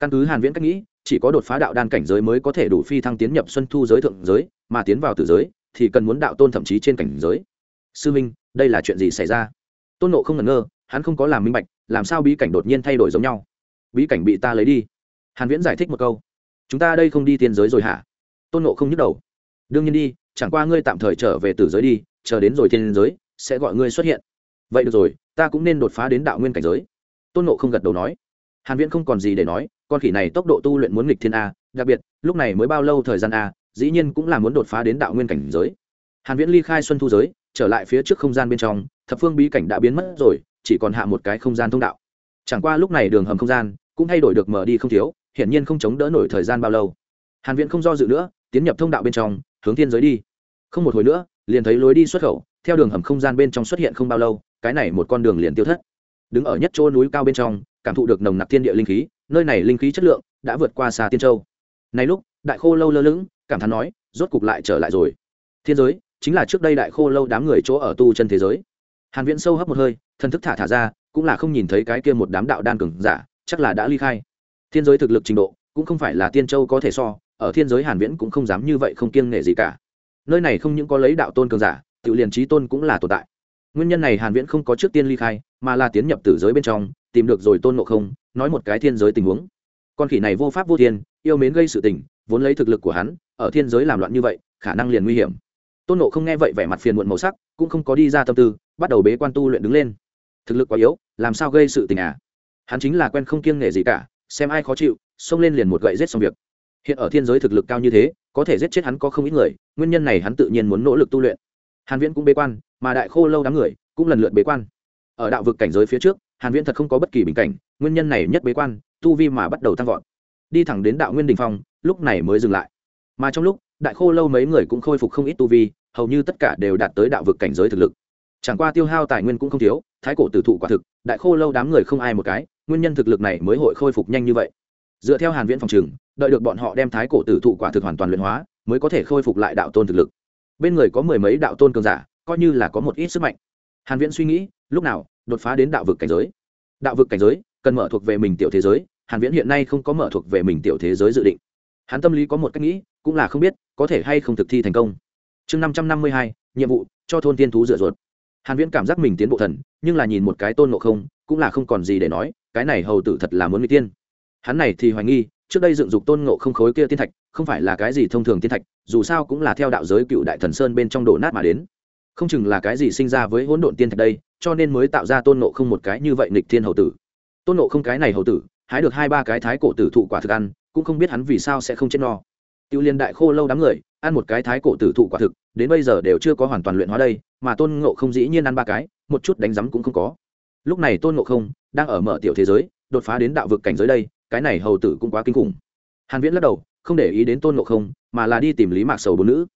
Căn cứ hàn viễn cách nghĩ, chỉ có đột phá đạo đan cảnh giới mới có thể đủ phi thăng tiến nhập xuân thu giới thượng giới, mà tiến vào tử giới, thì cần muốn đạo tôn thậm chí trên cảnh giới. Sư minh, đây là chuyện gì xảy ra? Tôn nộ không ngẩn ngơ, hắn không có làm minh bạch, làm sao bí cảnh đột nhiên thay đổi giống nhau? Bí cảnh bị ta lấy đi. Hàn viễn giải thích một câu. Chúng ta đây không đi tiên giới rồi hả? Tôn nộ không nhức đầu. Đương nhiên đi, chẳng qua ngươi tạm thời trở về tử giới đi, chờ đến rồi tiên giới, sẽ gọi ngươi xuất hiện. Vậy được rồi, ta cũng nên đột phá đến đạo nguyên cảnh giới. Tôn nộ không gật đầu nói. Hàn viễn không còn gì để nói, con khỉ này tốc độ tu luyện muốn nghịch thiên a, đặc biệt, lúc này mới bao lâu thời gian a, dĩ nhiên cũng là muốn đột phá đến đạo nguyên cảnh giới. Hàn viễn ly khai xuân thu giới, trở lại phía trước không gian bên trong, thập phương bí cảnh đã biến mất rồi, chỉ còn hạ một cái không gian thông đạo. Chẳng qua lúc này đường hầm không gian cũng thay đổi được mở đi không thiếu, hiển nhiên không chống đỡ nổi thời gian bao lâu. Hàn viễn không do dự nữa, tiến nhập thông đạo bên trong, hướng thiên giới đi. Không một hồi nữa, liền thấy lối đi xuất khẩu, theo đường hầm không gian bên trong xuất hiện không bao lâu, cái này một con đường liền tiêu thất. Đứng ở nhất chỗ núi cao bên trong, cảm thụ được nồng nặc thiên địa linh khí, nơi này linh khí chất lượng đã vượt qua xa tiên châu. Này lúc, đại khô lâu lơ lửng, cảm thán nói, rốt cục lại trở lại rồi. Thiên giới, chính là trước đây đại khô lâu đám người chỗ ở tu chân thế giới. Hàn viễn sâu hấp một hơi thân thức thả thả ra, cũng là không nhìn thấy cái kia một đám đạo đan cường giả chắc là đã ly khai. Thiên giới thực lực trình độ, cũng không phải là tiên châu có thể so, ở thiên giới hàn viễn cũng không dám như vậy không kiêng nể gì cả. Nơi này không những có lấy đạo tôn cường giả tự liền trí tôn cũng là tồn tại. Nguyên nhân này hàn viễn không có trước tiên ly khai, mà là tiến nhập tử giới bên trong, tìm được rồi tôn ngộ không, nói một cái thiên giới tình huống. Con khỉ này vô pháp vô thiên, yêu mến gây sự tình, vốn lấy thực lực của hắn, ở thiên giới làm loạn như vậy, khả năng liền nguy hiểm. Tôn ngộ không nghe vậy vẻ mặt phiền muộn màu sắc, cũng không có đi ra tâm tư, bắt đầu bế quan tu luyện đứng lên. Thực lực quá yếu, làm sao gây sự tình à? Hắn chính là quen không kiêng nghề gì cả, xem ai khó chịu, xông lên liền một gậy giết xong việc. Hiện ở thiên giới thực lực cao như thế, có thể giết chết hắn có không ít người, nguyên nhân này hắn tự nhiên muốn nỗ lực tu luyện. Hàn viễn cũng bế quan, mà đại khô lâu đám người cũng lần lượt bế quan. Ở đạo vực cảnh giới phía trước, hàn viễn thật không có bất kỳ bình cảnh, nguyên nhân này nhất bế quan, tu vi mà bắt đầu tăng vọt. Đi thẳng đến đạo nguyên đình phong, lúc này mới dừng lại. Mà trong lúc, đại khô lâu mấy người cũng khôi phục không ít tu vi, hầu như tất cả đều đạt tới đạo vực cảnh giới thực lực. Chẳng qua tiêu hao tài nguyên cũng không thiếu, thái cổ tử thụ quả thực, đại khô lâu đám người không ai một cái nguyên nhân thực lực này mới hội khôi phục nhanh như vậy. Dựa theo hàn viễn phòng trường đợi được bọn họ đem thái cổ tử thụ quả thực hoàn toàn luyện hóa mới có thể khôi phục lại đạo tôn thực lực. Bên người có mười mấy đạo tôn cường giả coi như là có một ít sức mạnh. Hàn viễn suy nghĩ lúc nào đột phá đến đạo vực cảnh giới? Đạo vực cảnh giới cần mở thuộc về mình tiểu thế giới hàn viễn hiện nay không có mở thuộc về mình tiểu thế giới dự định. Hắn tâm lý có một cách nghĩ cũng là không biết có thể hay không thực thi thành công. Chương 552, nhiệm vụ cho thôn tiên thú rửa ruột. Hàn viễn cảm giác mình tiến bộ thần nhưng là nhìn một cái tôn ngộ không cũng là không còn gì để nói cái này hầu tử thật là muốn mỹ tiên. Hắn này thì hoài nghi, trước đây dựng dục tôn ngộ không khối kia tiên thạch, không phải là cái gì thông thường tiên thạch, dù sao cũng là theo đạo giới cựu đại thần sơn bên trong đổ nát mà đến. Không chừng là cái gì sinh ra với hỗn độn tiên thạch đây, cho nên mới tạo ra tôn ngộ không một cái như vậy nghịch thiên hầu tử. Tôn ngộ không cái này hầu tử, hái được hai ba cái thái cổ tử thụ quả thực ăn, cũng không biết hắn vì sao sẽ không chết no. Tiêu liên đại khô lâu đám người, ăn một cái thái cổ tử thụ quả thực, đến bây giờ đều chưa có hoàn toàn luyện hóa đây, mà tôn ngộ không dĩ nhiên ăn ba cái, một chút đánh rắm cũng không có lúc này tôn ngộ không đang ở mở tiểu thế giới, đột phá đến đạo vực cảnh giới đây, cái này hầu tử cũng quá kinh khủng. Hàn viễn lắc đầu, không để ý đến tôn ngộ không, mà là đi tìm lý mạc sầu bốn nữ.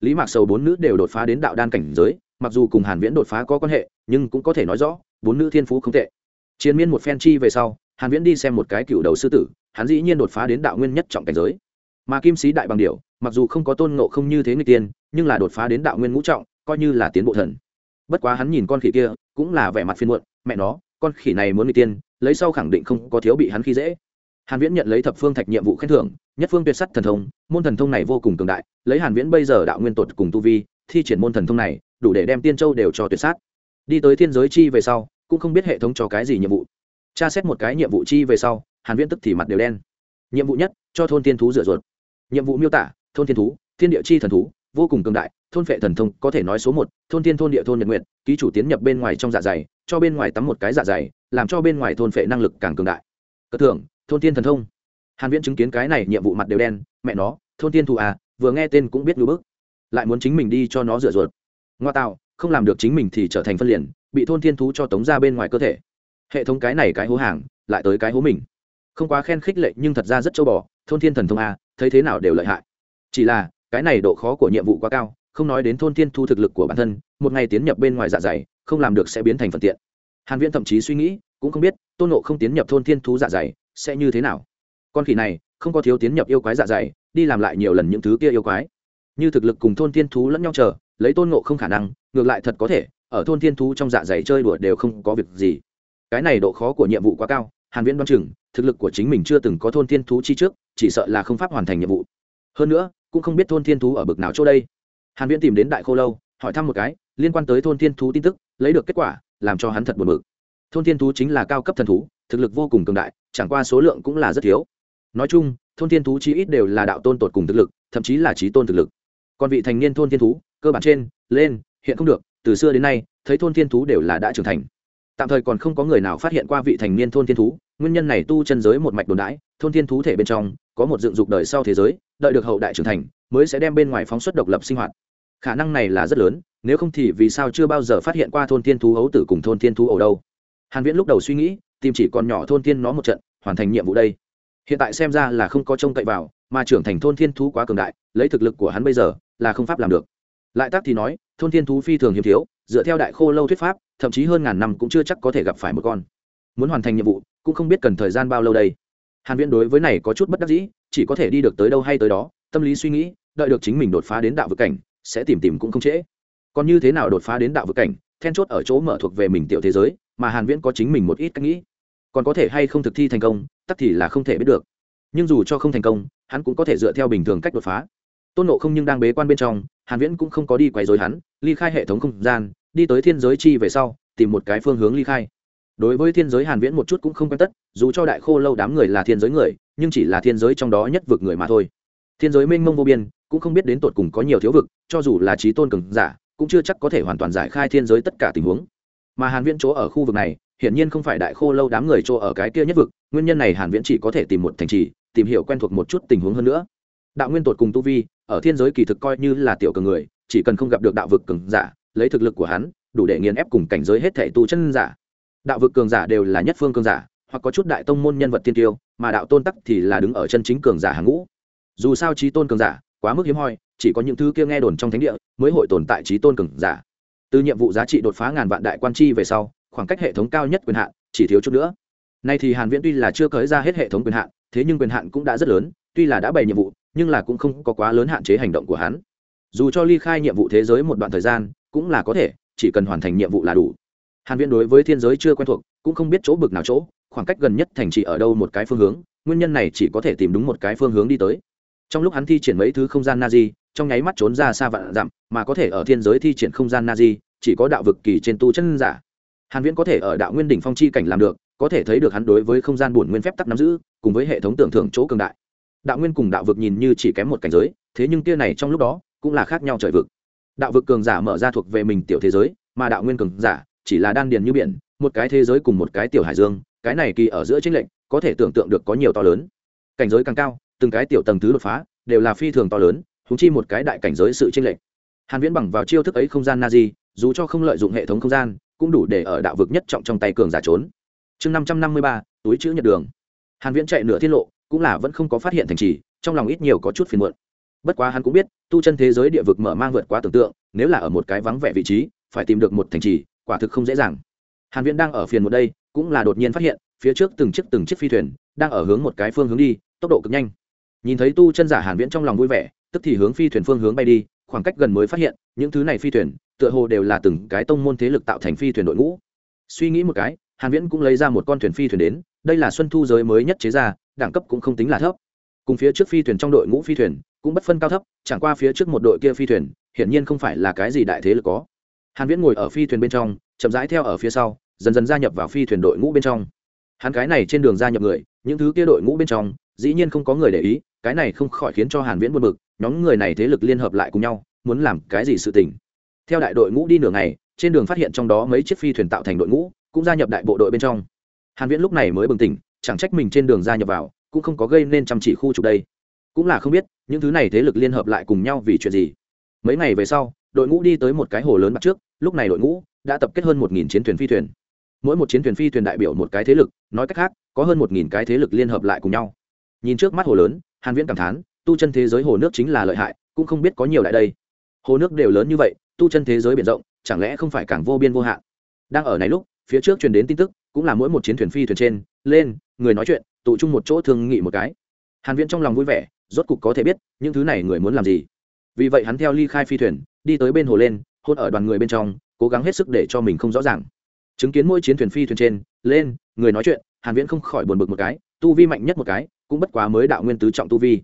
Lý mạc sầu bốn nữ đều đột phá đến đạo đan cảnh giới, mặc dù cùng hàn viễn đột phá có quan hệ, nhưng cũng có thể nói rõ, bốn nữ thiên phú không tệ. Chiến miên một phen chi về sau, hàn viễn đi xem một cái cựu đầu sư tử, hắn dĩ nhiên đột phá đến đạo nguyên nhất trọng cảnh giới. Mà kim sĩ đại bằng điểu, mặc dù không có tôn ngộ không như thế người tiên, nhưng là đột phá đến đạo nguyên ngũ trọng, coi như là tiến bộ thần. Bất quá hắn nhìn con khỉ kia, cũng là vẻ mặt phiền muộn mẹ nó, con khỉ này muốn bị tiên, lấy sau khẳng định không có thiếu bị hắn khi dễ. Hàn viễn nhận lấy thập phương thạch nhiệm vụ khen thưởng, nhất phương tuyệt sắt thần thông, môn thần thông này vô cùng cường đại, lấy hàn viễn bây giờ đạo nguyên tột cùng tu vi, thi triển môn thần thông này, đủ để đem tiên châu đều cho tuyệt sát. Đi tới thiên giới chi về sau, cũng không biết hệ thống cho cái gì nhiệm vụ. Tra xét một cái nhiệm vụ chi về sau, hàn viễn tức thì mặt đều đen. Nhiệm vụ nhất, cho thôn tiên thú rửa ruột. Nhiệm vụ miêu tả, thôn tiên thú, thiên địa chi thần thú vô cùng cường đại, thôn phệ thần thông, có thể nói số một, thôn tiên thôn địa thôn nhật nguyện ký chủ tiến nhập bên ngoài trong dạ dày, cho bên ngoài tắm một cái dạ dày, làm cho bên ngoài thôn phệ năng lực càng cường đại. Cất thưởng, thôn tiên thần thông. Hàn viễn chứng kiến cái này, nhiệm vụ mặt đều đen, mẹ nó, thôn tiên thú à vừa nghe tên cũng biết ngưỡng bức. Lại muốn chính mình đi cho nó rửa ruột. Ngoa tạo, không làm được chính mình thì trở thành phân liền, bị thôn thiên thú cho tống ra bên ngoài cơ thể. Hệ thống cái này cái hố hàng, lại tới cái hố mình. Không quá khen khích lệ nhưng thật ra rất châu bò, thôn thiên thần thông a thấy thế nào đều lợi hại. Chỉ là cái này độ khó của nhiệm vụ quá cao, không nói đến thôn thiên thu thực lực của bản thân, một ngày tiến nhập bên ngoài dạ dày, không làm được sẽ biến thành phần tiện. Hàn viễn thậm chí suy nghĩ, cũng không biết, tôn nộ không tiến nhập thôn thiên thú dạ dày sẽ như thế nào. Con khỉ này, không có thiếu tiến nhập yêu quái dạ dày, đi làm lại nhiều lần những thứ kia yêu quái. Như thực lực cùng thôn thiên thú lẫn nhau chờ, lấy tôn nộ không khả năng, ngược lại thật có thể, ở thôn thiên thú trong dạ dày chơi đùa đều không có việc gì. Cái này độ khó của nhiệm vụ quá cao, hàn viễn đoán chừng, thực lực của chính mình chưa từng có thôn thiên thú chi trước, chỉ sợ là không pháp hoàn thành nhiệm vụ. Hơn nữa cũng không biết thôn thiên thú ở bực nào chỗ đây. Hàn viễn tìm đến đại khô lâu, hỏi thăm một cái, liên quan tới thôn thiên thú tin tức, lấy được kết quả, làm cho hắn thật buồn bực. Thôn thiên thú chính là cao cấp thần thú, thực lực vô cùng cường đại, chẳng qua số lượng cũng là rất thiếu. Nói chung, thôn thiên thú chí ít đều là đạo tôn tột cùng thực lực, thậm chí là trí tôn thực lực. Còn vị thành niên thôn thiên thú, cơ bản trên, lên, hiện không được, từ xưa đến nay, thấy thôn thiên thú đều là đã trưởng thành. Tạm thời còn không có người nào phát hiện qua vị thành niên thôn thiên thú, nguyên nhân này tu chân giới một mạch đồn đãi, thôn thiên thú thể bên trong, có một dựng dục đời sau thế giới đợi được hậu đại trưởng thành, mới sẽ đem bên ngoài phóng xuất độc lập sinh hoạt. Khả năng này là rất lớn, nếu không thì vì sao chưa bao giờ phát hiện qua thôn thiên thú ấu tử cùng thôn thiên thú ổ đâu? Hàn viễn lúc đầu suy nghĩ, tìm chỉ còn nhỏ thôn thiên nó một trận, hoàn thành nhiệm vụ đây. Hiện tại xem ra là không có trông cậy vào, mà trưởng thành thôn thiên thú quá cường đại, lấy thực lực của hắn bây giờ là không pháp làm được. Lại tác thì nói, thôn thiên thú phi thường hiếm thiếu, dựa theo đại khô lâu thuyết pháp, thậm chí hơn ngàn năm cũng chưa chắc có thể gặp phải một con. Muốn hoàn thành nhiệm vụ, cũng không biết cần thời gian bao lâu đây hàn viễn đối với này có chút bất đắc dĩ, chỉ có thể đi được tới đâu hay tới đó, tâm lý suy nghĩ, đợi được chính mình đột phá đến đạo vực cảnh, sẽ tìm tìm cũng không trễ. Còn như thế nào đột phá đến đạo vực cảnh, then chốt ở chỗ mở thuộc về mình tiểu thế giới, mà hàn viễn có chính mình một ít cách nghĩ. Còn có thể hay không thực thi thành công, tất thì là không thể biết được. Nhưng dù cho không thành công, hắn cũng có thể dựa theo bình thường cách đột phá. Tôn nộ không nhưng đang bế quan bên trong, hàn viễn cũng không có đi quấy rối hắn, ly khai hệ thống không gian, đi tới thiên giới chi về sau, tìm một cái phương hướng ly khai đối với thiên giới hàn viễn một chút cũng không quen tất, dù cho đại khô lâu đám người là thiên giới người, nhưng chỉ là thiên giới trong đó nhất vực người mà thôi. Thiên giới mênh mông vô biên, cũng không biết đến tột cùng có nhiều thiếu vực, cho dù là trí tôn cường giả, cũng chưa chắc có thể hoàn toàn giải khai thiên giới tất cả tình huống. Mà hàn viễn chỗ ở khu vực này, hiển nhiên không phải đại khô lâu đám người chỗ ở cái kia nhất vực, nguyên nhân này hàn viễn chỉ có thể tìm một thành trì, tìm hiểu quen thuộc một chút tình huống hơn nữa. Đạo nguyên tột cùng tu vi, ở thiên giới kỳ thực coi như là tiểu cường người, chỉ cần không gặp được đạo vực cường giả, lấy thực lực của hắn, đủ để nghiền ép cùng cảnh giới hết thể tu chân giả đạo vực cường giả đều là nhất phương cường giả, hoặc có chút đại tông môn nhân vật tiên tiêu, mà đạo tôn tắc thì là đứng ở chân chính cường giả hàng ngũ. Dù sao trí tôn cường giả, quá mức hiếm hoi, chỉ có những thứ kia nghe đồn trong thánh địa mới hội tồn tại trí tôn cường giả. Từ nhiệm vụ giá trị đột phá ngàn vạn đại quan chi về sau, khoảng cách hệ thống cao nhất quyền hạn chỉ thiếu chút nữa. Nay thì hàn viễn tuy là chưa cởi ra hết hệ thống quyền hạn, thế nhưng quyền hạn cũng đã rất lớn, tuy là đã bày nhiệm vụ, nhưng là cũng không có quá lớn hạn chế hành động của hắn. Dù cho ly khai nhiệm vụ thế giới một đoạn thời gian, cũng là có thể, chỉ cần hoàn thành nhiệm vụ là đủ hàn viễn đối với thiên giới chưa quen thuộc, cũng không biết chỗ bực nào chỗ, khoảng cách gần nhất thành trì ở đâu một cái phương hướng, nguyên nhân này chỉ có thể tìm đúng một cái phương hướng đi tới. Trong lúc hắn thi triển mấy thứ không gian na di trong nháy mắt trốn ra xa vạn dặm, mà có thể ở thiên giới thi triển không gian na di chỉ có đạo vực kỳ trên tu chân giả. Hàn viễn có thể ở đạo nguyên đỉnh phong chi cảnh làm được, có thể thấy được hắn đối với không gian buồn nguyên phép tắc nắm giữ, cùng với hệ thống tưởng thưởng chỗ cường đại. Đạo nguyên cùng đạo vực nhìn như chỉ kém một cảnh giới, thế nhưng kia này trong lúc đó, cũng là khác nhau trời vực. Đạo vực cường giả mở ra thuộc về mình tiểu thế giới, mà đạo nguyên cường giả chỉ là đan điền như biển một cái thế giới cùng một cái tiểu hải dương cái này kỳ ở giữa chính lệnh có thể tưởng tượng được có nhiều to lớn. Cảnh giới càng cao từng cái tiểu tầng thứ đột phá đều là phi thường to lớn húng chi một cái đại cảnh giới sự chênh lệch. Hàn viễn bằng vào chiêu thức ấy không gian na di dù cho không lợi dụng hệ thống không gian cũng đủ để ở đạo vực nhất trọng trong tay cường giả trốn. Chương 553, túi chữ nhật đường. Hàn viễn chạy nửa thiên lộ cũng là vẫn không có phát hiện thành trì trong lòng ít nhiều có chút phiền muộn. Bất quá hắn cũng biết tu chân thế giới địa vực mở mang vượt quá tưởng tượng nếu là ở một cái vắng vẻ vị trí phải tìm được một thành trì quả thực không dễ dàng. Hàn viễn đang ở phiền một đây, cũng là đột nhiên phát hiện, phía trước từng chiếc từng chiếc phi thuyền đang ở hướng một cái phương hướng đi, tốc độ cực nhanh. Nhìn thấy tu chân giả hàn viễn trong lòng vui vẻ, tức thì hướng phi thuyền phương hướng bay đi, khoảng cách gần mới phát hiện, những thứ này phi thuyền, tựa hồ đều là từng cái tông môn thế lực tạo thành phi thuyền đội ngũ. Suy nghĩ một cái, hàn viễn cũng lấy ra một con thuyền phi thuyền đến, đây là xuân thu giới mới nhất chế ra, đẳng cấp cũng không tính là thấp. Cùng phía trước phi thuyền trong đội ngũ phi thuyền cũng bất phân cao thấp, chẳng qua phía trước một đội kia phi thuyền, hiển nhiên không phải là cái gì đại thế lực có hàn viễn ngồi ở phi thuyền bên trong, chậm rãi theo ở phía sau, dần dần gia nhập vào phi thuyền đội ngũ bên trong. Hắn cái này trên đường gia nhập người, những thứ kia đội ngũ bên trong, dĩ nhiên không có người để ý, cái này không khỏi khiến cho hàn viễn buồn bực, nhóm người này thế lực liên hợp lại cùng nhau, muốn làm cái gì sự tình. Theo đại đội ngũ đi nửa ngày, trên đường phát hiện trong đó mấy chiếc phi thuyền tạo thành đội ngũ, cũng gia nhập đại bộ đội bên trong. Hàn viễn lúc này mới bừng tỉnh, chẳng trách mình trên đường gia nhập vào, cũng không có gây nên chăm chỉ khu trục đây. Cũng là không biết, những thứ này thế lực liên hợp lại cùng nhau vì chuyện gì. Mấy ngày về sau đội ngũ đi tới một cái hồ lớn mặt trước, lúc này đội ngũ đã tập kết hơn một nghìn chiến thuyền phi thuyền. Mỗi một chiến thuyền phi thuyền đại biểu một cái thế lực, nói cách khác, có hơn một nghìn cái thế lực liên hợp lại cùng nhau. Nhìn trước mắt hồ lớn, hàn viễn cảm thán, tu chân thế giới hồ nước chính là lợi hại, cũng không biết có nhiều lại đây. Hồ nước đều lớn như vậy, tu chân thế giới biển rộng, chẳng lẽ không phải càng vô biên vô hạn? Đang ở này lúc, phía trước truyền đến tin tức, cũng là mỗi một chiến thuyền phi thuyền trên, lên, người nói chuyện, tụ chung một chỗ thương nghị một cái. Hàn viễn trong lòng vui vẻ, rốt cục có thể biết, những thứ này người muốn làm gì. Vì vậy hắn theo ly khai phi thuyền đi tới bên hồ lên, hôn ở đoàn người bên trong, cố gắng hết sức để cho mình không rõ ràng. Chứng kiến mỗi chiến thuyền phi thuyền trên, lên, người nói chuyện, hàn viễn không khỏi buồn bực một cái, tu vi mạnh nhất một cái, cũng bất quá mới đạo nguyên tứ trọng tu vi.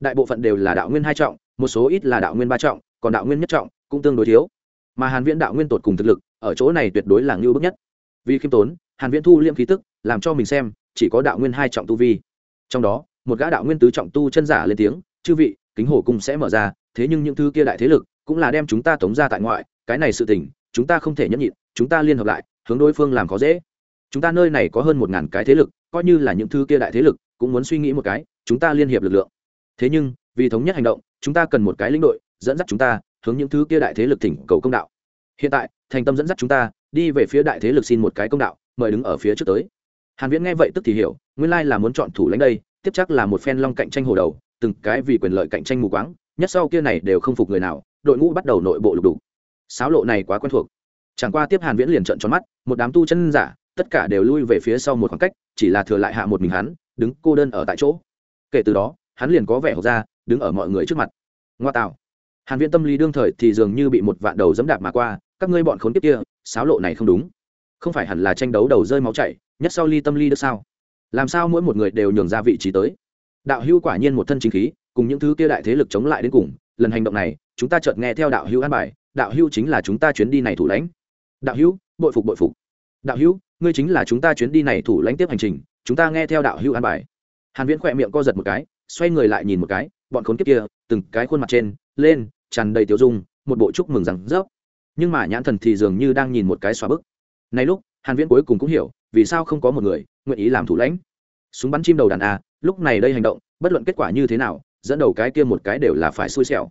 Đại bộ phận đều là đạo nguyên hai trọng, một số ít là đạo nguyên ba trọng, còn đạo nguyên nhất trọng cũng tương đối thiếu. Mà hàn viễn đạo nguyên tột cùng thực lực, ở chỗ này tuyệt đối là ngưu bức nhất. Vì khiêm tốn, hàn viễn thu liễm khí tức, làm cho mình xem, chỉ có đạo nguyên hai trọng tu vi. Trong đó, một gã đạo nguyên tứ trọng tu chân giả lên tiếng, chư vị, kính hồ cung sẽ mở ra, thế nhưng những thứ kia đại thế lực cũng là đem chúng ta tống ra tại ngoại, cái này sự tình, chúng ta không thể nhẫn nhịn, chúng ta liên hợp lại, hướng đối phương làm khó dễ. Chúng ta nơi này có hơn một ngàn cái thế lực, coi như là những thứ kia đại thế lực, cũng muốn suy nghĩ một cái, chúng ta liên hiệp lực lượng. Thế nhưng, vì thống nhất hành động, chúng ta cần một cái lĩnh đội, dẫn dắt chúng ta, hướng những thứ kia đại thế lực thỉnh cầu công đạo. Hiện tại, thành tâm dẫn dắt chúng ta, đi về phía đại thế lực xin một cái công đạo, mời đứng ở phía trước tới. Hàn viễn nghe vậy tức thì hiểu, nguyên lai là muốn chọn thủ lãnh đây, tiếp chắc là một phen long cạnh tranh hồ đầu, từng cái vì quyền lợi cạnh tranh mù quáng, nhất sau kia này đều không phục người nào đội ngũ bắt đầu nội bộ lục đục. sáo lộ này quá quen thuộc. Chẳng qua tiếp hàn viễn liền trợn tròn mắt, một đám tu chân giả, tất cả đều lui về phía sau một khoảng cách, chỉ là thừa lại hạ một mình hắn, đứng cô đơn ở tại chỗ. Kể từ đó, hắn liền có vẻ hộc ra, đứng ở mọi người trước mặt. Ngoa tạo. Hàn viễn tâm lý đương thời thì dường như bị một vạn đầu dẫm đạp mà qua, các ngươi bọn khốn kiếp kia, sáo lộ này không đúng. Không phải hẳn là tranh đấu đầu rơi máu chảy, nhất sau ly tâm ly được sao? Làm sao mỗi một người đều nhường ra vị trí tới? Đạo hưu quả nhiên một thân chính khí, cùng những thứ kia đại thế lực chống lại đến cùng lần hành động này, chúng ta chợt nghe theo đạo hữu an bài, đạo hữu chính là chúng ta chuyến đi này thủ lãnh. Đạo hữu, bội phục bội phục. Đạo hữu, ngươi chính là chúng ta chuyến đi này thủ lãnh tiếp hành trình, chúng ta nghe theo đạo hữu an bài. Hàn viễn khỏe miệng co giật một cái, xoay người lại nhìn một cái, bọn khốn kiếp kia, từng cái khuôn mặt trên, lên, tràn đầy tiêu dung, một bộ chúc mừng rằng rớp. Nhưng mà nhãn thần thì dường như đang nhìn một cái xóa bức. Này lúc, hàn viễn cuối cùng cũng hiểu, vì sao không có một người nguyện ý làm thủ lãnh. Súng bắn chim đầu đàn a lúc này đây hành động, bất luận kết quả như thế nào dẫn đầu cái kia một cái đều là phải xui xẻo.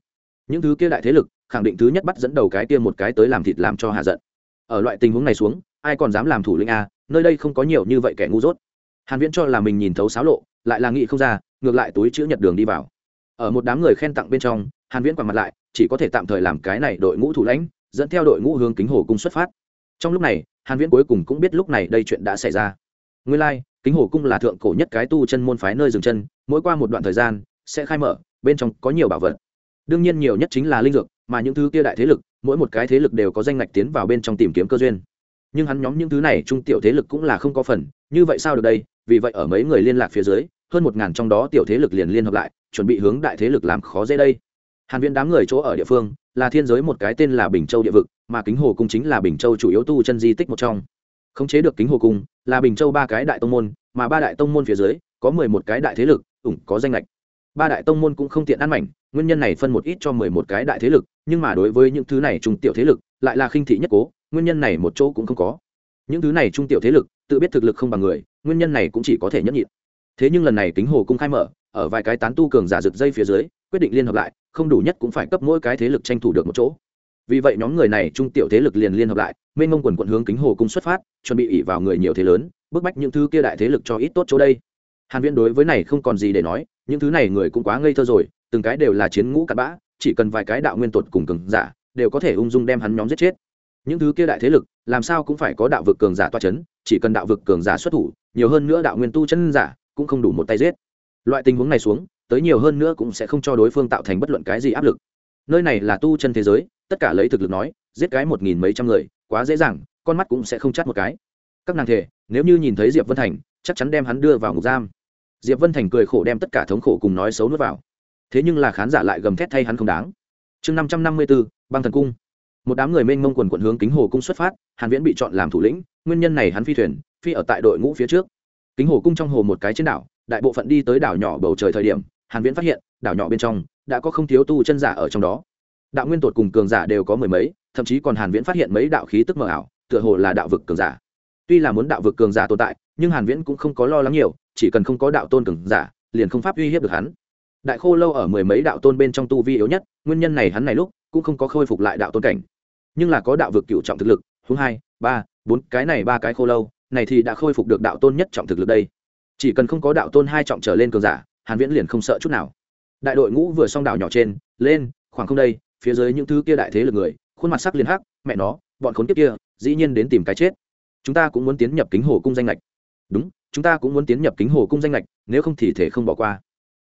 Những thứ kia đại thế lực khẳng định thứ nhất bắt dẫn đầu cái kia một cái tới làm thịt làm cho hạ giận. Ở loại tình huống này xuống ai còn dám làm thủ lĩnh a nơi đây không có nhiều như vậy kẻ ngu dốt. Hàn viễn cho là mình nhìn thấu xáo lộ lại là nghĩ không ra ngược lại túi chữ nhật đường đi vào. Ở một đám người khen tặng bên trong hàn viễn quẳng mặt lại chỉ có thể tạm thời làm cái này đội ngũ thủ lãnh dẫn theo đội ngũ hướng kính hồ cung xuất phát. Trong lúc này hàn viễn cuối cùng cũng biết lúc này đây chuyện đã xảy ra. Nguyên lai like, kính hồ cung là thượng cổ nhất cái tu chân môn phái nơi dừng chân mỗi qua một đoạn thời gian sẽ khai mở, bên trong có nhiều bảo vật. Đương nhiên nhiều nhất chính là linh dược, mà những thứ kia đại thế lực, mỗi một cái thế lực đều có danh ngạch tiến vào bên trong tìm kiếm cơ duyên. Nhưng hắn nhóm những thứ này trung tiểu thế lực cũng là không có phần, như vậy sao được đây? Vì vậy ở mấy người liên lạc phía dưới, hơn một ngàn trong đó tiểu thế lực liền liên hợp lại, chuẩn bị hướng đại thế lực làm khó dễ đây. Hàn viễn đám người chỗ ở địa phương, là thiên giới một cái tên là bình châu địa vực, mà kính hồ cung chính là bình châu chủ yếu tu chân di tích một trong. Khống chế được kính hồ cung, là bình châu ba cái đại tông môn, mà ba đại tông môn phía dưới, có mười một cái đại thế lực, ủng có danh lệch ba đại tông môn cũng không tiện ăn mảnh, nguyên nhân này phân một ít cho mười một cái đại thế lực, nhưng mà đối với những thứ này trung tiểu thế lực, lại là khinh thị nhất cố, nguyên nhân này một chỗ cũng không có. Những thứ này trung tiểu thế lực, tự biết thực lực không bằng người, nguyên nhân này cũng chỉ có thể nhẫn nhịn. Thế nhưng lần này kính hồ cung khai mở, ở vài cái tán tu cường giả rực dây phía dưới, quyết định liên hợp lại, không đủ nhất cũng phải cấp mỗi cái thế lực tranh thủ được một chỗ. Vì vậy nhóm người này trung tiểu thế lực liền liên hợp lại, mênh mông quần quận hướng kính hồ cung xuất phát, chuẩn bị ỉ vào người nhiều thế lớn, bức bách những thứ kia đại thế lực cho ít tốt chỗ đây. Hàn viễn đối với này không còn gì để nói những thứ này người cũng quá ngây thơ rồi, từng cái đều là chiến ngũ cặn bã, chỉ cần vài cái đạo nguyên tột cùng cường giả, đều có thể ung dung đem hắn nhóm giết chết. Những thứ kia đại thế lực, làm sao cũng phải có đạo vực cường giả toa chấn, chỉ cần đạo vực cường giả xuất thủ, nhiều hơn nữa đạo nguyên tu chân giả cũng không đủ một tay giết. Loại tình huống này xuống, tới nhiều hơn nữa cũng sẽ không cho đối phương tạo thành bất luận cái gì áp lực. Nơi này là tu chân thế giới, tất cả lấy thực lực nói, giết cái một nghìn mấy trăm người, quá dễ dàng, con mắt cũng sẽ không chắt một cái. Các nàng thể, nếu như nhìn thấy diệp vân thành, chắc chắn đem hắn đưa vào ngục giam diệp vân thành cười khổ đem tất cả thống khổ cùng nói xấu nuốt vào. Thế nhưng là khán giả lại gầm thét thay hắn không đáng. Chương năm trăm năm mươi bốn băng thần cung. Một đám người mênh mông quần quận hướng kính hồ cung xuất phát, hàn viễn bị chọn làm thủ lĩnh, nguyên nhân này hắn phi thuyền, phi ở tại đội ngũ phía trước. Kính hồ cung trong hồ một cái trên đảo, đại bộ phận đi tới đảo nhỏ bầu trời thời điểm, hàn viễn phát hiện, đảo nhỏ bên trong, đã có không thiếu tu chân giả ở trong đó. Đạo nguyên tột cùng cường giả đều có mười mấy, thậm chí còn hàn viễn phát hiện mấy đạo khí tức mờ ảo, tựa hồ là đạo vực cường giả. Tuy là muốn đạo vực cường giả tồn tại nhưng hàn viễn cũng không có lo lắng nhiều, chỉ cần không có đạo tôn cường giả, liền không pháp uy hiếp được hắn. Đại khô lâu ở mười mấy đạo tôn bên trong tu vi yếu nhất, nguyên nhân này hắn này lúc cũng không có khôi phục lại đạo tôn cảnh. Nhưng là có đạo vực cựu trọng thực lực hướng hai, ba, bốn, cái này ba cái khô lâu, này thì đã khôi phục được đạo tôn nhất trọng thực lực đây. Chỉ cần không có đạo tôn hai trọng trở lên cường giả, hàn viễn liền không sợ chút nào. Đại đội ngũ vừa xong đảo nhỏ trên, lên, khoảng không đây, phía dưới những thứ kia đại thế lực người, khuôn mặt sắc liền hắc, mẹ nó, bọn khốn kiếp kia, dĩ nhiên đến tìm cái chết. Chúng ta cũng muốn tiến nhập kính hồ cung danh lệch đúng chúng ta cũng muốn tiến nhập kính hồ cung danh lệch nếu không thì thể không bỏ qua.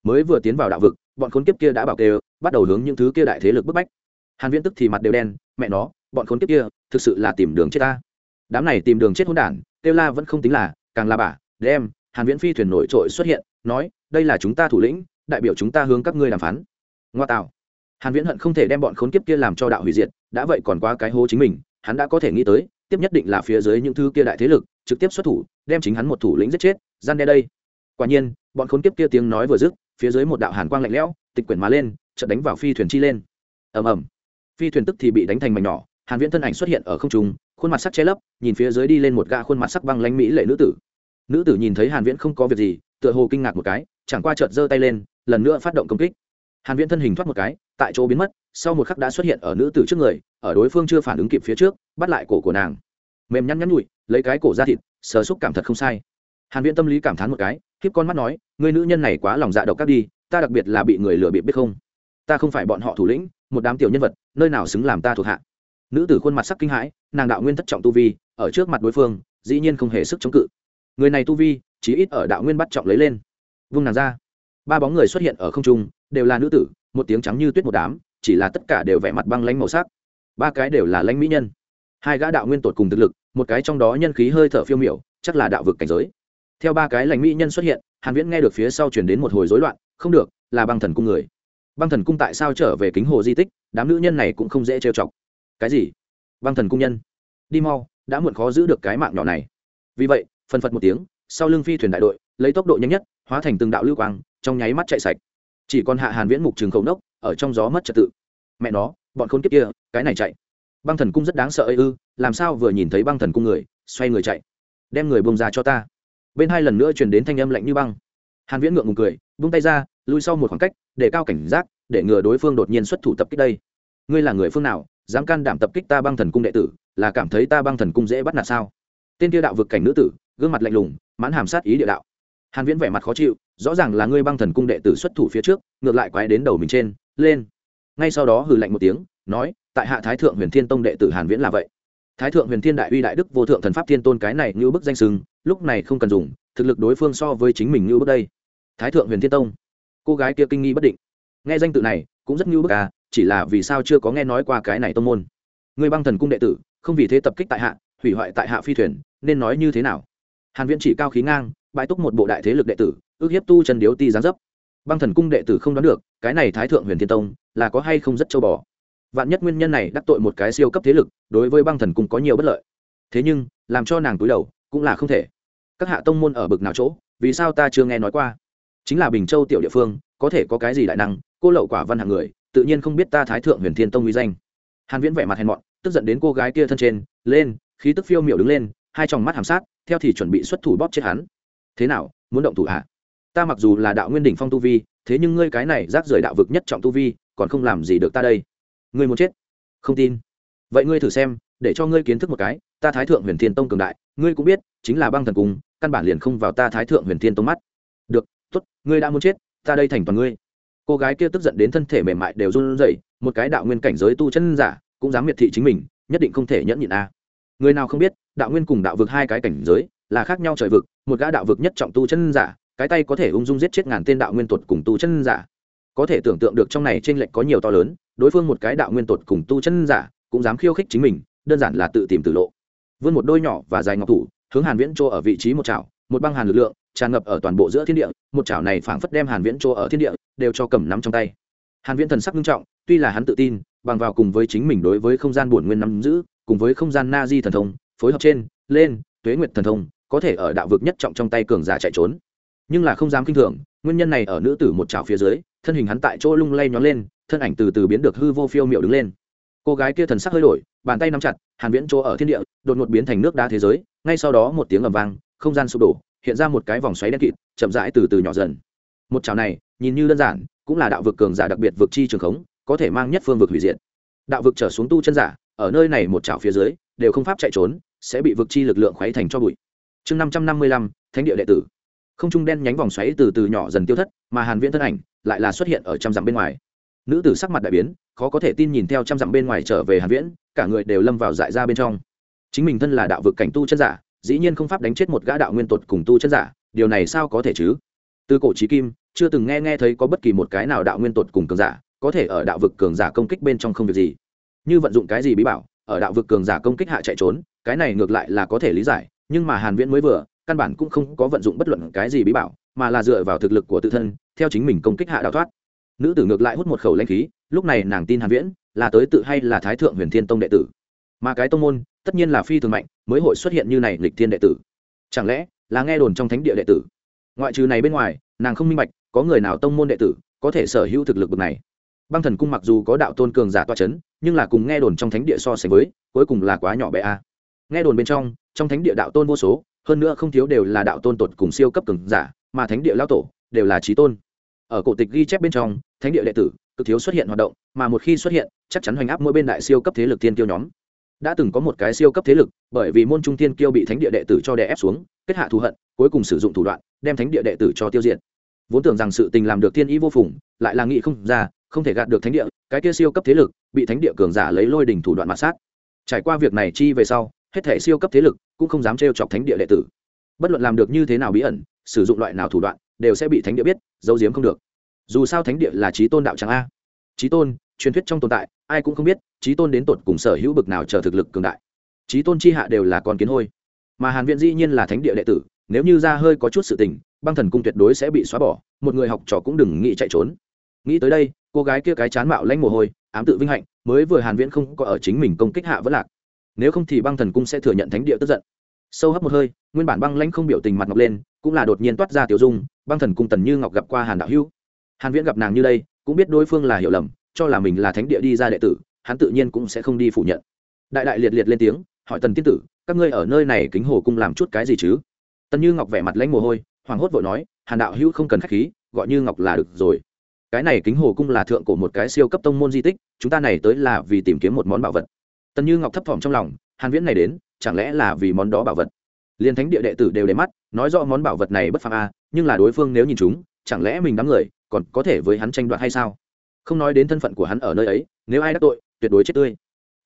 Mới vừa tiến vào đạo vực bọn khốn kiếp kia đã bảo kê bắt đầu hướng những thứ kia đại thế lực bức bách. Hàn viễn tức thì mặt đều đen mẹ nó bọn khốn kiếp kia thực sự là tìm đường chết ta. Đám này tìm đường chết hỗn đản tiêu la vẫn không tính là càng là bả, đem hàn viễn phi thuyền nổi trội xuất hiện nói đây là chúng ta thủ lĩnh đại biểu chúng ta hướng các ngươi đàm phán. Ngoa tạo. Hàn viễn hận không thể đem bọn khốn kiếp kia làm cho đạo hủy diệt đã vậy còn quá cái hố chính mình hắn đã có thể nghĩ tới tiếp nhất định là phía dưới những thứ kia đại thế lực trực tiếp xuất thủ đem chính hắn một thủ lĩnh giết chết, gian đe đây. Quả nhiên, bọn khốn kiếp kia tiếng nói vừa dứt, phía dưới một đạo hàn quang lạnh lẽo, tịch quyển má lên, chợt đánh vào phi thuyền chi lên. Ầm ầm. Phi thuyền tức thì bị đánh thành mảnh nhỏ, hàn viễn thân ảnh xuất hiện ở không trung, khuôn mặt sắc che lấp, nhìn phía dưới đi lên một gã khuôn mặt sắc băng lãnh mỹ lệ nữ tử. Nữ tử nhìn thấy hàn viễn không có việc gì, tựa hồ kinh ngạc một cái, chẳng qua chợt giơ tay lên, lần nữa phát động công kích. Hàn viễn thân hình thoát một cái, tại chỗ biến mất, sau một khắc đã xuất hiện ở nữ tử trước người, ở đối phương chưa phản ứng kịp phía trước, bắt lại cổ của nàng. Mềm nhăn nhăn nhụi lấy cái cổ ra thịt, sờ xúc cảm thật không sai. Hàn viễn tâm lý cảm thán một cái khiếp con mắt nói người nữ nhân này quá lòng dạ độc các đi, ta đặc biệt là bị người lừa bịp biết không? Ta không phải bọn họ thủ lĩnh, một đám tiểu nhân vật, nơi nào xứng làm ta thuộc hạ? Nữ tử khuôn mặt sắc kinh hãi, nàng đạo nguyên thất trọng tu vi, ở trước mặt đối phương, dĩ nhiên không hề sức chống cự. Người này tu vi chỉ ít ở đạo nguyên bắt trọng lấy lên. Vung nàng ra. Ba bóng người xuất hiện ở không trung, đều là nữ tử, một tiếng trắng như tuyết một đám, chỉ là tất cả đều vẻ mặt băng lãnh màu sắc. Ba cái đều là lãnh mỹ nhân hai gã đạo nguyên tột cùng thực lực, một cái trong đó nhân khí hơi thở phiêu miểu, chắc là đạo vực cảnh giới. Theo ba cái lành mỹ nhân xuất hiện, hàn viễn nghe được phía sau chuyển đến một hồi rối loạn, không được, là băng thần cung người. Băng thần cung tại sao trở về kính hồ di tích, đám nữ nhân này cũng không dễ trêu chọc. Cái gì? Băng thần cung nhân? Đi mau, đã muộn khó giữ được cái mạng nhỏ này. Vì vậy, phân phật một tiếng, sau lưng phi thuyền đại đội, lấy tốc độ nhanh nhất, hóa thành từng đạo lưu quang, trong nháy mắt chạy sạch. Chỉ còn hạ hàn viễn mục trường khẩu nốc, ở trong gió mất trật tự. Mẹ nó, bọn khốn kiếp kia, cái này chạy băng thần cung rất đáng sợ ấy ư, làm sao vừa nhìn thấy băng thần cung người, xoay người chạy, đem người bông ra cho ta. Bên hai lần nữa truyền đến thanh âm lạnh như băng. Hàn viễn ngượng ngùng cười, buông tay ra, lui sau một khoảng cách, để cao cảnh giác, để ngừa đối phương đột nhiên xuất thủ tập kích đây. Ngươi là người phương nào, dám can đảm tập kích ta băng thần cung đệ tử, là cảm thấy ta băng thần cung dễ bắt nạt sao? Tên kia đạo vực cảnh nữ tử, gương mặt lạnh lùng, mãn hàm sát ý địa đạo. Hàn viễn vẻ mặt khó chịu, rõ ràng là ngươi băng thần cung đệ tử xuất thủ phía trước, ngược lại quái đến đầu mình trên, lên. Ngay sau đó hừ lạnh một tiếng, nói tại hạ thái thượng huyền thiên tông đệ tử hàn viễn là vậy. Thái thượng huyền thiên đại uy đại đức vô thượng thần pháp thiên tôn cái này như bức danh sừng, lúc này không cần dùng, thực lực đối phương so với chính mình như bức đây. Thái thượng huyền thiên tông, cô gái kia kinh nghi bất định. Nghe danh tự này, cũng rất như bức à chỉ là vì sao chưa có nghe nói qua cái này tông môn. Người băng thần cung đệ tử, không vì thế tập kích tại hạ, hủy hoại tại hạ phi thuyền, nên nói như thế nào? Hàn viễn chỉ cao khí ngang bãi túc một bộ đại thế lực đệ tử, ước hiếp tu chân điếu ti giáng dấp. Băng thần cung đệ tử không đoán được, cái này thái thượng huyền thiên tông, là có hay không rất châu bò vạn nhất nguyên nhân này đắc tội một cái siêu cấp thế lực, đối với băng thần cung có nhiều bất lợi. Thế nhưng, làm cho nàng túi đầu, cũng là không thể. Các hạ tông môn ở bực nào chỗ, vì sao ta chưa nghe nói qua? Chính là bình châu tiểu địa phương, có thể có cái gì đại năng, cô lậu quả văn hạng người, tự nhiên không biết ta thái thượng huyền thiên tông uy danh. Hàn viễn vẻ mặt hèn mọn, tức giận đến cô gái kia thân trên, lên, khí tức phiêu miểu đứng lên, hai tròng mắt hàm sát, theo thì chuẩn bị xuất thủ bóp chết hắn. Thế nào, muốn động thủ à? ta mặc dù là đạo nguyên đỉnh phong tu vi, thế nhưng ngươi cái này rác rưởi đạo vực nhất trọng tu vi, còn không làm gì được ta đây ngươi muốn chết. Không tin. Vậy ngươi thử xem, để cho ngươi kiến thức một cái, ta thái thượng huyền thiên tông cường đại, ngươi cũng biết, chính là băng thần cung căn bản liền không vào ta thái thượng huyền thiên tông mắt. Được, tốt, ngươi đã muốn chết, ta đây thành toàn ngươi. Cô gái kia tức giận đến thân thể mềm mại đều run rẩy, một cái đạo nguyên cảnh giới tu chân giả, cũng dám miệt thị chính mình, nhất định không thể nhẫn nhịn a. Người nào không biết, đạo nguyên cùng đạo vực hai cái cảnh giới, là khác nhau trời vực, một gã đạo vực nhất trọng tu chân giả, cái tay có thể ung dung giết chết ngàn tên đạo nguyên tuột cùng tu chân giả. Có thể tưởng tượng được trong này trên lệch có nhiều to lớn đối phương một cái đạo nguyên tuột cùng tu chân giả, cũng dám khiêu khích chính mình, đơn giản là tự tìm tử lộ. Vươn một đôi nhỏ và dài ngọc thủ, hướng hàn viễn chỗ ở vị trí một chảo, một băng hàn lực lượng, tràn ngập ở toàn bộ giữa thiên địa, một chảo này phảng phất đem hàn viễn chỗ ở thiên địa đều cho cầm nắm trong tay. Hàn viễn thần sắc nghiêm trọng, tuy là hắn tự tin, bằng vào cùng với chính mình đối với không gian buồn nguyên nắm giữ, cùng với không gian na di thần thông, phối hợp trên, lên, tuế nguyệt thần thông, có thể ở đạo vực nhất trọng trong tay cường giả chạy trốn. Nhưng là không dám kinh thường, nguyên nhân này ở nữ tử một chảo phía dưới, thân hình hắn tại chỗ lung lay nhón lên thân ảnh từ từ biến được hư vô phiêu miệu đứng lên. Cô gái kia thần sắc hơi đổi, bàn tay nắm chặt, hàn viễn chỗ ở thiên địa, đột ngột biến thành nước đá thế giới, ngay sau đó một tiếng ầm vang, không gian sụp đổ, hiện ra một cái vòng xoáy đen kịt, chậm rãi từ từ nhỏ dần. Một chảo này, nhìn như đơn giản, cũng là đạo vực cường giả đặc biệt vực chi trường khống, có thể mang nhất phương vực hủy diệt. Đạo vực trở xuống tu chân giả, ở nơi này một chảo phía dưới, đều không pháp chạy trốn, sẽ bị vực chi lực lượng khuấy thành cho bụi. Chương năm trăm năm mươi lăm, thánh địa đệ tử. Không trung đen nhánh vòng xoáy từ từ nhỏ dần tiêu thất, mà hàn viễn thân ảnh lại là xuất hiện ở trăm dặm bên ngoài nữ tử sắc mặt đại biến, khó có thể tin nhìn theo trăm dặm bên ngoài trở về hàn viễn, cả người đều lâm vào dại ra bên trong. Chính mình thân là đạo vực cảnh tu chân giả, dĩ nhiên không pháp đánh chết một gã đạo nguyên tuột cùng tu chân giả, điều này sao có thể chứ? Từ cổ chí kim, chưa từng nghe nghe thấy có bất kỳ một cái nào đạo nguyên tuột cùng cường giả, có thể ở đạo vực cường giả công kích bên trong không việc gì. Như vận dụng cái gì bí bảo, ở đạo vực cường giả công kích hạ chạy trốn, cái này ngược lại là có thể lý giải, nhưng mà hàn viễn mới vừa, căn bản cũng không có vận dụng bất luận cái gì bí bảo, mà là dựa vào thực lực của tự thân, theo chính mình công kích hạ đào thoát nữ tử ngược lại hút một khẩu lãnh khí lúc này nàng tin hàn viễn là tới tự hay là thái thượng huyền thiên tông đệ tử. Mà cái tông môn tất nhiên là phi thường mạnh mới hội xuất hiện như này lịch thiên đệ tử. Chẳng lẽ là nghe đồn trong thánh địa đệ tử? Ngoại trừ này bên ngoài nàng không minh bạch có người nào tông môn đệ tử có thể sở hữu thực lực bậc này? Băng thần cung mặc dù có đạo tôn cường giả toa chấn, nhưng là cùng nghe đồn trong thánh địa so sánh với cuối cùng là quá nhỏ bé a. Nghe đồn bên trong trong thánh địa đạo tôn vô số hơn nữa không thiếu đều là đạo tôn tột cùng siêu cấp cường giả mà thánh địa lao tổ đều là trí tôn ở cổ tịch ghi chép bên trong, thánh địa đệ tử cực thiếu xuất hiện hoạt động, mà một khi xuất hiện, chắc chắn hoành áp mỗi bên đại siêu cấp thế lực thiên kiêu nhóm. Đã từng có một cái siêu cấp thế lực, bởi vì môn trung thiên kiêu bị thánh địa đệ tử cho đè ép xuống, kết hạ thù hận, cuối cùng sử dụng thủ đoạn, đem thánh địa đệ tử cho tiêu diệt. Vốn tưởng rằng sự tình làm được thiên ý vô phùng, lại là nghĩ không ra, không thể gạt được thánh địa, cái kia siêu cấp thế lực bị thánh địa cường giả lấy lôi đỉnh thủ đoạn mạt sát. Trải qua việc này chi về sau, hết thể siêu cấp thế lực cũng không dám trêu chọc thánh địa đệ tử. Bất luận làm được như thế nào bí ẩn, sử dụng loại nào thủ đoạn đều sẽ bị thánh địa biết, giấu giếm không được. Dù sao thánh địa là trí tôn đạo tràng a. Trí tôn, truyền thuyết trong tồn tại, ai cũng không biết, trí tôn đến tột cùng sở hữu bực nào chờ thực lực cường đại. Trí tôn chi hạ đều là con kiến hôi. Mà hàn viện dĩ nhiên là thánh địa đệ tử, nếu như ra hơi có chút sự tình, băng thần cung tuyệt đối sẽ bị xóa bỏ, một người học trò cũng đừng nghĩ chạy trốn. Nghĩ tới đây, cô gái kia cái chán mạo lanh mồ hôi, ám tự vinh hạnh, mới vừa hàn viễn không có ở chính mình công kích hạ vẫn lạc. Nếu không thì băng thần cung sẽ thừa nhận thánh địa tức giận sâu hấp một hơi, nguyên bản băng lãnh không biểu tình mặt ngọc lên, cũng là đột nhiên toát ra tiểu dung, băng thần cung tần như ngọc gặp qua hàn đạo hữu. Hàn viễn gặp nàng như đây, cũng biết đối phương là hiểu lầm, cho là mình là thánh địa đi ra đệ tử, hắn tự nhiên cũng sẽ không đi phủ nhận. Đại đại liệt liệt lên tiếng, hỏi tần tiên tử, các ngươi ở nơi này kính hồ cung làm chút cái gì chứ? Tần như ngọc vẻ mặt lãnh mồ hôi hoàng hốt vội nói, hàn đạo hữu không cần khách khí, gọi như ngọc là được rồi. Cái này kính hồ cung là thượng cổ một cái siêu cấp tông môn di tích, chúng ta này tới là vì tìm kiếm một món bảo vật. Tần như ngọc thấp thỏm trong lòng hàn viễn này đến, chẳng lẽ là vì món đó bảo vật? Liên thánh địa đệ tử đều để mắt, nói rõ món bảo vật này bất phàm a nhưng là đối phương nếu nhìn chúng, chẳng lẽ mình đám người còn có thể với hắn tranh đoạt hay sao? Không nói đến thân phận của hắn ở nơi ấy, nếu ai đắc tội, tuyệt đối chết tươi.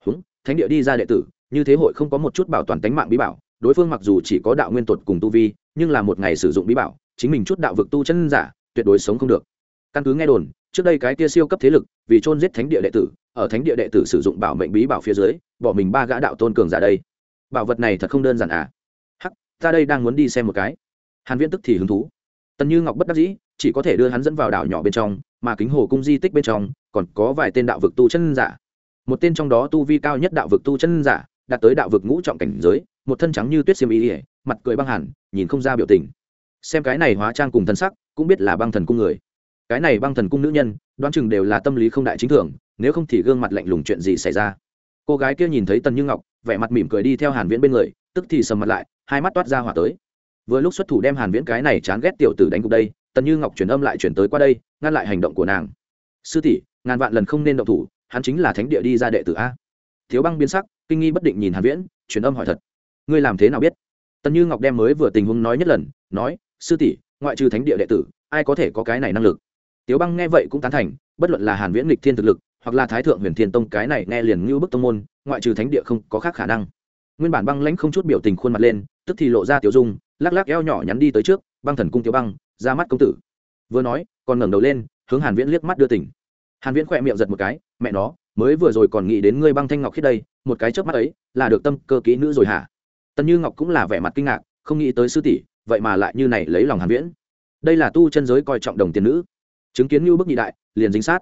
Húng, thánh địa đi ra đệ tử, như thế hội không có một chút bảo toàn tính mạng bí bảo, đối phương mặc dù chỉ có đạo nguyên tuột cùng tu vi, nhưng là một ngày sử dụng bí bảo, chính mình chút đạo vực tu chân giả, tuyệt đối sống không được. Căn cứ nghe đồn trước đây cái kia siêu cấp thế lực, vì chôn giết thánh địa đệ tử, ở thánh địa đệ tử sử dụng bảo mệnh bí bảo phía dưới, bỏ mình ba gã đạo tôn cường giả đây. Bảo vật này thật không đơn giản à? Hắc, ta đây đang muốn đi xem một cái. Hàn viễn tức thì hứng thú. Tần như ngọc bất đắc dĩ, chỉ có thể đưa hắn dẫn vào đảo nhỏ bên trong, mà kính hồ cung di tích bên trong, còn có vài tên đạo vực tu chân giả. Một tên trong đó tu vi cao nhất đạo vực tu chân giả, đạt tới đạo vực ngũ trọng cảnh giới, một thân trắng như tuyết xiêm y, mặt cười băng hẳn nhìn không ra biểu tình. Xem cái này hóa trang cùng thân sắc, cũng biết là băng thần cung người cái này băng thần cung nữ nhân, đoán chừng đều là tâm lý không đại chính thường, nếu không thì gương mặt lạnh lùng chuyện gì xảy ra. Cô gái kia nhìn thấy tần như ngọc, vẻ mặt mỉm cười đi theo hàn viễn bên người, tức thì sầm mặt lại, hai mắt toát ra hỏa tới. Vừa lúc xuất thủ đem hàn viễn cái này chán ghét tiểu tử đánh gục đây, tần như ngọc truyền âm lại chuyển tới qua đây, ngăn lại hành động của nàng. Sư tỷ, ngàn vạn lần không nên động thủ, hắn chính là thánh địa đi ra đệ tử a. Thiếu băng biến sắc, kinh nghi bất định nhìn hàn viễn, truyền âm hỏi thật. Ngươi làm thế nào biết? Tần như ngọc đem mới vừa tình huống nói nhất lần, nói, sư tỷ, ngoại trừ thánh địa đệ tử, ai có thể có cái này năng lực? Tiếu băng nghe vậy cũng tán thành, bất luận là hàn viễn lịch thiên thực lực, hoặc là thái thượng huyền thiên tông cái này nghe liền như bức tông môn, ngoại trừ thánh địa không có khác khả năng. Nguyên bản băng lãnh không chút biểu tình khuôn mặt lên, tức thì lộ ra tiểu dung, lắc lắc eo nhỏ nhắn đi tới trước, băng thần cung tiểu băng, ra mắt công tử. Vừa nói, còn ngẩng đầu lên, hướng hàn viễn liếc mắt đưa tỉnh hàn viễn khỏe miệng giật một cái, mẹ nó, mới vừa rồi còn nghĩ đến ngươi băng thanh ngọc khi đây, một cái chớp mắt ấy, là được tâm cơ kỹ nữ rồi hả? Tần như ngọc cũng là vẻ mặt kinh ngạc, không nghĩ tới sư tỷ, vậy mà lại như này lấy lòng hàn viễn. Đây là tu chân giới coi trọng đồng tiền nữ chứng kiến như bức nhị đại, liền dính sát.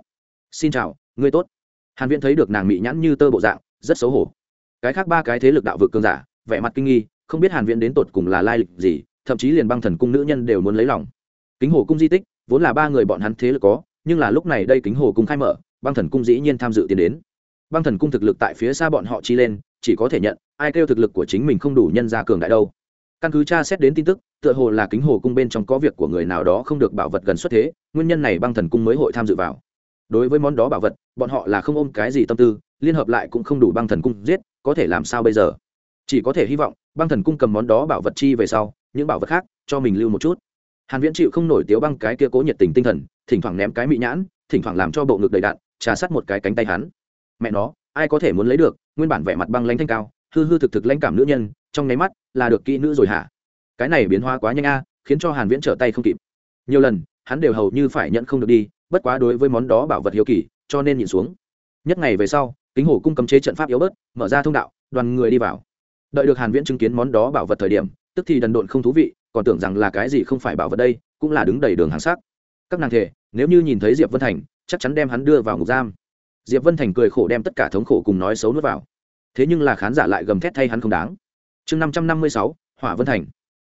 Xin chào, ngươi tốt. Hàn viễn thấy được nàng mị nhãn như tơ bộ dạng, rất xấu hổ. Cái khác ba cái thế lực đạo vực cường giả, vẻ mặt kinh nghi, không biết hàn viễn đến tột cùng là lai lịch gì, thậm chí liền băng thần cung nữ nhân đều muốn lấy lòng. Kính hồ cung di tích, vốn là ba người bọn hắn thế lực có, nhưng là lúc này đây kính hồ cung khai mở, băng thần cung dĩ nhiên tham dự tiến đến. Băng thần cung thực lực tại phía xa bọn họ chi lên, chỉ có thể nhận, ai kêu thực lực của chính mình không đủ nhân ra cường đại đâu căn cứ tra xét đến tin tức, tựa hồ là kính hồ cung bên trong có việc của người nào đó không được bảo vật gần xuất thế, nguyên nhân này băng thần cung mới hội tham dự vào. Đối với món đó bảo vật, bọn họ là không ôm cái gì tâm tư, liên hợp lại cũng không đủ băng thần cung giết, có thể làm sao bây giờ? Chỉ có thể hy vọng, băng thần cung cầm món đó bảo vật chi về sau, những bảo vật khác, cho mình lưu một chút. Hàn viễn chịu không nổi tiếu băng cái kia cố nhiệt tình tinh thần, thỉnh thoảng ném cái mị nhãn, thỉnh thoảng làm cho bộ ngực đầy đạn, trà sát một cái cánh tay hắn. Mẹ nó, ai có thể muốn lấy được? Nguyên bản vẻ mặt băng lãnh thanh cao, hư hư thực thực lãnh cảm nữ nhân, trong nháy mắt là được kỹ nữ rồi hả? Cái này biến hóa quá nhanh a, khiến cho hàn viễn trở tay không kịp. Nhiều lần, hắn đều hầu như phải nhận không được đi, bất quá đối với món đó bảo vật hiếu kỳ, cho nên nhìn xuống. Nhất ngày về sau, kính hổ cung cấm chế trận pháp yếu bớt, mở ra thông đạo, đoàn người đi vào. Đợi được hàn viễn chứng kiến món đó bảo vật thời điểm, tức thì đần độn không thú vị, còn tưởng rằng là cái gì không phải bảo vật đây, cũng là đứng đầy đường hàng sắc. Các nàng thể, nếu như nhìn thấy diệp vân thành, chắc chắn đem hắn đưa vào ngục giam. Diệp vân thành cười khổ đem tất cả thống khổ cùng nói xấu nuốt vào. Thế nhưng là khán giả lại gầm thét thay hắn không đáng chương năm trăm năm mươi sáu, hỏa vân thành.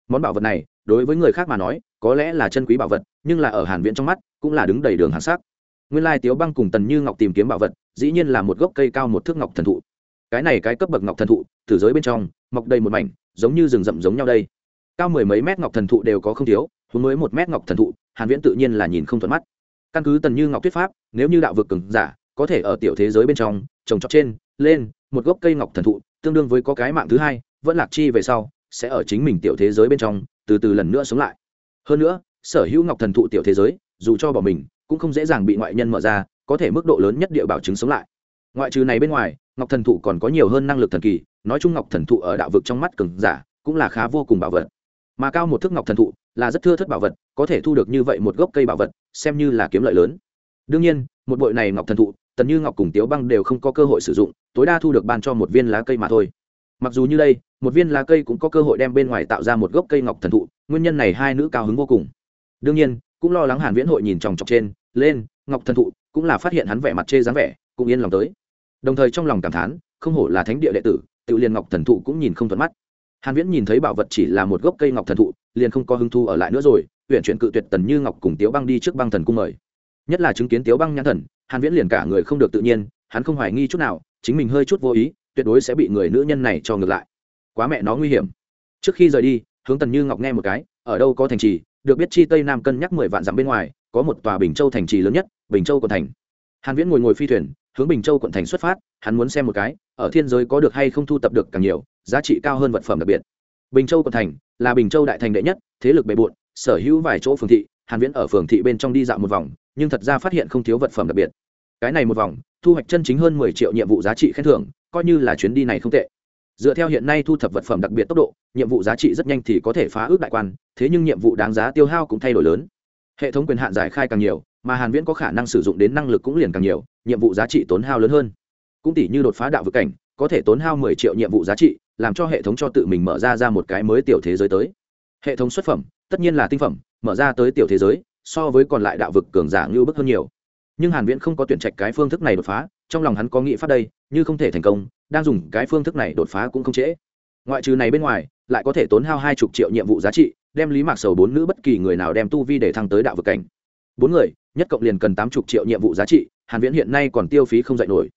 Món bảo vật này, đối với người khác mà nói, có lẽ là chân quý bảo vật, nhưng là ở hàn viễn trong mắt, cũng là đứng đầy đường hàng sắc. Nguyên lai tiếu băng cùng tần như ngọc tìm kiếm bảo vật, dĩ nhiên là một gốc cây cao một thước ngọc thần thụ. Cái này cái cấp bậc ngọc thần thụ, thử giới bên trong, mọc đầy một mảnh, giống như rừng rậm giống nhau đây. Cao mười mấy mét ngọc thần thụ đều có không thiếu huống mới một mét ngọc thần thụ, hàn viễn tự nhiên là nhìn không thuận mắt. Căn cứ tần như ngọc thuyết pháp, nếu như đạo vực cường giả, có thể ở tiểu thế giới bên trong, trồng trọt trên, lên, một gốc cây ngọc thần thụ, tương đương với có cái mạng thứ hai vẫn lạc chi về sau, sẽ ở chính mình tiểu thế giới bên trong, từ từ lần nữa sống lại. Hơn nữa, sở hữu ngọc thần thụ tiểu thế giới, dù cho bỏ mình, cũng không dễ dàng bị ngoại nhân mở ra, có thể mức độ lớn nhất địa bảo chứng sống lại. Ngoại trừ này bên ngoài, ngọc thần thụ còn có nhiều hơn năng lực thần kỳ, nói chung ngọc thần thụ ở đạo vực trong mắt cường giả, cũng là khá vô cùng bảo vật. Mà cao một thước ngọc thần thụ, là rất thưa thất bảo vật, có thể thu được như vậy một gốc cây bảo vật, xem như là kiếm lợi lớn. Đương nhiên, một bội này ngọc thần thụ, tần như ngọc cùng tiếu băng đều không có cơ hội sử dụng, tối đa thu được ban cho một viên lá cây mà thôi mặc dù như đây, một viên lá cây cũng có cơ hội đem bên ngoài tạo ra một gốc cây ngọc thần thụ, nguyên nhân này hai nữ cao hứng vô cùng. Đương nhiên, cũng lo lắng hàn viễn hội nhìn chòng chọc trên, lên, ngọc thần thụ, cũng là phát hiện hắn vẻ mặt chê dáng vẻ, cũng yên lòng tới. Đồng thời trong lòng cảm thán, không hổ là thánh địa đệ tử, tự liền ngọc thần thụ cũng nhìn không thuận mắt. Hàn viễn nhìn thấy bảo vật chỉ là một gốc cây ngọc thần thụ, liền không có hứng thu ở lại nữa rồi huyện chuyển cự tuyệt tần như ngọc cùng tiếu băng đi trước băng thần cung mời. Nhất là chứng kiến tiếu băng nhãn thần, hàn viễn liền cả người không được tự nhiên, hắn không hoài nghi chút nào, chính mình hơi chút vô ý tuyệt đối sẽ bị người nữ nhân này cho ngược lại. Quá mẹ nó nguy hiểm. Trước khi rời đi, hướng tần như ngọc nghe một cái, ở đâu có thành trì, được biết chi tây nam cân nhắc mười vạn dặm bên ngoài, có một tòa bình châu thành trì lớn nhất, bình châu quận thành. Hàn viễn ngồi ngồi phi thuyền, hướng bình châu quận thành xuất phát, hắn muốn xem một cái, ở thiên giới có được hay không thu tập được càng nhiều, giá trị cao hơn vật phẩm đặc biệt. Bình châu quận thành, là bình châu đại thành đệ nhất, thế lực bề bộn, sở hữu vài chỗ phường thị, hàn viễn ở phường thị bên trong đi dạo một vòng, nhưng thật ra phát hiện không thiếu vật phẩm đặc biệt. Cái này một vòng, thu hoạch chân chính hơn 10 triệu nhiệm vụ giá trị khen thưởng coi như là chuyến đi này không tệ. Dựa theo hiện nay thu thập vật phẩm đặc biệt tốc độ, nhiệm vụ giá trị rất nhanh thì có thể phá ước đại quan, thế nhưng nhiệm vụ đáng giá tiêu hao cũng thay đổi lớn. Hệ thống quyền hạn giải khai càng nhiều, mà hàn viễn có khả năng sử dụng đến năng lực cũng liền càng nhiều, nhiệm vụ giá trị tốn hao lớn hơn. Cũng tỷ như đột phá đạo vực cảnh, có thể tốn hao 10 triệu nhiệm vụ giá trị, làm cho hệ thống cho tự mình mở ra ra một cái mới tiểu thế giới tới. Hệ thống xuất phẩm, tất nhiên là tinh phẩm, mở ra tới tiểu thế giới, so với còn lại đạo vực cường giả như bức hơn nhiều nhưng hàn viễn không có tuyển trạch cái phương thức này đột phá, trong lòng hắn có nghĩ phát đây, như không thể thành công, đang dùng cái phương thức này đột phá cũng không trễ. Ngoại trừ này bên ngoài, lại có thể tốn hao hai chục triệu nhiệm vụ giá trị, đem lý mạc sầu bốn nữ bất kỳ người nào đem tu vi để thăng tới đạo vực cảnh. Bốn người, nhất cộng liền cần tám chục triệu nhiệm vụ giá trị, hàn viễn hiện nay còn tiêu phí không dạy nổi.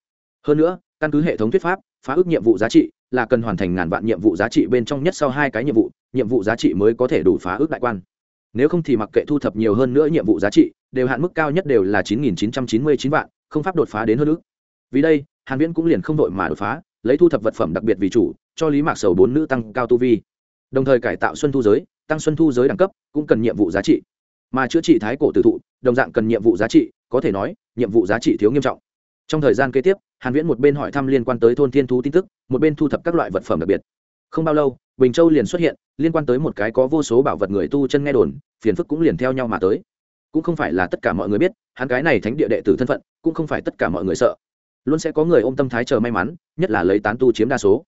Hơn nữa, căn cứ hệ thống thuyết pháp, phá ước nhiệm vụ giá trị là cần hoàn thành ngàn vạn nhiệm vụ giá trị bên trong nhất sau hai cái nhiệm vụ nhiệm vụ giá trị mới có thể đủ phá ước đại quan. Nếu không thì mặc kệ thu thập nhiều hơn nữa nhiệm vụ giá trị đều hạn mức cao nhất đều là chín nghìn chín trăm chín mươi chín vạn, không pháp đột phá đến hơn nữa. vì đây, hàn viễn cũng liền không đội mà đột phá, lấy thu thập vật phẩm đặc biệt vì chủ, cho lý mạc sầu bốn nữ tăng cao tu vi. Đồng thời cải tạo xuân thu giới, tăng xuân thu giới đẳng cấp, cũng cần nhiệm vụ giá trị. Mà chữa trị thái cổ tử thụ, đồng dạng cần nhiệm vụ giá trị, có thể nói, nhiệm vụ giá trị thiếu nghiêm trọng. Trong thời gian kế tiếp, hàn viễn một bên hỏi thăm liên quan tới thôn thiên thú tin tức, một bên thu thập các loại vật phẩm đặc biệt. Không bao lâu, bình châu liền xuất hiện, liên quan tới một cái có vô số bảo vật người tu chân nghe đồn, phiền phức cũng liền theo nhau mà tới cũng không phải là tất cả mọi người biết, hắn cái này thánh địa đệ tử thân phận, cũng không phải tất cả mọi người sợ. Luôn sẽ có người ôm tâm thái chờ may mắn, nhất là lấy tán tu chiếm đa số.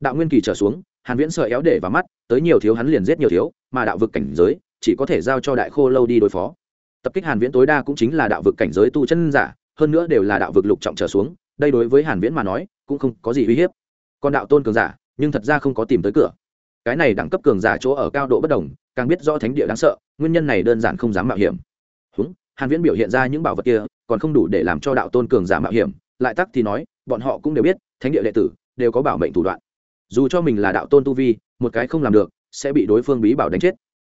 Đạo nguyên kỳ trở xuống, hàn viễn sợ éo để vào mắt, tới nhiều thiếu hắn liền giết nhiều thiếu, mà đạo vực cảnh giới, chỉ có thể giao cho đại khô lâu đi đối phó. Tập kích hàn viễn tối đa cũng chính là đạo vực cảnh giới tu chân giả, hơn nữa đều là đạo vực lục trọng trở xuống, đây đối với hàn viễn mà nói, cũng không có gì uy hiếp. Còn đạo tôn cường giả, nhưng thật ra không có tìm tới cửa. Cái này đẳng cấp cường giả chỗ ở cao độ bất đồng, càng biết rõ thánh địa đáng sợ, nguyên nhân này đơn giản không dám mạo hiểm húng, hàn viễn biểu hiện ra những bảo vật kia, còn không đủ để làm cho đạo tôn cường giả mạo hiểm. Lại tắc thì nói, bọn họ cũng đều biết, thánh địa đệ tử đều có bảo mệnh thủ đoạn. Dù cho mình là đạo tôn tu vi, một cái không làm được, sẽ bị đối phương bí bảo đánh chết.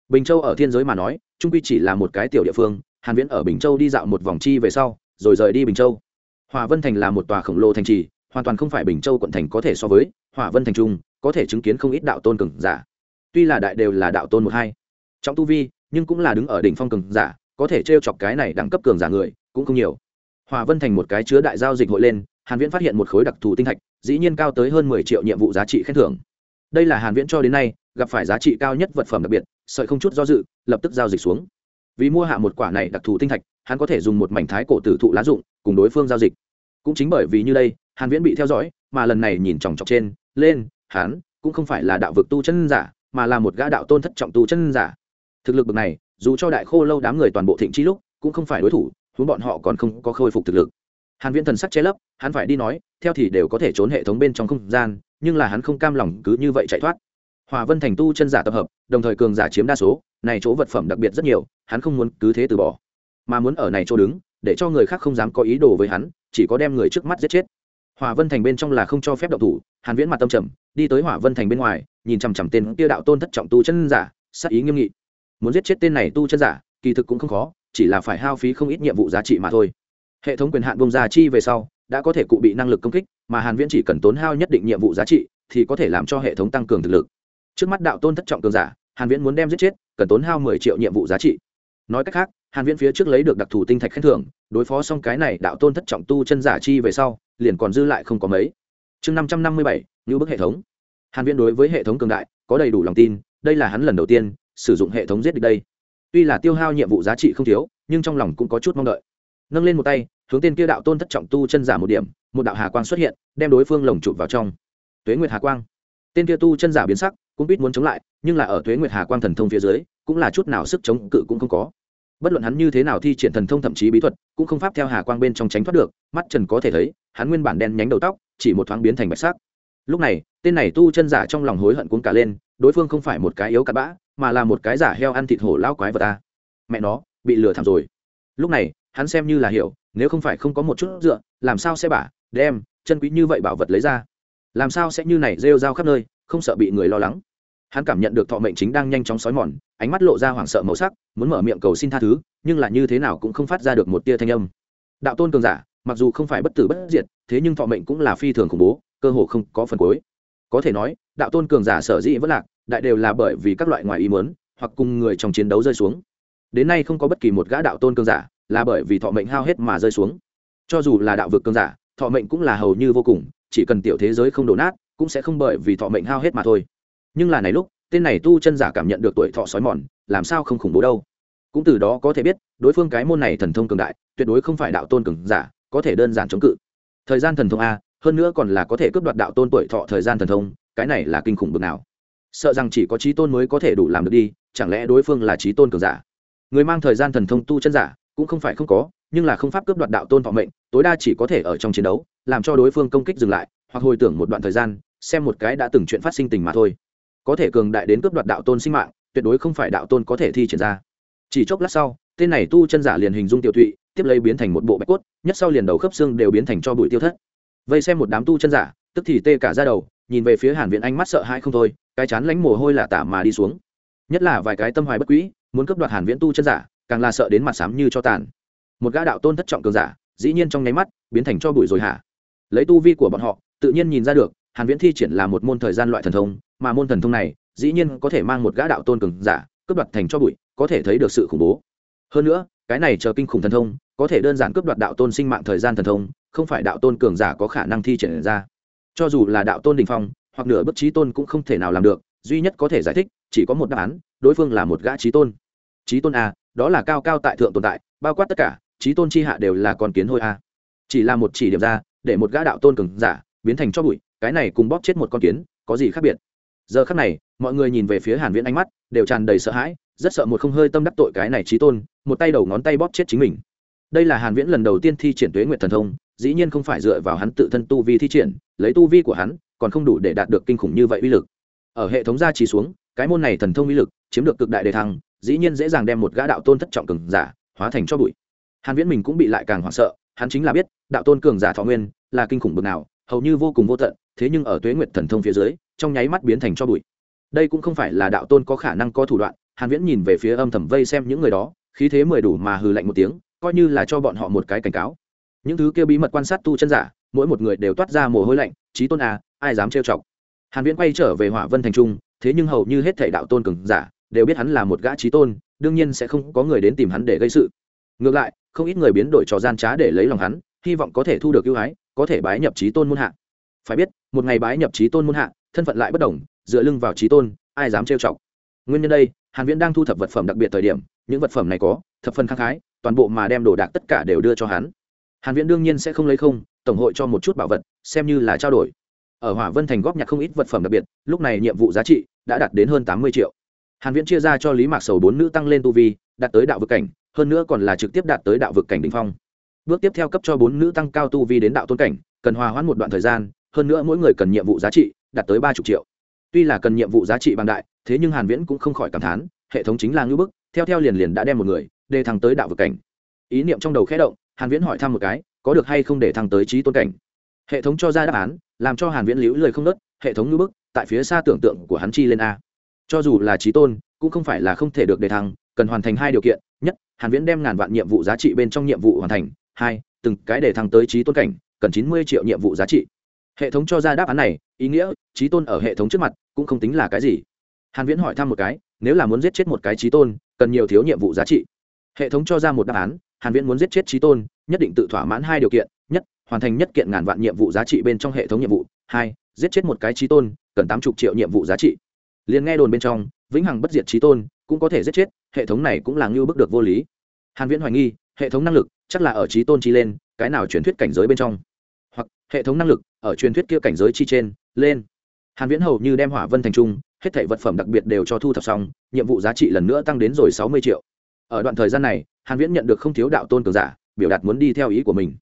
Bình châu ở thiên giới mà nói, trung quy chỉ là một cái tiểu địa phương, hàn viễn ở bình châu đi dạo một vòng chi về sau, rồi rời đi bình châu. Hòa vân thành là một tòa khổng lồ thành trì, hoàn toàn không phải bình châu quận thành có thể so với hòa vân thành trung, có thể chứng kiến không ít đạo tôn cường giả. Tuy là đại đều là đạo tôn một hai, trọng tu vi, nhưng cũng là đứng ở đỉnh phong cường giả có thể t chọc cái này đẳng cấp cường giả người, cũng không nhiều. Hòa vân thành một cái chứa đại giao dịch hội lên, hàn viễn phát hiện một khối đặc thù tinh thạch, dĩ nhiên cao tới hơn 10 triệu nhiệm vụ giá trị khen thưởng. Đây là hàn viễn cho đến nay, gặp phải giá trị cao nhất vật phẩm đặc biệt, sợi không chút do dự, lập tức giao dịch xuống. Vì mua hạ một quả này đặc thù tinh thạch, hắn có thể dùng một mảnh thái cổ tử thụ lá dụng, cùng đối phương giao dịch. Cũng chính bởi vì như đây, hàn viễn bị theo dõi, mà lần này nhìn chòng chọc trên, lên, hắn cũng không phải là đạo vực tu chân giả, mà là một gã đạo tôn thất trọng tu chân giả. Thực lực bậc này dù cho đại khô lâu đám người toàn bộ thịnh chi lúc, cũng không phải đối thủ, huống bọn họ còn không có khôi phục thực lực. Hàn viễn thần sắc che lấp, hắn phải đi nói, theo thì đều có thể trốn hệ thống bên trong không gian, nhưng là hắn không cam lòng cứ như vậy chạy thoát. Hòa vân thành tu chân giả tập hợp, đồng thời cường giả chiếm đa số, này chỗ vật phẩm đặc biệt rất nhiều, hắn không muốn cứ thế từ bỏ. Mà muốn ở này chỗ đứng, để cho người khác không dám có ý đồ với hắn, chỉ có đem người trước mắt giết chết. Hòa vân thành bên trong là không cho phép động thủ, hàn viễn mặt tâm trầm, đi tới hỏa vân thành bên ngoài, nhìn chằm chằm tên kia đạo tôn thất trọng tu chân giả sát ý nghiêm nghị muốn giết chết tên này tu chân giả kỳ thực cũng không khó chỉ là phải hao phí không ít nhiệm vụ giá trị mà thôi. Hệ thống quyền hạn bông ra chi về sau đã có thể cụ bị năng lực công kích mà hàn viễn chỉ cần tốn hao nhất định nhiệm vụ giá trị thì có thể làm cho hệ thống tăng cường thực lực. Trước mắt đạo tôn thất trọng cường giả hàn viễn muốn đem giết chết cần tốn hao 10 triệu nhiệm vụ giá trị. Nói cách khác hàn viễn phía trước lấy được đặc thù tinh thạch khen thưởng đối phó xong cái này đạo tôn thất trọng tu chân giả chi về sau liền còn dư lại không có mấy. Chương 557, như bức hệ thống. Hàn viễn đối với hệ thống cường đại có đầy đủ lòng tin đây là hắn lần đầu tiên sử dụng hệ thống giết địch đây. Tuy là tiêu hao nhiệm vụ giá trị không thiếu, nhưng trong lòng cũng có chút mong đợi. Nâng lên một tay, hướng tên kia đạo tôn thất trọng tu chân giả một điểm, một đạo hà quang xuất hiện, đem đối phương lồng chụp vào trong. Tuế nguyệt hà quang. Tên kia tu chân giả biến sắc, cũng biết muốn chống lại, nhưng là ở tuế nguyệt hà quang thần thông phía dưới, cũng là chút nào sức chống cự cũng không có. Bất luận hắn như thế nào thi triển thần thông thậm chí bí thuật, cũng không pháp theo hà quang bên trong tránh thoát được, mắt trần có thể thấy, hắn nguyên bản đen nhánh đầu tóc, chỉ một thoáng biến thành bạch sắc. Lúc này, tên này tu chân giả trong lòng hối hận cuốn cả lên, đối phương không phải một cái yếu cặn bã mà là một cái giả heo ăn thịt hổ lao quái vật ta mẹ nó, bị lừa thảm rồi. Lúc này, hắn xem như là hiểu, nếu không phải không có một chút dựa, làm sao sẽ bả, đem, chân quý như vậy bảo vật lấy ra? Làm sao sẽ như này rêu rao khắp nơi, không sợ bị người lo lắng? Hắn cảm nhận được thọ mệnh chính đang nhanh chóng sói mòn, ánh mắt lộ ra hoảng sợ màu sắc, muốn mở miệng cầu xin tha thứ, nhưng là như thế nào cũng không phát ra được một tia thanh âm. Đạo tôn cường giả, mặc dù không phải bất tử bất diệt, thế nhưng thọ mệnh cũng là phi thường khủng bố, cơ hồ không có phần cuối. Có thể nói, đạo tôn cường giả sở dĩ vẫn lạc đại đều là bởi vì các loại ngoài ý muốn, hoặc cùng người trong chiến đấu rơi xuống. Đến nay không có bất kỳ một gã đạo tôn cường giả là bởi vì thọ mệnh hao hết mà rơi xuống. Cho dù là đạo vực cường giả, thọ mệnh cũng là hầu như vô cùng, chỉ cần tiểu thế giới không đổ nát, cũng sẽ không bởi vì thọ mệnh hao hết mà thôi. Nhưng là này lúc, tên này tu chân giả cảm nhận được tuổi thọ sói mòn, làm sao không khủng bố đâu. Cũng từ đó có thể biết, đối phương cái môn này thần thông cường đại, tuyệt đối không phải đạo tôn cường giả, có thể đơn giản chống cự. Thời gian thần thông a, hơn nữa còn là có thể cướp đoạt đạo tôn tuổi thọ thời gian thần thông, cái này là kinh khủng bực nào sợ rằng chỉ có trí tôn mới có thể đủ làm được đi, chẳng lẽ đối phương là trí tôn cường giả? Người mang thời gian thần thông tu chân giả, cũng không phải không có, nhưng là không pháp cướp đoạt đạo tôn thọ mệnh, tối đa chỉ có thể ở trong chiến đấu, làm cho đối phương công kích dừng lại, hoặc hồi tưởng một đoạn thời gian, xem một cái đã từng chuyện phát sinh tình mà thôi. Có thể cường đại đến cướp đoạt đạo tôn sinh mạng, tuyệt đối không phải đạo tôn có thể thi triển ra. Chỉ chốc lát sau, tên này tu chân giả liền hình dung tiểu thụy, tiếp lấy biến thành một bộ bạch cốt, nhất sau liền đầu khớp xương đều biến thành cho bụi tiêu thất. Vây xem một đám tu chân giả, tức thì tê cả ra đầu, nhìn về phía hàn viện ánh mắt sợ hãi không thôi cái chán lánh mồ hôi là tả mà đi xuống. Nhất là vài cái tâm hoài bất quỹ muốn cướp đoạt hàn viễn tu chân giả, càng là sợ đến mặt sám như cho tàn. Một gã đạo tôn thất trọng cường giả, dĩ nhiên trong nháy mắt, biến thành cho bụi rồi hả? Lấy tu vi của bọn họ, tự nhiên nhìn ra được, hàn viễn thi triển là một môn thời gian loại thần thông, mà môn thần thông này, dĩ nhiên có thể mang một gã đạo tôn cường giả, cướp đoạt thành cho bụi, có thể thấy được sự khủng bố. Hơn nữa, cái này chờ kinh khủng thần thông, có thể đơn giản cướp đoạt đạo tôn sinh mạng thời gian thần thông, không phải đạo tôn cường giả có khả năng thi triển ra. Cho dù là đạo tôn đình phong hoặc nửa bất trí tôn cũng không thể nào làm được, duy nhất có thể giải thích, chỉ có một đáp án, đối phương là một gã trí tôn. Trí tôn a, đó là cao cao tại thượng tồn tại, bao quát tất cả, trí tôn chi hạ đều là con kiến hôi a. Chỉ là một chỉ điểm ra, để một gã đạo tôn cường giả biến thành cho bụi, cái này cùng bóp chết một con kiến, có gì khác biệt? Giờ khắc này, mọi người nhìn về phía hàn viễn ánh mắt, đều tràn đầy sợ hãi, rất sợ một không hơi tâm đắc tội cái này trí tôn, một tay đầu ngón tay bóp chết chính mình. Đây là hàn viễn lần đầu tiên thi triển tuế nguyệt thần thông, dĩ nhiên không phải dựa vào hắn tự thân tu vi thi triển, lấy tu vi của hắn còn không đủ để đạt được kinh khủng như vậy uy lực. Ở hệ thống gia trì xuống, cái môn này thần thông uy lực chiếm được cực đại đề thăng, dĩ nhiên dễ dàng đem một gã đạo tôn thất trọng cường giả hóa thành cho bụi. Hàn viễn mình cũng bị lại càng hoảng sợ, hắn chính là biết, đạo tôn cường giả thọ nguyên là kinh khủng bực nào, hầu như vô cùng vô tận, thế nhưng ở tuế nguyệt thần thông phía dưới, trong nháy mắt biến thành cho bụi. Đây cũng không phải là đạo tôn có khả năng có thủ đoạn, hàn viễn nhìn về phía âm thầm vây xem những người đó, khí thế mười đủ mà hừ lạnh một tiếng, coi như là cho bọn họ một cái cảnh cáo. Những thứ kia bí mật quan sát tu chân giả mỗi một người đều toát ra mồ hôi lạnh trí tôn à ai dám trêu chọc? Hàn viễn quay trở về hỏa vân thành trung, thế nhưng hầu như hết thảy đạo tôn cường giả đều biết hắn là một gã trí tôn, đương nhiên sẽ không có người đến tìm hắn để gây sự. Ngược lại, không ít người biến đổi trò gian trá để lấy lòng hắn, hy vọng có thể thu được ưu ái, có thể bái nhập trí tôn môn hạ. Phải biết, một ngày bái nhập trí tôn môn hạ, thân phận lại bất đồng, dựa lưng vào trí tôn, ai dám trêu chọc? Nguyên nhân đây, hàn viễn đang thu thập vật phẩm đặc biệt thời điểm, những vật phẩm này có thập phần khang khái, toàn bộ mà đem đồ đạc tất cả đều đưa cho hắn. Hàn viễn đương nhiên sẽ không lấy không tổng hội cho một chút bảo vật, xem như là trao đổi. Ở hỏa vân thành góp nhặt không ít vật phẩm đặc biệt, lúc này nhiệm vụ giá trị đã đạt đến hơn 80 triệu. Hàn viễn chia ra cho lý mạc sầu bốn nữ tăng lên tu vi, đạt tới đạo vực cảnh, hơn nữa còn là trực tiếp đạt tới đạo vực cảnh đỉnh phong. Bước tiếp theo cấp cho bốn nữ tăng cao tu vi đến đạo tôn cảnh, cần hòa hoãn một đoạn thời gian, hơn nữa mỗi người cần nhiệm vụ giá trị đạt tới ba chục triệu. Tuy là cần nhiệm vụ giá trị bằng đại, thế nhưng hàn viễn cũng không khỏi cảm thán, hệ thống chính là ngưỡng bức, theo theo liền liền đã đem một người, đề thăng tới đạo vực cảnh. Ý niệm trong đầu khẽ động, hàn viễn hỏi thăm một cái có được hay không để thăng tới trí tôn cảnh. Hệ thống cho ra đáp án, làm cho hàn viễn liễu lời không nớt, hệ thống ngưỡng bức, tại phía xa tưởng tượng của hắn chi lên a. Cho dù là trí tôn, cũng không phải là không thể được đề thăng, cần hoàn thành hai điều kiện. Nhất, hàn viễn đem ngàn vạn nhiệm vụ giá trị bên trong nhiệm vụ hoàn thành. Hai, từng cái để thăng tới trí tôn cảnh, cần 90 triệu nhiệm vụ giá trị. Hệ thống cho ra đáp án này, ý nghĩa, trí tôn ở hệ thống trước mặt, cũng không tính là cái gì. Hàn viễn hỏi thăm một cái, nếu là muốn giết chết một cái trí tôn, cần nhiều thiếu nhiệm vụ giá trị. Hệ thống cho ra một đáp án, hàn viễn muốn giết chết trí tôn nhất định tự thỏa mãn hai điều kiện, nhất, hoàn thành nhất kiện ngàn vạn nhiệm vụ giá trị bên trong hệ thống nhiệm vụ, hai, giết chết một cái trí tôn, cần tám chục triệu nhiệm vụ giá trị. Liền nghe đồn bên trong, vĩnh hằng bất diệt trí tôn cũng có thể giết chết, hệ thống này cũng là ngưu bức được vô lý. Hàn viễn hoài nghi, hệ thống năng lực chắc là ở trí tôn chi lên, cái nào truyền thuyết cảnh giới bên trong? Hoặc, hệ thống năng lực ở truyền thuyết kia cảnh giới chi trên, lên. Hàn viễn hầu như đem hỏa vân thành trung, hết thảy vật phẩm đặc biệt đều cho thu thập xong, nhiệm vụ giá trị lần nữa tăng đến rồi 60 triệu. Ở đoạn thời gian này, hàn viễn nhận được không thiếu đạo tôn cường giả biểu đạt muốn đi theo ý của mình.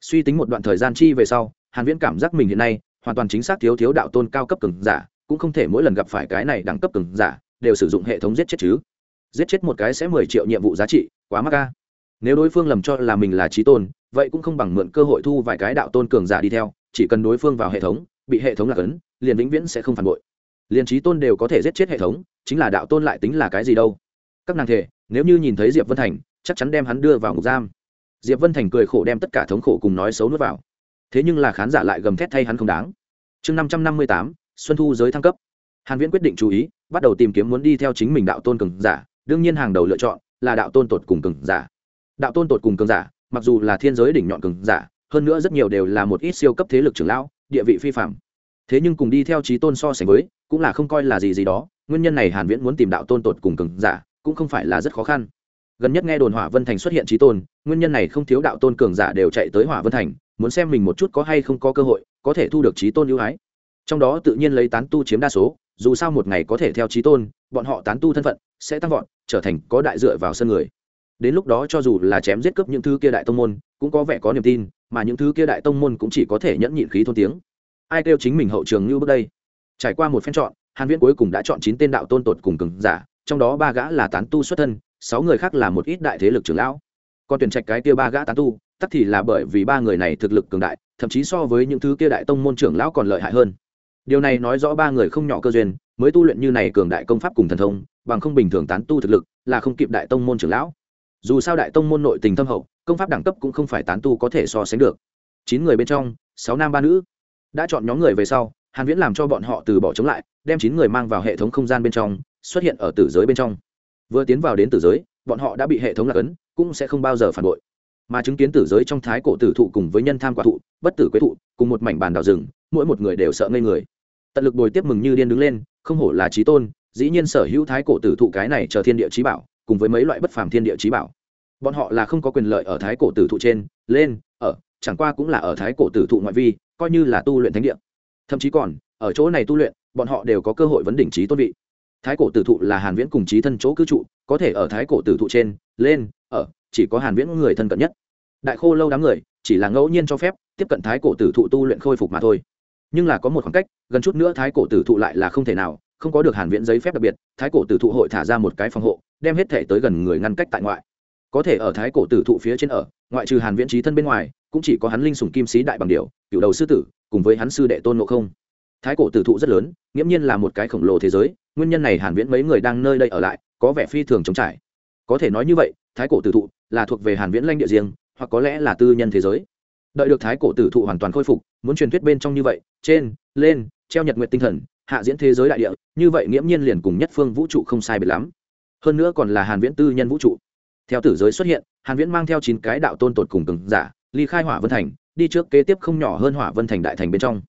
Suy tính một đoạn thời gian chi về sau, hàn viễn cảm giác mình hiện nay hoàn toàn chính xác thiếu thiếu đạo tôn cao cấp cường giả, cũng không thể mỗi lần gặp phải cái này đẳng cấp cường giả, đều sử dụng hệ thống giết chết chứ. Giết chết một cái sẽ 10 triệu nhiệm vụ giá trị, quá mắc ca nếu đối phương lầm cho là mình là trí tôn, vậy cũng không bằng mượn cơ hội thu vài cái đạo tôn cường giả đi theo, chỉ cần đối phương vào hệ thống, bị hệ thống lạc ấn, liền vĩnh viễn sẽ không phản bội. Liền trí tôn đều có thể giết chết hệ thống, chính là đạo tôn lại tính là cái gì đâu. Các nàng thể, nếu như nhìn thấy diệp vân thành, chắc chắn đem hắn đưa vào ngục giam diệp vân thành cười khổ đem tất cả thống khổ cùng nói xấu nuốt vào. Thế nhưng là khán giả lại gầm thét thay hắn không đáng. Chương năm trăm năm mươi tám, xuân thu giới thăng cấp. Hàn viễn quyết định chú ý, bắt đầu tìm kiếm muốn đi theo chính mình đạo tôn cường giả, đương nhiên hàng đầu lựa chọn là đạo tôn tột cùng cường giả. Đạo tôn tột cùng cường giả, mặc dù là thiên giới đỉnh nhọn cường giả, hơn nữa rất nhiều đều là một ít siêu cấp thế lực trưởng lão, địa vị phi phạm thế nhưng cùng đi theo trí tôn so sánh với, cũng là không coi là gì gì đó, nguyên nhân này hàn viễn muốn tìm đạo tôn tột cùng cường giả, cũng không phải là rất khó khăn gần nhất nghe đồn hỏa vân thành xuất hiện trí tôn, nguyên nhân này không thiếu đạo tôn cường giả đều chạy tới hỏa vân thành, muốn xem mình một chút có hay không có cơ hội, có thể thu được trí tôn ưu ái. Trong đó tự nhiên lấy tán tu chiếm đa số, dù sao một ngày có thể theo trí tôn, bọn họ tán tu thân phận sẽ tăng vọt, trở thành có đại dựa vào sân người. Đến lúc đó cho dù là chém giết cướp những thứ kia đại tông môn, cũng có vẻ có niềm tin, mà những thứ kia đại tông môn cũng chỉ có thể nhẫn nhịn khí thôn tiếng. Ai kêu chính mình hậu trường như bước đây? Trải qua một phen chọn, hàn viễn cuối cùng đã chọn chín tên đạo tôn tột cùng cường giả, trong đó ba gã là tán tu xuất thân sáu người khác là một ít đại thế lực trưởng lão. Còn tuyển trạch cái kia ba gã tán tu, tất thì là bởi vì ba người này thực lực cường đại, thậm chí so với những thứ kia đại tông môn trưởng lão còn lợi hại hơn. Điều này nói rõ ba người không nhỏ cơ duyên, mới tu luyện như này cường đại công pháp cùng thần thông, bằng không bình thường tán tu thực lực, là không kịp đại tông môn trưởng lão. Dù sao đại tông môn nội tình thâm hậu, công pháp đẳng cấp cũng không phải tán tu có thể so sánh được. Chín người bên trong, sáu nam ba nữ đã chọn nhóm người về sau, hàn viễn làm cho bọn họ từ bỏ chống lại, đem chín người mang vào hệ thống không gian bên trong, xuất hiện ở tử giới bên trong vừa tiến vào đến tử giới, bọn họ đã bị hệ thống lạc ấn, cũng sẽ không bao giờ phản bội. Mà chứng kiến tử giới trong thái cổ tử thụ cùng với nhân tham quả thụ, bất tử quế thụ, cùng một mảnh bàn đào rừng, mỗi một người đều sợ ngây người. Tận lực bồi tiếp mừng như điên đứng lên, không hổ là trí tôn, dĩ nhiên sở hữu thái cổ tử thụ cái này chờ thiên địa trí bảo, cùng với mấy loại bất phàm thiên địa trí bảo. Bọn họ là không có quyền lợi ở thái cổ tử thụ trên, lên, ở, chẳng qua cũng là ở thái cổ tử thụ ngoại vi, coi như là tu luyện thánh địa. Thậm chí còn, ở chỗ này tu luyện, bọn họ đều có cơ hội vấn đỉnh trí tôn vị thái cổ tử thụ là hàn viễn cùng trí thân chỗ cư trụ, có thể ở thái cổ tử thụ trên, lên, ở, chỉ có hàn viễn người thân cận nhất. Đại khô lâu đám người, chỉ là ngẫu nhiên cho phép, tiếp cận thái cổ tử thụ tu luyện khôi phục mà thôi. Nhưng là có một khoảng cách, gần chút nữa thái cổ tử thụ lại là không thể nào, không có được hàn viễn giấy phép đặc biệt, thái cổ tử thụ hội thả ra một cái phòng hộ, đem hết thể tới gần người ngăn cách tại ngoại. Có thể ở thái cổ tử thụ phía trên ở, ngoại trừ hàn viễn trí thân bên ngoài, cũng chỉ có hắn linh sủng kim sĩ đại bằng điểu, cựu đầu sư tử, cùng với hắn sư đệ tôn ngộ không. Thái cổ tử thụ rất lớn, nghiễm nhiên là một cái khổng lồ thế giới nguyên nhân này hàn viễn mấy người đang nơi đây ở lại, có vẻ phi thường chống trải. Có thể nói như vậy, thái cổ tử thụ là thuộc về hàn viễn lãnh địa riêng, hoặc có lẽ là tư nhân thế giới. Đợi được thái cổ tử thụ hoàn toàn khôi phục, muốn truyền thuyết bên trong như vậy, trên, lên, treo nhật nguyện tinh thần, hạ diễn thế giới đại địa, như vậy nghiễm nhiên liền cùng nhất phương vũ trụ không sai biệt lắm. Hơn nữa còn là hàn viễn tư nhân vũ trụ. Theo tử giới xuất hiện, hàn viễn mang theo chín cái đạo tôn tột cùng cường giả, ly khai hỏa vân thành, đi trước kế tiếp không nhỏ hơn hỏa vân thành đại thành bên trong.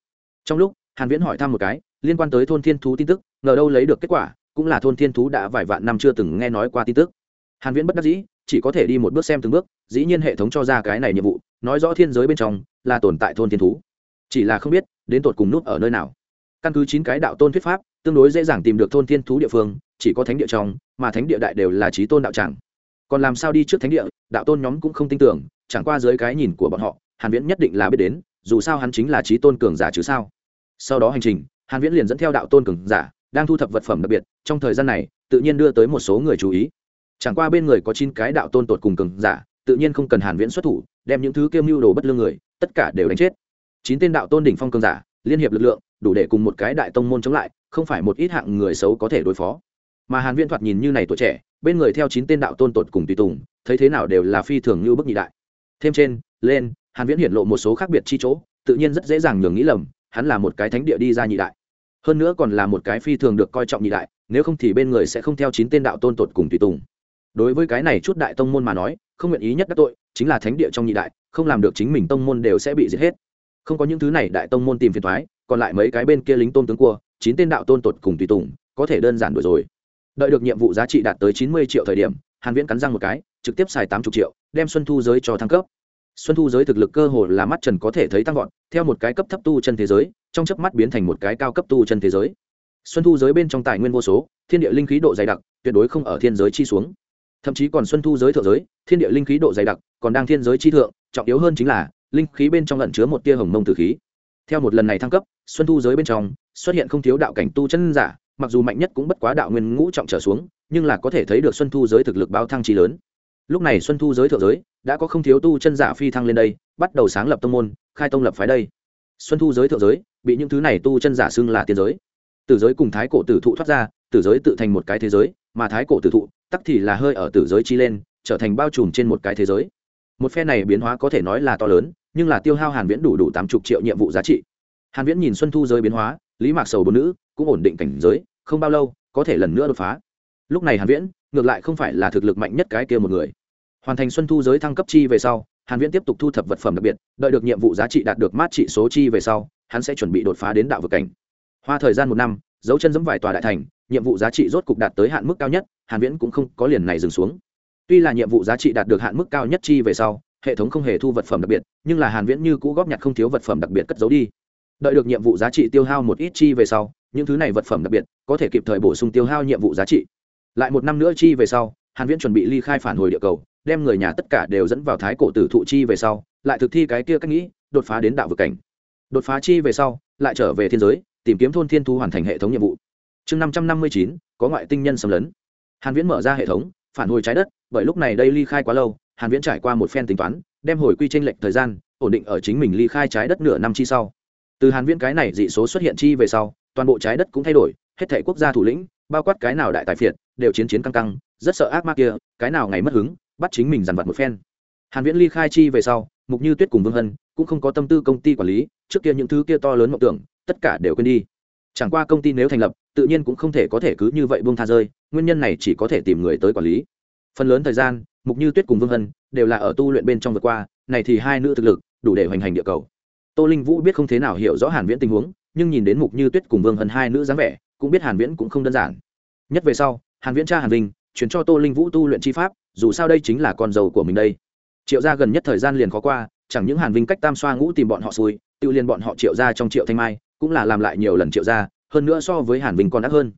Trong lúc, hàn viễn hỏi thăm một cái liên quan tới thôn thiên thú tin tức, ngờ đâu lấy được kết quả, cũng là thôn thiên thú đã vài vạn năm chưa từng nghe nói qua tin tức. Hàn viễn bất đắc dĩ, chỉ có thể đi một bước xem từng bước, dĩ nhiên hệ thống cho ra cái này nhiệm vụ, nói rõ thiên giới bên trong là tồn tại thôn thiên thú. Chỉ là không biết, đến tột cùng nút ở nơi nào. Căn cứ chín cái đạo tôn thuyết pháp, tương đối dễ dàng tìm được thôn thiên thú địa phương, chỉ có thánh địa trong, mà thánh địa đại đều là trí tôn đạo tràng. Còn làm sao đi trước thánh địa, đạo tôn nhóm cũng không tin tưởng, chẳng qua dưới cái nhìn của bọn họ, hàn viễn nhất định là biết đến, dù sao hắn chính là trí tôn cường giả chứ sao. Sau đó hành trình hàn viễn liền dẫn theo đạo tôn cường giả, đang thu thập vật phẩm đặc biệt, trong thời gian này, tự nhiên đưa tới một số người chú ý. Chẳng qua bên người có chín cái đạo tôn tột cùng cường giả, tự nhiên không cần hàn viễn xuất thủ, đem những thứ kiêm mưu đồ bất lương người, tất cả đều đánh chết. Chín tên đạo tôn đỉnh phong cường giả, liên hiệp lực lượng, đủ để cùng một cái đại tông môn chống lại, không phải một ít hạng người xấu có thể đối phó. Mà hàn viễn thoạt nhìn như này tuổi trẻ, bên người theo chín tên đạo tôn tột cùng tùy tùng, thấy thế nào đều là phi thường như bức nhị đại. Thêm trên, lên, hàn viễn hiển lộ một số khác biệt chi chỗ, tự nhiên rất dễ dàng nhường nghĩ lầm hắn là một cái thánh địa đi ra nhị đại. Hơn nữa còn là một cái phi thường được coi trọng nhị đại, nếu không thì bên người sẽ không theo chín tên đạo tôn tột cùng tùy tùng. Đối với cái này chút đại tông môn mà nói, không nguyện ý nhất các tội, chính là thánh địa trong nhị đại, không làm được chính mình tông môn đều sẽ bị giết hết. Không có những thứ này đại tông môn tìm phiền thoái còn lại mấy cái bên kia lính tôn tướng cua, chín tên đạo tôn tột cùng tùy tùng, có thể đơn giản đổi rồi. Đợi được nhiệm vụ giá trị đạt tới chín mươi triệu thời điểm, hàn viễn cắn răng một cái, trực tiếp xài tám chục triệu, đem xuân thu giới cho thăng cấp xuân thu giới thực lực cơ hồ là mắt trần có thể thấy tăng vọt, theo một cái cấp thấp tu chân thế giới, trong chớp mắt biến thành một cái cao cấp tu chân thế giới. Xuân thu giới bên trong tài nguyên vô số, thiên địa linh khí độ dày đặc, tuyệt đối không ở thiên giới chi xuống. Thậm chí còn xuân thu giới thượng giới, thiên địa linh khí độ dày đặc, còn đang thiên giới chi thượng, trọng yếu hơn chính là, linh khí bên trong lẩn chứa một tia hồng mông tử khí. Theo một lần này thăng cấp, xuân thu giới bên trong, xuất hiện không thiếu đạo cảnh tu chân giả, mặc dù mạnh nhất cũng bất quá đạo nguyên ngũ trọng trở xuống, nhưng là có thể thấy được xuân thu giới thực lực báo thăng trí lớn lúc này xuân thu giới thượng giới, đã có không thiếu tu chân giả phi thăng lên đây, bắt đầu sáng lập tông môn, khai tông lập phái đây. Xuân thu giới thượng giới, bị những thứ này tu chân giả xưng là tiên giới. Tử giới cùng thái cổ tử thụ thoát ra, tử giới tự thành một cái thế giới, mà thái cổ tử thụ, tắc thì là hơi ở tử giới chi lên, trở thành bao trùm trên một cái thế giới. Một phe này biến hóa có thể nói là to lớn, nhưng là tiêu hao hàn viễn đủ đủ tám chục triệu nhiệm vụ giá trị. Hàn viễn nhìn xuân thu giới biến hóa, lý mạc sầu bốn nữ, cũng ổn định cảnh giới, không bao lâu, có thể lần nữa đột phá. Lúc này hàn viễn ngược lại không phải là thực lực mạnh nhất cái kia một người. Hoàn thành xuân thu giới thăng cấp chi về sau, hàn viễn tiếp tục thu thập vật phẩm đặc biệt, đợi được nhiệm vụ giá trị đạt được mát trị số chi về sau, hắn sẽ chuẩn bị đột phá đến đạo vực cảnh. Hoa thời gian một năm, dấu chân dẫm vài tòa đại thành, nhiệm vụ giá trị rốt cục đạt tới hạn mức cao nhất, hàn viễn cũng không có liền này dừng xuống. Tuy là nhiệm vụ giá trị đạt được hạn mức cao nhất chi về sau, hệ thống không hề thu vật phẩm đặc biệt, nhưng là hàn viễn như cũ góp nhặt không thiếu vật phẩm đặc biệt cất giấu đi. Đợi được nhiệm vụ giá trị tiêu hao một ít chi về sau, những thứ này vật phẩm đặc biệt có thể kịp thời bổ sung tiêu hao nhiệm vụ giá trị lại một năm nữa chi về sau, hàn viễn chuẩn bị ly khai phản hồi địa cầu, đem người nhà tất cả đều dẫn vào thái cổ tử thụ chi về sau, lại thực thi cái kia cách nghĩ, đột phá đến đạo vực cảnh. Đột phá chi về sau, lại trở về thiên giới, tìm kiếm thôn thiên thu hoàn thành hệ thống nhiệm vụ. Chương năm trăm năm mươi chín, có ngoại tinh nhân xâm lấn. Hàn viễn mở ra hệ thống, phản hồi trái đất, bởi lúc này đây ly khai quá lâu, hàn viễn trải qua một phen tính toán, đem hồi quy tranh lệch thời gian, ổn định ở chính mình ly khai trái đất nửa năm chi sau. Từ hàn viễn cái này dị số xuất hiện chi về sau, toàn bộ trái đất cũng thay đổi, hết thảy quốc gia thủ lĩnh, bao quát cái nào đại tài phiệt đều chiến chiến căng căng, rất sợ ác ma kia, cái nào ngày mất hứng, bắt chính mình dằn vặt một phen. Hàn viễn ly khai chi về sau, mục như tuyết cùng vương hân cũng không có tâm tư công ty quản lý, trước kia những thứ kia to lớn mộng tưởng, tất cả đều quên đi. Chẳng qua công ty nếu thành lập, tự nhiên cũng không thể có thể cứ như vậy buông tha rơi, nguyên nhân này chỉ có thể tìm người tới quản lý. Phần lớn thời gian, mục như tuyết cùng vương hân đều là ở tu luyện bên trong vượt qua, này thì hai nữ thực lực, đủ để hoành hành địa cầu. Tô linh vũ biết không thế nào hiểu rõ hàn viễn tình huống, nhưng nhìn đến mục như tuyết cùng vương hân hai nữ dáng vẻ, cũng biết hàn viễn cũng không đơn giản. Nhất về sau hàn viễn cha hàn vinh, chuyển cho tô linh vũ tu luyện chi pháp, dù sao đây chính là con dâu của mình đây. Triệu gia gần nhất thời gian liền khó qua, chẳng những hàn vinh cách tam xoa ngũ tìm bọn họ xui, tự liền bọn họ triệu gia trong triệu thanh mai, cũng là làm lại nhiều lần triệu gia, hơn nữa so với hàn vinh còn đắt hơn.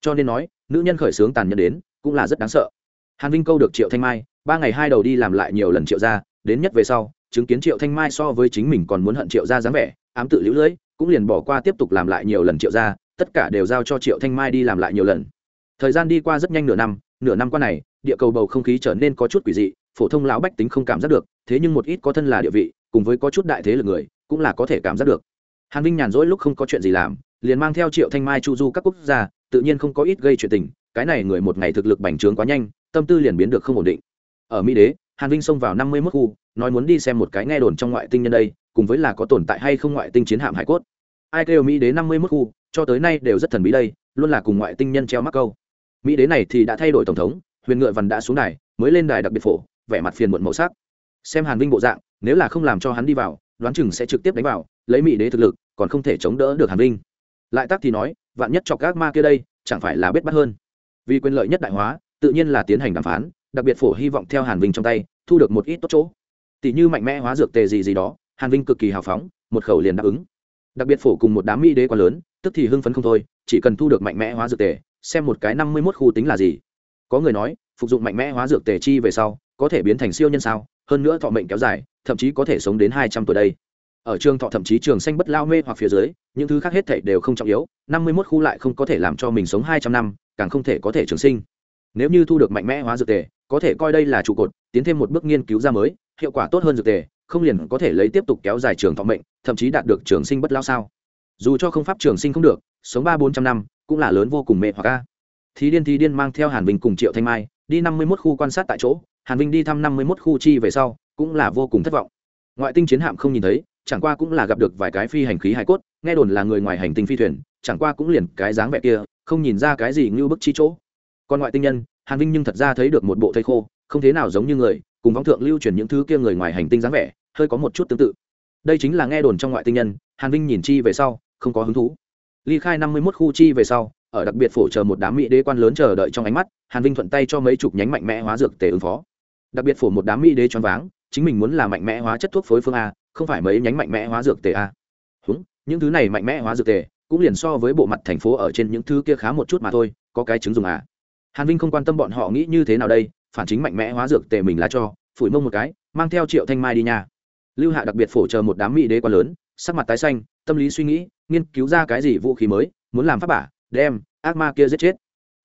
Cho nên nói, nữ nhân khởi sướng tàn nhẫn đến, cũng là rất đáng sợ. Hàn vinh câu được triệu thanh mai, ba ngày hai đầu đi làm lại nhiều lần triệu gia, đến nhất về sau, chứng kiến triệu thanh mai so với chính mình còn muốn hận triệu gia dáng vẻ, ám tự lũ lưỡi cũng liền bỏ qua tiếp tục làm lại nhiều lần triệu gia, tất cả đều giao cho triệu thanh mai đi làm lại nhiều lần thời gian đi qua rất nhanh nửa năm nửa năm qua này, địa cầu bầu không khí trở nên có chút quỷ dị, phổ thông lão bách tính không cảm giác được, thế nhưng một ít có thân là địa vị, cùng với có chút đại thế lực người, cũng là có thể cảm giác được. Hàn vinh nhàn rỗi lúc không có chuyện gì làm, liền mang theo triệu thanh mai chu du các quốc gia, tự nhiên không có ít gây chuyện tình, cái này người một ngày thực lực bành trướng quá nhanh, tâm tư liền biến được không ổn định. Ở mỹ đế, hàn vinh xông vào năm mươi mốt khu, nói muốn đi xem một cái nghe đồn trong ngoại tinh nhân đây, cùng với là có tồn tại hay không ngoại tinh chiến hạm hải cốt. Ai kêu mỹ đế năm mươi mốt khu, cho tới nay đều rất thần bí đây, luôn là cùng ngoại tinh nhân treo mắc câu mỹ đế này thì đã thay đổi tổng thống, huyền ngựa văn đã xuống đài, mới lên đài đặc biệt phổ, vẻ mặt phiền muộn màu sắc. Xem hàn vinh bộ dạng, nếu là không làm cho hắn đi vào, đoán chừng sẽ trực tiếp đánh vào, lấy mỹ đế thực lực, còn không thể chống đỡ được hàn vinh. Lại tắc thì nói, vạn nhất chọc các ma kia đây, chẳng phải là biết bắt hơn. Vì quyền lợi nhất đại hóa, tự nhiên là tiến hành đàm phán, đặc biệt phổ hy vọng theo hàn vinh trong tay, thu được một ít tốt chỗ. Tỷ như mạnh mẽ hóa dược tề gì gì đó, hàn vinh cực kỳ hào phóng, một khẩu liền đáp ứng. Đặc biệt phổ cùng một đám mỹ đế quá lớn, tức thì hưng phấn không thôi, chỉ cần thu được mạnh mẽ hóa dược tề xem một cái năm mươi mốt khu tính là gì. Có người nói, phục dụng mạnh mẽ hóa dược tề chi về sau, có thể biến thành siêu nhân sao, hơn nữa thọ mệnh kéo dài, thậm chí có thể sống đến hai trăm tuổi đây. Ở trường thọ thậm chí trường xanh bất lao mê hoặc phía dưới, những thứ khác hết thảy đều không trọng yếu, năm mươi mốt khu lại không có thể làm cho mình sống hai trăm năm, càng không thể có thể trường sinh. Nếu như thu được mạnh mẽ hóa dược tề, có thể coi đây là trụ cột, tiến thêm một bước nghiên cứu ra mới, hiệu quả tốt hơn dược tề, không liền có thể lấy tiếp tục kéo dài trường thọ mệnh, thậm chí đạt được trường sinh bất lao sao? Dù cho không pháp trường sinh không được, sống ba bốn trăm năm cũng là lớn vô cùng mệt hoặc a. Thí điên thí điên mang theo hàn vinh cùng triệu thanh mai, đi năm mươi mốt khu quan sát tại chỗ, hàn vinh đi thăm năm mươi mốt khu chi về sau, cũng là vô cùng thất vọng. Ngoại tinh chiến hạm không nhìn thấy, chẳng qua cũng là gặp được vài cái phi hành khí hải cốt, nghe đồn là người ngoài hành tinh phi thuyền, chẳng qua cũng liền cái dáng vẻ kia, không nhìn ra cái gì như bức chi chỗ. Còn ngoại tinh nhân, hàn vinh nhưng thật ra thấy được một bộ thây khô, không thế nào giống như người, cùng võng thượng lưu truyền những thứ kia người ngoài hành tinh dáng vẻ, hơi có một chút tương tự. Đây chính là nghe đồn trong ngoại tinh nhân, hàn vinh nhìn chi về sau, không có hứng thú ly khai năm mươi mốt khu chi về sau, ở đặc biệt phổ chờ một đám mỹ đế quan lớn chờ đợi trong ánh mắt, hàn vinh thuận tay cho mấy chục nhánh mạnh mẽ hóa dược tề ứng phó. Đặc biệt phổ một đám mỹ đế choáng váng, chính mình muốn là mạnh mẽ hóa chất thuốc phối phương a, không phải mấy nhánh mạnh mẽ hóa dược tề a. Đúng những thứ này mạnh mẽ hóa dược tề, cũng liền so với bộ mặt thành phố ở trên những thứ kia khá một chút mà thôi, có cái chứng dùng à hàn vinh không quan tâm bọn họ nghĩ như thế nào đây, phản chính mạnh mẽ hóa dược tề mình là cho, phủi mông một cái, mang theo triệu thanh mai đi nhà lưu hạ đặc biệt phổ chờ một đám mỹ đế quá lớn sắc mặt tái xanh, tâm lý suy nghĩ, nghiên cứu ra cái gì vũ khí mới, muốn làm pháp bả, đem ác ma kia giết chết.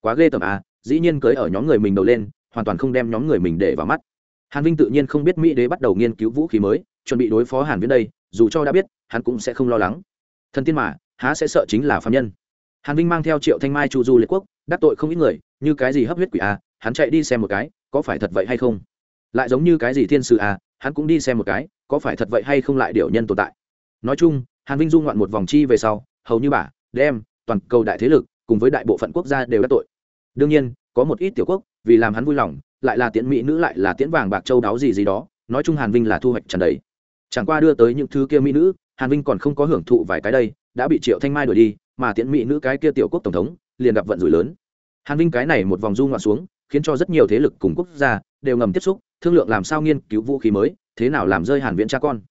Quá ghê tởm à dĩ nhiên cưới ở nhóm người mình đầu lên, hoàn toàn không đem nhóm người mình để vào mắt. Hàn vinh tự nhiên không biết mỹ đế bắt đầu nghiên cứu vũ khí mới, chuẩn bị đối phó hàn viễn đây, dù cho đã biết, hắn cũng sẽ không lo lắng. Thần tiên mà, há sẽ sợ chính là phạm nhân. Hàn vinh mang theo triệu thanh mai chu du liệt quốc, đắc tội không ít người, như cái gì hấp huyết quỷ à hắn chạy đi xem một cái, có phải thật vậy hay không? Lại giống như cái gì thiên sư à hắn cũng đi xem một cái, có phải thật vậy hay không lại điều nhân tồn tại? Nói chung, hàn vinh du ngoạn một vòng chi về sau, hầu như bà, đem toàn cầu đại thế lực cùng với đại bộ phận quốc gia đều đắc tội. Đương nhiên, có một ít tiểu quốc, vì làm hắn vui lòng, lại là tiễn mỹ nữ lại là tiễn vàng bạc châu đáo gì gì đó, nói chung hàn vinh là thu hoạch trần đấy chẳng qua đưa tới những thứ kia mỹ nữ, hàn vinh còn không có hưởng thụ vài cái đây, đã bị triệu thanh mai đuổi đi, mà tiễn mỹ nữ cái kia tiểu quốc tổng thống, liền gặp vận rủi lớn. Hàn vinh cái này một vòng du ngoạn xuống, khiến cho rất nhiều thế lực cùng quốc gia đều ngầm tiếp xúc, thương lượng làm sao nghiên cứu vũ khí mới, thế nào làm rơi hàn viễn cha con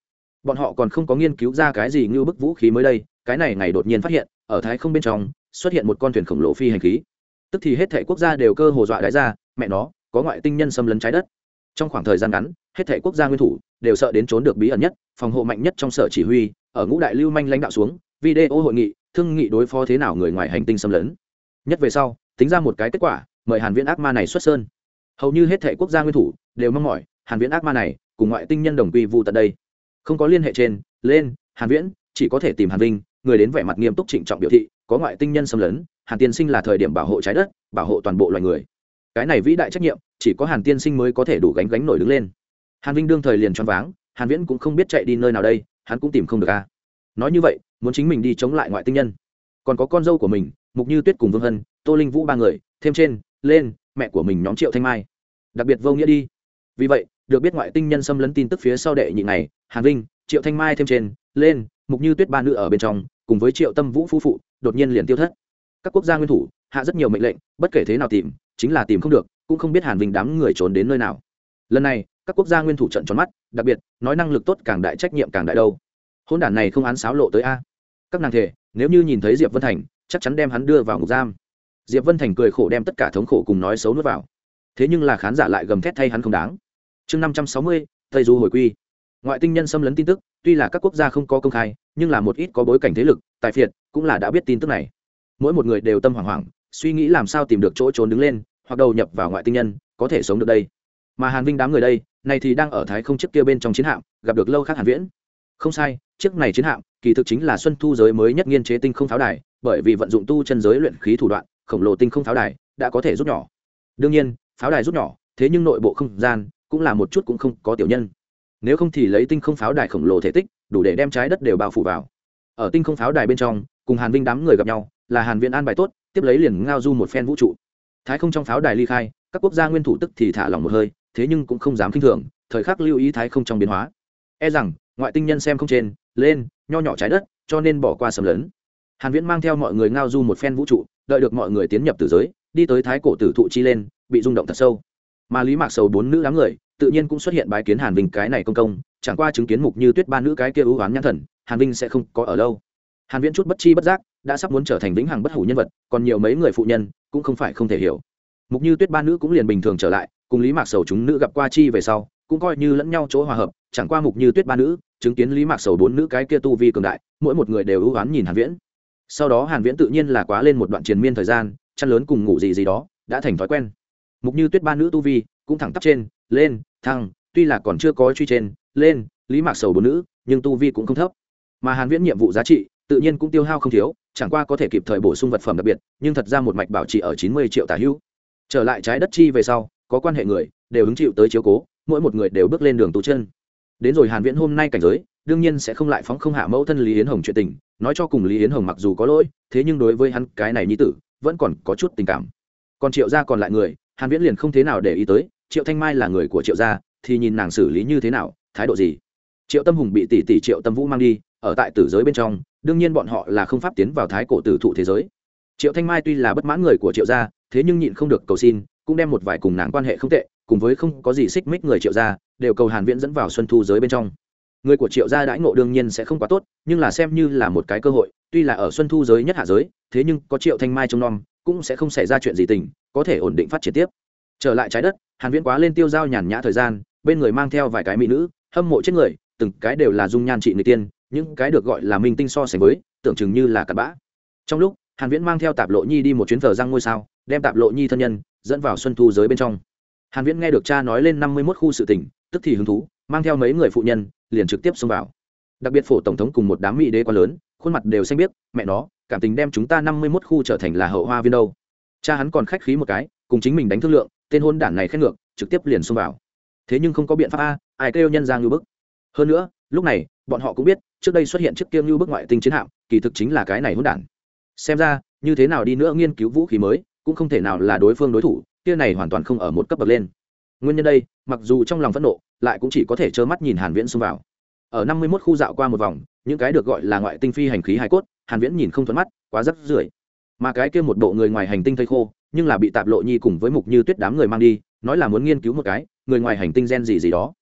bọn họ còn không có nghiên cứu ra cái gì như bức vũ khí mới đây, cái này ngày đột nhiên phát hiện, ở thái không bên trong, xuất hiện một con thuyền khổng lồ phi hành khí. Tức thì hết thể quốc gia đều cơ hồ dọa đái ra mẹ nó, có ngoại tinh nhân xâm lấn trái đất. Trong khoảng thời gian ngắn, hết thể quốc gia nguyên thủ đều sợ đến trốn được bí ẩn nhất, phòng hộ mạnh nhất trong sở chỉ huy, ở ngũ đại lưu manh lãnh đạo xuống, video hội nghị, thương nghị đối phó thế nào người ngoài hành tinh xâm lấn. Nhất về sau, tính ra một cái kết quả, mời hàn viễn ác ma này xuất sơn. Hầu như hết thể quốc gia nguyên thủ đều mong mỏi, hàn viễn ác ma này, cùng ngoại tinh nhân đồng quy vụ tận đây không có liên hệ trên, lên, hàn viễn, chỉ có thể tìm hàn vinh, người đến vẻ mặt nghiêm túc trịnh trọng biểu thị, có ngoại tinh nhân xâm lấn, hàn tiên sinh là thời điểm bảo hộ trái đất, bảo hộ toàn bộ loài người. Cái này vĩ đại trách nhiệm, chỉ có hàn tiên sinh mới có thể đủ gánh gánh nổi đứng lên. Hàn vinh đương thời liền choáng váng, hàn viễn cũng không biết chạy đi nơi nào đây, hắn cũng tìm không được a. Nói như vậy, muốn chính mình đi chống lại ngoại tinh nhân. Còn có con dâu của mình, mục như tuyết cùng vương hân, tô linh vũ ba người, thêm trên, lên, mẹ của mình nhóm triệu thanh mai. Đặc biệt vô nghĩa đi. Vì vậy, được biết ngoại tinh nhân xâm lấn tin tức phía sau đệ nhị này hàn vinh, triệu thanh mai thêm trên, lên, mục như tuyết ba nữ ở bên trong, cùng với triệu tâm vũ phu phụ, đột nhiên liền tiêu thất. Các quốc gia nguyên thủ, hạ rất nhiều mệnh lệnh, bất kể thế nào tìm, chính là tìm không được, cũng không biết hàn vinh đám người trốn đến nơi nào. Lần này, các quốc gia nguyên thủ trận tròn mắt, đặc biệt, nói năng lực tốt càng đại, trách nhiệm càng đại đâu. Hôn đản này không án sáo lộ tới a. Các nàng thể, nếu như nhìn thấy diệp vân thành, chắc chắn đem hắn đưa vào ngục giam. Diệp vân thành cười khổ đem tất cả thống khổ cùng nói xấu nuốt vào. Thế nhưng là khán giả lại gầm thét thay hắn không đáng. Chương năm trăm sáu mươi, tây du hồi quy ngoại tinh nhân xâm lấn tin tức, tuy là các quốc gia không có công khai, nhưng là một ít có bối cảnh thế lực, tài phiệt, cũng là đã biết tin tức này. Mỗi một người đều tâm hoảng hoảng, suy nghĩ làm sao tìm được chỗ trốn đứng lên, hoặc đầu nhập vào ngoại tinh nhân, có thể sống được đây. Mà hàn vinh đám người đây này thì đang ở thái không chiếc kia bên trong chiến hạm, gặp được lâu khác hàn viễn. Không sai, chiếc này chiến hạm, kỳ thực chính là xuân thu giới mới nhất nghiên chế tinh không pháo đài, bởi vì vận dụng tu chân giới luyện khí thủ đoạn, khổng lồ tinh không pháo đài đã có thể rút nhỏ. Đương nhiên, pháo đài rút nhỏ, thế nhưng nội bộ không gian cũng là một chút cũng không có tiểu nhân nếu không thì lấy tinh không pháo đài khổng lồ thể tích, đủ để đem trái đất đều bao phủ vào. Ở tinh không pháo đài bên trong, cùng hàn vinh đám người gặp nhau, là hàn viễn an bài tốt, tiếp lấy liền ngao du một phen vũ trụ. Thái không trong pháo đài ly khai, các quốc gia nguyên thủ tức thì thả lỏng một hơi, thế nhưng cũng không dám kinh thường, thời khắc lưu ý thái không trong biến hóa. E rằng, ngoại tinh nhân xem không trên, lên, nho nhỏ trái đất, cho nên bỏ qua sầm lớn. Hàn viễn mang theo mọi người ngao du một phen vũ trụ, đợi được mọi người tiến nhập tử giới, đi tới thái cổ tử thụ chi lên, bị rung động thật sâu. Mà lý mạc sầu bốn nữ đám người tự nhiên cũng xuất hiện bái kiến hàn vinh cái này công công, chẳng qua chứng kiến mục như tuyết ba nữ cái kia ưu oán nhãn thần, hàn vinh sẽ không có ở lâu. Hàn viễn chút bất chi bất giác, đã sắp muốn trở thành vĩnh hằng bất hủ nhân vật, còn nhiều mấy người phụ nhân, cũng không phải không thể hiểu. Mục như tuyết ba nữ cũng liền bình thường trở lại, cùng lý mạc sầu chúng nữ gặp qua chi về sau, cũng coi như lẫn nhau chỗ hòa hợp, chẳng qua mục như tuyết ba nữ, chứng kiến lý mạc sầu bốn nữ cái kia tu vi cường đại, mỗi một người đều ưu oán nhìn hàn viễn. Sau đó hàn viễn tự nhiên là quá lên một đoạn triền miên thời gian, chăn lớn cùng ngủ gì gì đó, đã thành thói quen. Mục như tuyết ba nữ tu vi, cũng thẳng tắp trên, lên thăng, tuy là còn chưa có truy trên, lên, lý mạc sầu bốn nữ, nhưng tu vi cũng không thấp. Mà hàn viễn nhiệm vụ giá trị, tự nhiên cũng tiêu hao không thiếu, chẳng qua có thể kịp thời bổ sung vật phẩm đặc biệt, nhưng thật ra một mạch bảo trì ở 90 triệu tả hữu. Trở lại trái đất chi về sau, có quan hệ người, đều hứng chịu tới chiếu cố, mỗi một người đều bước lên đường tu chân. Đến rồi hàn viễn hôm nay cảnh giới, đương nhiên sẽ không lại phóng không hạ mẫu thân lý yến hồng chuyện tình, nói cho cùng lý yến hồng mặc dù có lỗi, thế nhưng đối với hắn cái này nhi tử, vẫn còn có chút tình cảm. Còn triệu gia còn lại người, hàn viễn liền không thế nào để ý tới triệu thanh mai là người của triệu gia, thì nhìn nàng xử lý như thế nào, thái độ gì? Triệu tâm hùng bị tỷ tỷ triệu tâm vũ mang đi, ở tại tử giới bên trong, đương nhiên bọn họ là không pháp tiến vào thái cổ tử thụ thế giới. Triệu thanh mai tuy là bất mãn người của triệu gia, thế nhưng nhịn không được cầu xin, cũng đem một vài cùng nàng quan hệ không tệ, cùng với không có gì xích mích người triệu gia, đều cầu hàn viễn dẫn vào xuân thu giới bên trong. Người của triệu gia đãi ngộ đương nhiên sẽ không quá tốt, nhưng là xem như là một cái cơ hội, tuy là ở xuân thu giới nhất hạ giới, thế nhưng có triệu thanh mai trong nom, cũng sẽ không xảy ra chuyện gì tình, có thể ổn định phát triển tiếp trở lại trái đất, hàn viễn quá lên tiêu giao nhàn nhã thời gian, bên người mang theo vài cái mỹ nữ, hâm mộ chết người, từng cái đều là dung nhan trị người tiên, những cái được gọi là minh tinh so sánh với, tưởng chừng như là cặn bã. Trong lúc, hàn viễn mang theo tạp lộ nhi đi một chuyến thờ răng ngôi sao, đem tạp lộ nhi thân nhân dẫn vào xuân thu giới bên trong. Hàn viễn nghe được cha nói lên 51 khu sự tình, tức thì hứng thú, mang theo mấy người phụ nhân, liền trực tiếp xông vào. Đặc biệt phổ tổng thống cùng một đám mỹ đế quá lớn, khuôn mặt đều xanh biết mẹ nó, cảm tình đem chúng ta 51 khu trở thành là hậu hoa viên đâu. Cha hắn còn khách khí một cái, cùng chính mình đánh thương lượng tên hôn đản này khét ngược, trực tiếp liền xông vào. Thế nhưng không có biện pháp a, ai kêu nhân ra ngưu bức? Hơn nữa, lúc này, bọn họ cũng biết, trước đây xuất hiện chiếc kia ngưu bức ngoại tinh chiến hạm, kỳ thực chính là cái này hôn đản. Xem ra, như thế nào đi nữa nghiên cứu vũ khí mới, cũng không thể nào là đối phương đối thủ, kia này hoàn toàn không ở một cấp bậc lên. Nguyên nhân đây, mặc dù trong lòng phẫn nộ, lại cũng chỉ có thể trơ mắt nhìn hàn viễn xông vào. Ở năm mươi 51 khu dạo qua một vòng, những cái được gọi là ngoại tinh phi hành khí hài cốt, hàn viễn nhìn không thuận mắt, quá rất rưởi. Mà cái kia một bộ người ngoài hành tinh thây khô nhưng là bị tạp lộ nhi cùng với mục như tuyết đám người mang đi, nói là muốn nghiên cứu một cái, người ngoài hành tinh gen gì gì đó.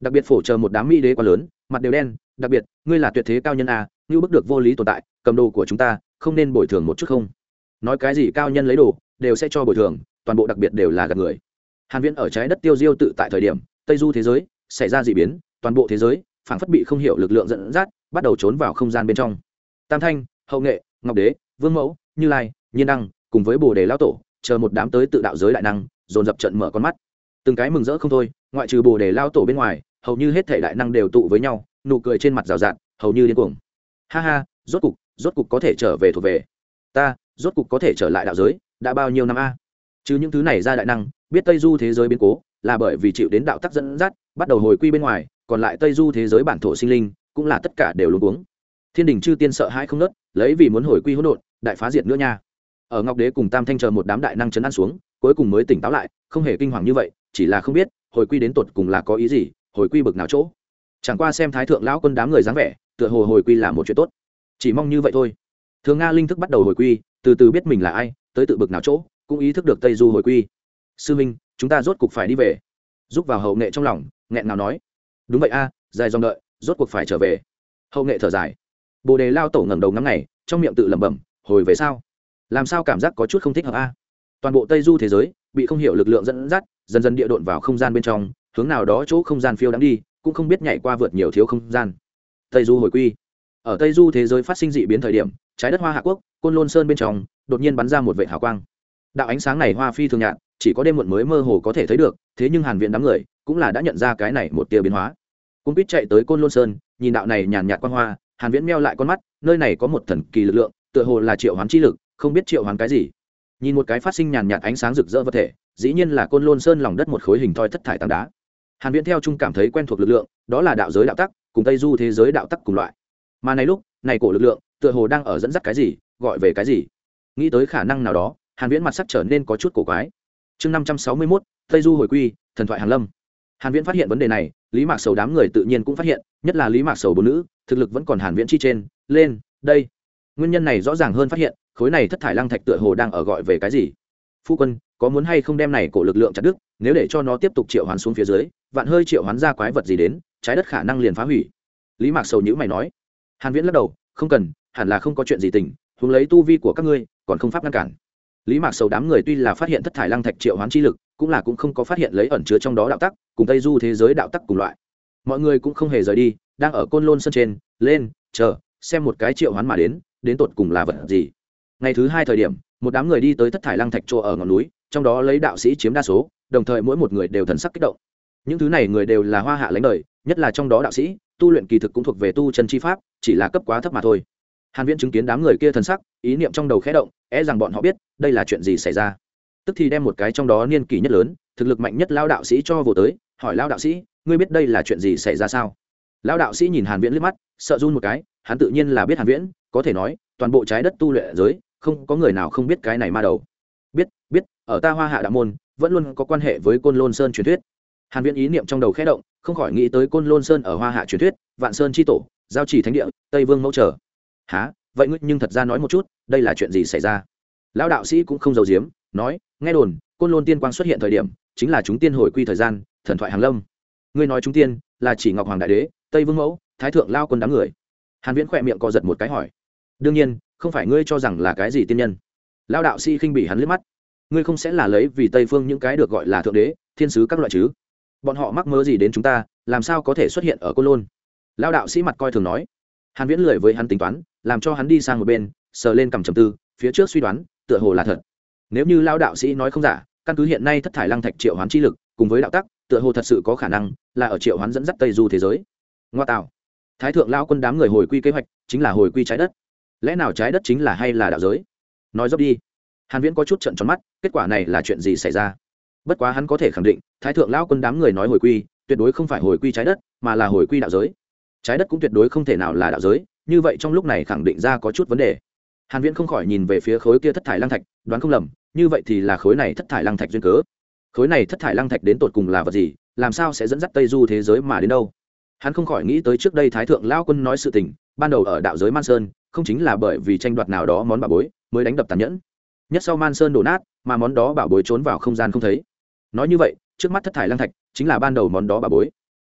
Đặc biệt phổ chờ một đám mỹ đế quá lớn, mặt đều đen, đặc biệt, ngươi là tuyệt thế cao nhân a như bức được vô lý tồn tại, cầm đồ của chúng ta, không nên bồi thường một chút không? Nói cái gì cao nhân lấy đồ, đều sẽ cho bồi thường, toàn bộ đặc biệt đều là gạt người. Hàn viễn ở trái đất tiêu diêu tự tại thời điểm, tây du thế giới, xảy ra dị biến, toàn bộ thế giới, phảng phất bị không hiểu lực lượng dẫn dắt, bắt đầu trốn vào không gian bên trong. Tam thanh, hậu nghệ, ngọc đế, vương mẫu, như lai, nhiên đăng, cùng với bồ đề lão tổ chờ một đám tới tự đạo giới đại năng, dồn dập trận mở con mắt. Từng cái mừng rỡ không thôi, ngoại trừ bồ đề lao tổ bên ngoài, hầu như hết thể đại năng đều tụ với nhau, nụ cười trên mặt rào rạt, hầu như điên cuồng. Ha ha, rốt cục rốt cục có thể trở về thuộc về. Ta, rốt cục có thể trở lại đạo giới, đã bao nhiêu năm a? Chứ những thứ này ra đại năng, biết tây du thế giới biến cố, là bởi vì chịu đến đạo tắc dẫn dắt, bắt đầu hồi quy bên ngoài, còn lại tây du thế giới bản thổ sinh linh, cũng là tất cả đều luôn uống thiên đình chư tiên sợ hãi không nớt lấy vì muốn hồi quy hỗn độn, đại phá diệt nữa nha ở ngọc đế cùng tam thanh chờ một đám đại năng chấn an xuống, cuối cùng mới tỉnh táo lại, không hề kinh hoàng như vậy, chỉ là không biết, hồi quy đến tột cùng là có ý gì, hồi quy bực nào chỗ. Chẳng qua xem thái thượng lão quân đám người dáng vẻ, tựa hồ hồi quy là một chuyện tốt. Chỉ mong như vậy thôi. Thường nga linh thức bắt đầu hồi quy, từ từ biết mình là ai, tới tự bực nào chỗ, cũng ý thức được tây du hồi quy. Sư minh, chúng ta rốt cuộc phải đi về. Giúp vào hậu nghệ trong lòng, nghẹn nào nói. Đúng vậy a, dài dòng đợi, rốt cuộc phải trở về. Hậu nghệ thở dài. Bồ đề lao tổ ngẩng đầu ngắm ngày, trong miệng tự lẩm bẩm, hồi về sao? Làm sao cảm giác có chút không thích hợp a? Toàn bộ tây du thế giới bị không hiểu lực lượng dẫn dắt, dần dần địa độn vào không gian bên trong, hướng nào đó chỗ không gian phiêu đáng đi, cũng không biết nhảy qua vượt nhiều thiếu không gian. Tây du hồi quy. Ở tây du thế giới phát sinh dị biến thời điểm, trái đất hoa hạ quốc, côn lôn sơn bên trong, đột nhiên bắn ra một vệ hào quang. Đạo ánh sáng này hoa phi thường nhạt, chỉ có đêm muộn mới mơ hồ có thể thấy được, thế nhưng hàn viện đám người cũng là đã nhận ra cái này một tia biến hóa. Cung quýt chạy tới côn lôn sơn, nhìn đạo này nhàn nhạt quang hoa, hàn viễn meo lại con mắt, nơi này có một thần kỳ lực lượng, tựa hồ là triệu hoán chi lực không biết triệu hoán cái gì. Nhìn một cái phát sinh nhàn nhạt ánh sáng rực rỡ vật thể dĩ nhiên là côn lôn sơn lòng đất một khối hình thoi thất thải tảng đá. Hàn viễn theo chung cảm thấy quen thuộc lực lượng đó là đạo giới đạo tắc cùng tây du thế giới đạo tắc cùng loại. Mà này lúc này cổ lực lượng tựa hồ đang ở dẫn dắt cái gì gọi về cái gì? Nghĩ tới khả năng nào đó hàn viễn mặt sắc trở nên có chút cổ quái. Chương 561, tây du hồi quy thần thoại hàn lâm. Hàn viễn phát hiện vấn đề này lý mạc sầu đám người tự nhiên cũng phát hiện nhất là lý mạc sầu bốn nữ thực lực vẫn còn hàn viễn chi trên lên đây. Nguyên nhân này rõ ràng hơn phát hiện khối này thất thải lăng thạch tựa hồ đang ở gọi về cái gì? Phu quân, có muốn hay không đem này cổ lực lượng chặt đứt, nếu để cho nó tiếp tục triệu hoán xuống phía dưới, vạn hơi triệu hoán ra quái vật gì đến, trái đất khả năng liền phá hủy. Lý mạc sầu nhữ mày nói. Hàn viễn lắc đầu, không cần, hẳn là không có chuyện gì tình, huống lấy tu vi của các ngươi, còn không pháp ngăn cản. Lý mạc sầu đám người tuy là phát hiện thất thải lăng thạch triệu hoán chi lực, cũng là cũng không có phát hiện lấy ẩn chứa trong đó đạo tắc, cùng tây du thế giới đạo tắc cùng loại. Mọi người cũng không hề rời đi, đang ở côn lôn sân trên, lên, chờ, xem một cái triệu hoán mà đến đến tột cùng là vật gì ngày thứ hai thời điểm, một đám người đi tới thất thải lăng thạch chỗ ở ngọn núi, trong đó lấy đạo sĩ chiếm đa số, đồng thời mỗi một người đều thần sắc kích động. Những thứ này người đều là hoa hạ lãnh đời, nhất là trong đó đạo sĩ, tu luyện kỳ thực cũng thuộc về tu chân chi pháp, chỉ là cấp quá thấp mà thôi. Hàn viễn chứng kiến đám người kia thần sắc, ý niệm trong đầu khẽ động é e rằng bọn họ biết đây là chuyện gì xảy ra. Tức thì đem một cái trong đó niên kỷ nhất lớn, thực lực mạnh nhất lao đạo sĩ cho vô tới, hỏi lao đạo sĩ, ngươi biết đây là chuyện gì xảy ra sao? Lao đạo sĩ nhìn hàn viễn liếc mắt, sợ run một cái, hắn tự nhiên là biết hàn viễn, có thể nói, toàn bộ trái đất tu luyện giới không có người nào không biết cái này ma đầu. Biết biết, ở ta hoa hạ đạo môn, vẫn luôn có quan hệ với côn lôn sơn truyền thuyết. Hàn viễn ý niệm trong đầu khẽ động, không khỏi nghĩ tới côn lôn sơn ở hoa hạ truyền thuyết, vạn sơn chi tổ, giao chỉ thánh địa, tây vương mẫu trở. Há vậy ngươi nhưng thật ra nói một chút, đây là chuyện gì xảy ra? Lão đạo sĩ cũng không giấu giếm, nói, nghe đồn, côn lôn tiên quang xuất hiện thời điểm, chính là chúng tiên hồi quy thời gian, thần thoại hàng lâm. Ngươi nói chúng tiên, là chỉ ngọc hoàng đại đế, tây vương mẫu, thái thượng lao quân đám người. Hàn viễn khỏe miệng co giật một cái hỏi. Đương nhiên không phải ngươi cho rằng là cái gì tiên nhân? Lao đạo sĩ khinh bỉ hắn liếc mắt. Ngươi không sẽ là lấy vì tây phương những cái được gọi là thượng đế, thiên sứ các loại chứ? Bọn họ mắc mơ gì đến chúng ta, làm sao có thể xuất hiện ở côn lôn? Lao đạo sĩ mặt coi thường nói. Hàn viễn lười với hắn tính toán, làm cho hắn đi sang một bên, sờ lên cầm trầm tư, phía trước suy đoán, tựa hồ là thật. Nếu như lao đạo sĩ nói không giả, căn cứ hiện nay thất thải lăng thạch triệu hoán chi lực, cùng với đạo tắc, tựa hồ thật sự có khả năng là ở triệu hoán dẫn dắt tây du thế giới. Ngoa tạo. Thái thượng lao quân đám người hồi quy kế hoạch, chính là hồi quy trái đất lẽ nào trái đất chính là hay là đạo giới? Nói dốc đi. Hàn viễn có chút trận tròn mắt, kết quả này là chuyện gì xảy ra? Bất quá hắn có thể khẳng định, thái thượng Lão quân đám người nói hồi quy, tuyệt đối không phải hồi quy trái đất, mà là hồi quy đạo giới. Trái đất cũng tuyệt đối không thể nào là đạo giới, như vậy trong lúc này khẳng định ra có chút vấn đề. Hàn viễn không khỏi nhìn về phía khối kia thất thải lăng thạch, đoán không lầm, như vậy thì là khối này thất thải lăng thạch duyên cớ. Khối này thất thải lăng thạch đến tột cùng là vật gì, làm sao sẽ dẫn dắt tây du thế giới mà đến đâu? Hắn không khỏi nghĩ tới trước đây thái thượng lão quân nói sự tình, ban đầu ở đạo giới man sơn không chính là bởi vì tranh đoạt nào đó món bảo bối mới đánh đập tàn nhẫn. Nhất sau man sơn đổ nát mà món đó bảo bối trốn vào không gian không thấy. Nói như vậy trước mắt thất thải lăng thạch chính là ban đầu món đó bảo bối.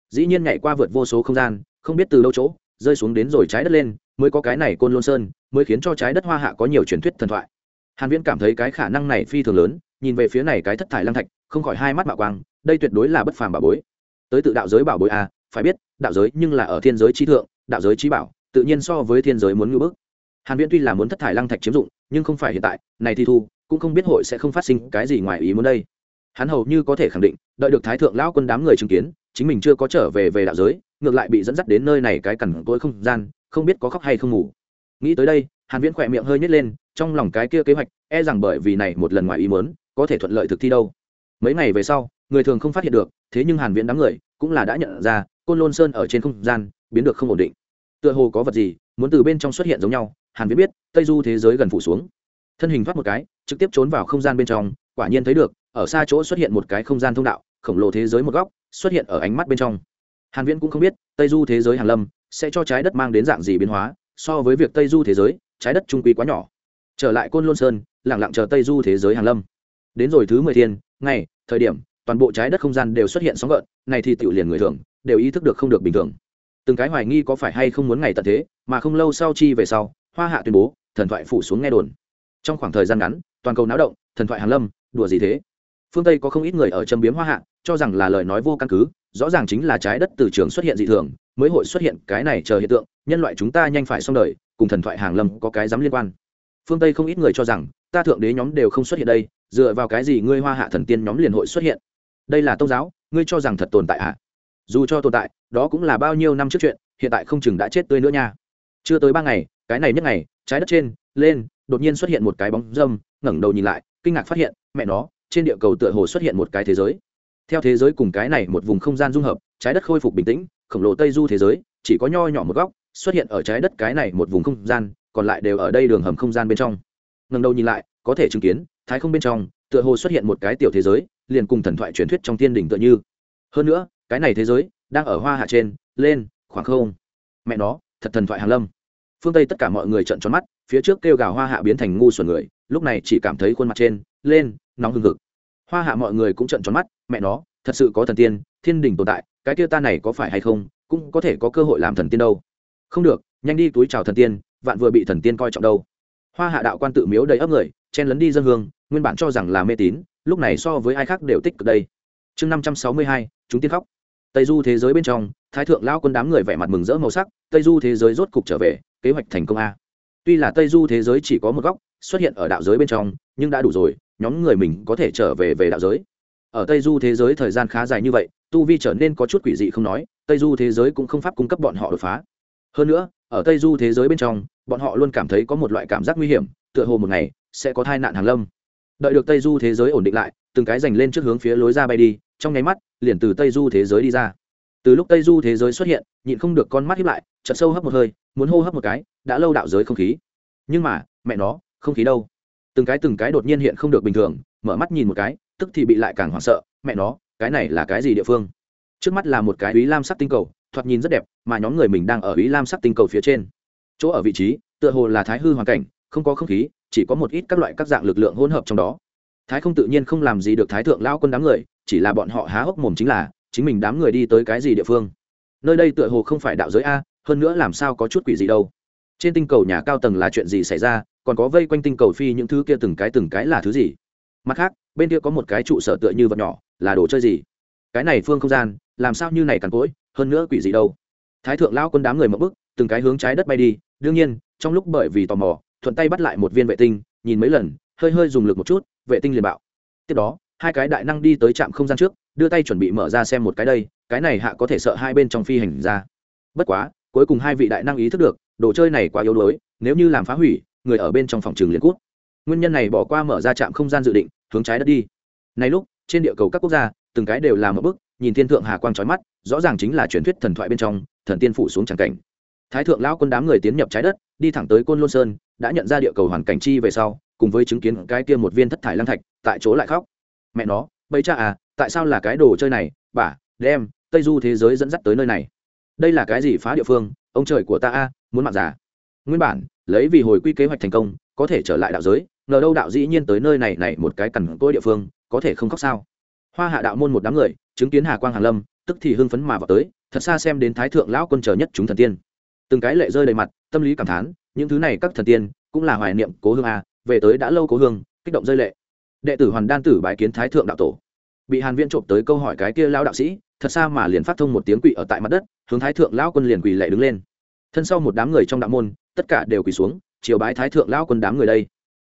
Dĩ nhiên nhảy qua vượt vô số không gian không biết từ đâu chỗ rơi xuống đến rồi trái đất lên mới có cái này côn lôn sơn mới khiến cho trái đất hoa hạ có nhiều truyền thuyết thần thoại. Hàn viễn cảm thấy cái khả năng này phi thường lớn nhìn về phía này cái thất thải lăng thạch không khỏi hai mắt mạo quang đây tuyệt đối là bất phàm bảo bối. Tới tự đạo giới bảo bối a à, phải biết đạo giới nhưng là ở thiên giới chi thượng đạo giới chi bảo tự nhiên so với thiên giới muốn ngưỡng bước hàn viễn tuy là muốn thất thải lăng thạch chiếm dụng, nhưng không phải hiện tại, này thì thu, cũng không biết hội sẽ không phát sinh cái gì ngoài ý muốn đây. Hắn hầu như có thể khẳng định, đợi được thái thượng lão quân đám người chứng kiến, chính mình chưa có trở về về đạo giới, ngược lại bị dẫn dắt đến nơi này cái cẩn tối không gian, không biết có khóc hay không ngủ. Nghĩ tới đây, hàn viễn khỏe miệng hơi nhếch lên, trong lòng cái kia kế hoạch e rằng bởi vì này một lần ngoài ý muốn, có thể thuận lợi thực thi đâu. Mấy ngày về sau, người thường không phát hiện được, thế nhưng hàn viễn đám người cũng là đã nhận ra, côn lôn sơn ở trên không gian, biến được không ổn định tựa hồ có vật gì muốn từ bên trong xuất hiện giống nhau, hàn viễn biết, tây du thế giới gần phủ xuống. Thân hình thoát một cái, trực tiếp trốn vào không gian bên trong, quả nhiên thấy được, ở xa chỗ xuất hiện một cái không gian thông đạo, khổng lồ thế giới một góc, xuất hiện ở ánh mắt bên trong. Hàn viễn cũng không biết, tây du thế giới hàn lâm sẽ cho trái đất mang đến dạng gì biến hóa, so với việc tây du thế giới, trái đất trung quy quá nhỏ. Trở lại côn lôn sơn, lặng lặng chờ tây du thế giới hàn lâm. Đến rồi thứ mười thiên, ngày, thời điểm, toàn bộ trái đất không gian đều xuất hiện sóng gợn, này thì tiểu liền người thường, đều ý thức được không được bình thường từng cái hoài nghi có phải hay không muốn ngày tận thế, mà không lâu sau chi về sau, hoa hạ tuyên bố, thần thoại phủ xuống nghe đồn. Trong khoảng thời gian ngắn, toàn cầu náo động, thần thoại hàn lâm, đùa gì thế? Phương tây có không ít người ở châm biếm hoa hạ, cho rằng là lời nói vô căn cứ, rõ ràng chính là trái đất từ trường xuất hiện dị thường, mới hội xuất hiện cái này chờ hiện tượng, nhân loại chúng ta nhanh phải xong đời, cùng thần thoại hàng lâm có cái dám liên quan. Phương tây không ít người cho rằng, ta thượng đế nhóm đều không xuất hiện đây, dựa vào cái gì ngươi hoa hạ thần tiên nhóm liền hội xuất hiện? Đây là tôn giáo, ngươi cho rằng thật tồn tại ạ à? Dù cho tồn tại, đó cũng là bao nhiêu năm trước chuyện, hiện tại không chừng đã chết tươi nữa nha. Chưa tới ba ngày, cái này nhất ngày, trái đất trên, lên, đột nhiên xuất hiện một cái bóng dâm, ngẩng đầu nhìn lại, kinh ngạc phát hiện, mẹ nó, trên địa cầu tựa hồ xuất hiện một cái thế giới. Theo thế giới cùng cái này một vùng không gian dung hợp, trái đất khôi phục bình tĩnh, khổng lồ tây du thế giới, chỉ có nho nhỏ một góc, xuất hiện ở trái đất cái này một vùng không gian, còn lại đều ở đây đường hầm không gian bên trong. Ngần đầu nhìn lại, có thể chứng kiến, thái không bên trong, tựa hồ xuất hiện một cái tiểu thế giới, liền cùng thần thoại truyền thuyết trong tiên đỉnh tựa như. Hơn nữa cái này thế giới đang ở hoa hạ trên, lên, khoảng không. Mẹ nó, thật thần thoại hàn lâm. Phương tây tất cả mọi người trợn tròn mắt, phía trước kêu gào hoa hạ biến thành ngu xuẩn người, lúc này chỉ cảm thấy khuôn mặt trên, lên, nóng hừng hực. Hoa hạ mọi người cũng trợn tròn mắt, mẹ nó, thật sự có thần tiên, thiên đình tồn tại, cái kia ta này có phải hay không, cũng có thể có cơ hội làm thần tiên đâu. Không được, nhanh đi túi chào thần tiên, vạn vừa bị thần tiên coi trọng đâu. Hoa hạ đạo quan tự miếu đầy ấp người, chen lấn đi dân hương, nguyên bản cho rằng là mê tín, lúc này so với ai khác đều tích cực đây. Chương năm trăm sáu mươi hai, chúng tiên khóc tây du thế giới bên trong, thái thượng lao quân đám người vẻ mặt mừng rỡ màu sắc, tây du thế giới rốt cục trở về, kế hoạch thành công a. Tuy là tây du thế giới chỉ có một góc, xuất hiện ở đạo giới bên trong, nhưng đã đủ rồi, nhóm người mình có thể trở về về đạo giới. Ở tây du thế giới thời gian khá dài như vậy, tu vi trở nên có chút quỷ dị không nói, tây du thế giới cũng không pháp cung cấp bọn họ đột phá. Hơn nữa, ở tây du thế giới bên trong, bọn họ luôn cảm thấy có một loại cảm giác nguy hiểm, tựa hồ một ngày sẽ có tai nạn hàng lâm. Đợi được tây du thế giới ổn định lại, từng cái dành lên trước hướng phía lối ra bay đi trong nháy mắt, liền từ tây du thế giới đi ra. Từ lúc tây du thế giới xuất hiện, nhịn không được con mắt hiếp lại chật sâu hấp một hơi, muốn hô hấp một cái, đã lâu đạo giới không khí. Nhưng mà, mẹ nó, không khí đâu? Từng cái từng cái đột nhiên hiện không được bình thường, mở mắt nhìn một cái, tức thì bị lại càng hoảng sợ, mẹ nó, cái này là cái gì địa phương? Trước mắt là một cái ý lam sắc tinh cầu, thoạt nhìn rất đẹp, mà nhóm người mình đang ở ý lam sắc tinh cầu phía trên. Chỗ ở vị trí, tựa hồ là thái hư hoàn cảnh, không có không khí, chỉ có một ít các loại các dạng lực lượng hỗn hợp trong đó. Thái không tự nhiên không làm gì được thái thượng lao quân đám người chỉ là bọn họ há hốc mồm chính là, chính mình đám người đi tới cái gì địa phương? Nơi đây tựa hồ không phải đạo giới a, hơn nữa làm sao có chút quỷ gì đâu. Trên tinh cầu nhà cao tầng là chuyện gì xảy ra, còn có vây quanh tinh cầu phi những thứ kia từng cái từng cái là thứ gì? Mặt khác, bên kia có một cái trụ sở tựa như vật nhỏ, là đồ chơi gì? Cái này phương không gian, làm sao như này cằn cỗi, hơn nữa quỷ gì đâu? Thái thượng lao quân đám người mậu bức, từng cái hướng trái đất bay đi, đương nhiên, trong lúc bởi vì tò mò, thuận tay bắt lại một viên vệ tinh, nhìn mấy lần, hơi hơi dùng lực một chút, vệ tinh liền bạo. Tiếp đó hai cái đại năng đi tới trạm không gian trước, đưa tay chuẩn bị mở ra xem một cái đây, cái này hạ có thể sợ hai bên trong phi hành ra. Bất quá, cuối cùng hai vị đại năng ý thức được, đồ chơi này quá yếu đuối, nếu như làm phá hủy, người ở bên trong phòng trường liền cút. Nguyên nhân này bỏ qua mở ra trạm không gian dự định, hướng trái đất đi. Này lúc, trên địa cầu các quốc gia, từng cái đều làm một bức nhìn thiên thượng hà quang trói mắt, rõ ràng chính là truyền thuyết thần thoại bên trong, thần tiên phủ xuống tràng cảnh. Thái thượng lão quân đám người tiến nhập trái đất, đi thẳng tới côn lôn sơn, đã nhận ra địa cầu hoàn cảnh chi về sau, cùng với chứng kiến cái kia một viên thất thải lăng thạch, tại chỗ lại khóc mẹ nó bấy cha à tại sao là cái đồ chơi này? Bà, đem, tây du thế giới dẫn dắt tới nơi này. Đây là cái gì phá địa phương? Ông trời của ta a, muốn mạng giả nguyên bản, lấy vì hồi quy kế hoạch thành công, có thể trở lại đạo giới, ngờ đâu đạo dĩ nhiên tới nơi này này một cái cằn cỗi địa phương, có thể không khóc sao? Hoa hạ đạo môn một đám người, chứng kiến hà quang hàn lâm, tức thì hưng phấn mà vào tới, thật xa xem đến thái thượng lão quân chờ nhất chúng thần tiên. Từng cái lệ rơi đầy mặt, tâm lý cảm thán, những thứ này các thần tiên, cũng là hoài niệm cố hương a, về tới đã lâu cố hương, kích động rơi lệ đệ tử hoàn đan tử bái kiến thái thượng đạo tổ. Bị hàn viễn trộm tới câu hỏi cái kia lão đạo sĩ, thật xa mà liền phát thông một tiếng quỷ ở tại mặt đất, hướng thái thượng lão quân liền quỳ lệ đứng lên. Thân sau một đám người trong đạo môn, tất cả đều quỳ xuống, chiều bái thái thượng lão quân đám người đây.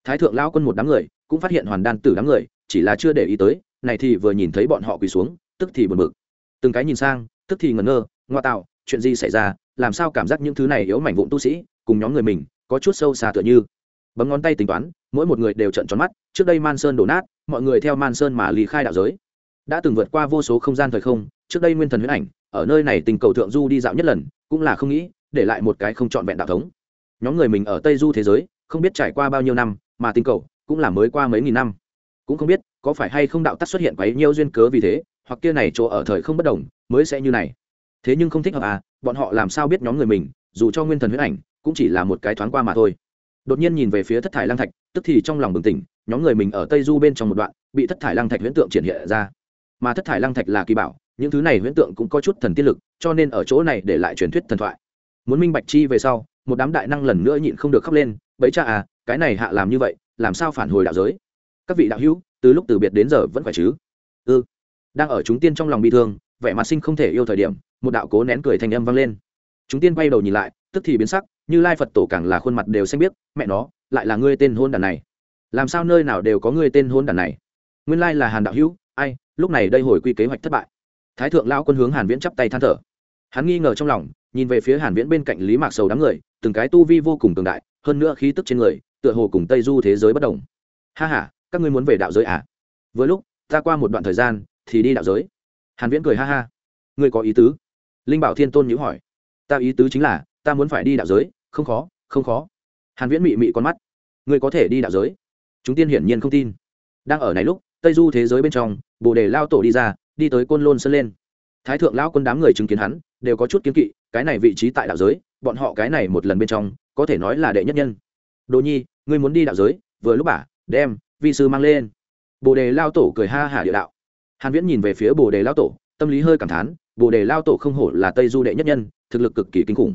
Thái thượng lão quân một đám người, cũng phát hiện hoàn đan tử đám người, chỉ là chưa để ý tới, này thì vừa nhìn thấy bọn họ quỳ xuống, tức thì buồn bực. Từng cái nhìn sang, tức thì ngẩn ngơ, ngoa tạo, chuyện gì xảy ra, làm sao cảm giác những thứ này yếu mảnh vụn tu sĩ, cùng nhóm người mình, có chút sâu xa tựa như. Bấm ngón tay tính toán mỗi một người đều trận tròn mắt, trước đây man sơn đổ nát, mọi người theo man sơn mà lý khai đạo giới. Đã từng vượt qua vô số không gian thời không, trước đây nguyên thần huyết ảnh, ở nơi này tình cầu thượng du đi dạo nhất lần, cũng là không nghĩ, để lại một cái không trọn vẹn đạo thống. Nhóm người mình ở tây du thế giới, không biết trải qua bao nhiêu năm, mà tình cầu cũng là mới qua mấy nghìn năm. Cũng không biết, có phải hay không đạo tắc xuất hiện quấy nhiêu duyên cớ vì thế, hoặc kia này chỗ ở thời không bất đồng, mới sẽ như này. Thế nhưng không thích hợp à bọn họ làm sao biết nhóm người mình, dù cho nguyên thần huyết ảnh, cũng chỉ là một cái thoáng qua mà thôi đột nhiên nhìn về phía thất thải lang thạch, tức thì trong lòng bừng tỉnh, nhóm người mình ở tây du bên trong một đoạn, bị thất thải lang thạch huyễn tượng triển hiện ra. Mà thất thải lang thạch là kỳ bảo, những thứ này huyễn tượng cũng có chút thần tiên lực, cho nên ở chỗ này để lại truyền thuyết thần thoại. Muốn minh bạch chi về sau, một đám đại năng lần nữa nhịn không được khóc lên, bấy cha à cái này hạ làm như vậy, làm sao phản hồi đạo giới? Các vị đạo hữu, từ lúc từ biệt đến giờ vẫn phải chứ? Ư ừ. đang ở chúng tiên trong lòng bị thương, vẻ mặt sinh không thể yêu thời điểm, một đạo cố nén cười thành âm vang lên chúng tiên quay đầu nhìn lại, tức thì biến sắc, như lai phật tổ càng là khuôn mặt đều xanh biết mẹ nó, lại là ngươi tên hôn đàn này. Làm sao nơi nào đều có ngươi tên hôn đàn này? Nguyên lai là hàn đạo hữu, ai, lúc này đây hồi quy kế hoạch thất bại. Thái thượng lao quân hướng hàn viễn chắp tay than thở. Hắn nghi ngờ trong lòng, nhìn về phía hàn viễn bên cạnh lý mạc sầu đám người, từng cái tu vi vô cùng cường đại, hơn nữa khí tức trên người, tựa hồ cùng tây du thế giới bất đồng. Ha ha, các ngươi muốn về đạo giới à? Vừa lúc, ta qua một đoạn thời gian, thì đi đạo giới. Hàn viễn cười ha ha. Ngươi có ý tứ? Linh bảo thiên tôn nhíu hỏi ta ý tứ chính là, ta muốn phải đi đạo giới, không khó không khó. Hàn viễn mị mị con mắt. Ngươi có thể đi đạo giới? Chúng tiên hiển nhiên không tin. Đang ở này lúc, tây du thế giới bên trong, bồ đề lao tổ đi ra, đi tới côn lôn sơn lên. Thái thượng lão quân đám người chứng kiến hắn, đều có chút kiến kỵ, cái này vị trí tại đạo giới, bọn họ cái này một lần bên trong, có thể nói là đệ nhất nhân. Đồ nhi, ngươi muốn đi đạo giới, vừa lúc bả đem, vi sư mang lên. Bồ đề lao tổ cười ha hả địa đạo. Hàn viễn nhìn về phía bồ đề lao tổ, tâm lý hơi cảm thán, bồ đề lao tổ không hổ là tây du đệ nhất nhân thực lực cực kỳ kinh khủng.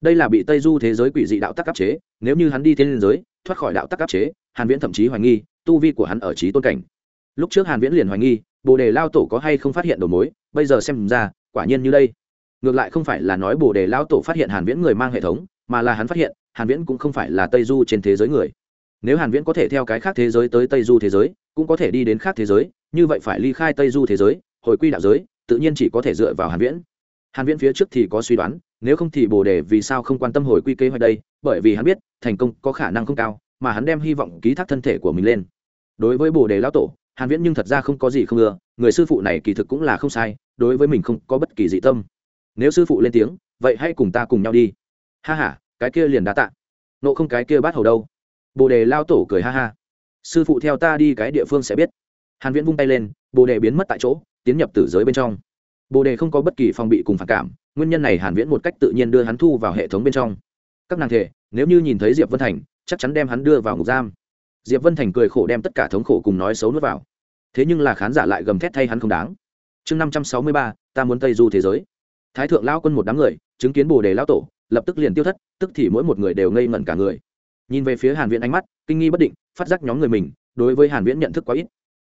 Đây là bị tây du thế giới quỷ dị đạo tắc áp chế, nếu như hắn đi thiên liên giới, thoát khỏi đạo tắc áp chế, hàn viễn thậm chí hoài nghi, tu vi của hắn ở trí tôn cảnh. Lúc trước hàn viễn liền hoài nghi, bồ đề lao tổ có hay không phát hiện đầu mối, bây giờ xem ra, quả nhiên như đây. Ngược lại không phải là nói bồ đề lao tổ phát hiện hàn viễn người mang hệ thống, mà là hắn phát hiện, hàn viễn cũng không phải là tây du trên thế giới người. Nếu hàn viễn có thể theo cái khác thế giới tới tây du thế giới, cũng có thể đi đến khác thế giới, như vậy phải ly khai tây du thế giới, hồi quy đạo giới, tự nhiên chỉ có thể dựa vào hàn viễn hàn viễn phía trước thì có suy đoán, nếu không thì bồ đề vì sao không quan tâm hồi quy kế hoạch đây? Bởi vì hắn biết, thành công có khả năng không cao, mà hắn đem hy vọng ký thác thân thể của mình lên. Đối với bồ đề lão tổ, hàn viễn nhưng thật ra không có gì không ưa, người sư phụ này kỳ thực cũng là không sai, đối với mình không có bất kỳ dị tâm. Nếu sư phụ lên tiếng, vậy hãy cùng ta cùng nhau đi. Ha ha, cái kia liền đã tạ. Nộ không cái kia bắt hầu đâu? Bồ đề lao tổ cười ha ha. Sư phụ theo ta đi cái địa phương sẽ biết. Hàn viễn vung tay lên, bồ đề biến mất tại chỗ, tiến nhập tử giới bên trong bồ đề không có bất kỳ phòng bị cùng phản cảm, nguyên nhân này hàn viễn một cách tự nhiên đưa hắn thu vào hệ thống bên trong. Các nàng thể nếu như nhìn thấy diệp vân thành, chắc chắn đem hắn đưa vào ngục giam. Diệp vân thành cười khổ đem tất cả thống khổ cùng nói xấu nuốt vào. Thế nhưng là khán giả lại gầm thét thay hắn không đáng. Chương năm trăm sáu mươi ba, ta muốn tây du thế giới. Thái thượng lao quân một đám người, chứng kiến bồ đề lao tổ, lập tức liền tiêu thất, tức thì mỗi một người đều ngây ngẩn cả người. Nhìn về phía hàn viễn ánh mắt, kinh nghi bất định, phát giác nhóm người mình, đối với hàn viễn nhận thức quá ít.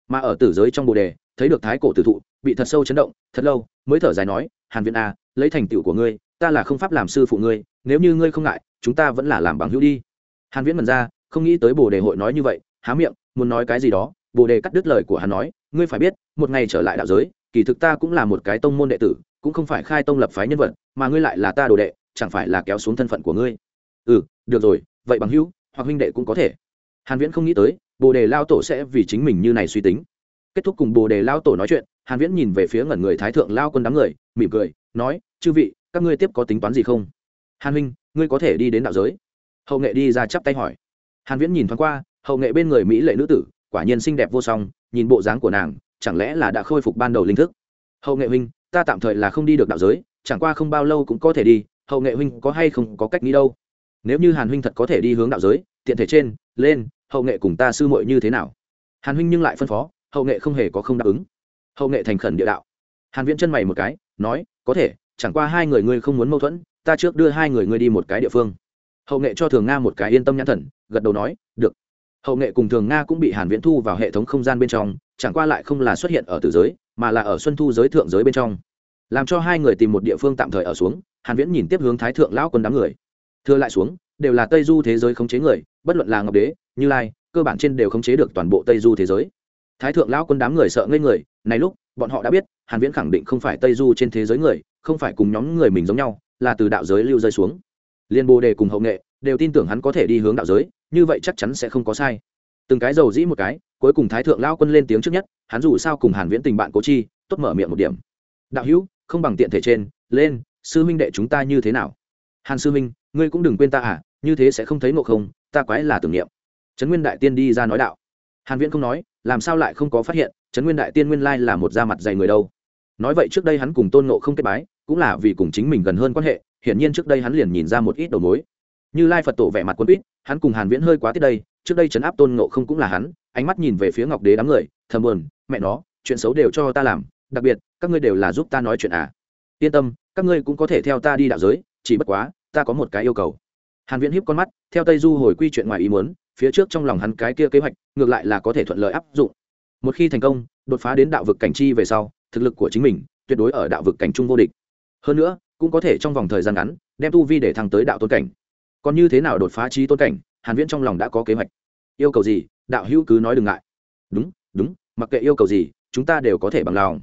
Mà ở tử giới trong bồ đề, thấy được thái cổ tử thụ bị thật sâu chấn động thật lâu mới thở dài nói hàn viễn a à, lấy thành tựu của ngươi ta là không pháp làm sư phụ ngươi nếu như ngươi không ngại chúng ta vẫn là làm bằng hữu đi. Hàn viễn mần ra không nghĩ tới bồ đề hội nói như vậy há miệng muốn nói cái gì đó bồ đề cắt đứt lời của hắn nói ngươi phải biết một ngày trở lại đạo giới kỳ thực ta cũng là một cái tông môn đệ tử cũng không phải khai tông lập phái nhân vật mà ngươi lại là ta đồ đệ chẳng phải là kéo xuống thân phận của ngươi. Ừ được rồi vậy bằng hữu hoặc huynh đệ cũng có thể. Hàn viễn không nghĩ tới bồ đề lao tổ sẽ vì chính mình như này suy tính. Kết thúc cùng bồ đề lao tổ nói chuyện hàn viễn nhìn về phía ngẩn người thái thượng lao quân đám người, mỉm cười, nói, chư vị, các ngươi tiếp có tính toán gì không? Hàn huynh, ngươi có thể đi đến đạo giới. Hậu nghệ đi ra chắp tay hỏi. Hàn viễn nhìn thoáng qua, hậu nghệ bên người mỹ lệ nữ tử, quả nhiên xinh đẹp vô song, nhìn bộ dáng của nàng, chẳng lẽ là đã khôi phục ban đầu linh thức? Hậu nghệ huynh, ta tạm thời là không đi được đạo giới, chẳng qua không bao lâu cũng có thể đi, hậu nghệ huynh có hay không có cách nghĩ đâu. Nếu như hàn huynh thật có thể đi hướng đạo giới, tiện thể trên, lên, hậu nghệ cùng ta sư muội như thế nào? Hàn huynh nhưng lại phân phó, hậu nghệ không hề có không đáp ứng hậu nghệ thành khẩn địa đạo. Hàn viễn chân mày một cái, nói, có thể, chẳng qua hai người ngươi không muốn mâu thuẫn, ta trước đưa hai người ngươi đi một cái địa phương. Hậu nghệ cho thường nga một cái yên tâm nhãn thần, gật đầu nói, được. Hậu nghệ cùng thường nga cũng bị hàn viễn thu vào hệ thống không gian bên trong, chẳng qua lại không là xuất hiện ở tử giới, mà là ở xuân thu giới thượng giới bên trong. Làm cho hai người tìm một địa phương tạm thời ở xuống, hàn viễn nhìn tiếp hướng thái thượng lão quân đám người. Thưa lại xuống, đều là tây du thế giới khống chế người, bất luận là ngọc đế, như lai, cơ bản trên đều khống chế được toàn bộ tây du thế giới thái thượng lão quân đám người sợ ngây người, này lúc, bọn họ đã biết, hàn viễn khẳng định không phải tây du trên thế giới người, không phải cùng nhóm người mình giống nhau, là từ đạo giới lưu rơi xuống. Liên bồ đề cùng hậu nghệ, đều tin tưởng hắn có thể đi hướng đạo giới, như vậy chắc chắn sẽ không có sai. Từng cái dầu dĩ một cái, cuối cùng thái thượng lão quân lên tiếng trước nhất, hắn dù sao cùng hàn viễn tình bạn cố chi, tốt mở miệng một điểm. Đạo hữu, không bằng tiện thể trên, lên, sư minh đệ chúng ta như thế nào? Hàn sư minh ngươi cũng đừng quên ta à như thế sẽ không thấy ngộ không, ta quái là tưởng niệm. Trấn nguyên đại tiên đi ra nói đạo hàn viễn không nói, làm sao lại không có phát hiện, trấn nguyên đại tiên nguyên lai là một da mặt dày người đâu. Nói vậy trước đây hắn cùng tôn ngộ không kết bái, cũng là vì cùng chính mình gần hơn quan hệ, hiển nhiên trước đây hắn liền nhìn ra một ít đầu mối. Như lai phật tổ vẻ mặt quân quýt, hắn cùng hàn viễn hơi quá tiết đây, trước đây chấn áp tôn ngộ không cũng là hắn, ánh mắt nhìn về phía ngọc đế đám người, thầm buồn, mẹ nó, chuyện xấu đều cho ta làm, đặc biệt, các ngươi đều là giúp ta nói chuyện à. Yên tâm, các ngươi cũng có thể theo ta đi đạo giới, chỉ bất quá, ta có một cái yêu cầu. Hàn viễn hiếp con mắt, theo tây du hồi quy chuyện ngoài ý muốn phía trước trong lòng hắn cái kia kế hoạch, ngược lại là có thể thuận lợi áp dụng. Một khi thành công, đột phá đến đạo vực cảnh chi về sau, thực lực của chính mình tuyệt đối ở đạo vực cảnh trung vô địch. Hơn nữa, cũng có thể trong vòng thời gian ngắn, đem tu vi để thăng tới đạo tôn cảnh. Còn như thế nào đột phá trí tôn cảnh, hàn viễn trong lòng đã có kế hoạch. Yêu cầu gì, đạo hữu cứ nói đừng ngại. Đúng đúng, mặc kệ yêu cầu gì, chúng ta đều có thể bằng lòng.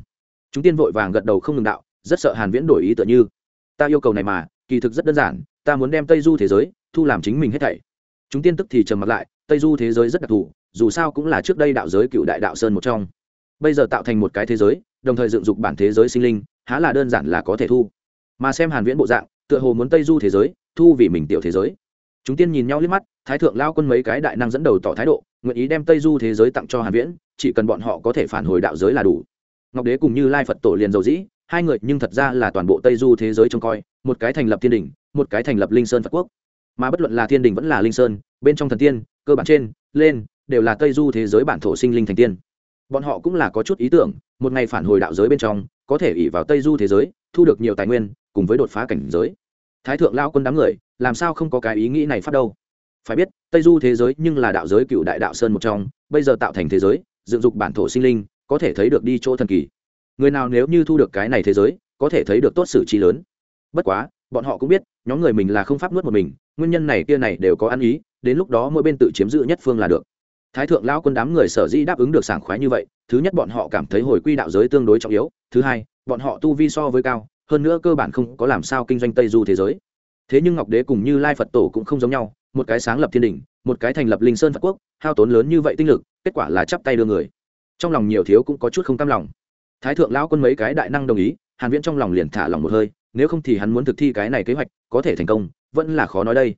Chúng tiên vội vàng gật đầu không ngừng đạo, rất sợ hàn viễn đổi ý tựa như, ta yêu cầu này mà, kỳ thực rất đơn giản, ta muốn đem tây du thế giới thu làm chính mình hết thảy chúng tiên tức thì trầm mặt lại, tây du thế giới rất đặc thù, dù sao cũng là trước đây đạo giới cựu đại đạo sơn một trong. Bây giờ tạo thành một cái thế giới, đồng thời dựng dục bản thế giới sinh linh, há là đơn giản là có thể thu. Mà xem hàn viễn bộ dạng, tựa hồ muốn tây du thế giới, thu vì mình tiểu thế giới. Chúng tiên nhìn nhau liếc mắt, thái thượng lao quân mấy cái đại năng dẫn đầu tỏ thái độ, nguyện ý đem tây du thế giới tặng cho hàn viễn, chỉ cần bọn họ có thể phản hồi đạo giới là đủ. Ngọc đế cùng như lai phật tổ liền dầu dĩ, hai người nhưng thật ra là toàn bộ tây du thế giới trông coi, một cái thành lập thiên đình, một cái thành lập linh sơn phật quốc mà bất luận là thiên đình vẫn là linh sơn, bên trong thần tiên, cơ bản trên, lên, đều là tây du thế giới bản thổ sinh linh thành tiên. Bọn họ cũng là có chút ý tưởng, một ngày phản hồi đạo giới bên trong, có thể ỉ vào tây du thế giới, thu được nhiều tài nguyên, cùng với đột phá cảnh giới. Thái thượng lao quân đám người, làm sao không có cái ý nghĩ này phát đâu? Phải biết, tây du thế giới nhưng là đạo giới cựu đại đạo sơn một trong, bây giờ tạo thành thế giới, dựng dục bản thổ sinh linh, có thể thấy được đi chỗ thần kỳ. Người nào nếu như thu được cái này thế giới, có thể thấy được tốt xử trí lớn. Bất quá, bọn họ cũng biết, nhóm người mình là không pháp nuốt một mình nguyên nhân này kia này đều có ăn ý, đến lúc đó mỗi bên tự chiếm giữ nhất phương là được. Thái thượng lão quân đám người sở dĩ đáp ứng được sảng khoái như vậy, thứ nhất bọn họ cảm thấy hồi quy đạo giới tương đối trọng yếu, thứ hai, bọn họ tu vi so với cao, hơn nữa cơ bản không có làm sao kinh doanh tây du thế giới. Thế nhưng ngọc đế cùng như lai phật tổ cũng không giống nhau, một cái sáng lập thiên đình, một cái thành lập linh sơn phật quốc, hao tốn lớn như vậy tinh lực, kết quả là chắp tay đưa người. Trong lòng nhiều thiếu cũng có chút không cam lòng. Thái thượng lão quân mấy cái đại năng đồng ý, hàn viễn trong lòng liền thả lòng một hơi, nếu không thì hắn muốn thực thi cái này kế hoạch, có thể thành công vẫn là khó nói đây.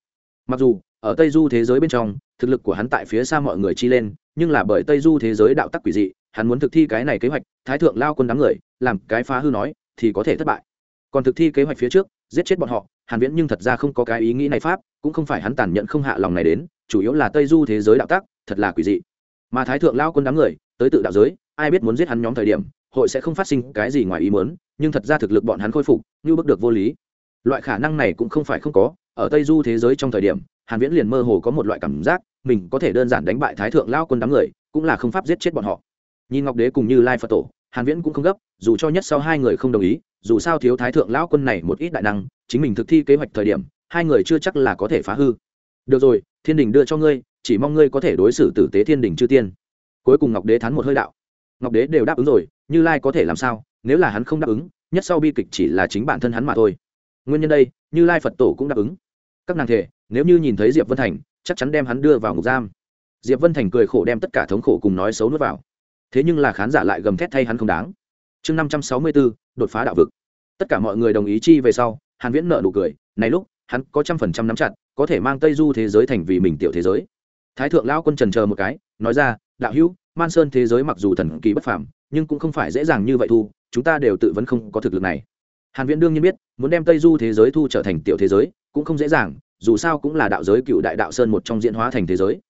Mặc dù, ở tây du thế giới bên trong, thực lực của hắn tại phía xa mọi người chi lên, nhưng là bởi tây du thế giới đạo tắc quỷ dị, hắn muốn thực thi cái này kế hoạch, thái thượng lao quân đám người, làm cái phá hư nói, thì có thể thất bại. Còn thực thi kế hoạch phía trước, giết chết bọn họ, hàn viễn nhưng thật ra không có cái ý nghĩ này pháp, cũng không phải hắn tàn nhẫn không hạ lòng này đến, chủ yếu là tây du thế giới đạo tắc, thật là quỷ dị. Mà thái thượng lao quân đám người, tới tự đạo giới, ai biết muốn giết hắn nhóm thời điểm, hội sẽ không phát sinh cái gì ngoài ý muốn, nhưng thật ra thực lực bọn hắn khôi phục, như bước được vô lý. Loại khả năng này cũng không phải không có ở tây du thế giới trong thời điểm, hàn viễn liền mơ hồ có một loại cảm giác, mình có thể đơn giản đánh bại thái thượng lao quân đám người, cũng là không pháp giết chết bọn họ. Nhìn ngọc đế cùng như lai phật tổ, hàn viễn cũng không gấp, dù cho nhất sau hai người không đồng ý, dù sao thiếu thái thượng lão quân này một ít đại năng, chính mình thực thi kế hoạch thời điểm, hai người chưa chắc là có thể phá hư. Được rồi, thiên đình đưa cho ngươi, chỉ mong ngươi có thể đối xử tử tế thiên đình chư tiên. Cuối cùng ngọc đế thán một hơi đạo. Ngọc đế đều đáp ứng rồi, như lai có thể làm sao, nếu là hắn không đáp ứng, nhất sau bi kịch chỉ là chính bản thân hắn mà thôi nguyên nhân đây, như lai phật tổ cũng đáp ứng. Các nàng thể, nếu như nhìn thấy diệp vân thành, chắc chắn đem hắn đưa vào ngục giam. Diệp vân thành cười khổ đem tất cả thống khổ cùng nói xấu nuốt vào. Thế nhưng là khán giả lại gầm thét thay hắn không đáng. Chương năm trăm sáu mươi bốn đột phá đạo vực. Tất cả mọi người đồng ý chi về sau, hàn viễn nợ nụ cười, này lúc, hắn có trăm phần trăm nắm chặt, có thể mang tây du thế giới thành vì mình tiểu thế giới. Thái thượng lão quân trần chờ một cái, nói ra, đạo hữu, man sơn thế giới mặc dù thần kỳ bất phàm, nhưng cũng không phải dễ dàng như vậy thu, chúng ta đều tự vấn không có thực lực này hàn viễn đương nhiên biết, muốn đem tây du thế giới thu trở thành tiểu thế giới, cũng không dễ dàng, dù sao cũng là đạo giới cựu đại đạo sơn một trong diễn hóa thành thế giới.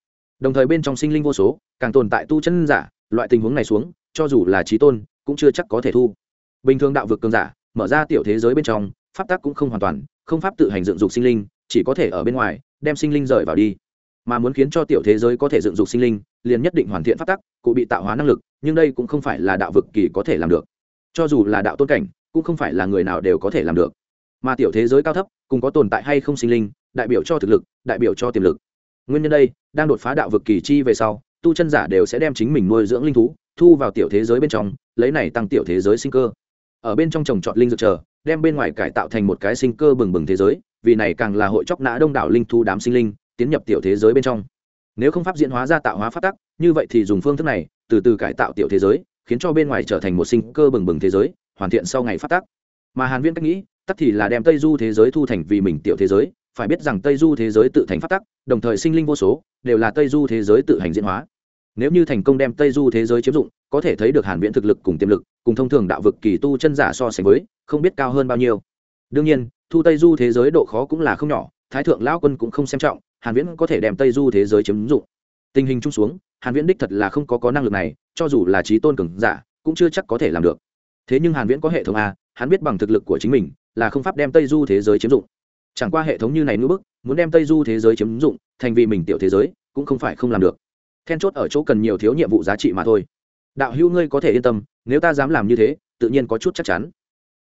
Đồng thời bên trong sinh linh vô số, càng tồn tại tu chân giả, loại tình huống này xuống, cho dù là trí tôn, cũng chưa chắc có thể thu. Bình thường đạo vực cường giả, mở ra tiểu thế giới bên trong, pháp tắc cũng không hoàn toàn, không pháp tự hành dựng dục sinh linh, chỉ có thể ở bên ngoài, đem sinh linh rời vào đi. Mà muốn khiến cho tiểu thế giới có thể dựng dục sinh linh, liền nhất định hoàn thiện pháp tắc, cụ bị tạo hóa năng lực, nhưng đây cũng không phải là đạo vực kỳ có thể làm được. Cho dù là đạo tôn cảnh cũng không phải là người nào đều có thể làm được. Mà tiểu thế giới cao thấp, cùng có tồn tại hay không sinh linh, đại biểu cho thực lực, đại biểu cho tiềm lực. Nguyên nhân đây, đang đột phá đạo vực kỳ chi về sau, tu chân giả đều sẽ đem chính mình nuôi dưỡng linh thú, thu vào tiểu thế giới bên trong, lấy này tăng tiểu thế giới sinh cơ. Ở bên trong trồng trọt linh dược chờ, đem bên ngoài cải tạo thành một cái sinh cơ bừng bừng thế giới, vì này càng là hội chóc nã đông đảo linh thú đám sinh linh, tiến nhập tiểu thế giới bên trong. Nếu không pháp diễn hóa ra tạo hóa phát tắc, như vậy thì dùng phương thức này, từ từ cải tạo tiểu thế giới, khiến cho bên ngoài trở thành một sinh cơ bừng bừng thế giới hoàn thiện sau ngày phát tác, mà hàn viễn cách nghĩ tắc thì là đem tây du thế giới thu thành vì mình tiểu thế giới phải biết rằng tây du thế giới tự thành phát tắc đồng thời sinh linh vô số đều là tây du thế giới tự hành diễn hóa. Nếu như thành công đem tây du thế giới chiếm dụng có thể thấy được hàn viễn thực lực cùng tiềm lực cùng thông thường đạo vực kỳ tu chân giả so sánh với không biết cao hơn bao nhiêu. Đương nhiên thu tây du thế giới độ khó cũng là không nhỏ thái thượng lão quân cũng không xem trọng hàn viễn có thể đem tây du thế giới chiếm dụng. Tình hình chung xuống hàn viễn đích thật là không có có năng lực này cho dù là trí tôn cường giả cũng chưa chắc có thể làm được thế nhưng hàn viễn có hệ thống a, hắn biết bằng thực lực của chính mình, là không pháp đem tây du thế giới chiếm dụng. Chẳng qua hệ thống như này nữa bức, muốn đem tây du thế giới chiếm dụng, thành vì mình tiểu thế giới, cũng không phải không làm được. Then chốt ở chỗ cần nhiều thiếu nhiệm vụ giá trị mà thôi. Đạo hữu ngươi có thể yên tâm, nếu ta dám làm như thế, tự nhiên có chút chắc chắn.